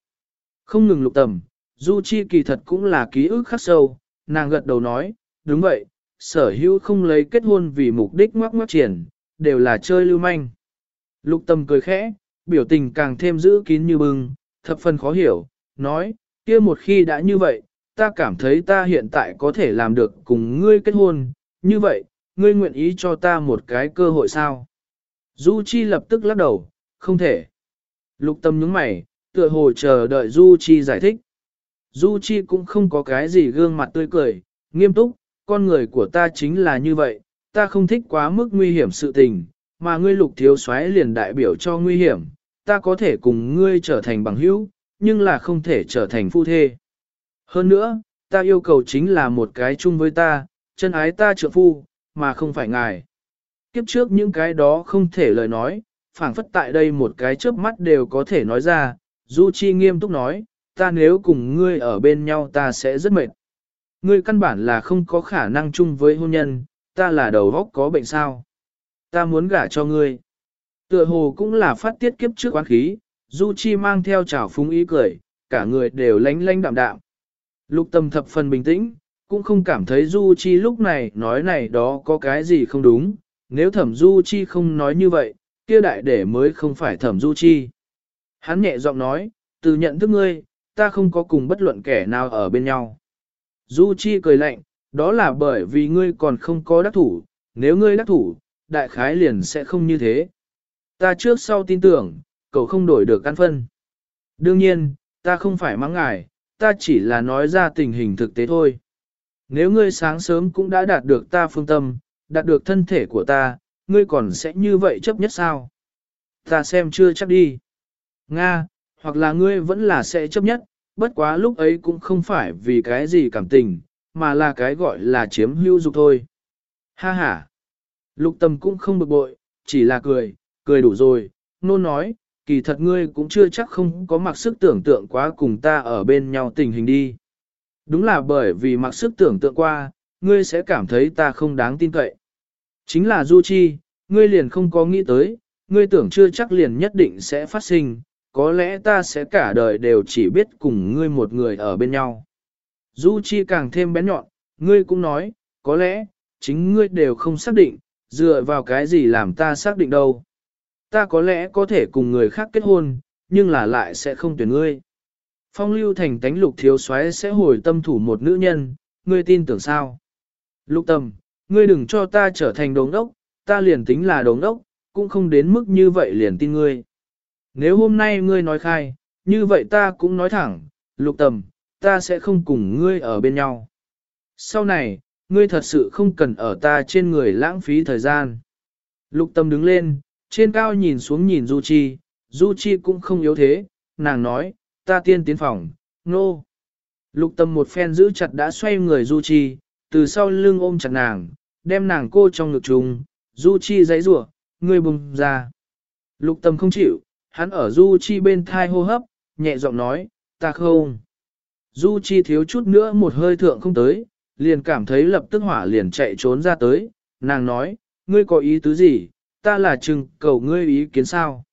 Không ngừng lục tâm, Du Chi kỳ thật cũng là ký ức khắc sâu, nàng gật đầu nói, đúng vậy, sở hữu không lấy kết hôn vì mục đích ngoắc ngoắc triển, đều là chơi lưu manh. Lục tâm cười khẽ, biểu tình càng thêm giữ kín như bưng, thập phần khó hiểu, nói, kia một khi đã như vậy, ta cảm thấy ta hiện tại có thể làm được cùng ngươi kết hôn, như vậy, ngươi nguyện ý cho ta một cái cơ hội sao? Du Chi lập tức lắc đầu, không thể. Lục tâm nhướng mày, tựa hồ chờ đợi Du Chi giải thích. Du Chi cũng không có cái gì gương mặt tươi cười, nghiêm túc, con người của ta chính là như vậy, ta không thích quá mức nguy hiểm sự tình, mà ngươi lục thiếu soái liền đại biểu cho nguy hiểm, ta có thể cùng ngươi trở thành bằng hữu, nhưng là không thể trở thành phu thê. Hơn nữa, ta yêu cầu chính là một cái chung với ta, chân ái ta trợ phu, mà không phải ngài. Kiếp trước những cái đó không thể lời nói, phảng phất tại đây một cái chớp mắt đều có thể nói ra, Du Chi nghiêm túc nói, ta nếu cùng ngươi ở bên nhau ta sẽ rất mệt. Ngươi căn bản là không có khả năng chung với hôn nhân, ta là đầu óc có bệnh sao. Ta muốn gả cho ngươi. Tựa hồ cũng là phát tiết kiếp trước quán khí, Du Chi mang theo trào phúng ý cười, cả người đều lánh lánh đạm đạm. Lục tâm thập phần bình tĩnh, cũng không cảm thấy Du Chi lúc này nói này đó có cái gì không đúng, nếu thẩm Du Chi không nói như vậy, kia đại để mới không phải thẩm Du Chi. Hắn nhẹ giọng nói, từ nhận thức ngươi, ta không có cùng bất luận kẻ nào ở bên nhau. Du Chi cười lạnh, đó là bởi vì ngươi còn không có đắc thủ, nếu ngươi đắc thủ, đại khái liền sẽ không như thế. Ta trước sau tin tưởng, cậu không đổi được căn phân. Đương nhiên, ta không phải mắng ngài, ta chỉ là nói ra tình hình thực tế thôi. Nếu ngươi sáng sớm cũng đã đạt được ta phương tâm, đạt được thân thể của ta, ngươi còn sẽ như vậy chấp nhất sao? Ta xem chưa chắc đi. Nga, hoặc là ngươi vẫn là sẽ chấp nhất, bất quá lúc ấy cũng không phải vì cái gì cảm tình, mà là cái gọi là chiếm hữu dục thôi. Ha ha. Lục tâm cũng không bực bội, chỉ là cười, cười đủ rồi, nôn nói, kỳ thật ngươi cũng chưa chắc không có mặc sức tưởng tượng quá cùng ta ở bên nhau tình hình đi. Đúng là bởi vì mặc sức tưởng tượng qua, ngươi sẽ cảm thấy ta không đáng tin cậy. Chính là Du Chi, ngươi liền không có nghĩ tới, ngươi tưởng chưa chắc liền nhất định sẽ phát sinh, có lẽ ta sẽ cả đời đều chỉ biết cùng ngươi một người ở bên nhau. Du Chi càng thêm bén nhọn, ngươi cũng nói, có lẽ, chính ngươi đều không xác định, dựa vào cái gì làm ta xác định đâu. Ta có lẽ có thể cùng người khác kết hôn, nhưng là lại sẽ không tuyển ngươi. Phong lưu thành tánh lục thiếu soái sẽ hồi tâm thủ một nữ nhân, ngươi tin tưởng sao? Lục tâm, ngươi đừng cho ta trở thành đống đốc, ta liền tính là đống đốc, cũng không đến mức như vậy liền tin ngươi. Nếu hôm nay ngươi nói khai, như vậy ta cũng nói thẳng, lục tầm, ta sẽ không cùng ngươi ở bên nhau. Sau này, ngươi thật sự không cần ở ta trên người lãng phí thời gian. Lục tâm đứng lên, trên cao nhìn xuống nhìn Du Chi, Du Chi cũng không yếu thế, nàng nói, ta tiên tiến phòng, nô. No. Lục tâm một phen giữ chặt đã xoay người Du Chi, từ sau lưng ôm chặt nàng, đem nàng cô trong ngực trùng, Du Chi giãy rủa, người bùng ra. Lục tâm không chịu, hắn ở Du Chi bên thai hô hấp, nhẹ giọng nói, ta không. Du Chi thiếu chút nữa một hơi thượng không tới, liền cảm thấy lập tức hỏa liền chạy trốn ra tới, nàng nói, ngươi có ý tứ gì, ta là chừng cầu ngươi ý kiến sao.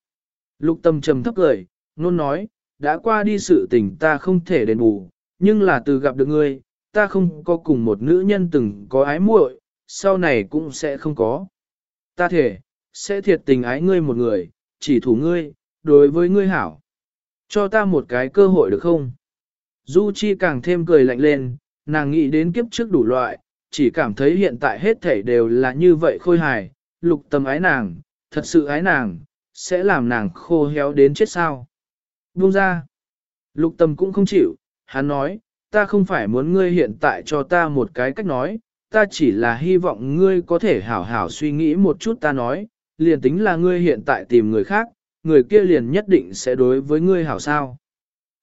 Lục tâm trầm thấp cười, nôn nói, đã qua đi sự tình ta không thể đền bù, nhưng là từ gặp được ngươi, ta không có cùng một nữ nhân từng có ái muội, sau này cũng sẽ không có. Ta thể, sẽ thiệt tình ái ngươi một người, chỉ thủ ngươi, đối với ngươi hảo. Cho ta một cái cơ hội được không? Du Chi càng thêm cười lạnh lên, nàng nghĩ đến kiếp trước đủ loại, chỉ cảm thấy hiện tại hết thảy đều là như vậy khôi hài, lục tâm ái nàng, thật sự ái nàng, sẽ làm nàng khô héo đến chết sao. Buông ra. Lục tâm cũng không chịu, hắn nói, ta không phải muốn ngươi hiện tại cho ta một cái cách nói, ta chỉ là hy vọng ngươi có thể hảo hảo suy nghĩ một chút ta nói, liền tính là ngươi hiện tại tìm người khác, người kia liền nhất định sẽ đối với ngươi hảo sao.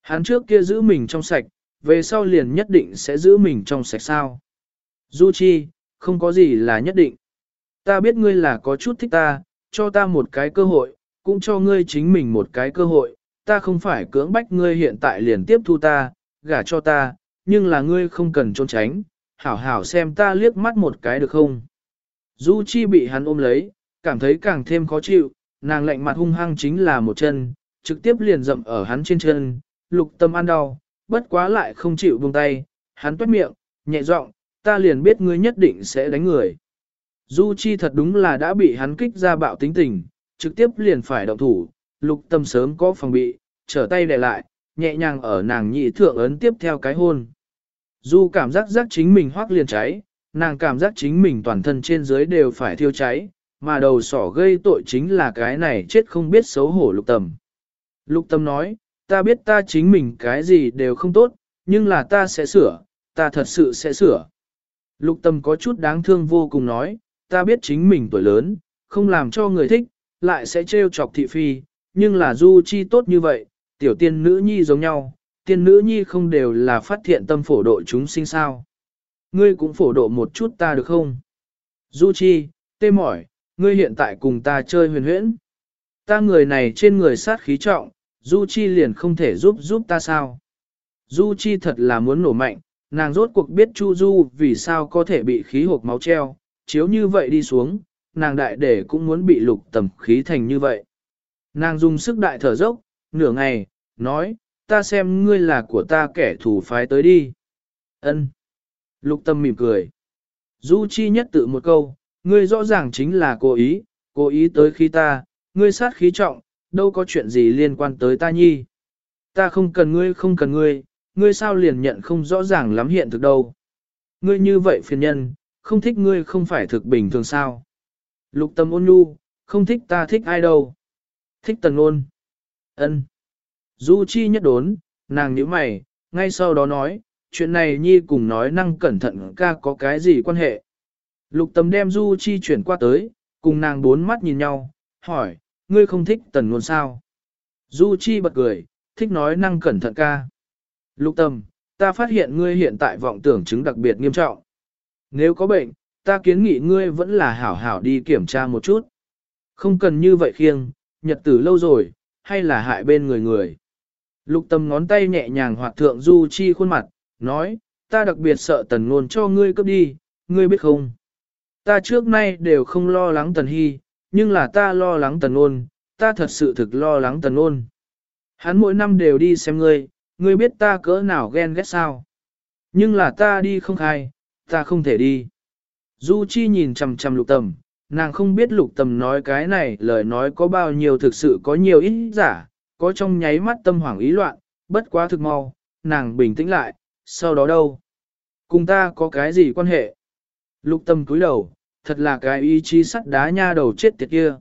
Hắn trước kia giữ mình trong sạch, về sau liền nhất định sẽ giữ mình trong sạch sao. Du Chi, không có gì là nhất định. Ta biết ngươi là có chút thích ta, cho ta một cái cơ hội, cũng cho ngươi chính mình một cái cơ hội, ta không phải cưỡng bách ngươi hiện tại liền tiếp thu ta, gả cho ta, nhưng là ngươi không cần trốn tránh, hảo hảo xem ta liếc mắt một cái được không. Du Chi bị hắn ôm lấy, cảm thấy càng thêm khó chịu, nàng lạnh mặt hung hăng chính là một chân, trực tiếp liền dậm ở hắn trên chân, lục tâm ăn đau, bất quá lại không chịu buông tay, hắn tuét miệng, nhẹ giọng, ta liền biết ngươi nhất định sẽ đánh người. Du Chi thật đúng là đã bị hắn kích ra bạo tính tình, trực tiếp liền phải động thủ, lục tâm sớm có phòng bị, trở tay đè lại, nhẹ nhàng ở nàng nhị thượng ấn tiếp theo cái hôn. Du cảm giác giác chính mình hoác liền cháy, nàng cảm giác chính mình toàn thân trên dưới đều phải thiêu cháy, mà đầu sỏ gây tội chính là cái này chết không biết xấu hổ lục tâm. Lục tâm nói, ta biết ta chính mình cái gì đều không tốt, nhưng là ta sẽ sửa, ta thật sự sẽ sửa. Lục tâm có chút đáng thương vô cùng nói, ta biết chính mình tuổi lớn, không làm cho người thích, lại sẽ trêu chọc thị phi, nhưng là du chi tốt như vậy, tiểu tiên nữ nhi giống nhau, tiên nữ nhi không đều là phát thiện tâm phổ độ chúng sinh sao. Ngươi cũng phổ độ một chút ta được không? Du chi, tê mỏi, ngươi hiện tại cùng ta chơi huyền huyễn. Ta người này trên người sát khí trọng, Du chi liền không thể giúp giúp ta sao? Du chi thật là muốn nổ mạnh, nàng rốt cuộc biết Chu Du vì sao có thể bị khí hộp máu treo, chiếu như vậy đi xuống, nàng đại để cũng muốn bị lục tầm khí thành như vậy. Nàng dùng sức đại thở dốc, nửa ngày, nói, ta xem ngươi là của ta kẻ thù phái tới đi. Ân. Lục tâm mỉm cười. Du chi nhất tự một câu, ngươi rõ ràng chính là cố ý, cố ý tới khi ta, ngươi sát khí trọng, đâu có chuyện gì liên quan tới ta nhi. Ta không cần ngươi không cần ngươi, ngươi sao liền nhận không rõ ràng lắm hiện thực đâu. Ngươi như vậy phiền nhân, không thích ngươi không phải thực bình thường sao. Lục tâm ôn nhu, không thích ta thích ai đâu. Thích tần ôn. ân. Du chi nhất đốn, nàng nhíu mày, ngay sau đó nói, chuyện này nhi cùng nói năng cẩn thận ca có cái gì quan hệ. Lục tâm đem Du chi chuyển qua tới, cùng nàng bốn mắt nhìn nhau, hỏi, ngươi không thích tần ngôn sao? Du chi bật cười, thích nói năng cẩn thận ca. Lục tâm, ta phát hiện ngươi hiện tại vọng tưởng chứng đặc biệt nghiêm trọng. Nếu có bệnh, ta kiến nghị ngươi vẫn là hảo hảo đi kiểm tra một chút. Không cần như vậy khiêng, nhật tử lâu rồi, hay là hại bên người người. Lục tâm ngón tay nhẹ nhàng hoạt thượng Du Chi khuôn mặt, nói, ta đặc biệt sợ tần ngôn cho ngươi cấp đi, ngươi biết không? Ta trước nay đều không lo lắng tần hy, nhưng là ta lo lắng tần ngôn, ta thật sự thực lo lắng tần ngôn. Hắn mỗi năm đều đi xem ngươi, ngươi biết ta cỡ nào ghen ghét sao? Nhưng là ta đi không khai, ta không thể đi. Du Chi nhìn chằm chằm lục tầm, nàng không biết lục tầm nói cái này lời nói có bao nhiêu thực sự có nhiều ít giả, có trong nháy mắt tâm hoảng ý loạn, bất quá thực mau, nàng bình tĩnh lại, sau đó đâu? Cùng ta có cái gì quan hệ? Lục tâm cúi đầu, thật là cái ý chí sắt đá nha đầu chết tiệt kia.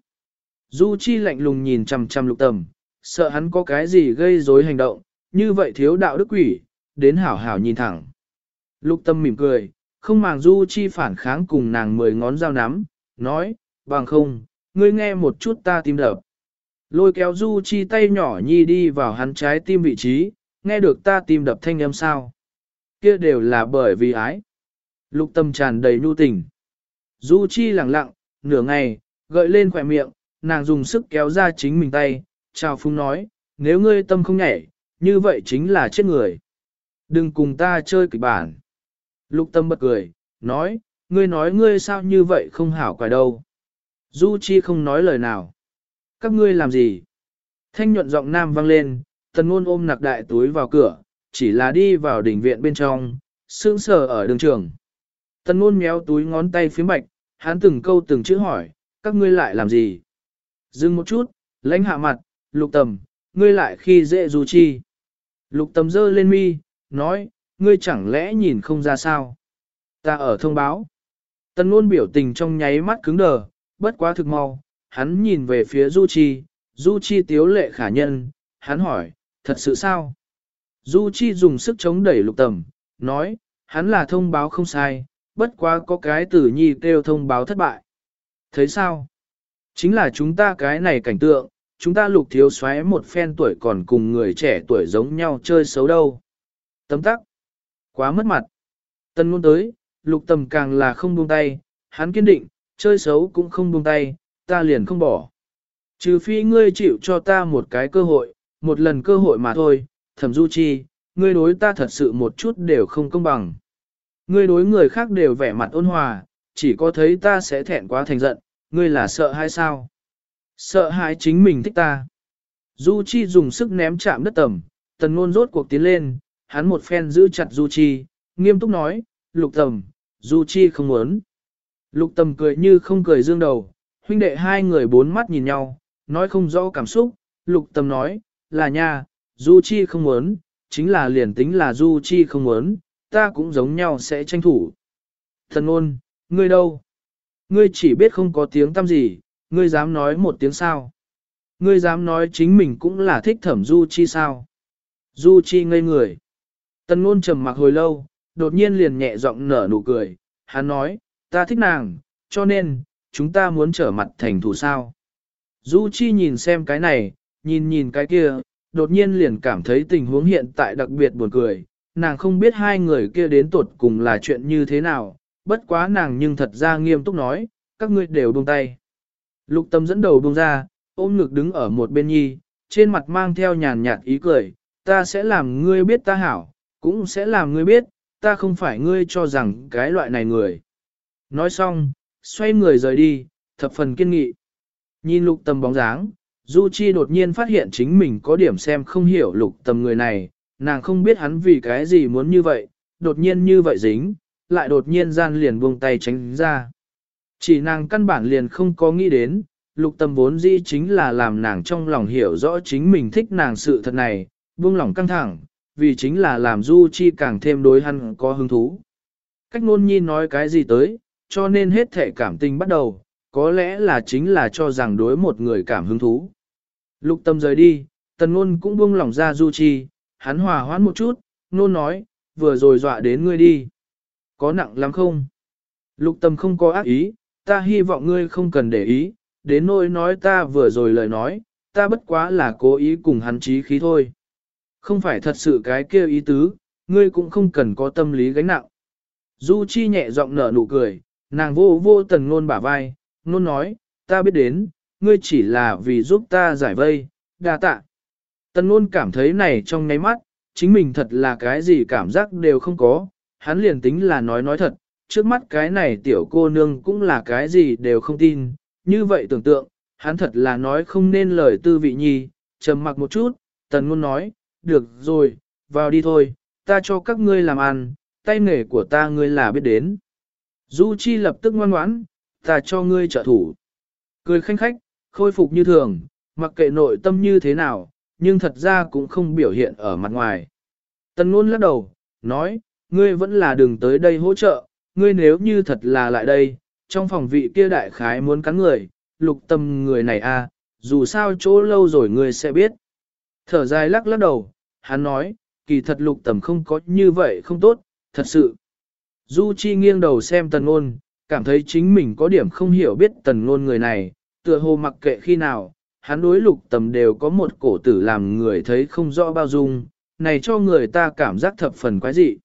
Du Chi lạnh lùng nhìn chằm chằm lục tầm, sợ hắn có cái gì gây rối hành động, như vậy thiếu đạo đức quỷ, đến hảo hảo nhìn thẳng. Lục tâm mỉm cười, không màng Du Chi phản kháng cùng nàng mười ngón dao nắm, nói, bằng không, ngươi nghe một chút ta tim đập. Lôi kéo Du Chi tay nhỏ nhi đi vào hắn trái tim vị trí, nghe được ta tim đập thanh âm sao. Kia đều là bởi vì ái. Lục tâm tràn đầy nhu tình. Du Chi lặng lặng, nửa ngày, gợi lên khỏe miệng, nàng dùng sức kéo ra chính mình tay, chào phung nói, nếu ngươi tâm không nhảy, như vậy chính là chết người. Đừng cùng ta chơi kịch bản. Lục tâm bật cười, nói, ngươi nói ngươi sao như vậy không hảo quài đâu. Du Chi không nói lời nào. Các ngươi làm gì? Thanh nhuận giọng nam vang lên, tần ngôn ôm nặc đại túi vào cửa, chỉ là đi vào đỉnh viện bên trong, sững sờ ở đường trường. Tần ngôn méo túi ngón tay phía bạch, hắn từng câu từng chữ hỏi, các ngươi lại làm gì? Dừng một chút, lãnh hạ mặt, lục tầm, ngươi lại khi dễ Du Chi. Lục tầm dơ lên mi, nói, ngươi chẳng lẽ nhìn không ra sao? Ta ở thông báo. Tần luôn biểu tình trong nháy mắt cứng đờ, bất quá thực mau, hắn nhìn về phía Du Chi, Du Chi tiếu lệ khả nhân, hắn hỏi, thật sự sao? Du Chi dùng sức chống đẩy lục tầm, nói, hắn là thông báo không sai, bất quá có cái tử nhi kêu thông báo thất bại. Thấy sao? Chính là chúng ta cái này cảnh tượng, chúng ta lục thiếu xoáy một phen tuổi còn cùng người trẻ tuổi giống nhau chơi xấu đâu. Tấm tắc. Quá mất mặt. Tần ngôn tới, lục tầm càng là không buông tay, hắn kiên định, chơi xấu cũng không buông tay, ta liền không bỏ. Trừ phi ngươi chịu cho ta một cái cơ hội, một lần cơ hội mà thôi, thẩm du chi, ngươi đối ta thật sự một chút đều không công bằng. Ngươi đối người khác đều vẻ mặt ôn hòa, chỉ có thấy ta sẽ thẹn quá thành giận, ngươi là sợ hay sao? Sợ hãi chính mình thích ta. Du Chi dùng sức ném chạm đất tầm, tần ngôn rốt cuộc tiến lên, hắn một phen giữ chặt Du Chi, nghiêm túc nói, lục tầm, Du Chi không muốn. Lục Tầm cười như không cười dương đầu, huynh đệ hai người bốn mắt nhìn nhau, nói không rõ cảm xúc, Lục Tầm nói, là nha, Du Chi không muốn, chính là liền tính là Du Chi không muốn, ta cũng giống nhau sẽ tranh thủ. Thần ôn, ngươi đâu? Ngươi chỉ biết không có tiếng tâm gì, ngươi dám nói một tiếng sao? Ngươi dám nói chính mình cũng là thích thẩm Du Chi sao? Du Chi ngây người. Tần ngôn trầm mặc hồi lâu, đột nhiên liền nhẹ giọng nở nụ cười, hắn nói, ta thích nàng, cho nên, chúng ta muốn trở mặt thành thù sao. Du Chi nhìn xem cái này, nhìn nhìn cái kia, đột nhiên liền cảm thấy tình huống hiện tại đặc biệt buồn cười, nàng không biết hai người kia đến tột cùng là chuyện như thế nào, bất quá nàng nhưng thật ra nghiêm túc nói, các ngươi đều buông tay. Lục tâm dẫn đầu buông ra, ôm ngực đứng ở một bên nhi, trên mặt mang theo nhàn nhạt ý cười, ta sẽ làm ngươi biết ta hảo, cũng sẽ làm ngươi biết, ta không phải ngươi cho rằng cái loại này người. Nói xong, xoay người rời đi, thập phần kiên nghị. Nhìn lục tâm bóng dáng, Du Chi đột nhiên phát hiện chính mình có điểm xem không hiểu lục tâm người này, nàng không biết hắn vì cái gì muốn như vậy, đột nhiên như vậy dính, lại đột nhiên gian liền buông tay tránh ra. Chỉ nàng căn bản liền không có nghĩ đến, lục tâm vốn dĩ chính là làm nàng trong lòng hiểu rõ chính mình thích nàng sự thật này, buông lòng căng thẳng, vì chính là làm Du Chi càng thêm đối hắn có hứng thú. Cách nôn nhi nói cái gì tới, cho nên hết thể cảm tình bắt đầu, có lẽ là chính là cho rằng đối một người cảm hứng thú. Lục tâm rời đi, tần nôn cũng buông lòng ra Du Chi, hắn hòa hoãn một chút, nôn nói, vừa rồi dọa đến ngươi đi. Có nặng lắm không? Lục tâm không có ác ý, ta hy vọng ngươi không cần để ý, đến nỗi nói ta vừa rồi lời nói, ta bất quá là cố ý cùng hắn trí khí thôi. Không phải thật sự cái kia ý tứ, ngươi cũng không cần có tâm lý gánh nặng. Du Chi nhẹ giọng nở nụ cười, nàng vô vô tần ngôn bả vai, ngôn nói, ta biết đến, ngươi chỉ là vì giúp ta giải vây, đa tạ. Tần ngôn cảm thấy này trong ngáy mắt, chính mình thật là cái gì cảm giác đều không có, hắn liền tính là nói nói thật, trước mắt cái này tiểu cô nương cũng là cái gì đều không tin, như vậy tưởng tượng, hắn thật là nói không nên lời tư vị nhi, trầm mặc một chút, tần ngôn nói, được rồi, vào đi thôi, ta cho các ngươi làm ăn, tay nghề của ta ngươi là biết đến. Du Chi lập tức ngoan ngoãn, ta cho ngươi trợ thủ. Cười khanh khách, khôi phục như thường, mặc kệ nội tâm như thế nào, nhưng thật ra cũng không biểu hiện ở mặt ngoài. Tần ngôn lắc đầu, nói, ngươi vẫn là đừng tới đây hỗ trợ, ngươi nếu như thật là lại đây, trong phòng vị kia đại khái muốn cắn người, lục tâm người này a, à, dù sao chỗ lâu rồi ngươi sẽ biết. Thở dài lắc lắc đầu, hắn nói, kỳ thật lục tầm không có như vậy không tốt, thật sự. Du Chi nghiêng đầu xem tần ngôn, cảm thấy chính mình có điểm không hiểu biết tần ngôn người này, tựa hồ mặc kệ khi nào, hắn đối lục tầm đều có một cổ tử làm người thấy không rõ bao dung, này cho người ta cảm giác thập phần quái dị.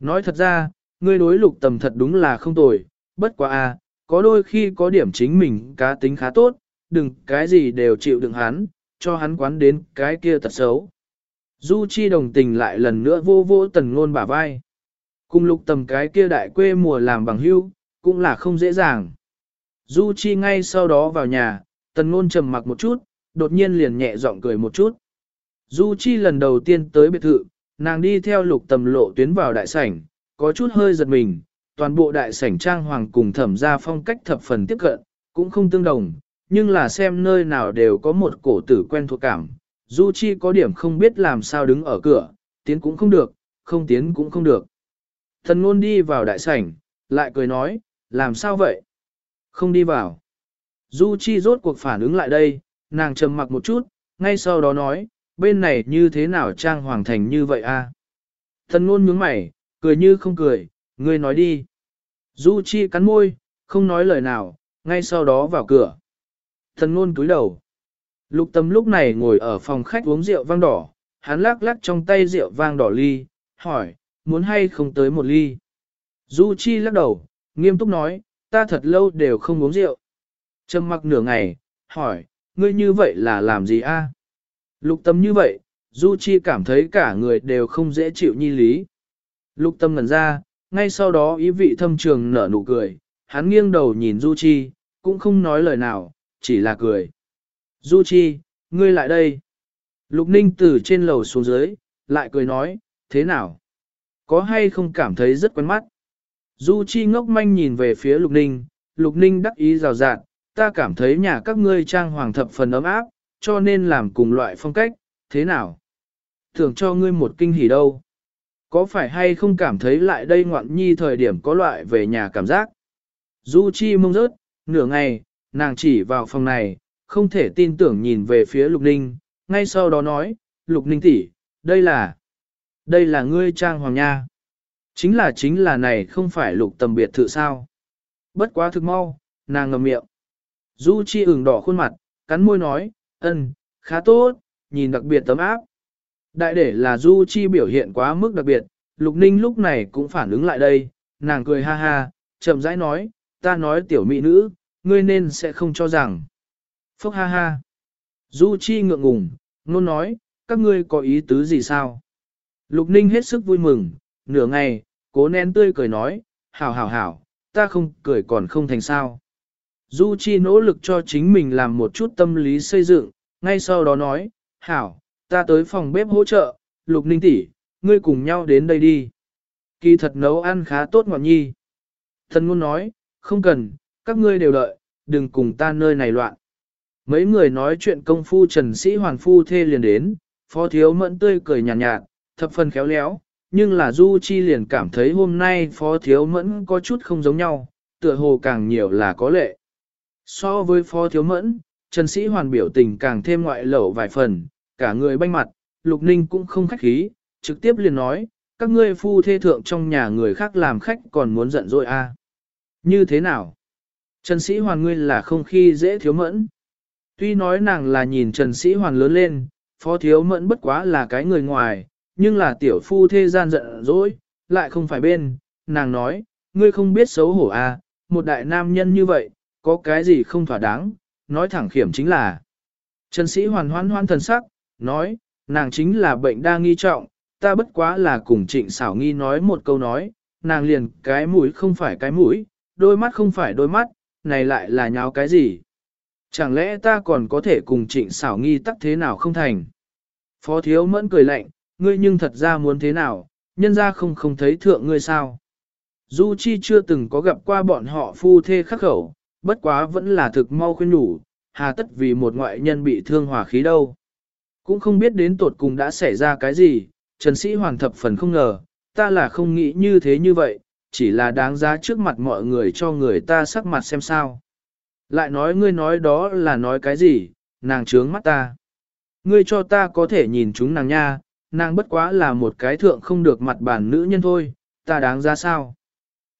Nói thật ra, người đối lục tầm thật đúng là không tồi, bất quá a, có đôi khi có điểm chính mình cá tính khá tốt, đừng cái gì đều chịu đựng hắn, cho hắn quán đến cái kia tật xấu. Du Chi đồng tình lại lần nữa vô vô tần ngôn bả vai. Cùng lục tầm cái kia đại quê mùa làm bằng hữu cũng là không dễ dàng. Du Chi ngay sau đó vào nhà, tần ngôn trầm mặc một chút, đột nhiên liền nhẹ giọng cười một chút. Du Chi lần đầu tiên tới biệt thự, nàng đi theo lục tầm lộ tuyến vào đại sảnh, có chút hơi giật mình, toàn bộ đại sảnh trang hoàng cùng thẩm gia phong cách thập phần tiếp cận, cũng không tương đồng, nhưng là xem nơi nào đều có một cổ tử quen thuộc cảm. Du Chi có điểm không biết làm sao đứng ở cửa, tiến cũng không được, không tiến cũng không được. Thần ngôn đi vào đại sảnh, lại cười nói, làm sao vậy? Không đi vào. Du Chi rốt cuộc phản ứng lại đây, nàng trầm mặc một chút, ngay sau đó nói, bên này như thế nào trang hoàng thành như vậy a? Thần ngôn nhướng mày, cười như không cười, ngươi nói đi. Du Chi cắn môi, không nói lời nào, ngay sau đó vào cửa. Thần ngôn cúi đầu. Lục tâm lúc này ngồi ở phòng khách uống rượu vang đỏ, hắn lắc lắc trong tay rượu vang đỏ ly, hỏi, muốn hay không tới một ly. Du Chi lắc đầu, nghiêm túc nói, ta thật lâu đều không uống rượu. Trầm mặc nửa ngày, hỏi, ngươi như vậy là làm gì a? Lục tâm như vậy, Du Chi cảm thấy cả người đều không dễ chịu nhi lý. Lục tâm ngẩn ra, ngay sau đó ý vị thâm trường nở nụ cười, hắn nghiêng đầu nhìn Du Chi, cũng không nói lời nào, chỉ là cười. Du Chi, ngươi lại đây. Lục Ninh từ trên lầu xuống dưới, lại cười nói, thế nào? Có hay không cảm thấy rất quen mắt? Du Chi ngốc manh nhìn về phía Lục Ninh, Lục Ninh đắc ý rào rạt, ta cảm thấy nhà các ngươi trang hoàng thập phần ấm áp, cho nên làm cùng loại phong cách, thế nào? Thưởng cho ngươi một kinh hỉ đâu. Có phải hay không cảm thấy lại đây ngoạn nhi thời điểm có loại về nhà cảm giác? Du Chi mông rớt, nửa ngày, nàng chỉ vào phòng này, không thể tin tưởng nhìn về phía Lục Ninh, ngay sau đó nói, Lục Ninh tỷ, đây là, đây là ngươi trang hoàng nha. Chính là chính là này không phải lục tầm biệt thự sao. Bất quá thực mau, nàng ngầm miệng. Du Chi ửng đỏ khuôn mặt, cắn môi nói, ân, khá tốt, nhìn đặc biệt tấm áp. Đại để là Du Chi biểu hiện quá mức đặc biệt, Lục Ninh lúc này cũng phản ứng lại đây, nàng cười ha ha, chậm rãi nói, ta nói tiểu mỹ nữ, ngươi nên sẽ không cho rằng. Phốc ha ha. Du Chi ngượng ngùng, nôn nói, các ngươi có ý tứ gì sao? Lục Ninh hết sức vui mừng, nửa ngày, cố nén tươi cười nói, hảo hảo hảo, ta không cười còn không thành sao. Du Chi nỗ lực cho chính mình làm một chút tâm lý xây dựng, ngay sau đó nói, hảo, ta tới phòng bếp hỗ trợ, Lục Ninh tỷ, ngươi cùng nhau đến đây đi. Kỳ thật nấu ăn khá tốt ngọt nhi. Thần ngôn nói, không cần, các ngươi đều đợi, đừng cùng ta nơi này loạn. Mấy người nói chuyện công phu trần sĩ hoàn phu thê liền đến, phó thiếu mẫn tươi cười nhàn nhạt, nhạt, thập phần khéo léo, nhưng là Du Chi liền cảm thấy hôm nay phó thiếu mẫn có chút không giống nhau, tựa hồ càng nhiều là có lệ. So với phó thiếu mẫn, trần sĩ hoàn biểu tình càng thêm ngoại lẩu vài phần, cả người banh mặt, lục ninh cũng không khách khí, trực tiếp liền nói, các ngươi phu thê thượng trong nhà người khác làm khách còn muốn giận dỗi a à? Như thế nào? Trần sĩ hoàn ngươi là không khi dễ thiếu mẫn. Tuy nói nàng là nhìn Trần Sĩ Hoàn lớn lên, phó thiếu mẫn bất quá là cái người ngoài, nhưng là tiểu phu thê gian giận dỗi, lại không phải bên, nàng nói, ngươi không biết xấu hổ à, một đại nam nhân như vậy, có cái gì không thỏa đáng, nói thẳng khiểm chính là. Trần Sĩ Hoàn hoan hoan thần sắc, nói, nàng chính là bệnh đa nghi trọng, ta bất quá là cùng trịnh xảo nghi nói một câu nói, nàng liền cái mũi không phải cái mũi, đôi mắt không phải đôi mắt, này lại là nháo cái gì. Chẳng lẽ ta còn có thể cùng trịnh xảo nghi tắc thế nào không thành? Phó thiếu mẫn cười lạnh, ngươi nhưng thật ra muốn thế nào, nhân ra không không thấy thượng ngươi sao? Du Chi chưa từng có gặp qua bọn họ phu thê khắc khẩu, bất quá vẫn là thực mau khuyên nhủ, hà tất vì một ngoại nhân bị thương hòa khí đâu. Cũng không biết đến tột cùng đã xảy ra cái gì, Trần Sĩ hoàng thập phần không ngờ, ta là không nghĩ như thế như vậy, chỉ là đáng giá trước mặt mọi người cho người ta sắc mặt xem sao. Lại nói ngươi nói đó là nói cái gì, nàng trướng mắt ta. Ngươi cho ta có thể nhìn chúng nàng nha, nàng bất quá là một cái thượng không được mặt bản nữ nhân thôi, ta đáng ra sao.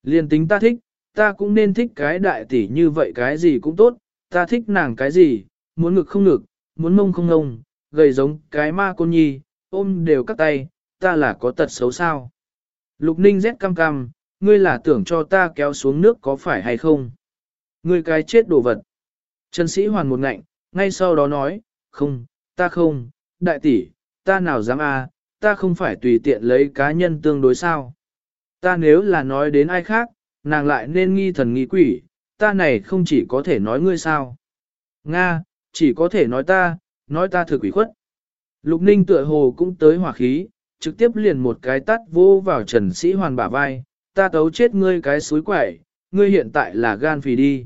Liên tính ta thích, ta cũng nên thích cái đại tỷ như vậy cái gì cũng tốt, ta thích nàng cái gì, muốn ngực không ngực, muốn mông không ngông, gầy giống cái ma côn nhi, ôm đều các tay, ta là có tật xấu sao. Lục ninh rét cam cam, ngươi là tưởng cho ta kéo xuống nước có phải hay không? Ngươi cái chết đồ vật. Trần sĩ hoàn một ngạnh, ngay sau đó nói, không, ta không, đại tỷ, ta nào dám a, ta không phải tùy tiện lấy cá nhân tương đối sao. Ta nếu là nói đến ai khác, nàng lại nên nghi thần nghi quỷ, ta này không chỉ có thể nói ngươi sao. Nga, chỉ có thể nói ta, nói ta thực quỷ khuất. Lục ninh tựa hồ cũng tới hỏa khí, trực tiếp liền một cái tắt vô vào trần sĩ hoàn bả vai, ta tấu chết ngươi cái suối quẩy, ngươi hiện tại là gan phì đi.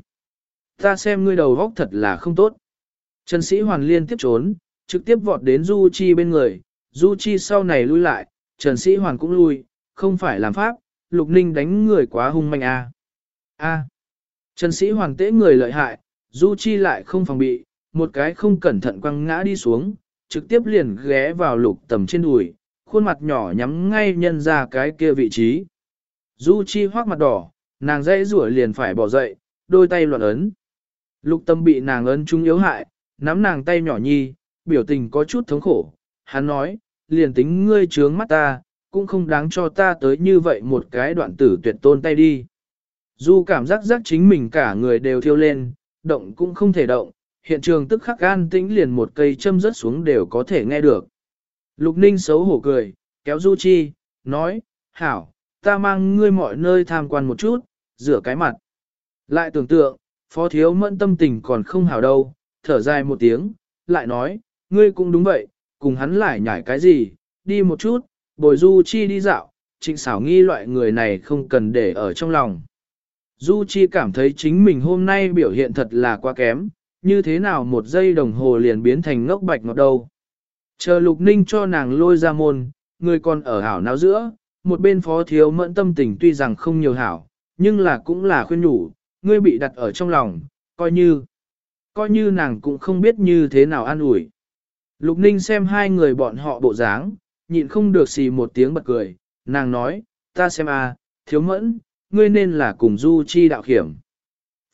Ta xem ngươi đầu góc thật là không tốt. Trần sĩ hoàn liên tiếp trốn, trực tiếp vọt đến Du Chi bên người, Du Chi sau này lui lại, Trần sĩ hoàn cũng lui, không phải làm pháp, lục ninh đánh người quá hung manh a. À. A. Trần sĩ hoàn tế người lợi hại, Du Chi lại không phòng bị, một cái không cẩn thận quăng ngã đi xuống, trực tiếp liền ghé vào lục tầm trên đùi, khuôn mặt nhỏ nhắm ngay nhân ra cái kia vị trí. Du Chi hoác mặt đỏ, nàng dãy rủa liền phải bỏ dậy, đôi tay loạn ấn. Lục tâm bị nàng ấn trung yếu hại, nắm nàng tay nhỏ nhi, biểu tình có chút thống khổ. Hắn nói, liền tính ngươi trướng mắt ta, cũng không đáng cho ta tới như vậy một cái đoạn tử tuyệt tôn tay đi. Du cảm giác giác chính mình cả người đều thiêu lên, động cũng không thể động, hiện trường tức khắc an tĩnh liền một cây châm rớt xuống đều có thể nghe được. Lục ninh xấu hổ cười, kéo Du Chi, nói, hảo, ta mang ngươi mọi nơi tham quan một chút, rửa cái mặt. Lại tưởng tượng, phó thiếu mẫn tâm tình còn không hảo đâu, thở dài một tiếng, lại nói, ngươi cũng đúng vậy, cùng hắn lại nhảy cái gì, đi một chút, bồi du chi đi dạo, trịnh xảo nghi loại người này không cần để ở trong lòng. Du Chi cảm thấy chính mình hôm nay biểu hiện thật là quá kém, như thế nào một giây đồng hồ liền biến thành ngốc bạch ngọt đâu. Chờ lục ninh cho nàng lôi ra môn, người còn ở hảo não giữa, một bên phó thiếu mẫn tâm tình tuy rằng không nhiều hảo, nhưng là cũng là khuyên nhủ, ngươi bị đặt ở trong lòng, coi như, coi như nàng cũng không biết như thế nào an ủi. Lục ninh xem hai người bọn họ bộ dáng, nhịn không được xì một tiếng bật cười, nàng nói, ta xem a, thiếu mẫn, ngươi nên là cùng du chi đạo hiểm.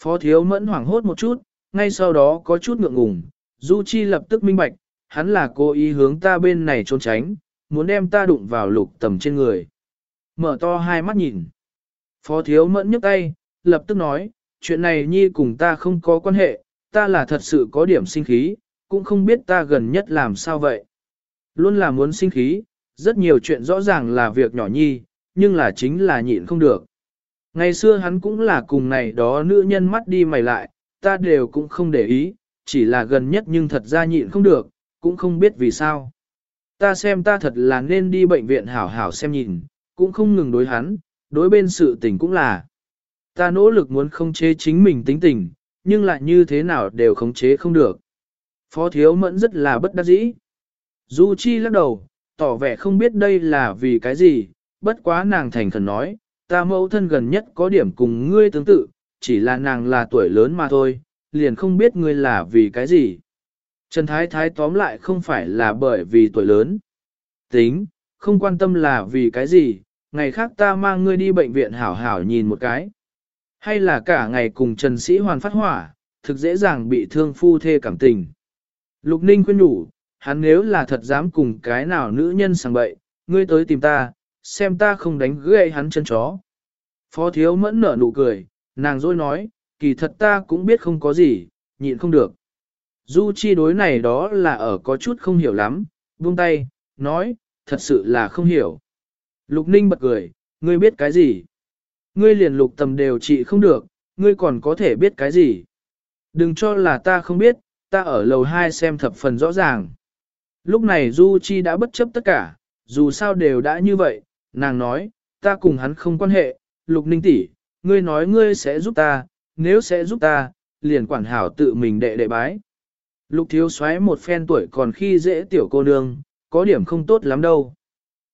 Phó thiếu mẫn hoảng hốt một chút, ngay sau đó có chút ngượng ngùng, du chi lập tức minh bạch, hắn là cố ý hướng ta bên này trốn tránh, muốn đem ta đụng vào lục tầm trên người. Mở to hai mắt nhìn. Phó thiếu mẫn nhấc tay, lập tức nói, chuyện này nhi cùng ta không có quan hệ, ta là thật sự có điểm sinh khí, cũng không biết ta gần nhất làm sao vậy. Luôn là muốn sinh khí, rất nhiều chuyện rõ ràng là việc nhỏ nhi, nhưng là chính là nhịn không được. Ngày xưa hắn cũng là cùng này đó nữ nhân mắt đi mày lại, ta đều cũng không để ý, chỉ là gần nhất nhưng thật ra nhịn không được, cũng không biết vì sao. Ta xem ta thật là nên đi bệnh viện hảo hảo xem nhìn, cũng không ngừng đối hắn, đối bên sự tình cũng là. Ta nỗ lực muốn khống chế chính mình tính tình, nhưng lại như thế nào đều khống chế không được. Phó thiếu mẫn rất là bất đắc dĩ. Du Chi lắc đầu, tỏ vẻ không biết đây là vì cái gì, bất quá nàng thành khẩn nói, ta mẫu thân gần nhất có điểm cùng ngươi tương tự, chỉ là nàng là tuổi lớn mà thôi, liền không biết ngươi là vì cái gì. Trần Thái Thái tóm lại không phải là bởi vì tuổi lớn. Tính, không quan tâm là vì cái gì, ngày khác ta mang ngươi đi bệnh viện hảo hảo nhìn một cái. Hay là cả ngày cùng Trần Sĩ Hoàn phát hỏa, thực dễ dàng bị thương phu thê cảm tình. Lục Ninh khuyên nhủ, hắn nếu là thật dám cùng cái nào nữ nhân sang bậy, ngươi tới tìm ta, xem ta không đánh gãy hắn chân chó. Phó thiếu mẫn nở nụ cười, nàng dối nói, kỳ thật ta cũng biết không có gì, nhịn không được. Du chi đối này đó là ở có chút không hiểu lắm, buông tay, nói, thật sự là không hiểu. Lục ninh bật cười, ngươi biết cái gì? Ngươi liền lục tầm đều trị không được, ngươi còn có thể biết cái gì? Đừng cho là ta không biết, ta ở lầu 2 xem thập phần rõ ràng. Lúc này Du Chi đã bất chấp tất cả, dù sao đều đã như vậy, nàng nói, ta cùng hắn không quan hệ, lục ninh tỷ, ngươi nói ngươi sẽ giúp ta, nếu sẽ giúp ta, liền quản hảo tự mình đệ đệ bái. Lục thiếu xoáy một phen tuổi còn khi dễ tiểu cô nương, có điểm không tốt lắm đâu.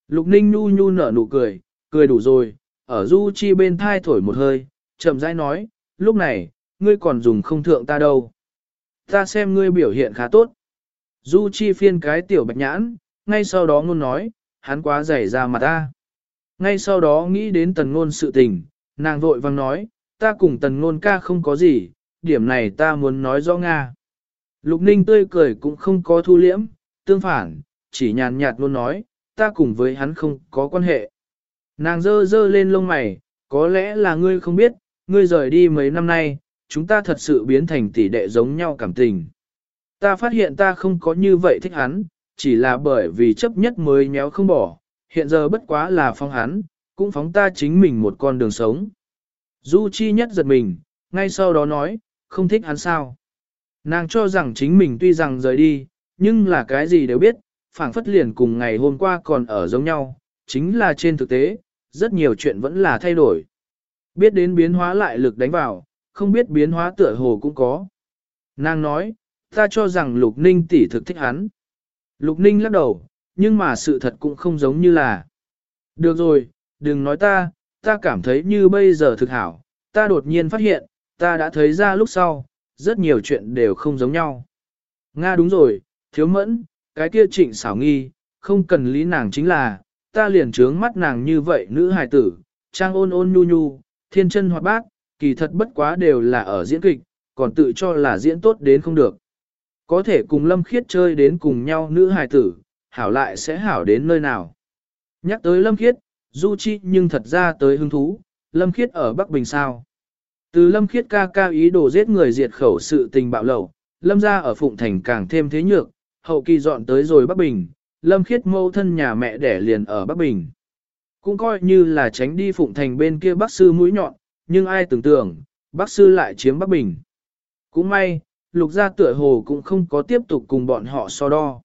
Lục ninh nhu nhu nở nụ cười, cười đủ rồi, ở du chi bên thai thổi một hơi, chậm rãi nói, lúc này, ngươi còn dùng không thượng ta đâu. Ta xem ngươi biểu hiện khá tốt. Du chi phiên cái tiểu bạch nhãn, ngay sau đó ngôn nói, hắn quá dày ra mặt ta. Ngay sau đó nghĩ đến tần ngôn sự tình, nàng vội vang nói, ta cùng tần ngôn ca không có gì, điểm này ta muốn nói rõ Nga. Lục ninh tươi cười cũng không có thu liễm, tương phản, chỉ nhàn nhạt luôn nói, ta cùng với hắn không có quan hệ. Nàng dơ dơ lên lông mày, có lẽ là ngươi không biết, ngươi rời đi mấy năm nay, chúng ta thật sự biến thành tỷ đệ giống nhau cảm tình. Ta phát hiện ta không có như vậy thích hắn, chỉ là bởi vì chấp nhất mới nhéo không bỏ, hiện giờ bất quá là phong hắn, cũng phóng ta chính mình một con đường sống. Du Chi nhất giật mình, ngay sau đó nói, không thích hắn sao. Nàng cho rằng chính mình tuy rằng rời đi, nhưng là cái gì đều biết, phảng phất liền cùng ngày hôm qua còn ở giống nhau, chính là trên thực tế, rất nhiều chuyện vẫn là thay đổi. Biết đến biến hóa lại lực đánh vào, không biết biến hóa tựa hồ cũng có. Nàng nói, ta cho rằng Lục Ninh tỷ thực thích hắn. Lục Ninh lắc đầu, nhưng mà sự thật cũng không giống như là. Được rồi, đừng nói ta, ta cảm thấy như bây giờ thực hảo, ta đột nhiên phát hiện, ta đã thấy ra lúc sau, rất nhiều chuyện đều không giống nhau. Nga đúng rồi, thiếu mẫn, cái kia trịnh xảo nghi, không cần lý nàng chính là, ta liền trướng mắt nàng như vậy nữ hài tử, trang ôn ôn nhu nhu, thiên chân hoạt bác, kỳ thật bất quá đều là ở diễn kịch, còn tự cho là diễn tốt đến không được. Có thể cùng lâm khiết chơi đến cùng nhau nữ hài tử, hảo lại sẽ hảo đến nơi nào. Nhắc tới lâm khiết, du chi nhưng thật ra tới hứng thú, lâm khiết ở Bắc Bình sao. Từ lâm khiết ca ca ý đồ giết người diệt khẩu sự tình bạo lẩu, lâm gia ở Phụng Thành càng thêm thế nhược, hậu kỳ dọn tới rồi Bắc Bình, lâm khiết mâu thân nhà mẹ đẻ liền ở Bắc Bình. Cũng coi như là tránh đi Phụng Thành bên kia bác sư mũi nhọn, nhưng ai tưởng tượng, bác sư lại chiếm Bắc Bình. Cũng may, lục gia tựa hồ cũng không có tiếp tục cùng bọn họ so đo.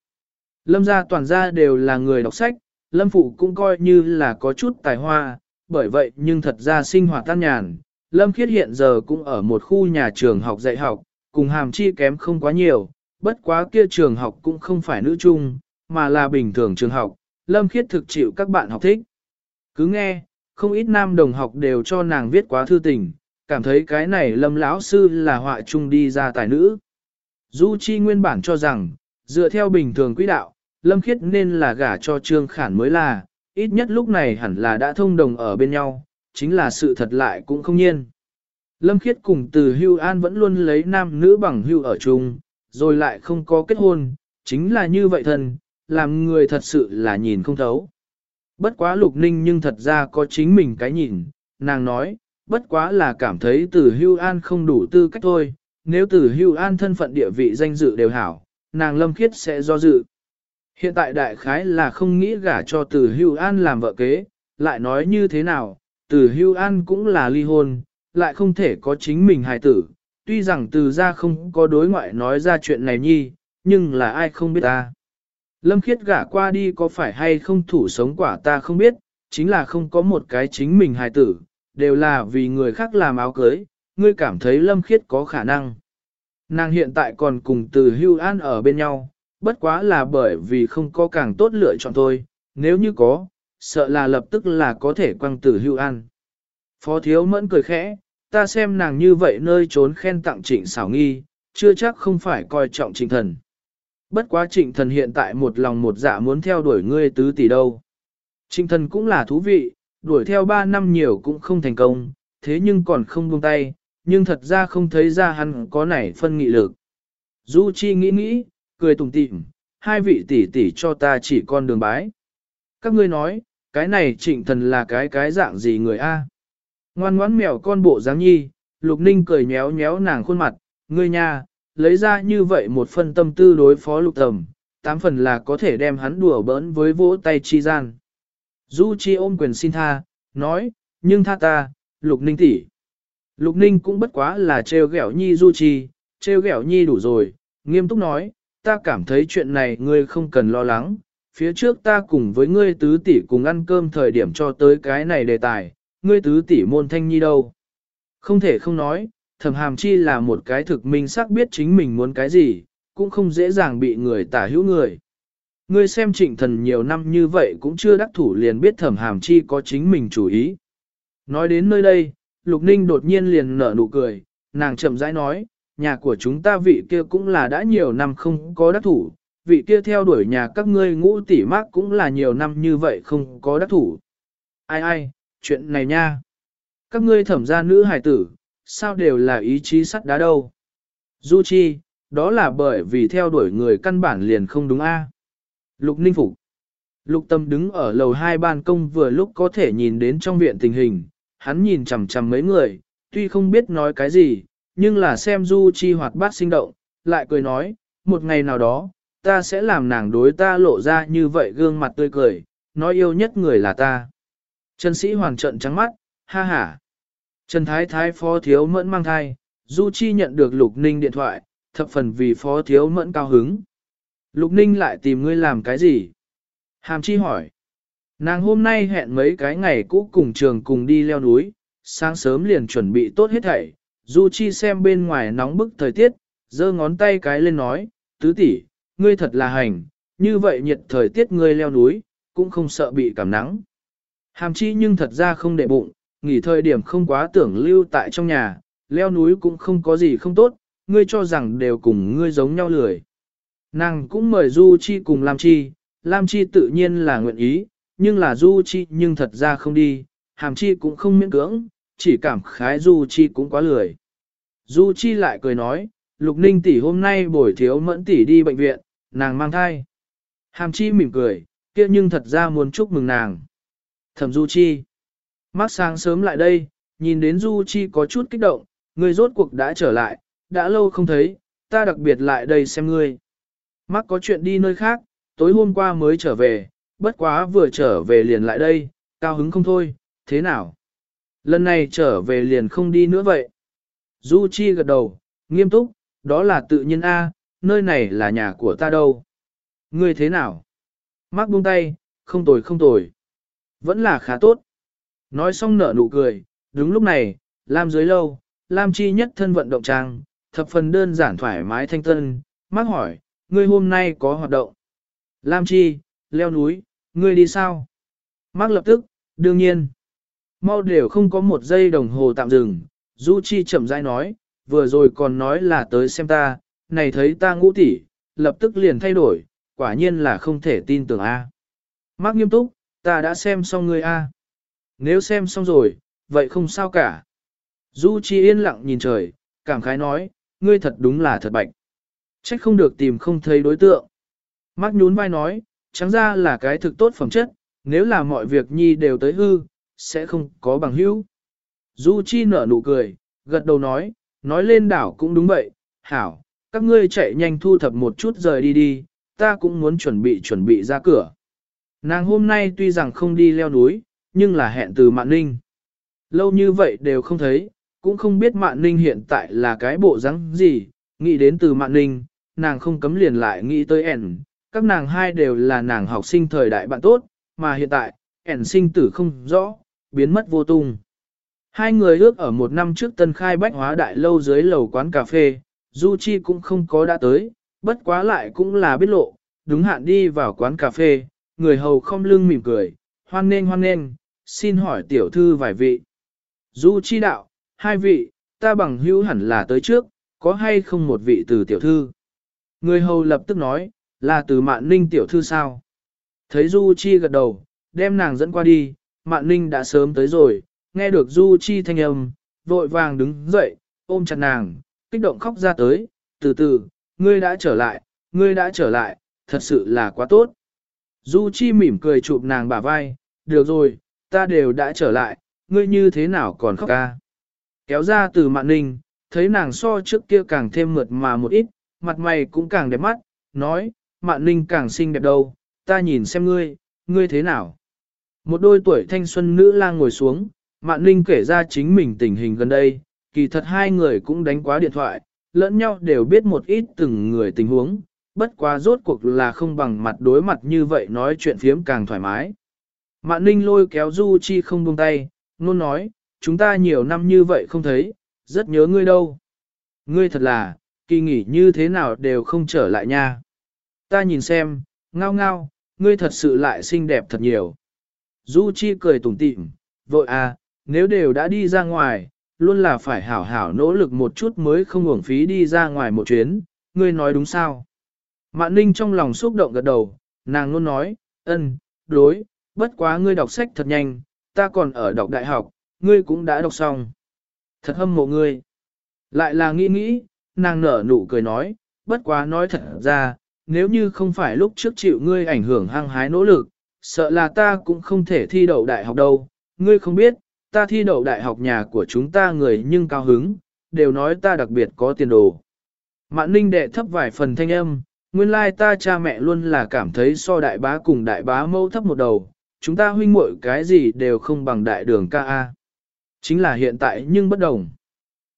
Lâm gia toàn gia đều là người đọc sách, Lâm Phụ cũng coi như là có chút tài hoa, bởi vậy nhưng thật ra sinh hoạt tan nhàn. Lâm Khiết hiện giờ cũng ở một khu nhà trường học dạy học, cùng hàm chi kém không quá nhiều, bất quá kia trường học cũng không phải nữ trung, mà là bình thường trường học, Lâm Khiết thực chịu các bạn học thích. Cứ nghe, không ít nam đồng học đều cho nàng viết quá thư tình, cảm thấy cái này Lâm lão sư là họa trung đi ra tài nữ. Du Chi nguyên bản cho rằng, dựa theo bình thường quỹ đạo, Lâm Khiết nên là gả cho Trương Khản mới là, ít nhất lúc này hẳn là đã thông đồng ở bên nhau, chính là sự thật lại cũng không nhiên. Lâm Khiết cùng từ Hưu An vẫn luôn lấy nam nữ bằng hưu ở chung, rồi lại không có kết hôn, chính là như vậy thân, làm người thật sự là nhìn không thấu. Bất quá lục ninh nhưng thật ra có chính mình cái nhìn, nàng nói, bất quá là cảm thấy từ Hưu An không đủ tư cách thôi, nếu từ Hưu An thân phận địa vị danh dự đều hảo, nàng Lâm Khiết sẽ do dự. Hiện tại đại khái là không nghĩ gả cho từ Hưu An làm vợ kế, lại nói như thế nào, từ Hưu An cũng là ly hôn, lại không thể có chính mình hài tử, tuy rằng từ ra không có đối ngoại nói ra chuyện này nhi, nhưng là ai không biết ta. Lâm khiết gả qua đi có phải hay không thủ sống quả ta không biết, chính là không có một cái chính mình hài tử, đều là vì người khác làm áo cưới, ngươi cảm thấy lâm khiết có khả năng. Nàng hiện tại còn cùng từ hưu an ở bên nhau, bất quá là bởi vì không có càng tốt lựa chọn thôi, nếu như có, sợ là lập tức là có thể quăng từ hưu an. Phó thiếu mẫn cười khẽ, ta xem nàng như vậy nơi trốn khen tặng trịnh xảo nghi, chưa chắc không phải coi trọng trịnh thần. Bất quá trịnh thần hiện tại một lòng một dạ muốn theo đuổi ngươi tứ tỷ đâu. Trịnh thần cũng là thú vị, đuổi theo ba năm nhiều cũng không thành công, thế nhưng còn không buông tay, nhưng thật ra không thấy ra hắn có nảy phân nghị lực. Du Chi nghĩ nghĩ, cười tủm tỉm, hai vị tỷ tỷ cho ta chỉ con đường bái. Các ngươi nói, cái này trịnh thần là cái cái dạng gì người a? Ngoan ngoãn mèo con bộ dáng nhi, Lục Ninh cười nhéo nhéo nàng khuôn mặt, ngươi nha, lấy ra như vậy một phần tâm tư đối phó lục tầm, tám phần là có thể đem hắn đùa bỡn với vỗ tay chi gian. Du Chi ôm quyền xin tha, nói, nhưng tha ta, Lục Ninh tỷ. Lục Ninh cũng bất quá là trêu ghẹo nhi Du Chi, trêu ghẹo nhi đủ rồi, nghiêm túc nói, ta cảm thấy chuyện này ngươi không cần lo lắng, phía trước ta cùng với ngươi tứ tỷ cùng ăn cơm thời điểm cho tới cái này đề tài, ngươi tứ tỷ môn thanh nhi đâu. Không thể không nói, thẩm hàm chi là một cái thực minh xác biết chính mình muốn cái gì, cũng không dễ dàng bị người tả hữu người. Ngươi xem trịnh thần nhiều năm như vậy cũng chưa đắc thủ liền biết thẩm hàm chi có chính mình chủ ý. Nói đến nơi đây, Lục Ninh đột nhiên liền nở nụ cười, nàng chậm rãi nói, nhà của chúng ta vị kia cũng là đã nhiều năm không có đắc thủ, vị kia theo đuổi nhà các ngươi ngũ tỷ mác cũng là nhiều năm như vậy không có đắc thủ. Ai ai, chuyện này nha. Các ngươi thẩm gia nữ hài tử, sao đều là ý chí sắt đá đâu. Du Chi, đó là bởi vì theo đuổi người căn bản liền không đúng a. Lục Ninh Phục Lục Tâm đứng ở lầu hai ban công vừa lúc có thể nhìn đến trong viện tình hình, hắn nhìn chằm chằm mấy người, tuy không biết nói cái gì, nhưng là xem Du Chi hoạt bát sinh động, lại cười nói, một ngày nào đó, ta sẽ làm nàng đối ta lộ ra như vậy gương mặt tươi cười, nói yêu nhất người là ta. Trần sĩ hoàn trận trắng mắt, ha ha. Trần Thái Thái phó thiếu mẫn mang thai, Du Chi nhận được Lục Ninh điện thoại, thập phần vì phó thiếu mẫn cao hứng. Lục Ninh lại tìm ngươi làm cái gì? Hàm Chi hỏi. Nàng hôm nay hẹn mấy cái ngày cũ cùng trường cùng đi leo núi, sáng sớm liền chuẩn bị tốt hết thảy. Du Chi xem bên ngoài nóng bức thời tiết, giơ ngón tay cái lên nói, tứ tỷ, ngươi thật là hành, như vậy nhiệt thời tiết ngươi leo núi, cũng không sợ bị cảm nắng. Hàm chi nhưng thật ra không để bụng, nghỉ thời điểm không quá tưởng lưu tại trong nhà, leo núi cũng không có gì không tốt, ngươi cho rằng đều cùng ngươi giống nhau lười. Nàng cũng mời Du Chi cùng Lam Chi, Lam Chi tự nhiên là nguyện ý, nhưng là Du Chi nhưng thật ra không đi, Hàm Chi cũng không miễn cưỡng, chỉ cảm khái Du Chi cũng quá lười. Du Chi lại cười nói, Lục Ninh tỷ hôm nay buổi thiếu mẫn tỷ đi bệnh viện, nàng mang thai. Hàm Chi mỉm cười, kia nhưng thật ra muốn chúc mừng nàng. Thẩm Du Chi. Mắc sáng sớm lại đây, nhìn đến Du Chi có chút kích động, người rốt cuộc đã trở lại, đã lâu không thấy, ta đặc biệt lại đây xem ngươi. Mắc có chuyện đi nơi khác, tối hôm qua mới trở về, bất quá vừa trở về liền lại đây, cao hứng không thôi, thế nào? Lần này trở về liền không đi nữa vậy. Du Chi gật đầu, nghiêm túc, đó là tự nhiên A, nơi này là nhà của ta đâu. Ngươi thế nào? Mắc buông tay, không tồi không tồi. Vẫn là khá tốt. Nói xong nở nụ cười, đúng lúc này, Lam dưới lâu, Lam chi nhất thân vận động trang, thập phần đơn giản thoải mái thanh tân, mắc hỏi, ngươi hôm nay có hoạt động. Lam chi, leo núi, ngươi đi sao? Mắc lập tức, đương nhiên. Mau đều không có một giây đồng hồ tạm dừng, Du Chi chậm rãi nói, vừa rồi còn nói là tới xem ta, này thấy ta ngũ tỷ, lập tức liền thay đổi, quả nhiên là không thể tin tưởng a. Mắc nghiêm túc, ta đã xem xong ngươi a. Nếu xem xong rồi, vậy không sao cả. Du Chi yên lặng nhìn trời, cảm khái nói, ngươi thật đúng là thật bạch. Trách không được tìm không thấy đối tượng. Mắc nhún vai nói, trắng ra là cái thực tốt phẩm chất, nếu là mọi việc nhi đều tới hư, sẽ không có bằng hữu. Du Chi nở nụ cười, gật đầu nói, nói lên đảo cũng đúng vậy, hảo, các ngươi chạy nhanh thu thập một chút rời đi đi, ta cũng muốn chuẩn bị chuẩn bị ra cửa. Nàng hôm nay tuy rằng không đi leo núi, nhưng là hẹn từ Mạn Ninh. Lâu như vậy đều không thấy, cũng không biết Mạn Ninh hiện tại là cái bộ dáng gì, nghĩ đến từ Mạn Ninh, nàng không cấm liền lại nghĩ tới ẻn, các nàng hai đều là nàng học sinh thời đại bạn tốt, mà hiện tại, ẻn sinh tử không rõ, biến mất vô tung. Hai người ước ở một năm trước tân khai bách hóa đại lâu dưới lầu quán cà phê, Du Chi cũng không có đã tới, bất quá lại cũng là biết lộ, đúng hạn đi vào quán cà phê, người hầu không lưng mỉm cười, hoan nên hoan nên, xin hỏi tiểu thư vài vị. Du Chi đạo, hai vị, ta bằng hữu hẳn là tới trước, có hay không một vị từ tiểu thư. Người hầu lập tức nói, là từ mạn ninh tiểu thư sao. Thấy Du Chi gật đầu, đem nàng dẫn qua đi, mạn ninh đã sớm tới rồi, nghe được Du Chi thanh âm, vội vàng đứng dậy, ôm chặt nàng, kích động khóc ra tới, từ từ, ngươi đã trở lại, ngươi đã trở lại, thật sự là quá tốt. Du Chi mỉm cười chụp nàng bả vai, được rồi, ta đều đã trở lại, ngươi như thế nào còn khóc ca. Kéo ra từ mạn ninh, thấy nàng so trước kia càng thêm mượt mà một ít, mặt mày cũng càng đẹp mắt, nói, mạn ninh càng xinh đẹp đâu, ta nhìn xem ngươi, ngươi thế nào. Một đôi tuổi thanh xuân nữ lang ngồi xuống, mạn ninh kể ra chính mình tình hình gần đây, kỳ thật hai người cũng đánh quá điện thoại, lẫn nhau đều biết một ít từng người tình huống, bất quá rốt cuộc là không bằng mặt đối mặt như vậy nói chuyện phiếm càng thoải mái. Mạn ninh lôi kéo Du Chi không buông tay, luôn nói, chúng ta nhiều năm như vậy không thấy, rất nhớ ngươi đâu. Ngươi thật là, kỳ nghỉ như thế nào đều không trở lại nha. Ta nhìn xem, ngao ngao, ngươi thật sự lại xinh đẹp thật nhiều. Du Chi cười tủm tỉm, vội à, nếu đều đã đi ra ngoài, luôn là phải hảo hảo nỗ lực một chút mới không uổng phí đi ra ngoài một chuyến, ngươi nói đúng sao? Mạn Ninh trong lòng xúc động gật đầu, nàng luôn nói, ân, đối, bất quá ngươi đọc sách thật nhanh, ta còn ở đọc đại học, ngươi cũng đã đọc xong. Thật hâm mộ ngươi. Lại là nghĩ nghĩ, nàng nở nụ cười nói, bất quá nói thật ra, nếu như không phải lúc trước chịu ngươi ảnh hưởng hăng hái nỗ lực, sợ là ta cũng không thể thi đậu đại học đâu. Ngươi không biết, ta thi đậu đại học nhà của chúng ta người nhưng cao hứng, đều nói ta đặc biệt có tiền đồ. Mạn ninh đệ thấp vài phần thanh âm, nguyên lai ta cha mẹ luôn là cảm thấy so đại bá cùng đại bá mâu thấp một đầu, chúng ta huynh muội cái gì đều không bằng đại đường ca A. Chính là hiện tại nhưng bất đồng.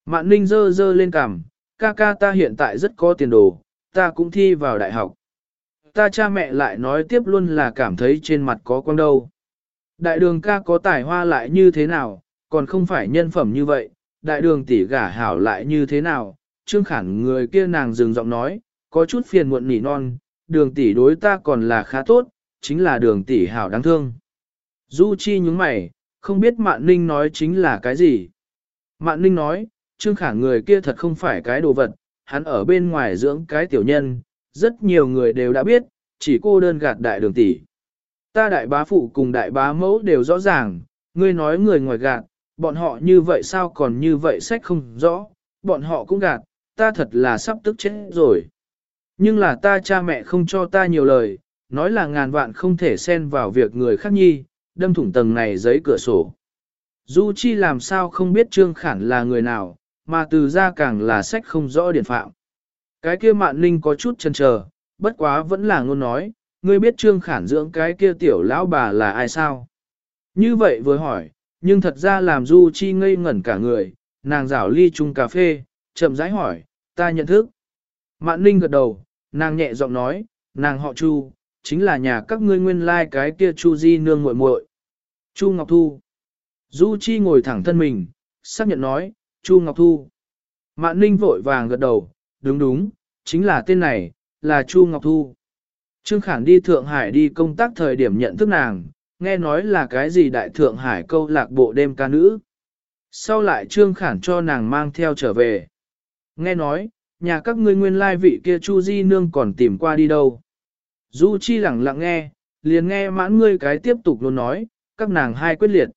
Mạn ninh dơ dơ lên cằm, ca ca ta hiện tại rất có tiền đồ, ta cũng thi vào đại học. Ta cha mẹ lại nói tiếp luôn là cảm thấy trên mặt có quang đâu. Đại đường ca có tài hoa lại như thế nào, còn không phải nhân phẩm như vậy, đại đường tỷ gả hảo lại như thế nào, trương khản người kia nàng dừng giọng nói, có chút phiền muộn nỉ non, đường tỷ đối ta còn là khá tốt, chính là đường tỷ hảo đáng thương. Du Chi nhướng mày, không biết Mạn Ninh nói chính là cái gì. Mạn Ninh nói, Trương Khả người kia thật không phải cái đồ vật, hắn ở bên ngoài dưỡng cái tiểu nhân, rất nhiều người đều đã biết, chỉ cô đơn gạt đại đường tỷ. Ta đại bá phụ cùng đại bá mẫu đều rõ ràng, ngươi nói người ngoài gạt, bọn họ như vậy sao còn như vậy sách không rõ, bọn họ cũng gạt, ta thật là sắp tức chết rồi. Nhưng là ta cha mẹ không cho ta nhiều lời, nói là ngàn vạn không thể xen vào việc người khác nhi, đâm thủng tầng này giấy cửa sổ. Du Chi làm sao không biết Trương Khản là người nào, mà từ ra càng là sách không rõ điển phạm. Cái kia mạn ninh có chút chần chờ, bất quá vẫn là ngôn nói, ngươi biết Trương Khản dưỡng cái kia tiểu lão bà là ai sao? Như vậy vừa hỏi, nhưng thật ra làm Du Chi ngây ngẩn cả người, nàng rảo ly chung cà phê, chậm rãi hỏi, ta nhận thức. Mạn ninh gật đầu, nàng nhẹ giọng nói, nàng họ Chu, chính là nhà các ngươi nguyên lai like cái kia Chu Di nương muội muội. Chu Ngọc Thu. Du Chi ngồi thẳng thân mình, xác nhận nói, Chu Ngọc Thu. Mạn Ninh vội vàng gật đầu, đúng đúng, chính là tên này, là Chu Ngọc Thu. Trương Khản đi Thượng Hải đi công tác thời điểm nhận thức nàng, nghe nói là cái gì đại Thượng Hải câu lạc bộ đêm ca nữ. Sau lại Trương Khản cho nàng mang theo trở về. Nghe nói, nhà các ngươi nguyên lai vị kia Chu Di Nương còn tìm qua đi đâu. Du Chi lặng lặng nghe, liền nghe mãn ngươi cái tiếp tục luôn nói, các nàng hai quyết liệt.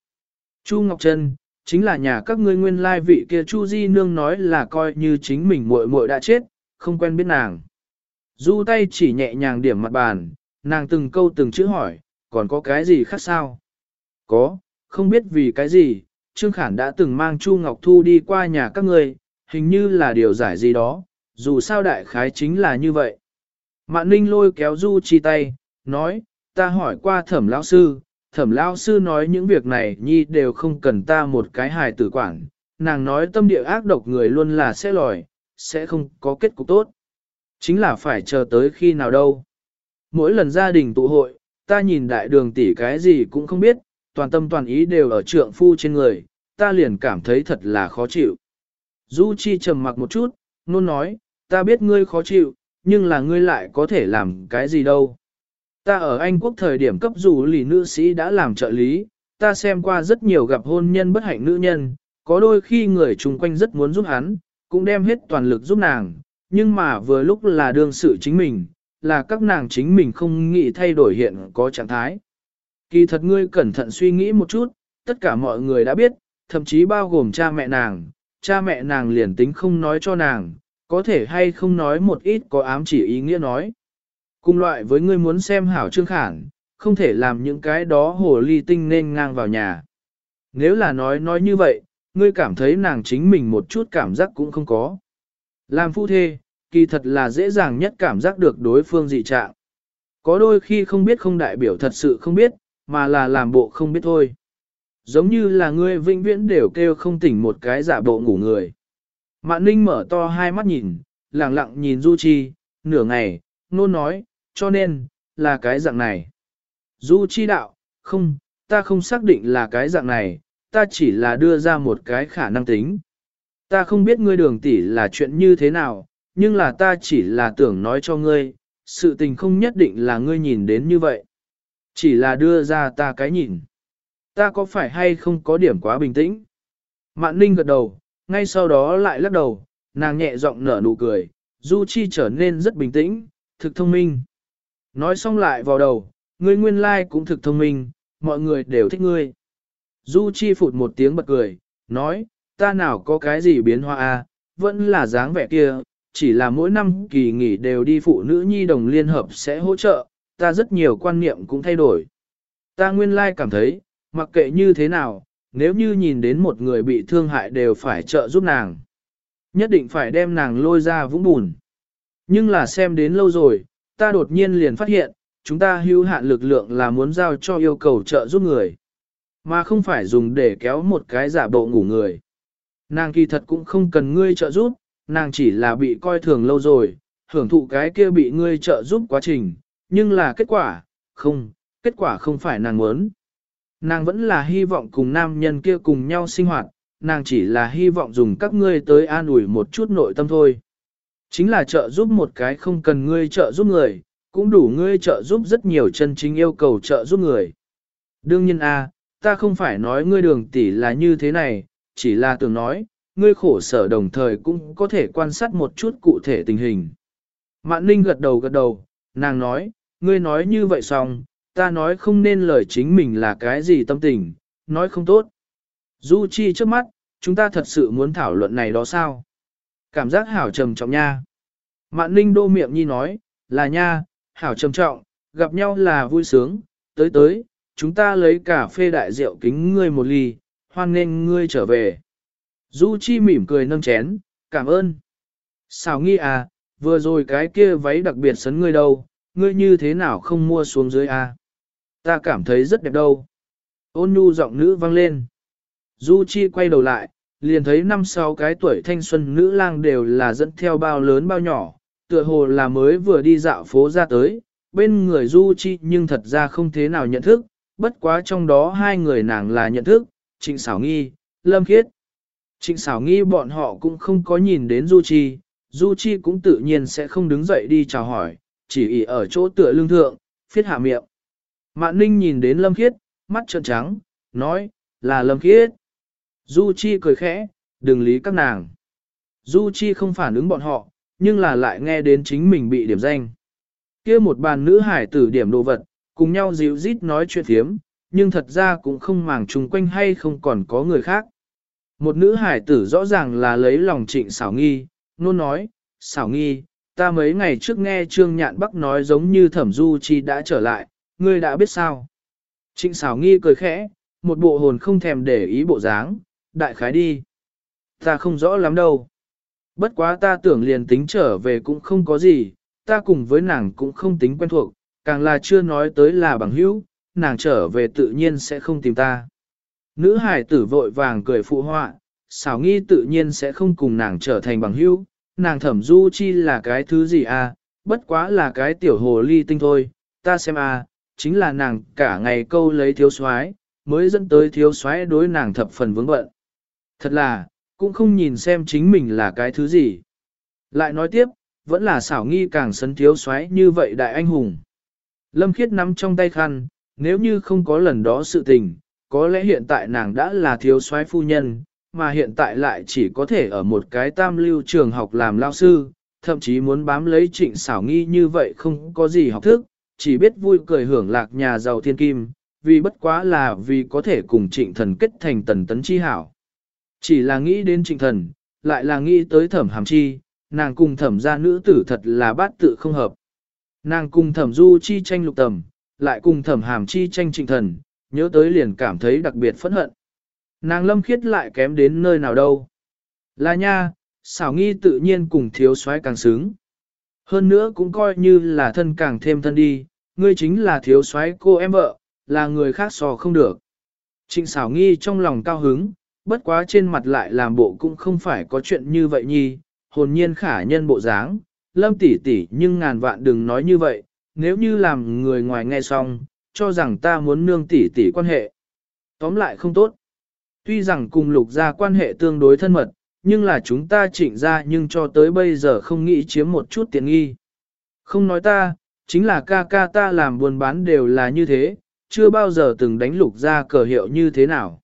Chu Ngọc Trân, chính là nhà các ngươi nguyên lai vị kia Chu Di Nương nói là coi như chính mình muội muội đã chết, không quen biết nàng. Du tay chỉ nhẹ nhàng điểm mặt bàn, nàng từng câu từng chữ hỏi, còn có cái gì khác sao? Có, không biết vì cái gì, Trương Khản đã từng mang Chu Ngọc Thu đi qua nhà các ngươi, hình như là điều giải gì đó, dù sao đại khái chính là như vậy. Mạn Ninh lôi kéo Du Chi tay, nói, ta hỏi qua thẩm lão sư, thẩm lão sư nói những việc này nhi đều không cần ta một cái hài tử quản, nàng nói tâm địa ác độc người luôn là sẽ lòi, sẽ không có kết cục tốt. Chính là phải chờ tới khi nào đâu. Mỗi lần gia đình tụ hội, ta nhìn đại đường tỷ cái gì cũng không biết, toàn tâm toàn ý đều ở trượng phu trên người, ta liền cảm thấy thật là khó chịu. Du Chi trầm mặc một chút, nôn nói, ta biết ngươi khó chịu, nhưng là ngươi lại có thể làm cái gì đâu. Ta ở Anh quốc thời điểm cấp dù lì nữ sĩ đã làm trợ lý, ta xem qua rất nhiều gặp hôn nhân bất hạnh nữ nhân, có đôi khi người chung quanh rất muốn giúp hắn, cũng đem hết toàn lực giúp nàng, nhưng mà vừa lúc là đương sự chính mình, là các nàng chính mình không nghĩ thay đổi hiện có trạng thái. Kỳ thật ngươi cẩn thận suy nghĩ một chút, tất cả mọi người đã biết, thậm chí bao gồm cha mẹ nàng, cha mẹ nàng liền tính không nói cho nàng, có thể hay không nói một ít có ám chỉ ý nghĩa nói. Cùng loại với ngươi muốn xem hảo trương khản, không thể làm những cái đó hồ ly tinh nên ngang vào nhà. Nếu là nói nói như vậy, ngươi cảm thấy nàng chính mình một chút cảm giác cũng không có. Làm phu thê, kỳ thật là dễ dàng nhất cảm giác được đối phương dị trạng. Có đôi khi không biết không đại biểu thật sự không biết, mà là làm bộ không biết thôi. Giống như là ngươi vĩnh viễn đều kêu không tỉnh một cái giả bộ ngủ người. Mạn ninh mở to hai mắt nhìn, lặng lặng nhìn Du Chi, nửa ngày, nôn nói, cho nên, là cái dạng này. Du Chi đạo, không, ta không xác định là cái dạng này, ta chỉ là đưa ra một cái khả năng tính. Ta không biết ngươi đường tỷ là chuyện như thế nào, nhưng là ta chỉ là tưởng nói cho ngươi, sự tình không nhất định là ngươi nhìn đến như vậy. Chỉ là đưa ra ta cái nhìn. Ta có phải hay không có điểm quá bình tĩnh? Mạn Ninh gật đầu, ngay sau đó lại lắc đầu, nàng nhẹ giọng nở nụ cười, Du Chi trở nên rất bình tĩnh, thực thông minh. Nói xong lại vào đầu, ngươi nguyên lai cũng thực thông minh, mọi người đều thích ngươi. Du Chi phụt một tiếng bật cười, nói, ta nào có cái gì biến hóa à, vẫn là dáng vẻ kia, chỉ là mỗi năm kỳ nghỉ đều đi phụ nữ nhi đồng liên hợp sẽ hỗ trợ, ta rất nhiều quan niệm cũng thay đổi. Ta nguyên lai cảm thấy, mặc kệ như thế nào, nếu như nhìn đến một người bị thương hại đều phải trợ giúp nàng. Nhất định phải đem nàng lôi ra vũng bùn. Nhưng là xem đến lâu rồi, ta đột nhiên liền phát hiện, chúng ta hưu hạn lực lượng là muốn giao cho yêu cầu trợ giúp người, mà không phải dùng để kéo một cái giả bộ ngủ người. Nàng kỳ thật cũng không cần ngươi trợ giúp, nàng chỉ là bị coi thường lâu rồi, hưởng thụ cái kia bị ngươi trợ giúp quá trình, nhưng là kết quả, không, kết quả không phải nàng muốn. Nàng vẫn là hy vọng cùng nam nhân kia cùng nhau sinh hoạt, nàng chỉ là hy vọng dùng các ngươi tới an ủi một chút nội tâm thôi. Chính là trợ giúp một cái không cần ngươi trợ giúp người, cũng đủ ngươi trợ giúp rất nhiều chân chính yêu cầu trợ giúp người. Đương nhiên a, ta không phải nói ngươi đường tỷ là như thế này, chỉ là tưởng nói, ngươi khổ sở đồng thời cũng có thể quan sát một chút cụ thể tình hình. Mạn Ninh gật đầu gật đầu, nàng nói, ngươi nói như vậy xong, ta nói không nên lời chính mình là cái gì tâm tình, nói không tốt. Du Chi trước mắt, chúng ta thật sự muốn thảo luận này đó sao? Cảm giác hảo trầm trọng nha. Mạn Ninh đô miệng nhi nói, là nha, hảo trầm trọng, gặp nhau là vui sướng, tới tới, chúng ta lấy cà phê đại rượu kính ngươi một ly, hoan nghênh ngươi trở về. Du Chi mỉm cười nâng chén, cảm ơn. Sao nghi à, vừa rồi cái kia váy đặc biệt sấn ngươi đâu, ngươi như thế nào không mua xuống dưới à? Ta cảm thấy rất đẹp đâu. Ôn nhu giọng nữ vang lên. Du Chi quay đầu lại, liền thấy năm sáu cái tuổi thanh xuân nữ lang đều là dẫn theo bao lớn bao nhỏ, tựa hồ là mới vừa đi dạo phố ra tới, bên người Du Chi nhưng thật ra không thế nào nhận thức, bất quá trong đó hai người nàng là nhận thức, Trịnh Sảo Nghi, Lâm Khiết. Trịnh Sảo Nghi bọn họ cũng không có nhìn đến Du Chi, Du Chi cũng tự nhiên sẽ không đứng dậy đi chào hỏi, chỉ ỉ ở chỗ tựa lương thượng, phiết hạ miệng. Mạn Ninh nhìn đến Lâm Khiết, mắt trợn trắng, nói, là Lâm Khiết. Du Chi cười khẽ, đừng lý các nàng. Du Chi không phản ứng bọn họ, nhưng là lại nghe đến chính mình bị điểm danh. kia một bàn nữ hải tử điểm đồ vật, cùng nhau dịu rít nói chuyện thiếm, nhưng thật ra cũng không màng chung quanh hay không còn có người khác. Một nữ hải tử rõ ràng là lấy lòng trịnh xảo nghi, nôn nói, xảo nghi, ta mấy ngày trước nghe Trương Nhạn Bắc nói giống như thẩm du chi đã trở lại, ngươi đã biết sao. Trịnh xảo nghi cười khẽ, một bộ hồn không thèm để ý bộ dáng, đại khái đi. Ta không rõ lắm đâu. Bất quá ta tưởng liền tính trở về cũng không có gì, ta cùng với nàng cũng không tính quen thuộc, càng là chưa nói tới là bằng hữu, nàng trở về tự nhiên sẽ không tìm ta. Nữ hải tử vội vàng cười phụ họa, xảo nghi tự nhiên sẽ không cùng nàng trở thành bằng hữu, nàng thẩm du chi là cái thứ gì à, bất quá là cái tiểu hồ ly tinh thôi, ta xem à, chính là nàng cả ngày câu lấy thiếu soái mới dẫn tới thiếu soái đối nàng thập phần vướng bận. Thật là, cũng không nhìn xem chính mình là cái thứ gì. Lại nói tiếp, vẫn là xảo nghi càng sấn thiếu soái như vậy đại anh hùng. Lâm Khiết nắm trong tay khăn, nếu như không có lần đó sự tình, có lẽ hiện tại nàng đã là thiếu soái phu nhân, mà hiện tại lại chỉ có thể ở một cái tam lưu trường học làm lao sư, thậm chí muốn bám lấy trịnh xảo nghi như vậy không có gì học thức, chỉ biết vui cười hưởng lạc nhà giàu thiên kim, vì bất quá là vì có thể cùng trịnh thần kết thành tần tấn chi hảo. Chỉ là nghĩ đến trịnh thần, lại là nghĩ tới thẩm hàm chi, nàng cùng thẩm gia nữ tử thật là bát tự không hợp. Nàng cùng thẩm du chi tranh lục tầm, lại cùng thẩm hàm chi tranh trịnh thần, nhớ tới liền cảm thấy đặc biệt phẫn hận. Nàng lâm khiết lại kém đến nơi nào đâu. Là nha, xảo nghi tự nhiên cùng thiếu soái càng xứng. Hơn nữa cũng coi như là thân càng thêm thân đi, ngươi chính là thiếu soái cô em vợ, là người khác so không được. Trịnh xảo nghi trong lòng cao hứng, bất quá trên mặt lại làm bộ cũng không phải có chuyện như vậy nhi, hồn nhiên khả nhân bộ dáng, lâm tỷ tỷ nhưng ngàn vạn đừng nói như vậy, nếu như làm người ngoài nghe xong, cho rằng ta muốn nương tỷ tỷ quan hệ. Tóm lại không tốt. Tuy rằng cùng lục gia quan hệ tương đối thân mật, nhưng là chúng ta chỉnh ra nhưng cho tới bây giờ không nghĩ chiếm một chút tiện nghi. Không nói ta, chính là ca ca ta làm buôn bán đều là như thế, chưa bao giờ từng đánh lục ra cờ hiệu như thế nào.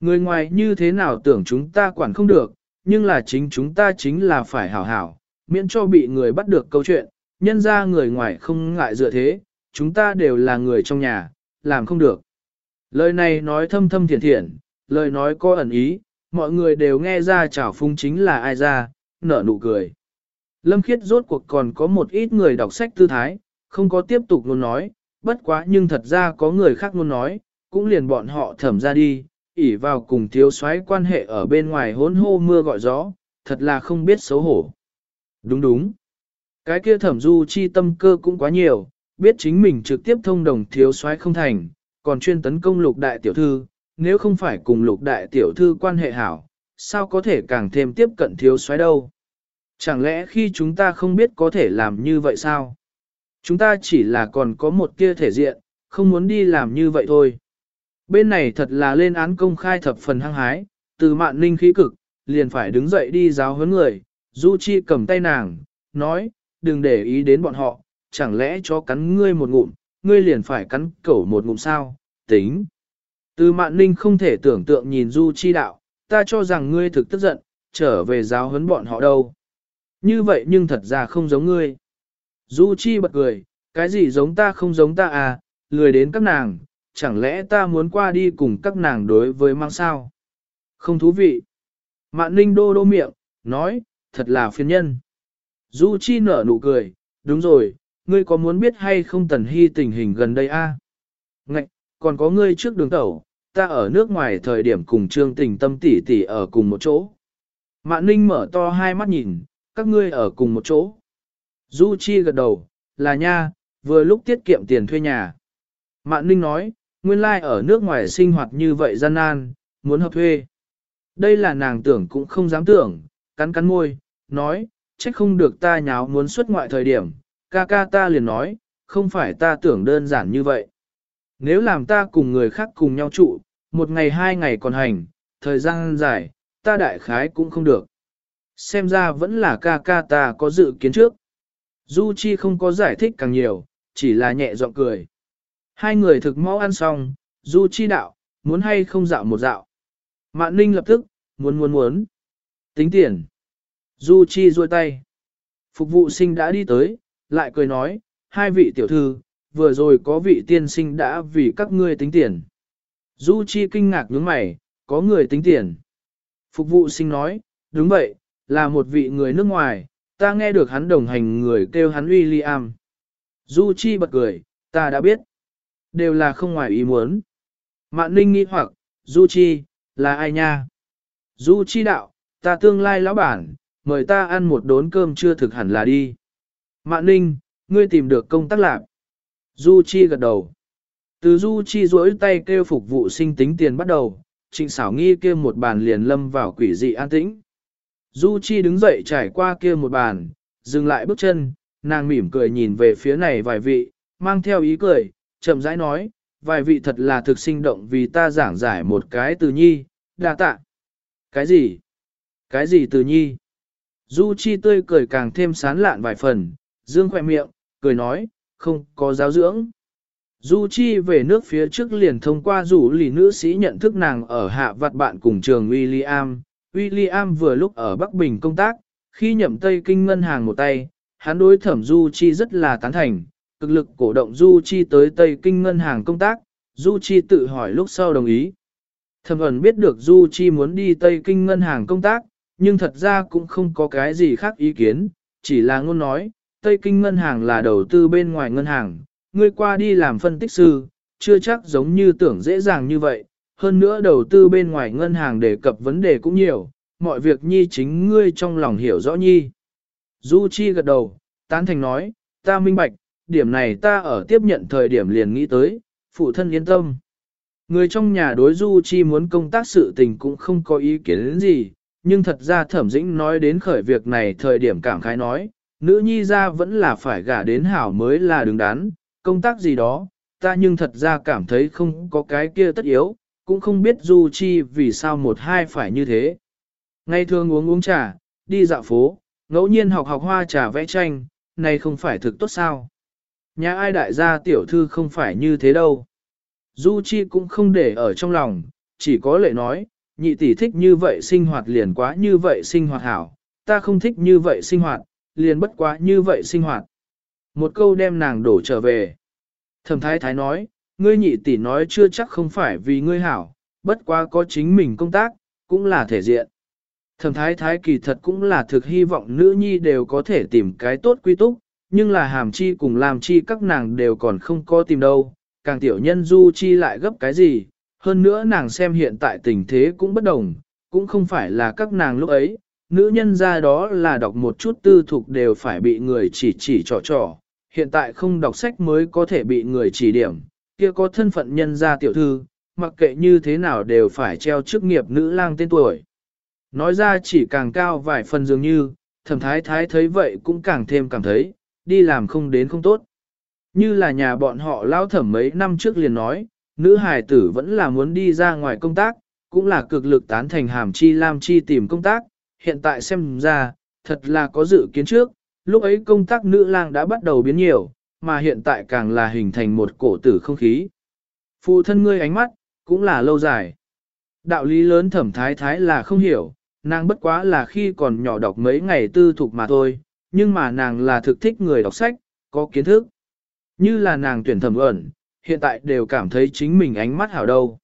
Người ngoài như thế nào tưởng chúng ta quản không được, nhưng là chính chúng ta chính là phải hảo hảo, miễn cho bị người bắt được câu chuyện, nhân ra người ngoài không ngại dựa thế, chúng ta đều là người trong nhà, làm không được. Lời này nói thâm thâm thiện thiện, lời nói có ẩn ý, mọi người đều nghe ra chảo phung chính là ai ra, nở nụ cười. Lâm khiết rốt cuộc còn có một ít người đọc sách tư thái, không có tiếp tục luôn nói, bất quá nhưng thật ra có người khác luôn nói, cũng liền bọn họ thẩm ra đi, ỉ vào cùng thiếu soái quan hệ ở bên ngoài hốn hô mưa gọi gió, thật là không biết xấu hổ. Đúng đúng. Cái kia thẩm du chi tâm cơ cũng quá nhiều, biết chính mình trực tiếp thông đồng thiếu soái không thành, còn chuyên tấn công lục đại tiểu thư, nếu không phải cùng lục đại tiểu thư quan hệ hảo, sao có thể càng thêm tiếp cận thiếu soái đâu. Chẳng lẽ khi chúng ta không biết có thể làm như vậy sao? Chúng ta chỉ là còn có một kia thể diện, không muốn đi làm như vậy thôi. Bên này thật là lên án công khai thập phần hăng hái, từ mạn ninh khí cực, liền phải đứng dậy đi giáo huấn người, Du Chi cầm tay nàng, nói, đừng để ý đến bọn họ, chẳng lẽ cho cắn ngươi một ngụm, ngươi liền phải cắn cẩu một ngụm sao, tính. Từ mạn ninh không thể tưởng tượng nhìn Du Chi đạo, ta cho rằng ngươi thực tức giận, trở về giáo huấn bọn họ đâu. Như vậy nhưng thật ra không giống ngươi. Du Chi bật cười, cái gì giống ta không giống ta à, lười đến các nàng, chẳng lẽ ta muốn qua đi cùng các nàng đối với mang sao? Không thú vị. Mạn ninh đô đô miệng, nói, thật là phiền nhân. Du Chi nở nụ cười, đúng rồi, ngươi có muốn biết hay không tần hy tình hình gần đây a? À? Ngạch, còn có ngươi trước đường tẩu, ta ở nước ngoài thời điểm cùng trương tình tâm tỷ tỷ ở cùng một chỗ. Mạn ninh mở to hai mắt nhìn, các ngươi ở cùng một chỗ. Du Chi gật đầu, là nha, vừa lúc tiết kiệm tiền thuê nhà. Mạn ninh nói, nguyên lai like ở nước ngoài sinh hoạt như vậy gian nan, muốn hợp thuê. Đây là nàng tưởng cũng không dám tưởng, cắn cắn môi, nói, trách không được ta nháo muốn xuất ngoại thời điểm, ca ca ta liền nói, không phải ta tưởng đơn giản như vậy. Nếu làm ta cùng người khác cùng nhau trụ, một ngày hai ngày còn hành, thời gian dài, ta đại khái cũng không được. Xem ra vẫn là ca ca ta có dự kiến trước. Du Chi không có giải thích càng nhiều, chỉ là nhẹ giọng cười. Hai người thực mau ăn xong, Du Chi đạo, muốn hay không dạo một dạo. Mạn Ninh lập tức, muốn muốn muốn. Tính tiền. Du Chi duỗi tay. Phục vụ sinh đã đi tới, lại cười nói, hai vị tiểu thư, vừa rồi có vị tiên sinh đã vì các ngươi tính tiền. Du Chi kinh ngạc nhướng mày, có người tính tiền. Phục vụ sinh nói, đúng vậy, là một vị người nước ngoài, ta nghe được hắn đồng hành người kêu hắn William. Du Chi bật cười, ta đã biết. Đều là không ngoài ý muốn. Mạn Ninh nghĩ hoặc, Du Chi, là ai nha? Du Chi đạo, ta tương lai lão bản, mời ta ăn một đốn cơm chưa thực hẳn là đi. Mạn Ninh, ngươi tìm được công tác lạc. Du Chi gật đầu. Từ Du Chi duỗi tay kêu phục vụ sinh tính tiền bắt đầu, trịnh xảo nghi kia một bàn liền lâm vào quỷ dị an tĩnh. Du Chi đứng dậy trải qua kia một bàn, dừng lại bước chân, nàng mỉm cười nhìn về phía này vài vị, mang theo ý cười, chậm rãi nói, vài vị thật là thực sinh động vì ta giảng giải một cái từ nhi, đa tạ. Cái gì? Cái gì từ nhi? Du Chi tươi cười càng thêm sán lạn vài phần, dương khỏe miệng, cười nói, không có giáo dưỡng. Du Chi về nước phía trước liền thông qua rủ lì nữ sĩ nhận thức nàng ở hạ vặt bạn cùng trường William. William vừa lúc ở Bắc Bình công tác, khi nhậm Tây Kinh ngân hàng một tay, hắn đối thẩm Du Chi rất là tán thành, cực lực cổ động Du Chi tới Tây Kinh ngân hàng công tác, Du Chi tự hỏi lúc sau đồng ý. Thẩm ẩn biết được Du Chi muốn đi Tây Kinh ngân hàng công tác, nhưng thật ra cũng không có cái gì khác ý kiến, chỉ là ngôn nói, Tây Kinh ngân hàng là đầu tư bên ngoài ngân hàng, ngươi qua đi làm phân tích sư, chưa chắc giống như tưởng dễ dàng như vậy, hơn nữa đầu tư bên ngoài ngân hàng đề cập vấn đề cũng nhiều, mọi việc nhi chính ngươi trong lòng hiểu rõ nhi. Du Chi gật đầu, tán thành nói, ta minh bạch, điểm này ta ở tiếp nhận thời điểm liền nghĩ tới, phụ thân yên tâm. Người trong nhà đối Du Chi muốn công tác sự tình cũng không có ý kiến đến gì, nhưng thật ra thẩm dĩnh nói đến khởi việc này thời điểm cảm khái nói, nữ nhi ra vẫn là phải gả đến hảo mới là đứng đắn, công tác gì đó, ta nhưng thật ra cảm thấy không có cái kia tất yếu, cũng không biết Du Chi vì sao một hai phải như thế. Ngày thường uống uống trà, đi dạo phố, ngẫu nhiên học học hoa trà vẽ tranh, này không phải thực tốt sao. Nhà ai đại gia tiểu thư không phải như thế đâu. Du Chi cũng không để ở trong lòng, chỉ có lệ nói, nhị tỷ thích như vậy sinh hoạt liền quá như vậy sinh hoạt hảo, ta không thích như vậy sinh hoạt, liền bất quá như vậy sinh hoạt. Một câu đem nàng đổ trở về. Thẩm thái thái nói, ngươi nhị tỷ nói chưa chắc không phải vì ngươi hảo, bất quá có chính mình công tác, cũng là thể diện. Thẩm thái thái kỳ thật cũng là thực hy vọng nữ nhi đều có thể tìm cái tốt quy túc, nhưng là hàm chi cùng làm chi các nàng đều còn không có tìm đâu, càng tiểu nhân du chi lại gấp cái gì, hơn nữa nàng xem hiện tại tình thế cũng bất đồng, cũng không phải là các nàng lúc ấy, nữ nhân ra đó là đọc một chút tư thục đều phải bị người chỉ chỉ trò trò, hiện tại không đọc sách mới có thể bị người chỉ điểm, kia có thân phận nhân gia tiểu thư, mặc kệ như thế nào đều phải treo chức nghiệp nữ lang tên tuổi. Nói ra chỉ càng cao vài phần dường như, thẩm thái thái thấy vậy cũng càng thêm cảm thấy, đi làm không đến không tốt. Như là nhà bọn họ lao thẩm mấy năm trước liền nói, nữ hài tử vẫn là muốn đi ra ngoài công tác, cũng là cực lực tán thành hàm chi lam chi tìm công tác, hiện tại xem ra, thật là có dự kiến trước, lúc ấy công tác nữ lang đã bắt đầu biến nhiều, mà hiện tại càng là hình thành một cổ tử không khí. Phụ thân ngươi ánh mắt, cũng là lâu dài. Đạo lý lớn thẩm thái thái là không hiểu, nàng bất quá là khi còn nhỏ đọc mấy ngày tư thục mà thôi, nhưng mà nàng là thực thích người đọc sách, có kiến thức. Như là nàng tuyển thẩm ẩn, hiện tại đều cảm thấy chính mình ánh mắt hảo đâu.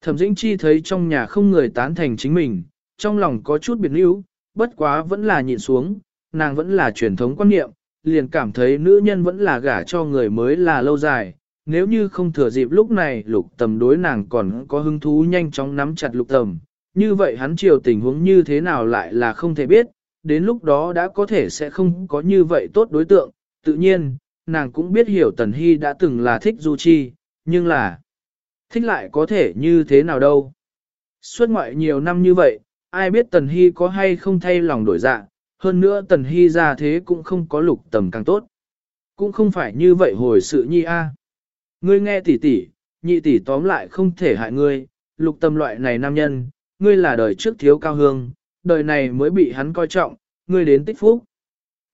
Thẩm dĩnh chi thấy trong nhà không người tán thành chính mình, trong lòng có chút biệt níu, bất quá vẫn là nhịn xuống, nàng vẫn là truyền thống quan niệm, liền cảm thấy nữ nhân vẫn là gả cho người mới là lâu dài. Nếu như không thừa dịp lúc này lục tầm đối nàng còn có hứng thú nhanh chóng nắm chặt lục tầm, như vậy hắn chiều tình huống như thế nào lại là không thể biết, đến lúc đó đã có thể sẽ không có như vậy tốt đối tượng, tự nhiên, nàng cũng biết hiểu Tần Hy đã từng là thích Du Chi, nhưng là thích lại có thể như thế nào đâu. Suốt ngoại nhiều năm như vậy, ai biết Tần Hy có hay không thay lòng đổi dạ, hơn nữa Tần Hy ra thế cũng không có lục tầm càng tốt. cũng không phải như vậy hồi sự nhi a. Ngươi nghe tỷ tỷ, nhị tỷ tóm lại không thể hại ngươi, lục tâm loại này nam nhân, ngươi là đời trước thiếu cao hương, đời này mới bị hắn coi trọng, ngươi đến tích phúc.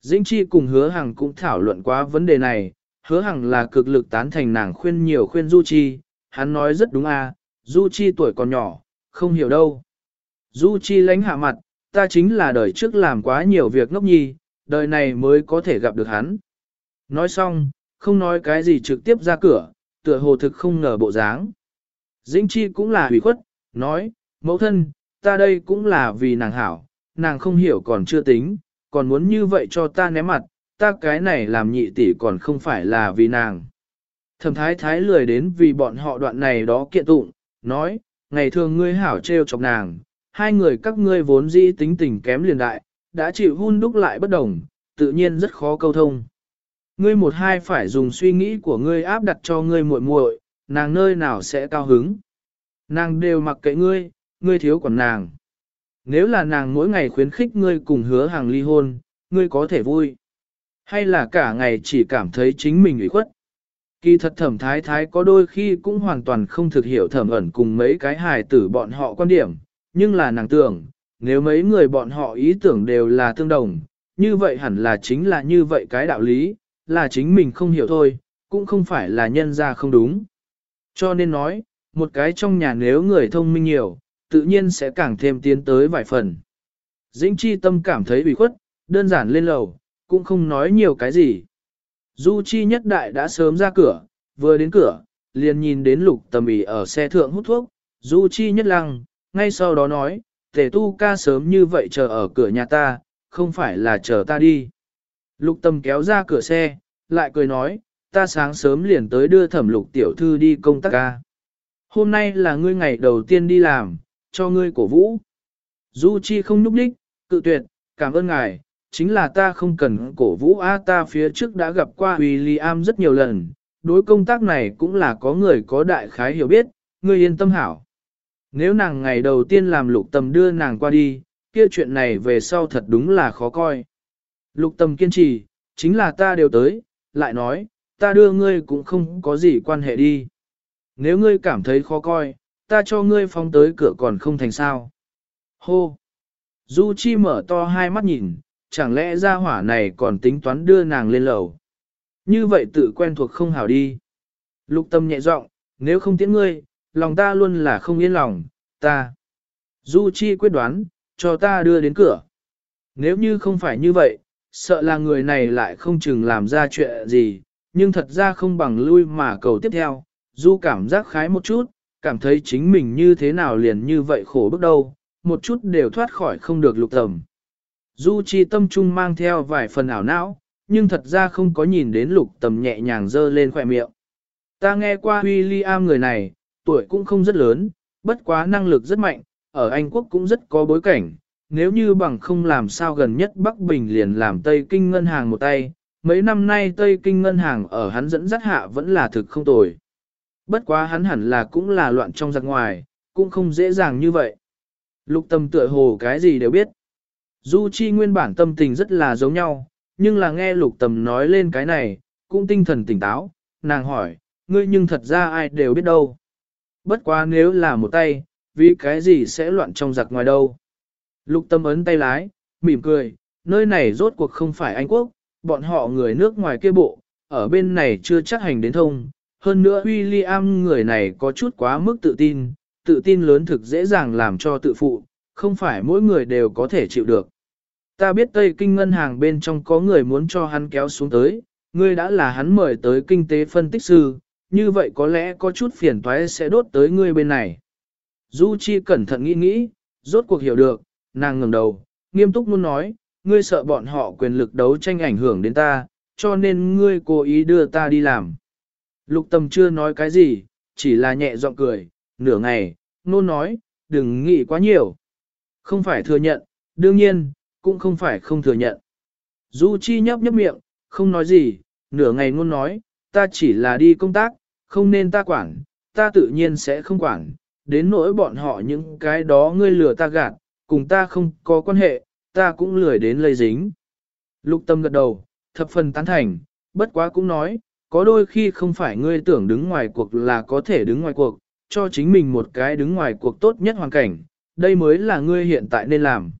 Dĩnh Chi cùng hứa Hằng cũng thảo luận quá vấn đề này, hứa Hằng là cực lực tán thành nàng khuyên nhiều khuyên Du Chi, hắn nói rất đúng a, Du Chi tuổi còn nhỏ, không hiểu đâu. Du Chi lánh hạ mặt, ta chính là đời trước làm quá nhiều việc ngốc nhi, đời này mới có thể gặp được hắn. Nói xong, không nói cái gì trực tiếp ra cửa, tựa hồ thực không ngờ bộ dáng. Dĩnh Chi cũng là hủy khuất, nói, mẫu thân, ta đây cũng là vì nàng hảo, nàng không hiểu còn chưa tính, còn muốn như vậy cho ta ném mặt, ta cái này làm nhị tỷ còn không phải là vì nàng. Thẩm thái thái lười đến vì bọn họ đoạn này đó kiện tụng, nói, ngày thường ngươi hảo trêu chọc nàng, hai người các ngươi vốn dĩ tính tình kém liền đại, đã chịu hun đúc lại bất đồng, tự nhiên rất khó câu thông. Ngươi một hai phải dùng suy nghĩ của ngươi áp đặt cho ngươi muội muội, nàng nơi nào sẽ cao hứng. Nàng đều mặc kệ ngươi, ngươi thiếu còn nàng. Nếu là nàng mỗi ngày khuyến khích ngươi cùng hứa hàng ly hôn, ngươi có thể vui. Hay là cả ngày chỉ cảm thấy chính mình ủy khuất. Kỳ thật thẩm thái thái có đôi khi cũng hoàn toàn không thực hiểu thẩm ẩn cùng mấy cái hài tử bọn họ quan điểm, nhưng là nàng tưởng, nếu mấy người bọn họ ý tưởng đều là tương đồng, như vậy hẳn là chính là như vậy cái đạo lý, là chính mình không hiểu thôi, cũng không phải là nhân ra không đúng. Cho nên nói, một cái trong nhà nếu người thông minh nhiều, tự nhiên sẽ càng thêm tiến tới vài phần. Dĩnh chi tâm cảm thấy bị khuất, đơn giản lên lầu, cũng không nói nhiều cái gì. Du chi nhất đại đã sớm ra cửa, vừa đến cửa, liền nhìn đến lục tầm ý ở xe thượng hút thuốc, du chi nhất lăng, ngay sau đó nói, tề tu ca sớm như vậy chờ ở cửa nhà ta, không phải là chờ ta đi. Lục tâm kéo ra cửa xe, lại cười nói, ta sáng sớm liền tới đưa thẩm lục tiểu thư đi công tác ca. Hôm nay là ngươi ngày đầu tiên đi làm, cho ngươi cổ vũ. Du Chi không nhúc đích, cự tuyệt, cảm ơn ngài, chính là ta không cần cổ vũ a ta phía trước đã gặp qua William rất nhiều lần, đối công tác này cũng là có người có đại khái hiểu biết, ngươi yên tâm hảo. Nếu nàng ngày đầu tiên làm lục tầm đưa nàng qua đi, kia chuyện này về sau thật đúng là khó coi. Lục tầm kiên trì, chính là ta đều tới, lại nói, ta đưa ngươi cũng không có gì quan hệ đi. Nếu ngươi cảm thấy khó coi, ta cho ngươi phóng tới cửa còn không thành sao. Hô! Du Chi mở to hai mắt nhìn, chẳng lẽ gia hỏa này còn tính toán đưa nàng lên lầu. Như vậy tự quen thuộc không hảo đi. Lục tâm nhẹ giọng, nếu không tiễn ngươi, lòng ta luôn là không yên lòng, ta. Du Chi quyết đoán, cho ta đưa đến cửa. Nếu như không phải như vậy, sợ là người này lại không chừng làm ra chuyện gì, nhưng thật ra không bằng lui mà cầu tiếp theo. Du cảm giác khái một chút, cảm thấy chính mình như thế nào liền như vậy khổ bước đâu, một chút đều thoát khỏi không được lục tầm. Du chi tâm trung mang theo vài phần ảo não, nhưng thật ra không có nhìn đến lục tầm nhẹ nhàng dơ lên khỏe miệng. Ta nghe qua William người này, tuổi cũng không rất lớn, bất quá năng lực rất mạnh, ở Anh Quốc cũng rất có bối cảnh. Nếu như bằng không làm sao gần nhất Bắc Bình liền làm Tây Kinh Ngân hàng một tay, mấy năm nay Tây Kinh Ngân hàng ở hắn dẫn dắt hạ vẫn là thực không tồi. Bất quá hắn hẳn là cũng là loạn trong giặc ngoài, cũng không dễ dàng như vậy. Lục tâm tựa hồ cái gì đều biết. Du Chi nguyên bản tâm tình rất là giống nhau, nhưng là nghe lục tầm nói lên cái này, cũng tinh thần tỉnh táo, nàng hỏi, ngươi nhưng thật ra ai đều biết đâu. Bất quá nếu là một tay, vì cái gì sẽ loạn trong giặc ngoài đâu. Lục tâm ấn tay lái, mỉm cười, nơi này rốt cuộc không phải Anh Quốc, bọn họ người nước ngoài kia bộ, ở bên này chưa chắc hành đến thông. Hơn nữa William người này có chút quá mức tự tin, tự tin lớn thực dễ dàng làm cho tự phụ, không phải mỗi người đều có thể chịu được. Ta biết Tây Kinh ngân hàng bên trong có người muốn cho hắn kéo xuống tới, ngươi đã là hắn mời tới kinh tế phân tích sư, như vậy có lẽ có chút phiền toái sẽ đốt tới ngươi bên này. Du Chi cẩn thận nghĩ nghĩ, rốt cuộc hiểu được, nàng ngẩng đầu, nghiêm túc muốn nói, ngươi sợ bọn họ quyền lực đấu tranh ảnh hưởng đến ta, cho nên ngươi cố ý đưa ta đi làm. Lục tâm chưa nói cái gì, chỉ là nhẹ giọng cười, nửa ngày, nôn nói, đừng nghĩ quá nhiều. Không phải thừa nhận, đương nhiên, cũng không phải không thừa nhận. Du Chi nhấp nhấp miệng, không nói gì, nửa ngày nôn nói, ta chỉ là đi công tác, không nên ta quản, ta tự nhiên sẽ không quản, đến nỗi bọn họ những cái đó ngươi lừa ta gạt, cùng ta không có quan hệ, ta cũng lười đến lây dính. Lục tâm gật đầu, thập phần tán thành, bất quá cũng nói, có đôi khi không phải ngươi tưởng đứng ngoài cuộc là có thể đứng ngoài cuộc, cho chính mình một cái đứng ngoài cuộc tốt nhất hoàn cảnh, đây mới là ngươi hiện tại nên làm.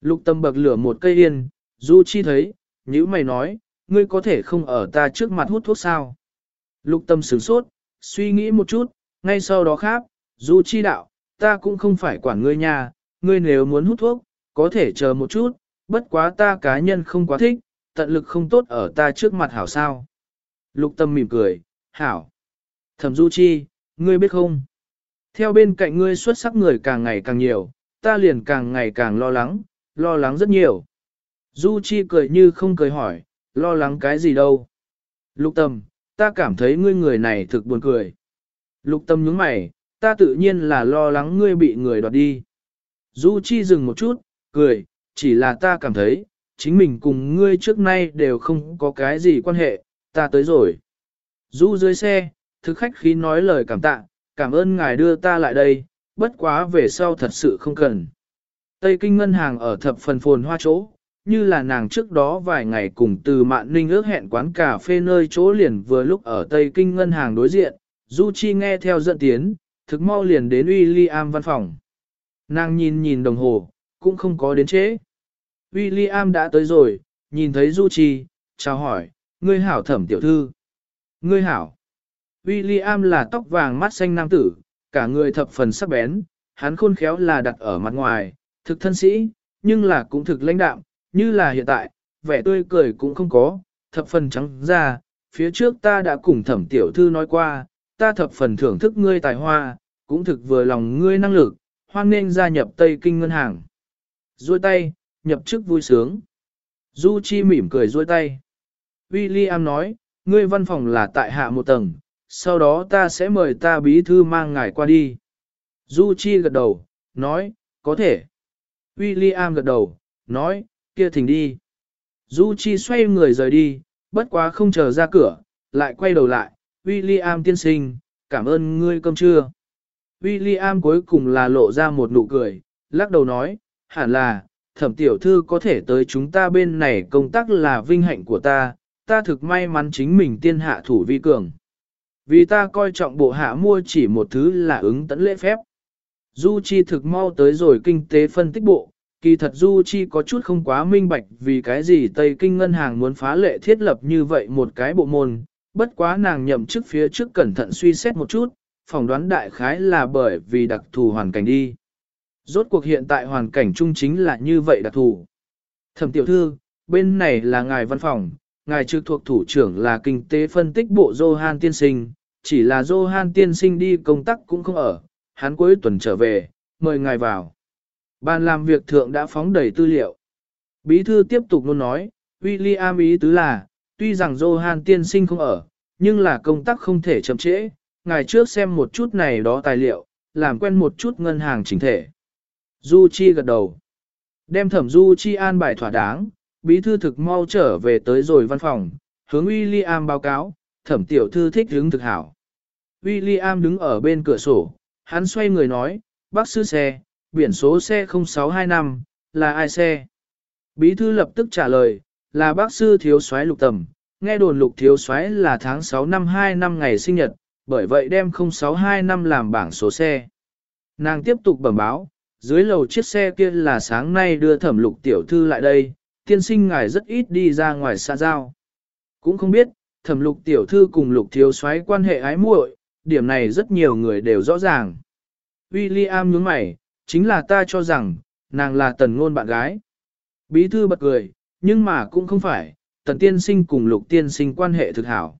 Lục tâm bậc lửa một cây yên, Du Chi thấy, nhữ mày nói, ngươi có thể không ở ta trước mặt hút thuốc sao. Lục tâm sửng sốt, suy nghĩ một chút, ngay sau đó khác, Dù Chi đạo, ta cũng không phải quản ngươi nhà. ngươi nếu muốn hút thuốc, có thể chờ một chút, bất quá ta cá nhân không quá thích, tận lực không tốt ở ta trước mặt hảo sao. Lục tâm mỉm cười, hảo. Thẩm Du Chi, ngươi biết không? Theo bên cạnh ngươi xuất sắc người càng ngày càng nhiều, ta liền càng ngày càng lo lắng, lo lắng rất nhiều. Du Chi cười như không cười hỏi, lo lắng cái gì đâu. Lục tâm, ta cảm thấy ngươi người này thực buồn cười. Lục tâm nhướng mày, ta tự nhiên là lo lắng ngươi bị người đoạt đi. Du Chi dừng một chút, cười, chỉ là ta cảm thấy, chính mình cùng ngươi trước nay đều không có cái gì quan hệ, ta tới rồi. Du dưới xe, thực khách khí nói lời cảm tạ, cảm ơn ngài đưa ta lại đây, bất quá về sau thật sự không cần. Tây Kinh Ngân hàng ở thập phần phồn hoa chỗ, như là nàng trước đó vài ngày cùng từ mạn ninh ước hẹn quán cà phê nơi chỗ liền vừa lúc ở Tây Kinh Ngân hàng đối diện, Du Chi nghe theo dẫn tiến, thực mau liền đến William văn phòng. Nàng nhìn nhìn đồng hồ, cũng không có đến trễ. William đã tới rồi, nhìn thấy Du Chi, chào hỏi, ngươi hảo thẩm tiểu thư. Ngươi hảo. William là tóc vàng mắt xanh nam tử, cả người thập phần sắc bén, hắn khôn khéo là đặt ở mặt ngoài, thực thân sĩ, nhưng là cũng thực lãnh đạm, như là hiện tại, vẻ tươi cười cũng không có, thập phần trắng ra, phía trước ta đã cùng thẩm tiểu thư nói qua, ta thập phần thưởng thức ngươi tài hoa, cũng thực vừa lòng ngươi năng lực, hoan nên gia nhập Tây Kinh Ngân hàng. Rồi tay, nhập chức vui sướng. Du Chi mỉm cười duỗi tay. William nói, ngươi văn phòng là tại hạ một tầng, sau đó ta sẽ mời ta bí thư mang ngài qua đi. Du Chi gật đầu, nói, có thể. William gật đầu, nói, kia thỉnh đi. Du Chi xoay người rời đi, bất quá không chờ ra cửa, lại quay đầu lại, William tiên sinh, cảm ơn ngươi cơm trưa. William cuối cùng là lộ ra một nụ cười, lắc đầu nói, hẳn là, thẩm tiểu thư có thể tới chúng ta bên này công tác là vinh hạnh của ta, ta thực may mắn chính mình tiên hạ thủ vi cường. Vì ta coi trọng bộ hạ mua chỉ một thứ là ứng tấn lễ phép. Du Chi thực mau tới rồi kinh tế phân tích bộ, kỳ thật Du Chi có chút không quá minh bạch vì cái gì Tây Kinh Ngân hàng muốn phá lệ thiết lập như vậy một cái bộ môn, bất quá nàng nhậm chức phía trước cẩn thận suy xét một chút, phỏng đoán đại khái là bởi vì đặc thù hoàn cảnh đi. Rốt cuộc hiện tại hoàn cảnh chung chính là như vậy đặc thù. Thẩm tiểu thư, bên này là ngài văn phòng, ngài trực thuộc thủ trưởng là kinh tế phân tích bộ Johan tiên sinh, chỉ là Johan tiên sinh đi công tác cũng không ở, hắn cuối tuần trở về, mời ngài vào. Ban làm việc thượng đã phóng đầy tư liệu. Bí thư tiếp tục luôn nói, William ý tứ là, tuy rằng Johan tiên sinh không ở, nhưng là công tác không thể chậm trễ, ngài trước xem một chút này đó tài liệu, làm quen một chút ngân hàng chính thể. Du Chi gật đầu. Đem thẩm Du Chi an bài thỏa đáng, bí thư thực mau trở về tới rồi văn phòng, hướng William báo cáo, thẩm tiểu thư thích hướng thực hảo. William đứng ở bên cửa sổ, hắn xoay người nói, bác sư xe, biển số xe 0625, là ai xe? Bí thư lập tức trả lời, là bác sư thiếu soái lục tầm, nghe đồn lục thiếu soái là tháng 6 năm 2 năm ngày sinh nhật, bởi vậy đem 062 năm làm bảng số xe. Nàng tiếp tục bẩm báo, dưới lầu chiếc xe kia là sáng nay đưa thẩm lục tiểu thư lại đây, tiên sinh ngài rất ít đi ra ngoài xa giao. Cũng không biết, thẩm lục tiểu thư cùng lục thiếu soái quan hệ ái muội, điểm này rất nhiều người đều rõ ràng. William nhướng mày, chính là ta cho rằng, nàng là tần ngôn bạn gái. Bí thư bật cười, nhưng mà cũng không phải, tần tiên sinh cùng lục tiên sinh quan hệ thực hảo.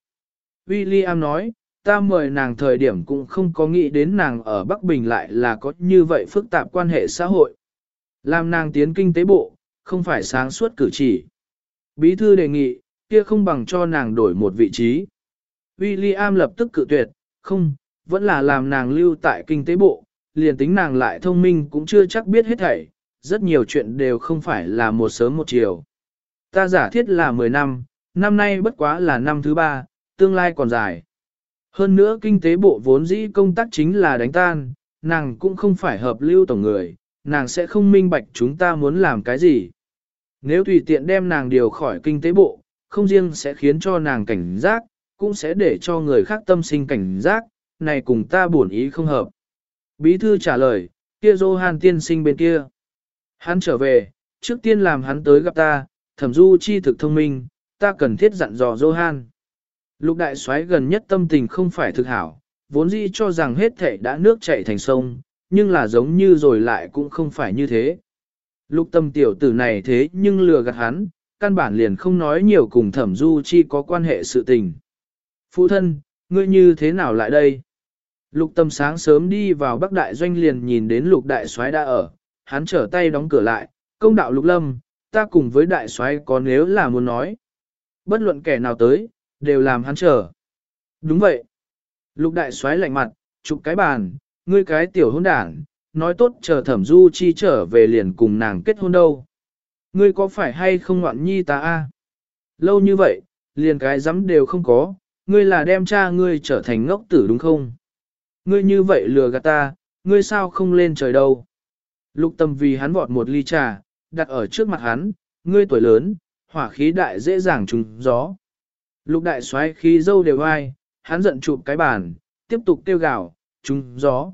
William nói, ta mời nàng thời điểm cũng không có nghĩ đến nàng ở Bắc Bình lại là có như vậy phức tạp quan hệ xã hội. Làm nàng tiến kinh tế bộ, không phải sáng suốt cử chỉ. Bí thư đề nghị, kia không bằng cho nàng đổi một vị trí. William lập tức cự tuyệt, không, vẫn là làm nàng lưu tại kinh tế bộ, liền tính nàng lại thông minh cũng chưa chắc biết hết thảy, rất nhiều chuyện đều không phải là một sớm một chiều. Ta giả thiết là 10 năm, năm nay bất quá là năm thứ ba, tương lai còn dài. Hơn nữa kinh tế bộ vốn dĩ công tác chính là đánh tan, nàng cũng không phải hợp lưu tổng người, nàng sẽ không minh bạch chúng ta muốn làm cái gì. Nếu tùy tiện đem nàng điều khỏi kinh tế bộ, không riêng sẽ khiến cho nàng cảnh giác, cũng sẽ để cho người khác tâm sinh cảnh giác, này cùng ta buồn ý không hợp. Bí thư trả lời, kia Johan tiên sinh bên kia. Hắn trở về, trước tiên làm hắn tới gặp ta, thẩm du chi thực thông minh, ta cần thiết dặn dò Johan. Lục đại soái gần nhất tâm tình không phải thực hảo, vốn dĩ cho rằng hết thảy đã nước chảy thành sông, nhưng là giống như rồi lại cũng không phải như thế. Lục tâm tiểu tử này thế nhưng lừa gạt hắn, căn bản liền không nói nhiều cùng thẩm du chi có quan hệ sự tình. Phụ thân, ngươi như thế nào lại đây? Lục tâm sáng sớm đi vào Bắc Đại Doanh liền nhìn đến lục đại soái đã ở, hắn trở tay đóng cửa lại, công đạo lục lâm, ta cùng với đại soái có nếu là muốn nói. Bất luận kẻ nào tới, đều làm hắn chờ. Đúng vậy. Lục đại soái lạnh mặt, chụp cái bàn, ngươi cái tiểu hôn đảng, nói tốt chờ thẩm du chi trở về liền cùng nàng kết hôn đâu. Ngươi có phải hay không ngoạn nhi ta a? Lâu như vậy, liền cái dám đều không có, ngươi là đem cha ngươi trở thành ngốc tử đúng không? Ngươi như vậy lừa gạt ta, ngươi sao không lên trời đâu? Lục tâm vì hắn vọt một ly trà, đặt ở trước mặt hắn, ngươi tuổi lớn, hỏa khí đại dễ dàng trúng gió. Lục đại xoáy khí dâu đều ai, hắn giận chụp cái bàn, tiếp tục tiêu gạo trúng gió.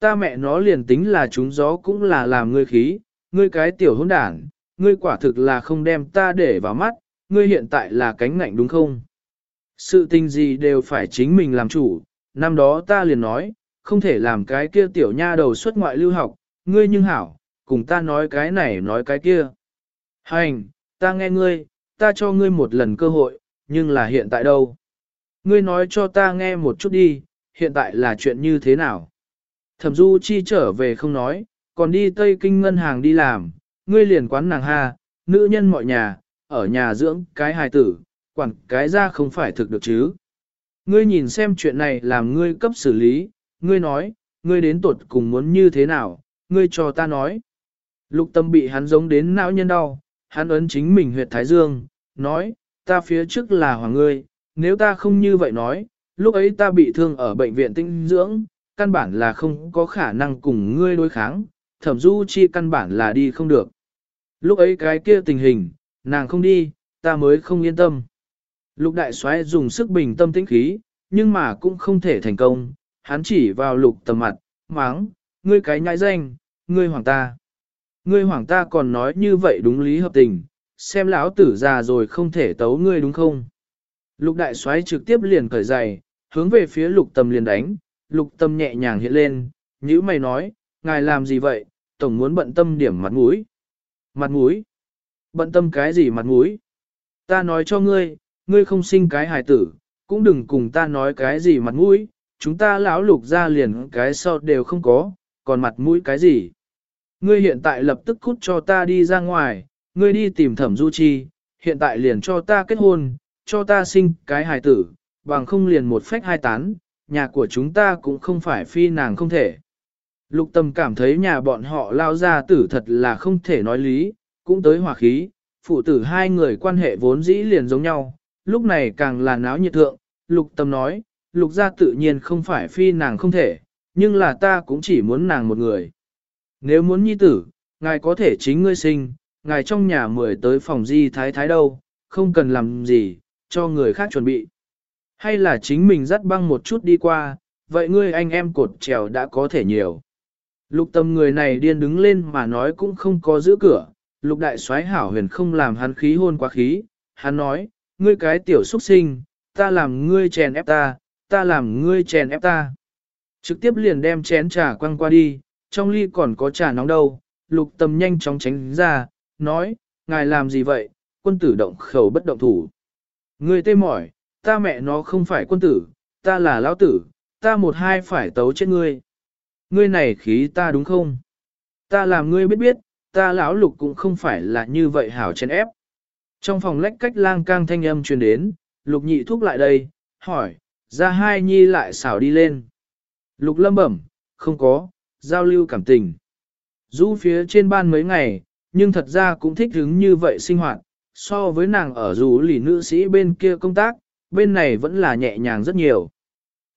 Ta mẹ nó liền tính là trúng gió cũng là làm ngươi khí, ngươi cái tiểu hôn đảng, ngươi quả thực là không đem ta để vào mắt, ngươi hiện tại là cánh ngạnh đúng không? Sự tình gì đều phải chính mình làm chủ, năm đó ta liền nói, không thể làm cái kia tiểu nha đầu xuất ngoại lưu học, ngươi nhưng hảo, cùng ta nói cái này nói cái kia. Hành, ta nghe ngươi, ta cho ngươi một lần cơ hội, nhưng là hiện tại đâu? Ngươi nói cho ta nghe một chút đi, hiện tại là chuyện như thế nào? Thẩm Du Chi trở về không nói, còn đi Tây Kinh ngân hàng đi làm, ngươi liền quán nàng ha, nữ nhân mọi nhà, ở nhà dưỡng cái hài tử, quản cái ra không phải thực được chứ. Ngươi nhìn xem chuyện này làm ngươi cấp xử lý, ngươi nói, ngươi đến tuột cùng muốn như thế nào, ngươi cho ta nói. Lục tâm bị hắn giống đến não nhân đau, hắn ấn chính mình huyệt thái dương, nói, ta phía trước là hoàng ngươi, nếu ta không như vậy nói, lúc ấy ta bị thương ở bệnh viện tinh dưỡng, căn bản là không có khả năng cùng ngươi đối kháng, thẩm du chi căn bản là đi không được. Lúc ấy cái kia tình hình, nàng không đi, ta mới không yên tâm. Lục đại soái dùng sức bình tâm tĩnh khí, nhưng mà cũng không thể thành công, hắn chỉ vào lục tầm mặt, máng, ngươi cái nhãi danh, ngươi hoàng ta. Ngươi hoàng ta còn nói như vậy đúng lý hợp tình, xem lão tử già rồi không thể tấu ngươi đúng không? Lục đại soái trực tiếp liền cởi giày, hướng về phía lục tầm liền đánh, lục Tầm nhẹ nhàng hiện lên, nhữ mày nói, ngài làm gì vậy, tổng muốn bận tâm điểm mặt mũi. Mặt mũi? Bận tâm cái gì mặt mũi? Ta nói cho ngươi, ngươi không sinh cái hài tử, cũng đừng cùng ta nói cái gì mặt mũi, chúng ta lão lục ra liền cái sau đều không có, còn mặt mũi cái gì? Ngươi hiện tại lập tức cút cho ta đi ra ngoài, ngươi đi tìm thẩm du chi, hiện tại liền cho ta kết hôn, cho ta sinh cái hài tử, bằng không liền một phách hai tán, nhà của chúng ta cũng không phải phi nàng không thể. Lục tâm cảm thấy nhà bọn họ lao ra tử thật là không thể nói lý, cũng tới hòa khí, phụ tử hai người quan hệ vốn dĩ liền giống nhau, lúc này càng là náo nhiệt thượng, lục tâm nói, lục gia tự nhiên không phải phi nàng không thể, nhưng là ta cũng chỉ muốn nàng một người. Nếu muốn nhi tử, ngài có thể chính ngươi sinh, ngài trong nhà mười tới phòng di thái thái đâu, không cần làm gì, cho người khác chuẩn bị. Hay là chính mình dắt băng một chút đi qua, vậy ngươi anh em cột trèo đã có thể nhiều. Lục tâm người này điên đứng lên mà nói cũng không có giữ cửa, lục đại soái hảo huyền không làm hắn khí hôn quá khí, hắn nói, ngươi cái tiểu xuất sinh, ta làm ngươi chèn ép ta, ta làm ngươi chèn ép ta. Trực tiếp liền đem chén trà quăng qua đi, trong ly còn có trà nóng đâu, lục tâm nhanh chóng tránh ra, nói, ngài làm gì vậy, quân tử động khẩu bất động thủ. Ngươi tê mỏi, ta mẹ nó không phải quân tử, ta là lão tử, ta một hai phải tấu chết ngươi. Ngươi này khí ta đúng không? Ta làm ngươi biết biết, ta lão lục cũng không phải là như vậy hảo chèn ép. Trong phòng lách cách lang cang thanh âm truyền đến, lục nhị thúc lại đây, hỏi, ra hai nhi lại xảo đi lên. Lục lâm bẩm, không có, giao lưu cảm tình. Du phía trên ban mấy ngày, nhưng thật ra cũng thích hứng như vậy sinh hoạt, so với nàng ở dù lì nữ sĩ bên kia công tác, bên này vẫn là nhẹ nhàng rất nhiều.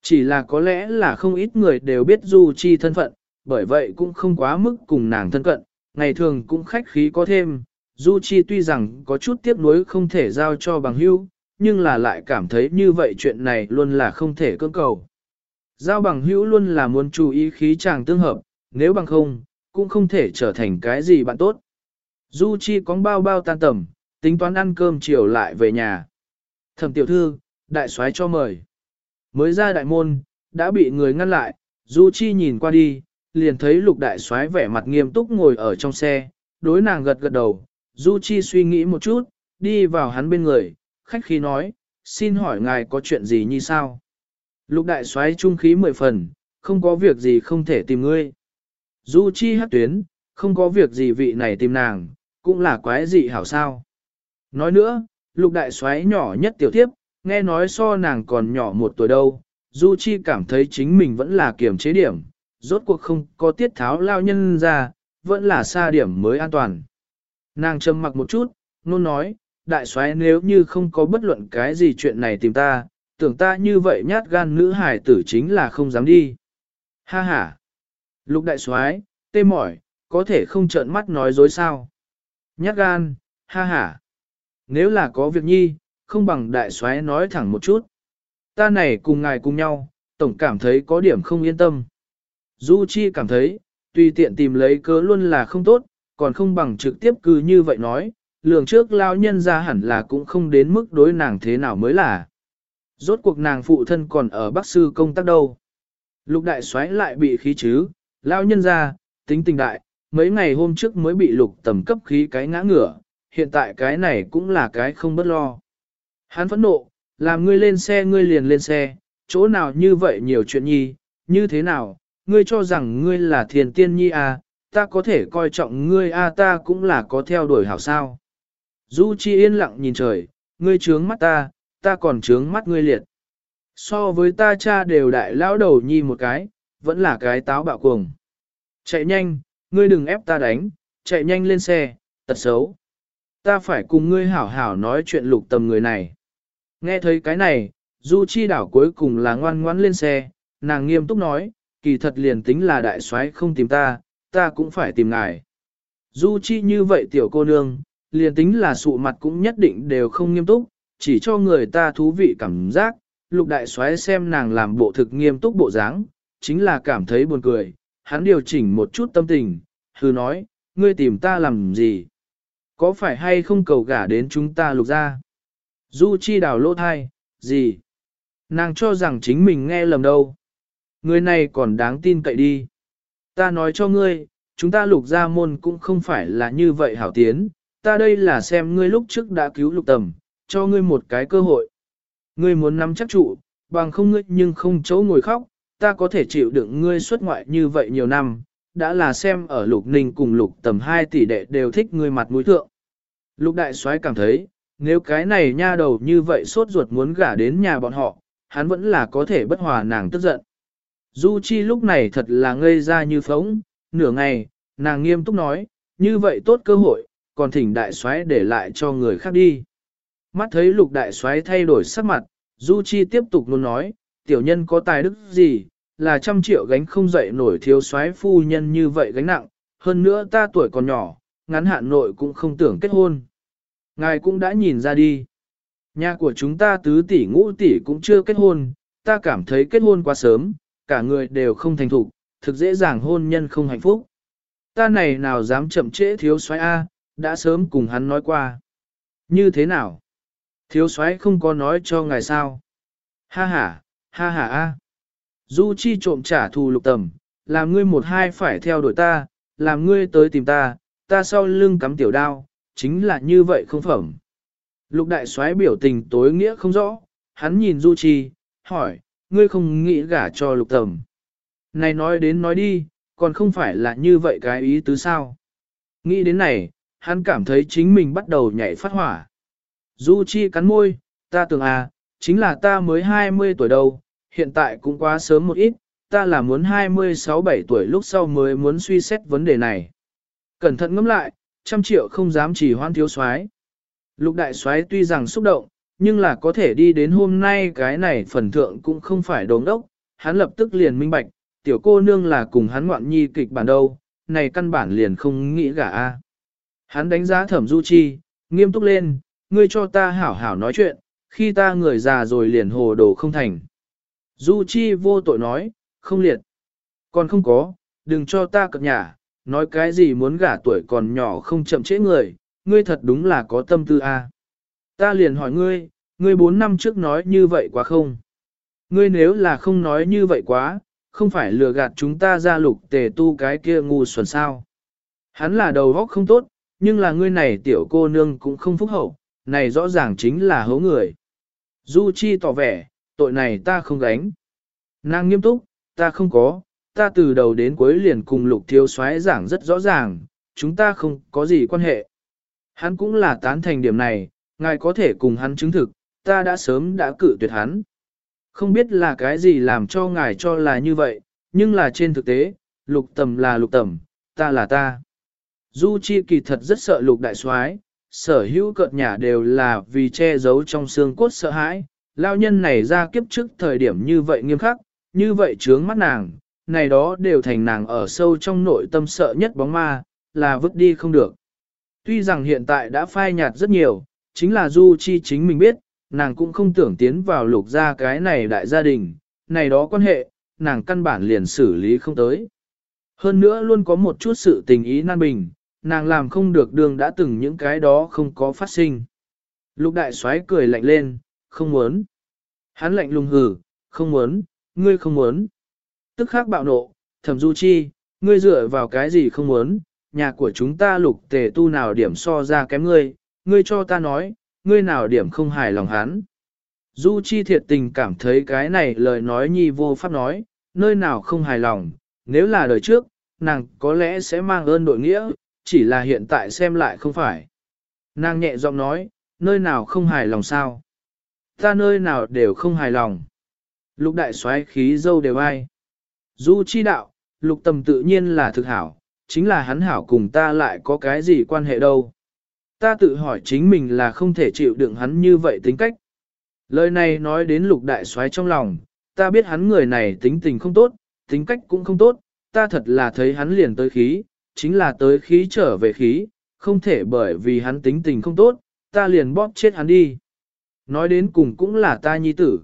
Chỉ là có lẽ là không ít người đều biết Du Chi thân phận, bởi vậy cũng không quá mức cùng nàng thân cận, ngày thường cũng khách khí có thêm, Du Chi tuy rằng có chút tiếc nuối không thể giao cho bằng hữu, nhưng là lại cảm thấy như vậy chuyện này luôn là không thể cưỡng cầu. Giao bằng hữu luôn là muốn chú ý khí chàng tương hợp, nếu bằng không, cũng không thể trở thành cái gì bạn tốt. Du Chi có bao bao tan tầm, tính toán ăn cơm chiều lại về nhà. Thẩm tiểu thư, đại soái cho mời. Mới ra đại môn, đã bị người ngăn lại, Du Chi nhìn qua đi, liền thấy lục đại soái vẻ mặt nghiêm túc ngồi ở trong xe, đối nàng gật gật đầu. Du Chi suy nghĩ một chút, đi vào hắn bên người, khách khí nói, xin hỏi ngài có chuyện gì như sao? Lục đại soái trung khí mười phần, không có việc gì không thể tìm ngươi. Du Chi hát tuyến, không có việc gì vị này tìm nàng, cũng là quái dị hảo sao. Nói nữa, lục đại soái nhỏ nhất tiểu tiếp, nghe nói so nàng còn nhỏ một tuổi đâu, Du Chi cảm thấy chính mình vẫn là kiểm chế điểm, rốt cuộc không có tiết tháo lao nhân ra, vẫn là xa điểm mới an toàn. Nàng trầm mặc một chút, nôn nói, đại soái nếu như không có bất luận cái gì chuyện này tìm ta, tưởng ta như vậy nhát gan nữ hải tử chính là không dám đi. Ha ha! Lục đại soái, tê mỏi, có thể không trợn mắt nói dối sao? Nhát gan, ha ha! Nếu là có việc nhi, không bằng đại soái nói thẳng một chút. Ta này cùng ngài cùng nhau, tổng cảm thấy có điểm không yên tâm. Du Chi cảm thấy, tùy tiện tìm lấy cớ luôn là không tốt, còn không bằng trực tiếp cứ như vậy nói, lường trước lao nhân ra hẳn là cũng không đến mức đối nàng thế nào mới là. Rốt cuộc nàng phụ thân còn ở Bắc Sư công tác đâu. Lục đại xoáy lại bị khí chứ, lao nhân ra, tính tình đại, mấy ngày hôm trước mới bị lục tầm cấp khí cái ngã ngửa, hiện tại cái này cũng là cái không bất lo. Hắn phẫn nộ, làm ngươi lên xe ngươi liền lên xe, chỗ nào như vậy nhiều chuyện nhi, như thế nào, ngươi cho rằng ngươi là thiền tiên nhi à, ta có thể coi trọng ngươi à ta cũng là có theo đuổi hảo sao. Du Chi yên lặng nhìn trời, ngươi trướng mắt ta, ta còn trướng mắt ngươi liệt. So với ta cha đều đại lão đầu nhi một cái, vẫn là cái táo bạo cuồng. Chạy nhanh, ngươi đừng ép ta đánh, chạy nhanh lên xe, tật xấu. Ta phải cùng ngươi hảo hảo nói chuyện lục tầm người này. Nghe thấy cái này, Du Chi đảo cuối cùng là ngoan ngoãn lên xe, nàng nghiêm túc nói, kỳ thật liền tính là đại soái không tìm ta, ta cũng phải tìm ngài. Du Chi như vậy tiểu cô nương, liền tính là sụ mặt cũng nhất định đều không nghiêm túc, chỉ cho người ta thú vị cảm giác, lục đại soái xem nàng làm bộ thực nghiêm túc bộ dáng, chính là cảm thấy buồn cười, hắn điều chỉnh một chút tâm tình, hư nói, ngươi tìm ta làm gì? Có phải hay không cầu gả đến chúng ta lục ra? Du chi đào lỗ thai, gì? Nàng cho rằng chính mình nghe lầm đâu. Người này còn đáng tin cậy đi. Ta nói cho ngươi, chúng ta lục ra môn cũng không phải là như vậy hảo tiến, ta đây là xem ngươi lúc trước đã cứu lục tầm, cho ngươi một cái cơ hội. Ngươi muốn nắm chắc trụ, bằng không ngươi nhưng không chỗ ngồi khóc, ta có thể chịu đựng ngươi xuất ngoại như vậy nhiều năm, đã là xem ở lục ninh cùng lục tầm 2 tỷ đệ đều thích ngươi mặt mũi thượng. Lục đại soái cảm thấy, nếu cái này nha đầu như vậy sốt ruột muốn gả đến nhà bọn họ, hắn vẫn là có thể bất hòa nàng tức giận. Du Chi lúc này thật là ngây ra như phóng, nửa ngày, nàng nghiêm túc nói, như vậy tốt cơ hội, còn thỉnh đại soái để lại cho người khác đi. Mắt thấy lục đại soái thay đổi sắc mặt, Du Chi tiếp tục luôn nói, tiểu nhân có tài đức gì, là trăm triệu gánh không dậy nổi thiếu soái phu nhân như vậy gánh nặng, hơn nữa ta tuổi còn nhỏ, ngắn hạn nội cũng không tưởng kết hôn. Ngài cũng đã nhìn ra đi. Nhà của chúng ta tứ tỷ ngũ tỷ cũng chưa kết hôn, ta cảm thấy kết hôn quá sớm, cả người đều không thành thục, thực dễ dàng hôn nhân không hạnh phúc. Ta này nào dám chậm trễ thiếu soái A, đã sớm cùng hắn nói qua. Như thế nào? Thiếu soái không có nói cho ngài sao? Ha ha, ha ha a. Du chi trộm trả thù lục tầm, làm ngươi một hai phải theo đuổi ta, làm ngươi tới tìm ta, ta sau lưng cắm tiểu đao, chính là như vậy không phẩm. Lục đại soái biểu tình tối nghĩa không rõ, hắn nhìn Du Chi, hỏi, ngươi không nghĩ gả cho lục tầm. Này nói đến nói đi, còn không phải là như vậy cái ý tứ sao. Nghĩ đến này, hắn cảm thấy chính mình bắt đầu nhảy phát hỏa. Du Chi cắn môi, ta tưởng à, chính là ta mới 20 tuổi đâu, hiện tại cũng quá sớm một ít, ta là muốn 26-7 tuổi lúc sau mới muốn suy xét vấn đề này. Cẩn thận ngẫm lại, trăm triệu không dám chỉ hoan thiếu soái. Lục đại soái tuy rằng xúc động, nhưng là có thể đi đến hôm nay cái này phần thượng cũng không phải đống đốc, hắn lập tức liền minh bạch, tiểu cô nương là cùng hắn ngoạn nhi kịch bản đâu, này căn bản liền không nghĩ gả a. Hắn đánh giá thẩm du chi, nghiêm túc lên, ngươi cho ta hảo hảo nói chuyện, khi ta người già rồi liền hồ đồ không thành. Du chi vô tội nói, không liệt. Còn không có, đừng cho ta cập nhả, nói cái gì muốn gả tuổi còn nhỏ không chậm trễ người, ngươi thật đúng là có tâm tư a. Ta liền hỏi ngươi, ngươi bốn năm trước nói như vậy quá không? Ngươi nếu là không nói như vậy quá, không phải lừa gạt chúng ta ra lục tề tu cái kia ngu xuẩn sao. Hắn là đầu óc không tốt, nhưng là ngươi này tiểu cô nương cũng không phúc hậu, này rõ ràng chính là hố người. Du Chi tỏ vẻ, tội này ta không gánh. Nàng nghiêm túc, ta không có, ta từ đầu đến cuối liền cùng lục thiếu soái giảng rất rõ ràng, chúng ta không có gì quan hệ. Hắn cũng là tán thành điểm này, ngài có thể cùng hắn chứng thực, ta đã sớm đã cự tuyệt hắn. Không biết là cái gì làm cho ngài cho là như vậy, nhưng là trên thực tế, lục tầm là lục tầm, ta là ta. Du Chi kỳ thật rất sợ lục đại soái, sở hữu cợt nhà đều là vì che giấu trong xương cốt sợ hãi. Lao nhân này ra kiếp trước thời điểm như vậy nghiêm khắc, như vậy trướng mắt nàng, này đó đều thành nàng ở sâu trong nội tâm sợ nhất bóng ma, là vứt đi không được. Tuy rằng hiện tại đã phai nhạt rất nhiều, chính là Du Chi chính mình biết, nàng cũng không tưởng tiến vào lục gia cái này đại gia đình, này đó quan hệ, nàng căn bản liền xử lý không tới. Hơn nữa luôn có một chút sự tình ý nan bình, nàng làm không được đường đã từng những cái đó không có phát sinh. Lục đại soái cười lạnh lên, không muốn. Hắn lạnh lùng hừ, không muốn, ngươi không muốn. Tức khắc bạo nộ, thẩm du chi, ngươi dựa vào cái gì không muốn, nhà của chúng ta lục tề tu nào điểm so ra kém ngươi, ngươi cho ta nói, ngươi nào điểm không hài lòng hắn. Du chi thiệt tình cảm thấy cái này lời nói nhi vô pháp nói, nơi nào không hài lòng, nếu là đời trước, nàng có lẽ sẽ mang ơn đội nghĩa, chỉ là hiện tại xem lại không phải. Nàng nhẹ giọng nói, nơi nào không hài lòng sao? Ta nơi nào đều không hài lòng. Lục đại xoáy khí dâu đều ai. Du chi đạo, lục tầm tự nhiên là thực hảo, chính là hắn hảo cùng ta lại có cái gì quan hệ đâu. Ta tự hỏi chính mình là không thể chịu đựng hắn như vậy tính cách. Lời này nói đến lục đại xoáy trong lòng, ta biết hắn người này tính tình không tốt, tính cách cũng không tốt, ta thật là thấy hắn liền tới khí, chính là tới khí trở về khí, không thể bởi vì hắn tính tình không tốt, ta liền bóp chết hắn đi. Nói đến cùng cũng là ta nhi tử.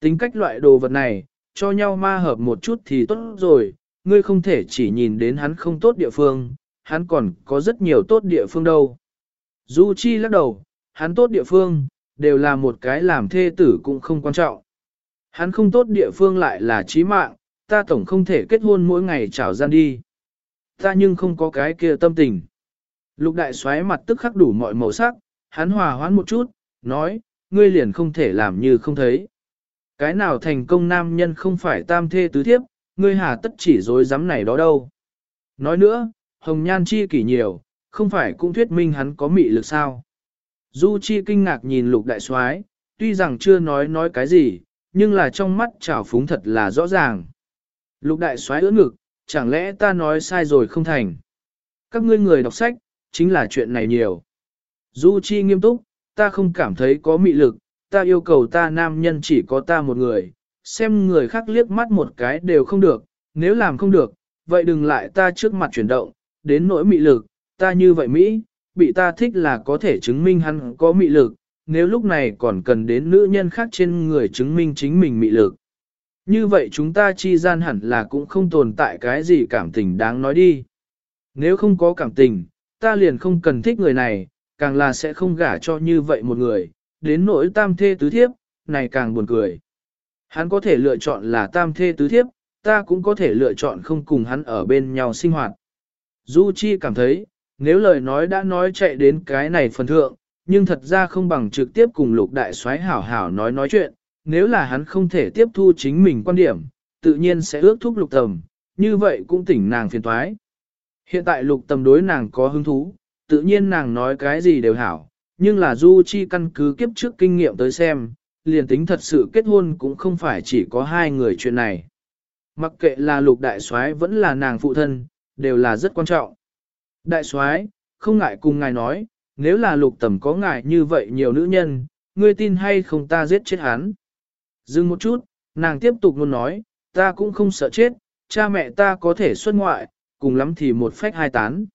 Tính cách loại đồ vật này, cho nhau ma hợp một chút thì tốt rồi, ngươi không thể chỉ nhìn đến hắn không tốt địa phương, hắn còn có rất nhiều tốt địa phương đâu. Du Chi lắc đầu, hắn tốt địa phương, đều là một cái làm thê tử cũng không quan trọng. Hắn không tốt địa phương lại là chí mạng, ta tổng không thể kết hôn mỗi ngày trảo gian đi. Ta nhưng không có cái kia tâm tình. Lục đại xoáy mặt tức khắc đủ mọi màu sắc, hắn hòa hoãn một chút, nói, ngươi liền không thể làm như không thấy. Cái nào thành công nam nhân không phải tam thê tứ thiếp, ngươi hà tất chỉ dối dám này đó đâu. Nói nữa, hồng nhan chi kỷ nhiều, không phải cũng thuyết minh hắn có mị lực sao. Du chi kinh ngạc nhìn lục đại soái, tuy rằng chưa nói nói cái gì, nhưng là trong mắt trào phúng thật là rõ ràng. Lục đại soái ưỡn ngực, chẳng lẽ ta nói sai rồi không thành. Các ngươi người đọc sách, chính là chuyện này nhiều. Du Chi nghiêm túc, ta không cảm thấy có mị lực, ta yêu cầu ta nam nhân chỉ có ta một người, xem người khác liếc mắt một cái đều không được, nếu làm không được, vậy đừng lại ta trước mặt chuyển động, đến nỗi mị lực, ta như vậy Mỹ, bị ta thích là có thể chứng minh hắn có mị lực, nếu lúc này còn cần đến nữ nhân khác trên người chứng minh chính mình mị lực. Như vậy chúng ta chi gian hẳn là cũng không tồn tại cái gì cảm tình đáng nói đi. Nếu không có cảm tình, ta liền không cần thích người này, càng là sẽ không gả cho như vậy một người, đến nỗi tam thê tứ thiếp, này càng buồn cười. Hắn có thể lựa chọn là tam thê tứ thiếp, ta cũng có thể lựa chọn không cùng hắn ở bên nhau sinh hoạt. Du Chi cảm thấy, nếu lời nói đã nói chạy đến cái này phần thượng, nhưng thật ra không bằng trực tiếp cùng lục đại soái hảo hảo nói nói chuyện, nếu là hắn không thể tiếp thu chính mình quan điểm, tự nhiên sẽ ước thúc lục tầm, như vậy cũng tỉnh nàng phiền toái. Hiện tại lục tầm đối nàng có hứng thú, tự nhiên nàng nói cái gì đều hảo, nhưng là Du Chi căn cứ kiếp trước kinh nghiệm tới xem, liền tính thật sự kết hôn cũng không phải chỉ có hai người chuyện này. Mặc kệ là lục đại soái vẫn là nàng phụ thân, đều là rất quan trọng. Đại soái, không ngại cùng ngài nói, nếu là lục tầm có ngài như vậy nhiều nữ nhân, ngươi tin hay không ta giết chết hắn. Dừng một chút, nàng tiếp tục luôn nói, ta cũng không sợ chết, cha mẹ ta có thể xuất ngoại, cùng lắm thì một phách hai tán.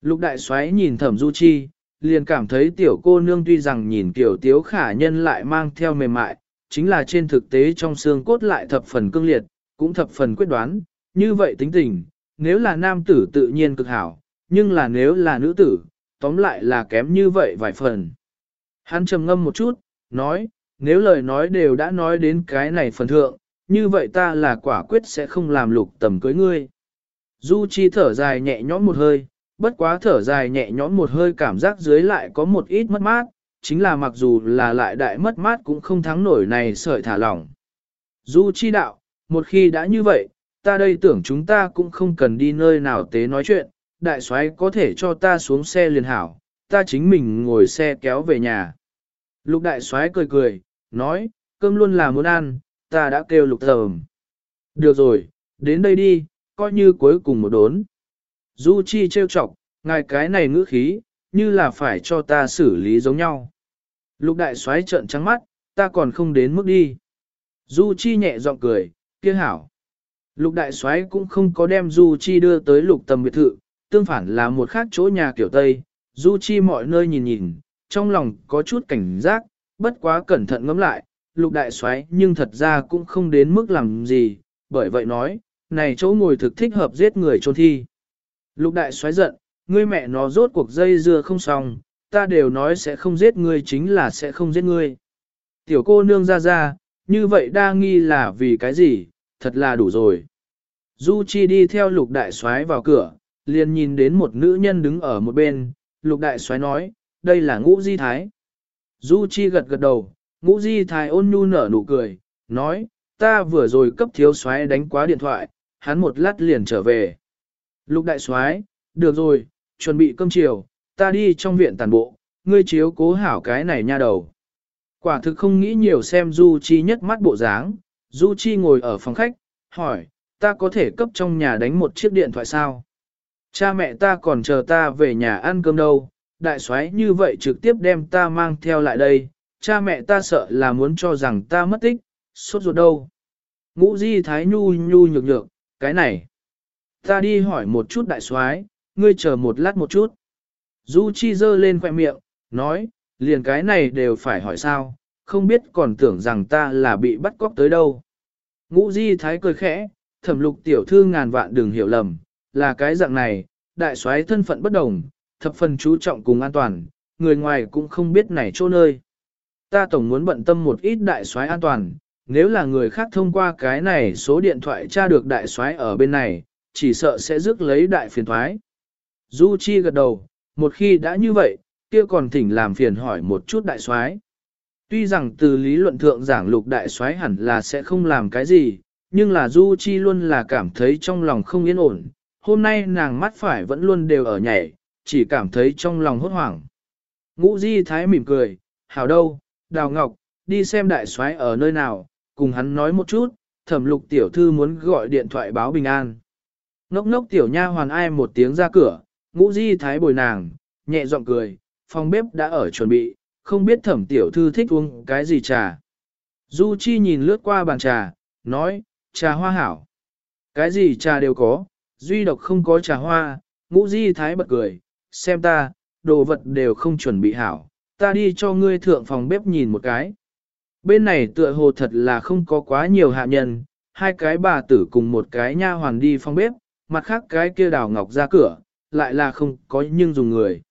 Lục đại Soái nhìn thẩm du chi, liền cảm thấy tiểu cô nương tuy rằng nhìn tiểu tiếu khả nhân lại mang theo mềm mại, chính là trên thực tế trong xương cốt lại thập phần cương liệt, cũng thập phần quyết đoán, như vậy tính tình, nếu là nam tử tự nhiên cực hảo, nhưng là nếu là nữ tử, tóm lại là kém như vậy vài phần. Hắn trầm ngâm một chút, nói, nếu lời nói đều đã nói đến cái này phần thượng, như vậy ta là quả quyết sẽ không làm lục tầm cưới ngươi. Du Chi thở dài nhẹ nhõm một hơi, bất quá thở dài nhẹ nhõm một hơi cảm giác dưới lại có một ít mất mát, chính là mặc dù là lại đại mất mát cũng không thắng nổi này sợi thả lỏng. Du Chi đạo, một khi đã như vậy, ta đây tưởng chúng ta cũng không cần đi nơi nào tế nói chuyện, đại soái có thể cho ta xuống xe liền hảo, ta chính mình ngồi xe kéo về nhà. Lục đại soái cười cười, nói, cơm luôn là muốn ăn, ta đã kêu lục thầm. Được rồi, đến đây đi, coi như cuối cùng một đốn. Du Chi trêu chọc, ngài cái này ngữ khí, như là phải cho ta xử lý giống nhau. Lục đại soái trợn trắng mắt, ta còn không đến mức đi. Du Chi nhẹ giọng cười, kia hảo. Lục đại soái cũng không có đem Du Chi đưa tới lục tầm biệt thự, tương phản là một khác chỗ nhà kiểu Tây. Du Chi mọi nơi nhìn nhìn, trong lòng có chút cảnh giác, bất quá cẩn thận ngẫm lại, lục đại soái nhưng thật ra cũng không đến mức làm gì, bởi vậy nói, này chỗ ngồi thực thích hợp giết người trôn thi. Lục đại soái giận, ngươi mẹ nó rốt cuộc dây dưa không xong, ta đều nói sẽ không giết ngươi chính là sẽ không giết ngươi. Tiểu cô nương ra ra, như vậy đa nghi là vì cái gì, thật là đủ rồi. Du Chi đi theo lục đại soái vào cửa, liền nhìn đến một nữ nhân đứng ở một bên, lục đại soái nói, đây là ngũ di thái. Du Chi gật gật đầu, ngũ di thái ôn nhu nở nụ cười, nói, ta vừa rồi cấp thiếu soái đánh quá điện thoại, hắn một lát liền trở về. Lục đại soái, được rồi, chuẩn bị cơm chiều, ta đi trong viện tàn bộ, ngươi chiếu cố hảo cái này nha đầu. Quả thực không nghĩ nhiều xem Du Chi nhất mắt bộ dáng, Du Chi ngồi ở phòng khách, hỏi, ta có thể cấp trong nhà đánh một chiếc điện thoại sao? Cha mẹ ta còn chờ ta về nhà ăn cơm đâu, đại soái như vậy trực tiếp đem ta mang theo lại đây, cha mẹ ta sợ là muốn cho rằng ta mất tích, sốt ruột đâu. Ngũ di thái nhu nhu nhược nhược, cái này. Ta đi hỏi một chút đại soái, ngươi chờ một lát một chút. Du Chi dơ lên khoẻ miệng, nói, liền cái này đều phải hỏi sao, không biết còn tưởng rằng ta là bị bắt cóc tới đâu. Ngũ Di Thái cười khẽ, thẩm lục tiểu thư ngàn vạn đừng hiểu lầm, là cái dạng này, đại soái thân phận bất đồng, thập phần chú trọng cùng an toàn, người ngoài cũng không biết này chỗ nơi. Ta tổng muốn bận tâm một ít đại soái an toàn, nếu là người khác thông qua cái này số điện thoại tra được đại soái ở bên này, chỉ sợ sẽ rước lấy đại phiền thoái. Du Chi gật đầu, một khi đã như vậy, kia còn thỉnh làm phiền hỏi một chút đại soái. Tuy rằng từ lý luận thượng giảng lục đại soái hẳn là sẽ không làm cái gì, nhưng là Du Chi luôn là cảm thấy trong lòng không yên ổn, hôm nay nàng mắt phải vẫn luôn đều ở nhảy, chỉ cảm thấy trong lòng hốt hoảng. Ngũ Di Thái mỉm cười, hảo đâu, Đào Ngọc, đi xem đại soái ở nơi nào, cùng hắn nói một chút, thẩm lục tiểu thư muốn gọi điện thoại báo bình an. Ngốc ngốc tiểu nha hoàn ai một tiếng ra cửa, ngũ Di Thái bồi nàng, nhẹ giọng cười, phòng bếp đã ở chuẩn bị, không biết thẩm tiểu thư thích uống cái gì trà. Du Chi nhìn lướt qua bàn trà, nói, trà hoa hảo. Cái gì trà đều có, duy độc không có trà hoa, ngũ di thái bật cười, xem ta, đồ vật đều không chuẩn bị hảo, ta đi cho ngươi thượng phòng bếp nhìn một cái. Bên này tựa hồ thật là không có quá nhiều hạ nhân, hai cái bà tử cùng một cái nha hoàn đi phòng bếp, mặt khác cái kia đào ngọc ra cửa, lại là không có nhưng dùng người.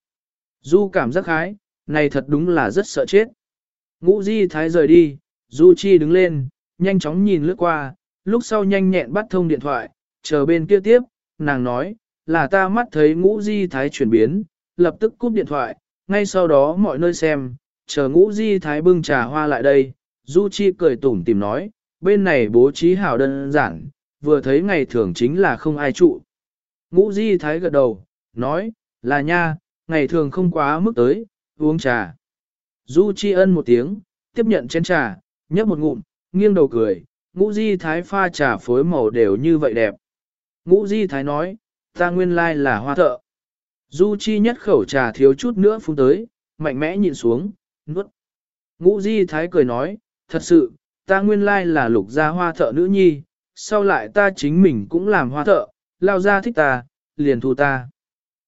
Du cảm giác khái, này thật đúng là rất sợ chết. Ngũ di thái rời đi, Du Chi đứng lên, nhanh chóng nhìn lướt qua, lúc sau nhanh nhẹn bắt thông điện thoại, chờ bên kia tiếp, nàng nói, là ta mắt thấy ngũ di thái chuyển biến, lập tức cúp điện thoại, ngay sau đó mọi nơi xem, chờ ngũ di thái bưng trà hoa lại đây, Du Chi cười tủm tìm nói, bên này bố trí hảo đơn giản, vừa thấy ngày thường chính là không ai trụ. Ngũ di thái gật đầu, nói, là nha, ngày thường không quá mức tới, uống trà. Du Chi ân một tiếng, tiếp nhận chén trà, nhấp một ngụm, nghiêng đầu cười, ngũ di thái pha trà phối màu đều như vậy đẹp. Ngũ di thái nói, ta nguyên lai là hoa thợ. Du Chi nhất khẩu trà thiếu chút nữa phun tới, mạnh mẽ nhìn xuống, nuốt. Ngũ di thái cười nói, thật sự, ta nguyên lai là lục gia hoa thợ nữ nhi, sau lại ta chính mình cũng làm hoa thợ, lao gia thích ta, liền thu ta.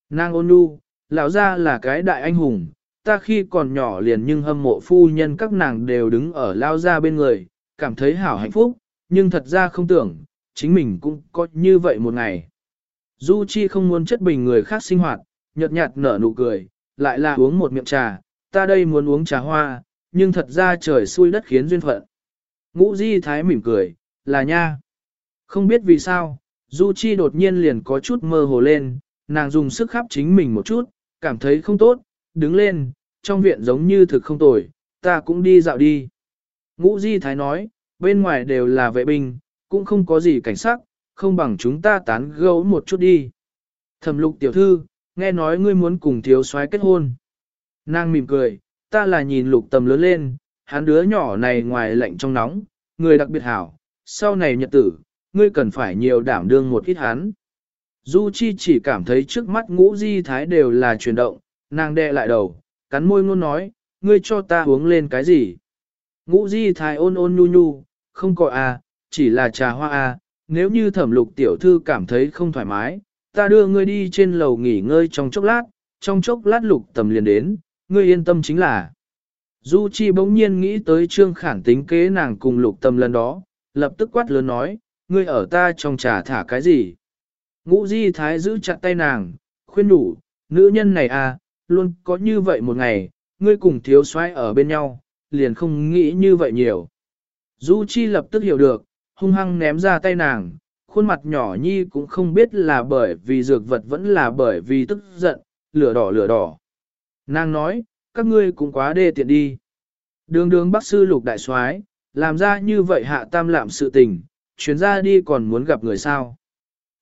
Nang ôn nhu, lão gia là cái đại anh hùng, ta khi còn nhỏ liền nhưng hâm mộ phu nhân các nàng đều đứng ở lao gia bên người, cảm thấy hảo hạnh phúc, nhưng thật ra không tưởng, chính mình cũng có như vậy một ngày. Du Chi không muốn chất bình người khác sinh hoạt, nhợt nhạt nở nụ cười, lại là uống một miệng trà, ta đây muốn uống trà hoa, nhưng thật ra trời xui đất khiến duyên phận. Ngũ Di Thái mỉm cười, là nha. Không biết vì sao, Du Chi đột nhiên liền có chút mơ hồ lên, nàng dùng sức khắp chính mình một chút, cảm thấy không tốt, đứng lên, trong viện giống như thực không tồi, ta cũng đi dạo đi. Ngũ Di Thái nói, bên ngoài đều là vệ binh, cũng không có gì cảnh sắc, không bằng chúng ta tán gẫu một chút đi. Thẩm lục tiểu thư, nghe nói ngươi muốn cùng thiếu soái kết hôn. Nàng mỉm cười, ta là nhìn lục tầm lớn lên, hắn đứa nhỏ này ngoài lạnh trong nóng, người đặc biệt hảo, sau này nhật tử, ngươi cần phải nhiều đảm đương một ít hắn. Du Chi chỉ cảm thấy trước mắt ngũ di thái đều là chuyển động, nàng đe lại đầu, cắn môi ngôn nói, ngươi cho ta uống lên cái gì? Ngũ di thái ôn ôn nhu nhu, không có à, chỉ là trà hoa à, nếu như thẩm lục tiểu thư cảm thấy không thoải mái, ta đưa ngươi đi trên lầu nghỉ ngơi trong chốc lát, trong chốc lát lục tầm liền đến, ngươi yên tâm chính là. Du Chi bỗng nhiên nghĩ tới trương khản tính kế nàng cùng lục tầm lần đó, lập tức quát lớn nói, ngươi ở ta trong trà thả cái gì? Ngũ Di Thái giữ chặt tay nàng, khuyên đủ, nữ nhân này à, luôn có như vậy một ngày, ngươi cùng thiếu soái ở bên nhau, liền không nghĩ như vậy nhiều. Du Chi lập tức hiểu được, hung hăng ném ra tay nàng, khuôn mặt nhỏ nhi cũng không biết là bởi vì dược vật vẫn là bởi vì tức giận, lửa đỏ lửa đỏ. Nàng nói, các ngươi cũng quá đê tiện đi. Đường đường bác sư lục đại soái làm ra như vậy hạ tam lạm sự tình, chuyến ra đi còn muốn gặp người sao.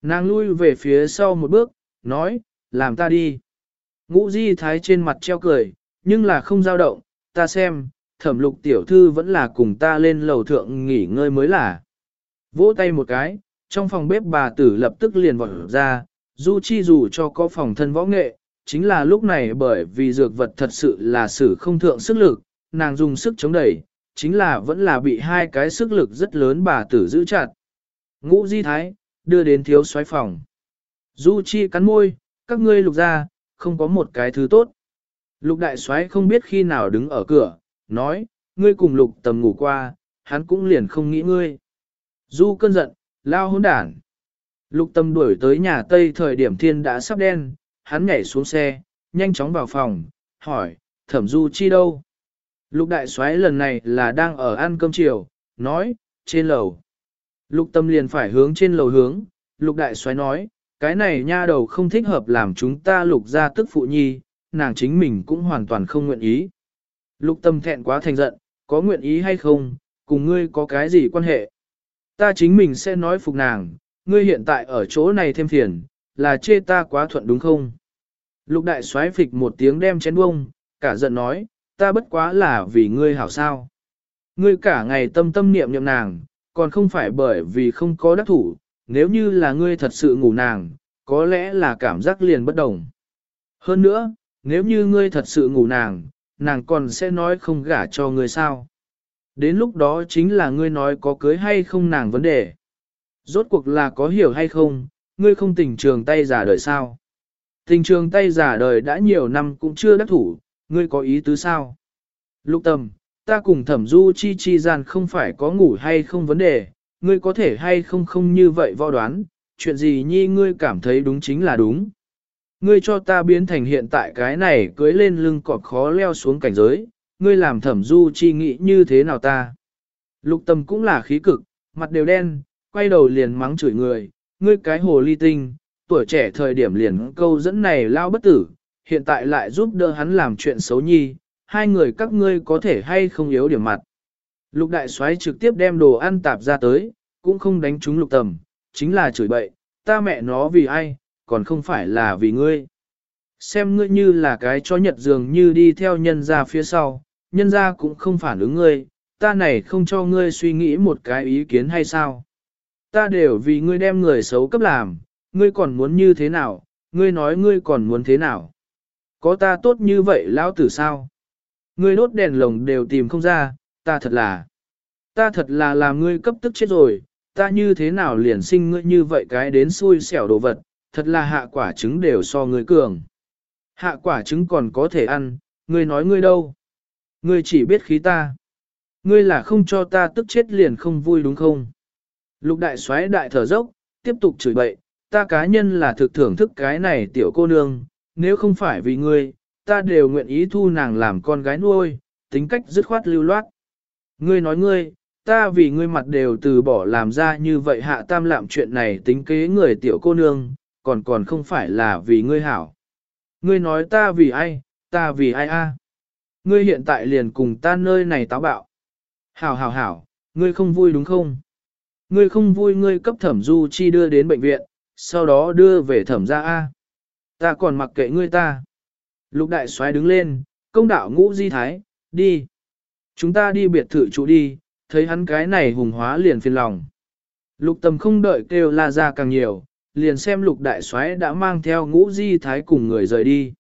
Nàng lui về phía sau một bước, nói, làm ta đi. Ngũ di thái trên mặt treo cười, nhưng là không dao động, ta xem, thẩm lục tiểu thư vẫn là cùng ta lên lầu thượng nghỉ ngơi mới là. Vỗ tay một cái, trong phòng bếp bà tử lập tức liền vọt ra, du chi dù cho có phòng thân võ nghệ, chính là lúc này bởi vì dược vật thật sự là sử không thượng sức lực, nàng dùng sức chống đẩy, chính là vẫn là bị hai cái sức lực rất lớn bà tử giữ chặt. Ngũ di thái, đưa đến thiếu xoáy phòng. Du chi cắn môi, các ngươi lục ra, không có một cái thứ tốt. Lục đại xoáy không biết khi nào đứng ở cửa, nói, ngươi cùng lục tầm ngủ qua, hắn cũng liền không nghĩ ngươi. Du cơn giận, lao hỗn đản. Lục tâm đuổi tới nhà Tây thời điểm thiên đã sắp đen, hắn nhảy xuống xe, nhanh chóng vào phòng, hỏi, thẩm du chi đâu? Lục đại soái lần này là đang ở ăn cơm chiều, nói, trên lầu. Lục tâm liền phải hướng trên lầu hướng, lục đại soái nói, cái này nha đầu không thích hợp làm chúng ta lục ra tức phụ nhi, nàng chính mình cũng hoàn toàn không nguyện ý. Lục tâm thẹn quá thành giận, có nguyện ý hay không, cùng ngươi có cái gì quan hệ? Ta chính mình sẽ nói phục nàng, ngươi hiện tại ở chỗ này thêm phiền, là chê ta quá thuận đúng không? Lục đại xoáy phịch một tiếng đem chén bông, cả giận nói, ta bất quá là vì ngươi hảo sao. Ngươi cả ngày tâm tâm niệm niệm nàng, còn không phải bởi vì không có đắc thủ, nếu như là ngươi thật sự ngủ nàng, có lẽ là cảm giác liền bất đồng. Hơn nữa, nếu như ngươi thật sự ngủ nàng, nàng còn sẽ nói không gả cho ngươi sao. Đến lúc đó chính là ngươi nói có cưới hay không nàng vấn đề. Rốt cuộc là có hiểu hay không, ngươi không tình trường tay giả đời sao. Tình trường tay giả đời đã nhiều năm cũng chưa đắc thủ, ngươi có ý tứ sao? Lục tâm, ta cùng thẩm du chi chi gian không phải có ngủ hay không vấn đề, ngươi có thể hay không không như vậy vo đoán, chuyện gì nhi ngươi cảm thấy đúng chính là đúng. Ngươi cho ta biến thành hiện tại cái này cưới lên lưng cọp khó leo xuống cảnh giới, ngươi làm thẩm du chi nghĩ như thế nào ta? Lục tâm cũng là khí cực, mặt đều đen, quay đầu liền mắng chửi người, ngươi cái hồ ly tinh, tuổi trẻ thời điểm liền câu dẫn này lao bất tử, hiện tại lại giúp đỡ hắn làm chuyện xấu nhi, hai người các ngươi có thể hay không yếu điểm mặt. Lục đại soái trực tiếp đem đồ ăn tạp ra tới, cũng không đánh trúng lục tầm, chính là chửi bậy, ta mẹ nó vì ai, còn không phải là vì ngươi. Xem ngươi như là cái cho nhật dường như đi theo nhân ra phía sau, nhân ra cũng không phản ứng ngươi, ta này không cho ngươi suy nghĩ một cái ý kiến hay sao. Ta đều vì ngươi đem người xấu cấp làm, ngươi còn muốn như thế nào, ngươi nói ngươi còn muốn thế nào. Có ta tốt như vậy lão tử sao? Ngươi đốt đèn lồng đều tìm không ra, ta thật là, ta thật là làm ngươi cấp tức chết rồi, ta như thế nào liền sinh ngươi như vậy cái đến xui xẻo đồ vật, thật là hạ quả trứng đều so ngươi cường. Hạ quả trứng còn có thể ăn, ngươi nói ngươi đâu? Ngươi chỉ biết khí ta. Ngươi là không cho ta tức chết liền không vui đúng không? Lục đại xoáy đại thở dốc, tiếp tục chửi bậy, ta cá nhân là thực thưởng thức cái này tiểu cô nương, nếu không phải vì ngươi, ta đều nguyện ý thu nàng làm con gái nuôi, tính cách dứt khoát lưu loát. Ngươi nói ngươi, ta vì ngươi mặt đều từ bỏ làm ra như vậy hạ tam lạm chuyện này tính kế người tiểu cô nương, còn còn không phải là vì ngươi hảo. Ngươi nói ta vì ai, ta vì ai a? Ngươi hiện tại liền cùng ta nơi này táo bạo. Hảo hảo hảo, ngươi không vui đúng không? Ngươi không vui ngươi cấp thẩm du chi đưa đến bệnh viện, sau đó đưa về thẩm gia A. Ta còn mặc kệ ngươi ta. Lục đại soái đứng lên, công đạo ngũ di thái, đi. Chúng ta đi biệt thự trụ đi, thấy hắn cái này hùng hóa liền phiền lòng. Lục tầm không đợi kêu la ra càng nhiều, liền xem lục đại soái đã mang theo ngũ di thái cùng người rời đi.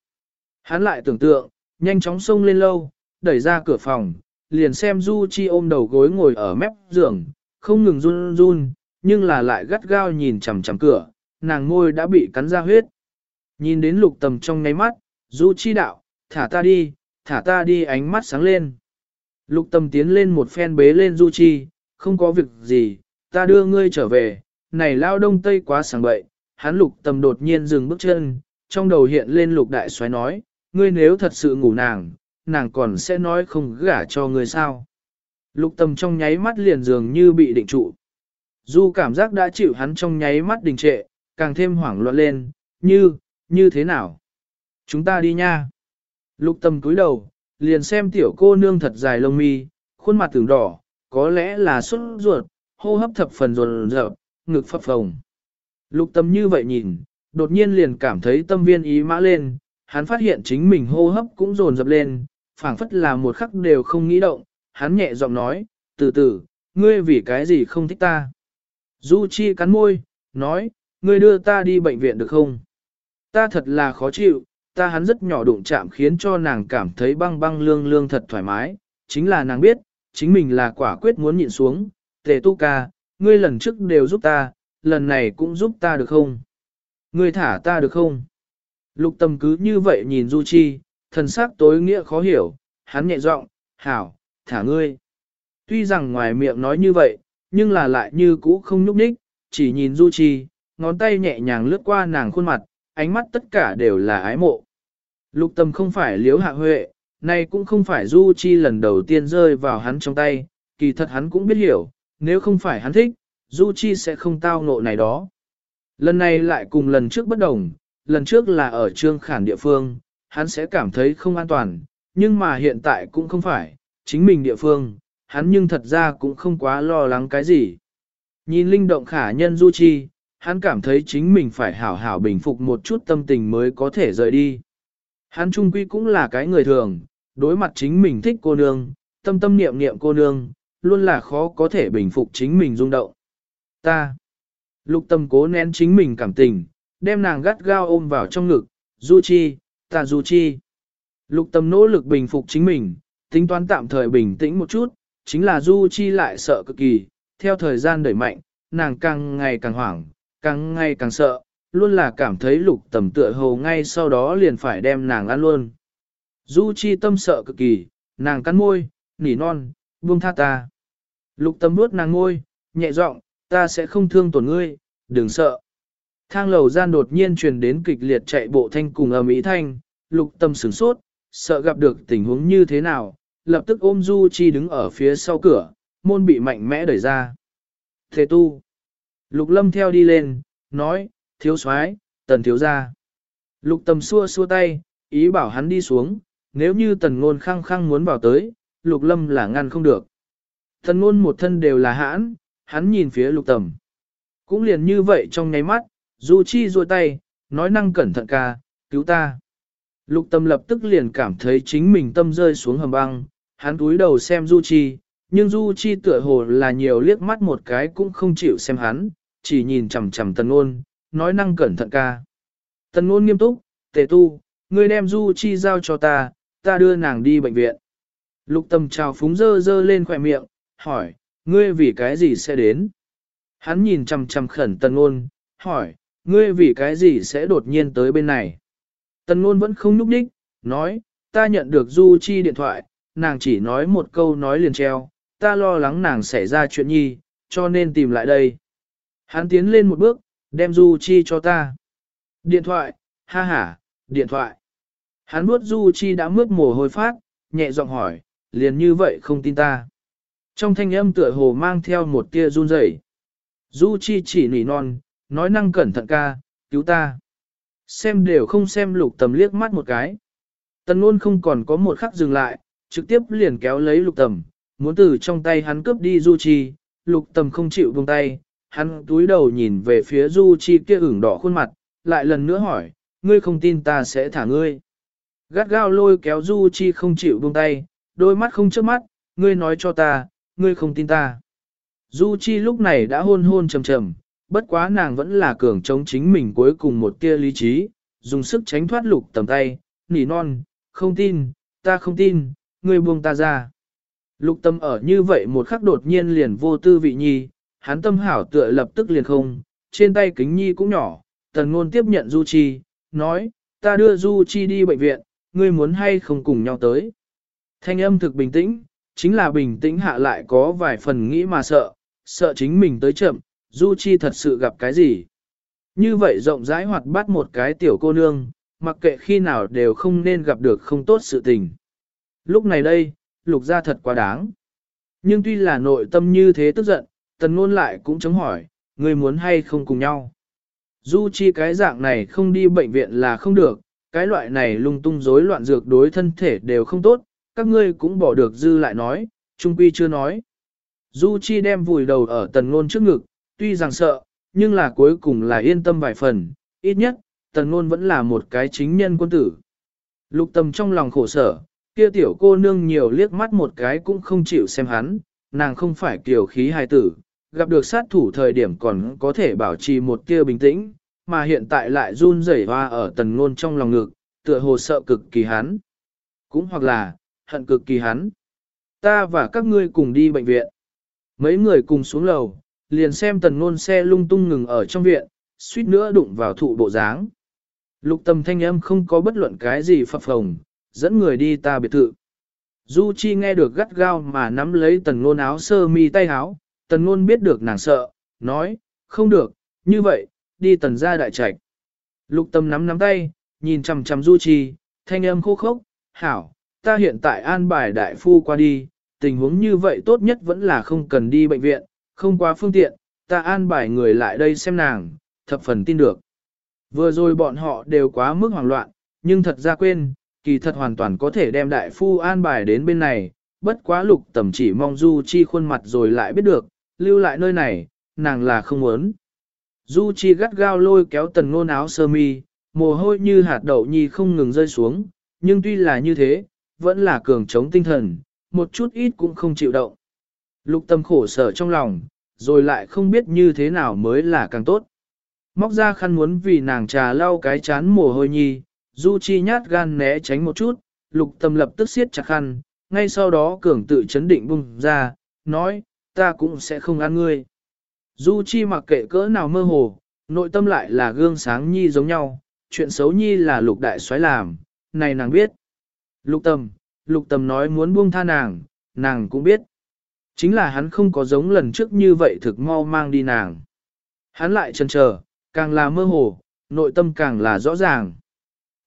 Hắn lại tưởng tượng, nhanh chóng xông lên lâu, đẩy ra cửa phòng, liền xem Du Chi ôm đầu gối ngồi ở mép giường, không ngừng run run, nhưng là lại gắt gao nhìn chằm chằm cửa, nàng ngôi đã bị cắn ra huyết. Nhìn đến lục tầm trong ngáy mắt, Du Chi đạo, thả ta đi, thả ta đi ánh mắt sáng lên. Lục tầm tiến lên một phen bế lên Du Chi, không có việc gì, ta đưa ngươi trở về, này lao đông tây quá sáng bậy, hắn lục tầm đột nhiên dừng bước chân, trong đầu hiện lên lục đại xoáy nói, ngươi nếu thật sự ngủ nàng, nàng còn sẽ nói không gả cho ngươi sao. Lục tầm trong nháy mắt liền dường như bị định trụ. Du cảm giác đã chịu hắn trong nháy mắt đình trệ, càng thêm hoảng loạn lên, như, như thế nào? Chúng ta đi nha. Lục tầm cúi đầu, liền xem tiểu cô nương thật dài lông mi, khuôn mặt tưởng đỏ, có lẽ là xuất ruột, hô hấp thập phần rồn rợp, ngực phập phồng. Lục tâm như vậy nhìn, đột nhiên liền cảm thấy tâm viên ý mã lên, hắn phát hiện chính mình hô hấp cũng rồn rập lên, phảng phất là một khắc đều không nghĩ động, hắn nhẹ giọng nói, từ từ, ngươi vì cái gì không thích ta. Du Chi cắn môi, nói, ngươi đưa ta đi bệnh viện được không? Ta thật là khó chịu, ta hắn rất nhỏ đụng chạm khiến cho nàng cảm thấy băng băng lương lương thật thoải mái, chính là nàng biết, chính mình là quả quyết muốn nhịn xuống, tề tu ca, ngươi lần trước đều giúp ta, lần này cũng giúp ta được không? Ngươi thả ta được không? Lục tâm cứ như vậy nhìn Du Chi, thần sắc tối nghĩa khó hiểu, hắn nhẹ giọng, hảo, thả ngươi. Tuy rằng ngoài miệng nói như vậy, nhưng là lại như cũ không nhúc nhích, chỉ nhìn Du Chi, ngón tay nhẹ nhàng lướt qua nàng khuôn mặt, ánh mắt tất cả đều là ái mộ. Lục tâm không phải liếu hạ huệ, nay cũng không phải Du Chi lần đầu tiên rơi vào hắn trong tay, kỳ thật hắn cũng biết hiểu, nếu không phải hắn thích, Du Chi sẽ không tao ngộ này đó. Lần này lại cùng lần trước bất đồng, lần trước là ở trương khản địa phương, hắn sẽ cảm thấy không an toàn, nhưng mà hiện tại cũng không phải, chính mình địa phương, hắn nhưng thật ra cũng không quá lo lắng cái gì. Nhìn linh động khả nhân Du Chi, hắn cảm thấy chính mình phải hảo hảo bình phục một chút tâm tình mới có thể rời đi. Hắn trung quy cũng là cái người thường, đối mặt chính mình thích cô nương, tâm tâm niệm niệm cô nương, luôn là khó có thể bình phục chính mình rung động. Ta. Lục tâm cố nén chính mình cảm tình, đem nàng gắt gao ôm vào trong ngực, Du Chi, ta Du Chi. Lục tâm nỗ lực bình phục chính mình, tính toán tạm thời bình tĩnh một chút, chính là Du Chi lại sợ cực kỳ, theo thời gian đẩy mạnh, nàng càng ngày càng hoảng, càng ngày càng sợ, luôn là cảm thấy lục tầm tựa hồ ngay sau đó liền phải đem nàng ăn luôn. Du Chi tâm sợ cực kỳ, nàng cắn môi, nỉ non, buông tha ta. Lục tâm nuốt nàng môi, nhẹ giọng, ta sẽ không thương tổn ngươi, đừng sợ. Thang lầu gian đột nhiên truyền đến kịch liệt chạy bộ thanh cùng ầm ĩ thanh, lục tâm sửng sốt, sợ gặp được tình huống như thế nào, lập tức ôm Du Chi đứng ở phía sau cửa, môn bị mạnh mẽ đẩy ra. Thế tu. Lục lâm theo đi lên, nói, thiếu soái, tần thiếu gia. Lục tâm xua xua tay, ý bảo hắn đi xuống, nếu như tần ngôn khăng khăng muốn vào tới, lục lâm là ngăn không được. Tần ngôn một thân đều là hãn, hắn nhìn phía lục tầm. Cũng liền như vậy trong nháy mắt, Du Chi ruôi tay, nói năng cẩn thận ca, cứu ta. Lục tâm lập tức liền cảm thấy chính mình tâm rơi xuống hầm băng, hắn cúi đầu xem Du Chi, nhưng Du Chi tựa hồ là nhiều liếc mắt một cái cũng không chịu xem hắn, chỉ nhìn chằm chằm tần ngôn, nói năng cẩn thận ca. Tần ngôn nghiêm túc, tề tu, ngươi đem Du Chi giao cho ta, ta đưa nàng đi bệnh viện. Lục tâm trào phúng dơ dơ lên khỏe miệng, hỏi, ngươi vì cái gì sẽ đến? Hắn nhìn chằm chằm khẩn tần ngôn, hỏi, Ngươi vì cái gì sẽ đột nhiên tới bên này? Tần ngôn vẫn không nhúc nhích, nói, ta nhận được Du Chi điện thoại, nàng chỉ nói một câu nói liền treo, ta lo lắng nàng xảy ra chuyện nhi, cho nên tìm lại đây. Hắn tiến lên một bước, đem Du Chi cho ta. Điện thoại, ha ha, điện thoại. Hắn bước Du Chi đã mướt mồ hôi phát, nhẹ giọng hỏi, liền như vậy không tin ta. Trong thanh âm tựa hồ mang theo một tia run rẩy. Du Chi chỉ nỉ non, nói năng cẩn thận ca, cứu ta. Xem đều không xem lục tầm liếc mắt một cái. Tần luôn không còn có một khắc dừng lại, trực tiếp liền kéo lấy lục tầm, muốn từ trong tay hắn cướp đi Du Chi, lục tầm không chịu buông tay, hắn túi đầu nhìn về phía Du Chi kia ửng đỏ khuôn mặt, lại lần nữa hỏi, ngươi không tin ta sẽ thả ngươi. Gắt gao lôi kéo Du Chi không chịu buông tay, đôi mắt không chớp mắt, ngươi nói cho ta, ngươi không tin ta. Du Chi lúc này đã hôn hôn trầm trầm, bất quá nàng vẫn là cường chống chính mình cuối cùng một tia lý trí, dùng sức tránh thoát lục tầm tay, nỉ non, không tin, ta không tin, ngươi buông ta ra. Lục tâm ở như vậy một khắc đột nhiên liền vô tư vị nhi, hắn tâm hảo tựa lập tức liền không, trên tay kính nhi cũng nhỏ, tần ngôn tiếp nhận Du Chi, nói, ta đưa Du Chi đi bệnh viện, ngươi muốn hay không cùng nhau tới. Thanh âm thực bình tĩnh, chính là bình tĩnh hạ lại có vài phần nghĩ mà sợ, sợ chính mình tới chậm, Du Chi thật sự gặp cái gì. Như vậy rộng rãi hoặc bắt một cái tiểu cô nương, mặc kệ khi nào đều không nên gặp được không tốt sự tình. Lúc này đây, lục gia thật quá đáng. Nhưng tuy là nội tâm như thế tức giận, tần ngôn lại cũng chống hỏi, người muốn hay không cùng nhau. Du chi cái dạng này không đi bệnh viện là không được, cái loại này lung tung rối loạn dược đối thân thể đều không tốt, các ngươi cũng bỏ được dư lại nói, trung quy chưa nói. Du chi đem vùi đầu ở tần ngôn trước ngực, tuy rằng sợ, nhưng là cuối cùng là yên tâm vài phần, ít nhất, tần ngôn vẫn là một cái chính nhân quân tử. Lục tâm trong lòng khổ sở, kia tiểu cô nương nhiều liếc mắt một cái cũng không chịu xem hắn, nàng không phải kiều khí hài tử, gặp được sát thủ thời điểm còn có thể bảo trì một kia bình tĩnh, mà hiện tại lại run rẩy hoa ở tần ngôn trong lòng ngực, tựa hồ sợ cực kỳ hắn. Cũng hoặc là, hận cực kỳ hắn. Ta và các ngươi cùng đi bệnh viện. Mấy người cùng xuống lầu, liền xem tần ngôn xe lung tung ngừng ở trong viện, suýt nữa đụng vào thụ bộ dáng. Lục tâm thanh âm không có bất luận cái gì phập phồng, dẫn người đi ta biệt thự. Du Chi nghe được gắt gao mà nắm lấy tần ngôn áo sơ mi tay áo, tần ngôn biết được nàng sợ, nói, không được, như vậy, đi tần gia đại trạch. Lục tâm nắm nắm tay, nhìn chằm chằm Du Chi, thanh âm khô khốc, hảo, ta hiện tại an bài đại phu qua đi, tình huống như vậy tốt nhất vẫn là không cần đi bệnh viện, không quá phương tiện, ta an bài người lại đây xem nàng, thập phần tin được. Vừa rồi bọn họ đều quá mức hoảng loạn, nhưng thật ra quên, kỳ thật hoàn toàn có thể đem đại phu an bài đến bên này, bất quá lục tầm chỉ mong Du Chi khuôn mặt rồi lại biết được, lưu lại nơi này, nàng là không muốn. Du Chi gắt gao lôi kéo tần ngôn áo sơ mi, mồ hôi như hạt đậu nhi không ngừng rơi xuống, nhưng tuy là như thế, vẫn là cường chống tinh thần, một chút ít cũng không chịu động. Lục tâm khổ sở trong lòng, rồi lại không biết như thế nào mới là càng tốt. Móc ra khăn muốn vì nàng trà lau cái chán mồ hôi nhi, Du Chi nhát gan né tránh một chút, lục tâm lập tức siết chặt khăn, ngay sau đó cường tự chấn định bung ra, nói, ta cũng sẽ không ăn ngươi. Du Chi mặc kệ cỡ nào mơ hồ, nội tâm lại là gương sáng nhi giống nhau, chuyện xấu nhi là lục đại xoáy làm, này nàng biết. Lục tâm, lục tâm nói muốn buông tha nàng, nàng cũng biết. Chính là hắn không có giống lần trước như vậy thực mau mang đi nàng. Hắn lại chần chờ, càng là mơ hồ, nội tâm càng là rõ ràng.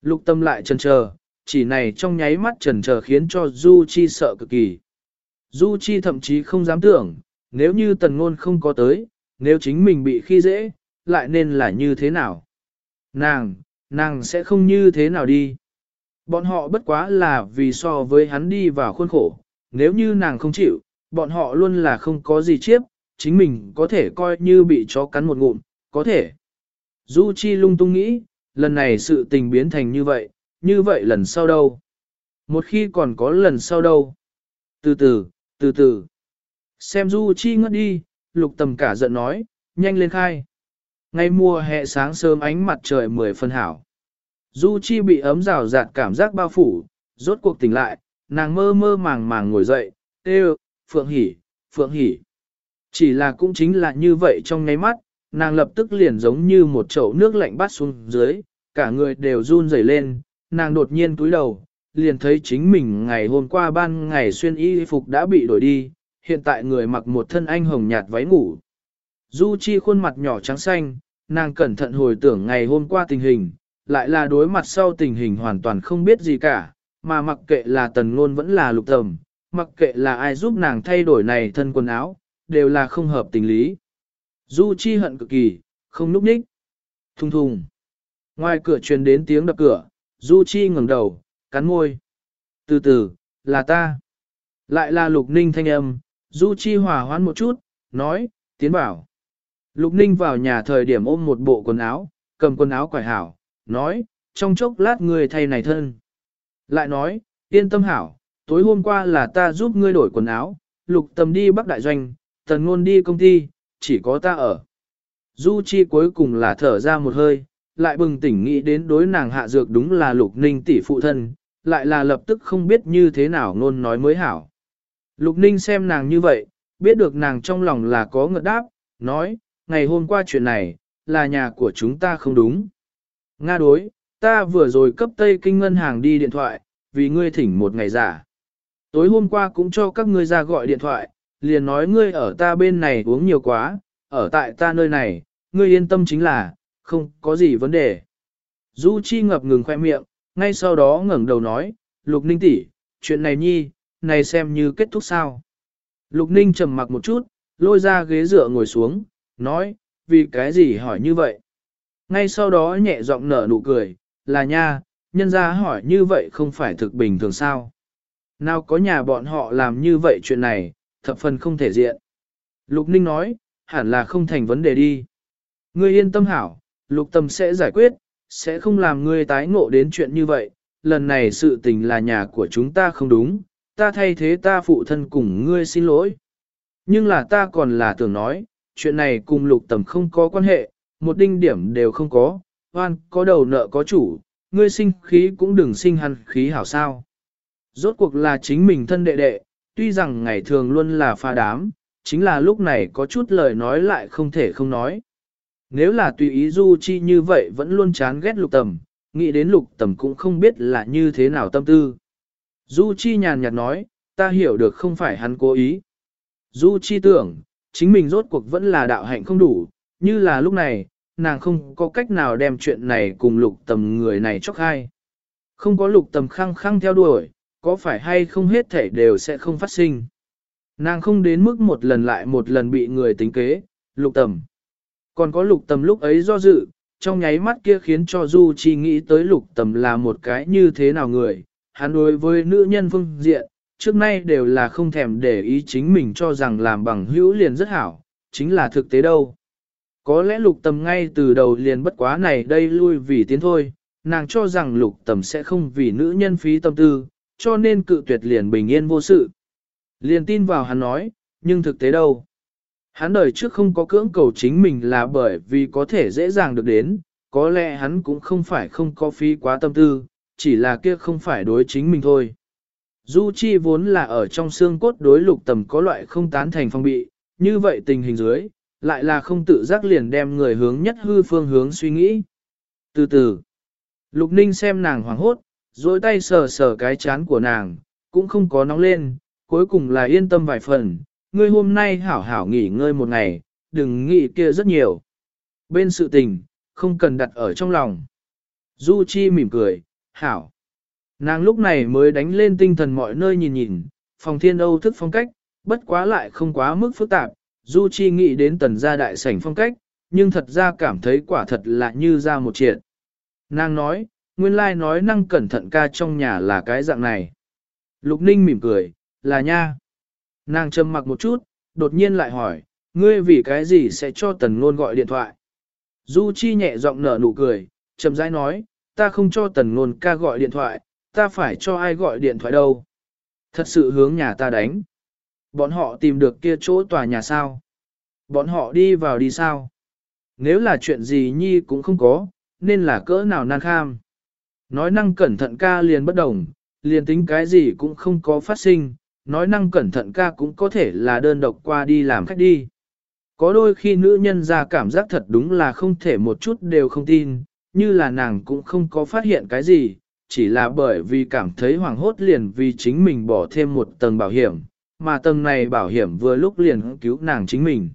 Lục tâm lại chần chờ, chỉ này trong nháy mắt chần chờ khiến cho Du Chi sợ cực kỳ. Du Chi thậm chí không dám tưởng, nếu như tần ngôn không có tới, nếu chính mình bị khi dễ, lại nên là như thế nào? Nàng, nàng sẽ không như thế nào đi. Bọn họ bất quá là vì so với hắn đi vào khuôn khổ, nếu như nàng không chịu, bọn họ luôn là không có gì chiếp, chính mình có thể coi như bị chó cắn một ngụm, có thể. Du Chi lung tung nghĩ, lần này sự tình biến thành như vậy, như vậy lần sau đâu? Một khi còn có lần sau đâu? Từ từ, từ từ. Xem Du Chi ngất đi, lục tầm cả giận nói, nhanh lên khai. Ngày mùa hè sáng sớm ánh mặt trời mười phân hảo. Du Chi bị ấm rào rạt cảm giác bao phủ, rốt cuộc tỉnh lại, nàng mơ mơ màng màng ngồi dậy, kêu, Phượng Hỷ, Phượng Hỷ. Chỉ là cũng chính là như vậy trong nháy mắt, nàng lập tức liền giống như một chậu nước lạnh bắt xuống dưới, cả người đều run rẩy lên, nàng đột nhiên túi đầu, liền thấy chính mình ngày hôm qua ban ngày xuyên y phục đã bị đổi đi, hiện tại người mặc một thân anh hồng nhạt váy ngủ. Du Chi khuôn mặt nhỏ trắng xanh, nàng cẩn thận hồi tưởng ngày hôm qua tình hình, lại là đối mặt sau tình hình hoàn toàn không biết gì cả, mà mặc kệ là tần ngôn vẫn là lục tầm, mặc kệ là ai giúp nàng thay đổi này thân quần áo, đều là không hợp tình lý. Du Chi hận cực kỳ, không núp ních. Thùng thùng. Ngoài cửa truyền đến tiếng đập cửa, Du Chi ngẩng đầu, cắn môi. Từ từ, là ta. Lại là Lục Ninh thanh âm, Du Chi hòa hoãn một chút, nói, tiến bảo. Lục Ninh vào nhà thời điểm ôm một bộ quần áo, cầm quần áo quải hảo, nói, trong chốc lát người thay này thân. Lại nói, yên tâm hảo, tối hôm qua là ta giúp ngươi đổi quần áo, lục tầm đi bắc đại doanh, tần ngôn đi công ty, chỉ có ta ở. Du Chi cuối cùng là thở ra một hơi, lại bừng tỉnh nghĩ đến đối nàng hạ dược đúng là lục ninh tỷ phụ thân, lại là lập tức không biết như thế nào ngôn nói mới hảo. Lục ninh xem nàng như vậy, biết được nàng trong lòng là có ngợt đáp, nói, ngày hôm qua chuyện này, là nhà của chúng ta không đúng. Nga đối, ta vừa rồi cấp Tây Kinh Ngân hàng đi điện thoại, vì ngươi thỉnh một ngày giả. Tối hôm qua cũng cho các ngươi ra gọi điện thoại, liền nói ngươi ở ta bên này uống nhiều quá, ở tại ta nơi này, ngươi yên tâm chính là, không có gì vấn đề. Du Chi ngập ngừng khoe miệng, ngay sau đó ngẩng đầu nói, Lục Ninh tỷ, chuyện này nhi, này xem như kết thúc sao. Lục Ninh trầm mặc một chút, lôi ra ghế dựa ngồi xuống, nói, vì cái gì hỏi như vậy. Ngay sau đó nhẹ giọng nở nụ cười, là nha, nhân gia hỏi như vậy không phải thực bình thường sao. Nào có nhà bọn họ làm như vậy chuyện này, thập phần không thể diện. Lục Ninh nói, hẳn là không thành vấn đề đi. Ngươi yên tâm hảo, lục tâm sẽ giải quyết, sẽ không làm ngươi tái ngộ đến chuyện như vậy. Lần này sự tình là nhà của chúng ta không đúng, ta thay thế ta phụ thân cùng ngươi xin lỗi. Nhưng là ta còn là tưởng nói, chuyện này cùng lục tầm không có quan hệ, một đinh điểm đều không có, hoan có đầu nợ có chủ, ngươi sinh khí cũng đừng sinh hằn khí hảo sao. Rốt cuộc là chính mình thân đệ đệ, tuy rằng ngày thường luôn là pha đám, chính là lúc này có chút lời nói lại không thể không nói. Nếu là tùy ý Du Chi như vậy vẫn luôn chán ghét lục tầm, nghĩ đến lục tầm cũng không biết là như thế nào tâm tư. Du Chi nhàn nhạt nói, ta hiểu được không phải hắn cố ý. Du Chi tưởng, chính mình rốt cuộc vẫn là đạo hạnh không đủ, như là lúc này, nàng không có cách nào đem chuyện này cùng lục tầm người này chóc hai. Không có lục tầm khăng khăng theo đuổi, có phải hay không hết thể đều sẽ không phát sinh. Nàng không đến mức một lần lại một lần bị người tính kế, lục tầm. Còn có lục tầm lúc ấy do dự, trong nháy mắt kia khiến cho Du Chi nghĩ tới lục tầm là một cái như thế nào người, hắn đối với nữ nhân phương diện, trước nay đều là không thèm để ý chính mình cho rằng làm bằng hữu liền rất hảo, chính là thực tế đâu. Có lẽ lục tầm ngay từ đầu liền bất quá này đây lui vì tiến thôi, nàng cho rằng lục tầm sẽ không vì nữ nhân phí tâm tư, cho nên cự tuyệt liền bình yên vô sự. Liền tin vào hắn nói, nhưng thực tế đâu. Hắn đời trước không có cưỡng cầu chính mình là bởi vì có thể dễ dàng được đến, có lẽ hắn cũng không phải không có phí quá tâm tư, chỉ là kia không phải đối chính mình thôi. Du Chi vốn là ở trong xương cốt đối lục tầm có loại không tán thành phong bị, như vậy tình hình dưới, lại là không tự giác liền đem người hướng nhất hư phương hướng suy nghĩ. Từ từ, lục ninh xem nàng hoảng hốt, dối tay sờ sờ cái chán của nàng, cũng không có nóng lên, cuối cùng là yên tâm vài phần, ngươi hôm nay hảo hảo nghỉ ngơi một ngày, đừng nghĩ kia rất nhiều. Bên sự tình, không cần đặt ở trong lòng. Du Chi mỉm cười, hảo. Nàng lúc này mới đánh lên tinh thần mọi nơi nhìn nhìn, phòng thiên âu thức phong cách, bất quá lại không quá mức phức tạp, Du Chi nghĩ đến tần gia đại sảnh phong cách, nhưng thật ra cảm thấy quả thật là như ra một chuyện. Nàng nói, nguyên lai nói năng cẩn thận ca trong nhà là cái dạng này. Lục Ninh mỉm cười, là nha. Nàng trầm mặc một chút, đột nhiên lại hỏi, ngươi vì cái gì sẽ cho tần Nôn gọi điện thoại? Du Chi nhẹ giọng nở nụ cười, chậm rãi nói, ta không cho tần Nôn ca gọi điện thoại, ta phải cho ai gọi điện thoại đâu. Thật sự hướng nhà ta đánh. Bọn họ tìm được kia chỗ tòa nhà sao? Bọn họ đi vào đi sao? Nếu là chuyện gì nhi cũng không có, nên là cỡ nào nan kham. Nói năng cẩn thận ca liền bất đồng, liền tính cái gì cũng không có phát sinh, nói năng cẩn thận ca cũng có thể là đơn độc qua đi làm khách đi. có đôi khi nữ nhân ra cảm giác thật đúng là không thể một chút đều không tin, như là nàng cũng không có phát hiện cái gì, chỉ là bởi vì cảm thấy hoảng hốt liền vì chính mình bỏ thêm một tầng bảo hiểm, mà tầng này bảo hiểm vừa lúc liền cứu nàng chính mình.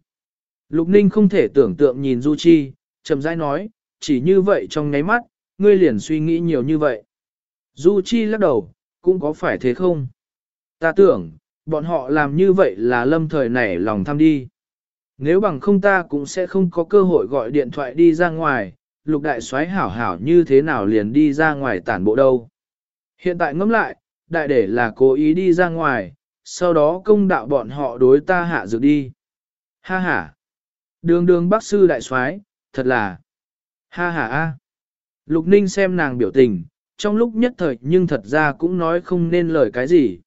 Lục Ninh không thể tưởng tượng nhìn Du Chi, chậm rãi nói, chỉ như vậy trong nháy mắt, ngươi liền suy nghĩ nhiều như vậy. Du Chi lắc đầu, cũng có phải thế không? Ta tưởng, bọn họ làm như vậy là lâm thời nảy lòng tham đi. Nếu bằng không ta cũng sẽ không có cơ hội gọi điện thoại đi ra ngoài, lục đại soái hảo hảo như thế nào liền đi ra ngoài tản bộ đâu. Hiện tại ngẫm lại, đại để là cố ý đi ra ngoài, sau đó công đạo bọn họ đối ta hạ dược đi. Ha ha. Đường đường bác sư đại soái, thật là. Ha ha a. Lục ninh xem nàng biểu tình, trong lúc nhất thời nhưng thật ra cũng nói không nên lời cái gì.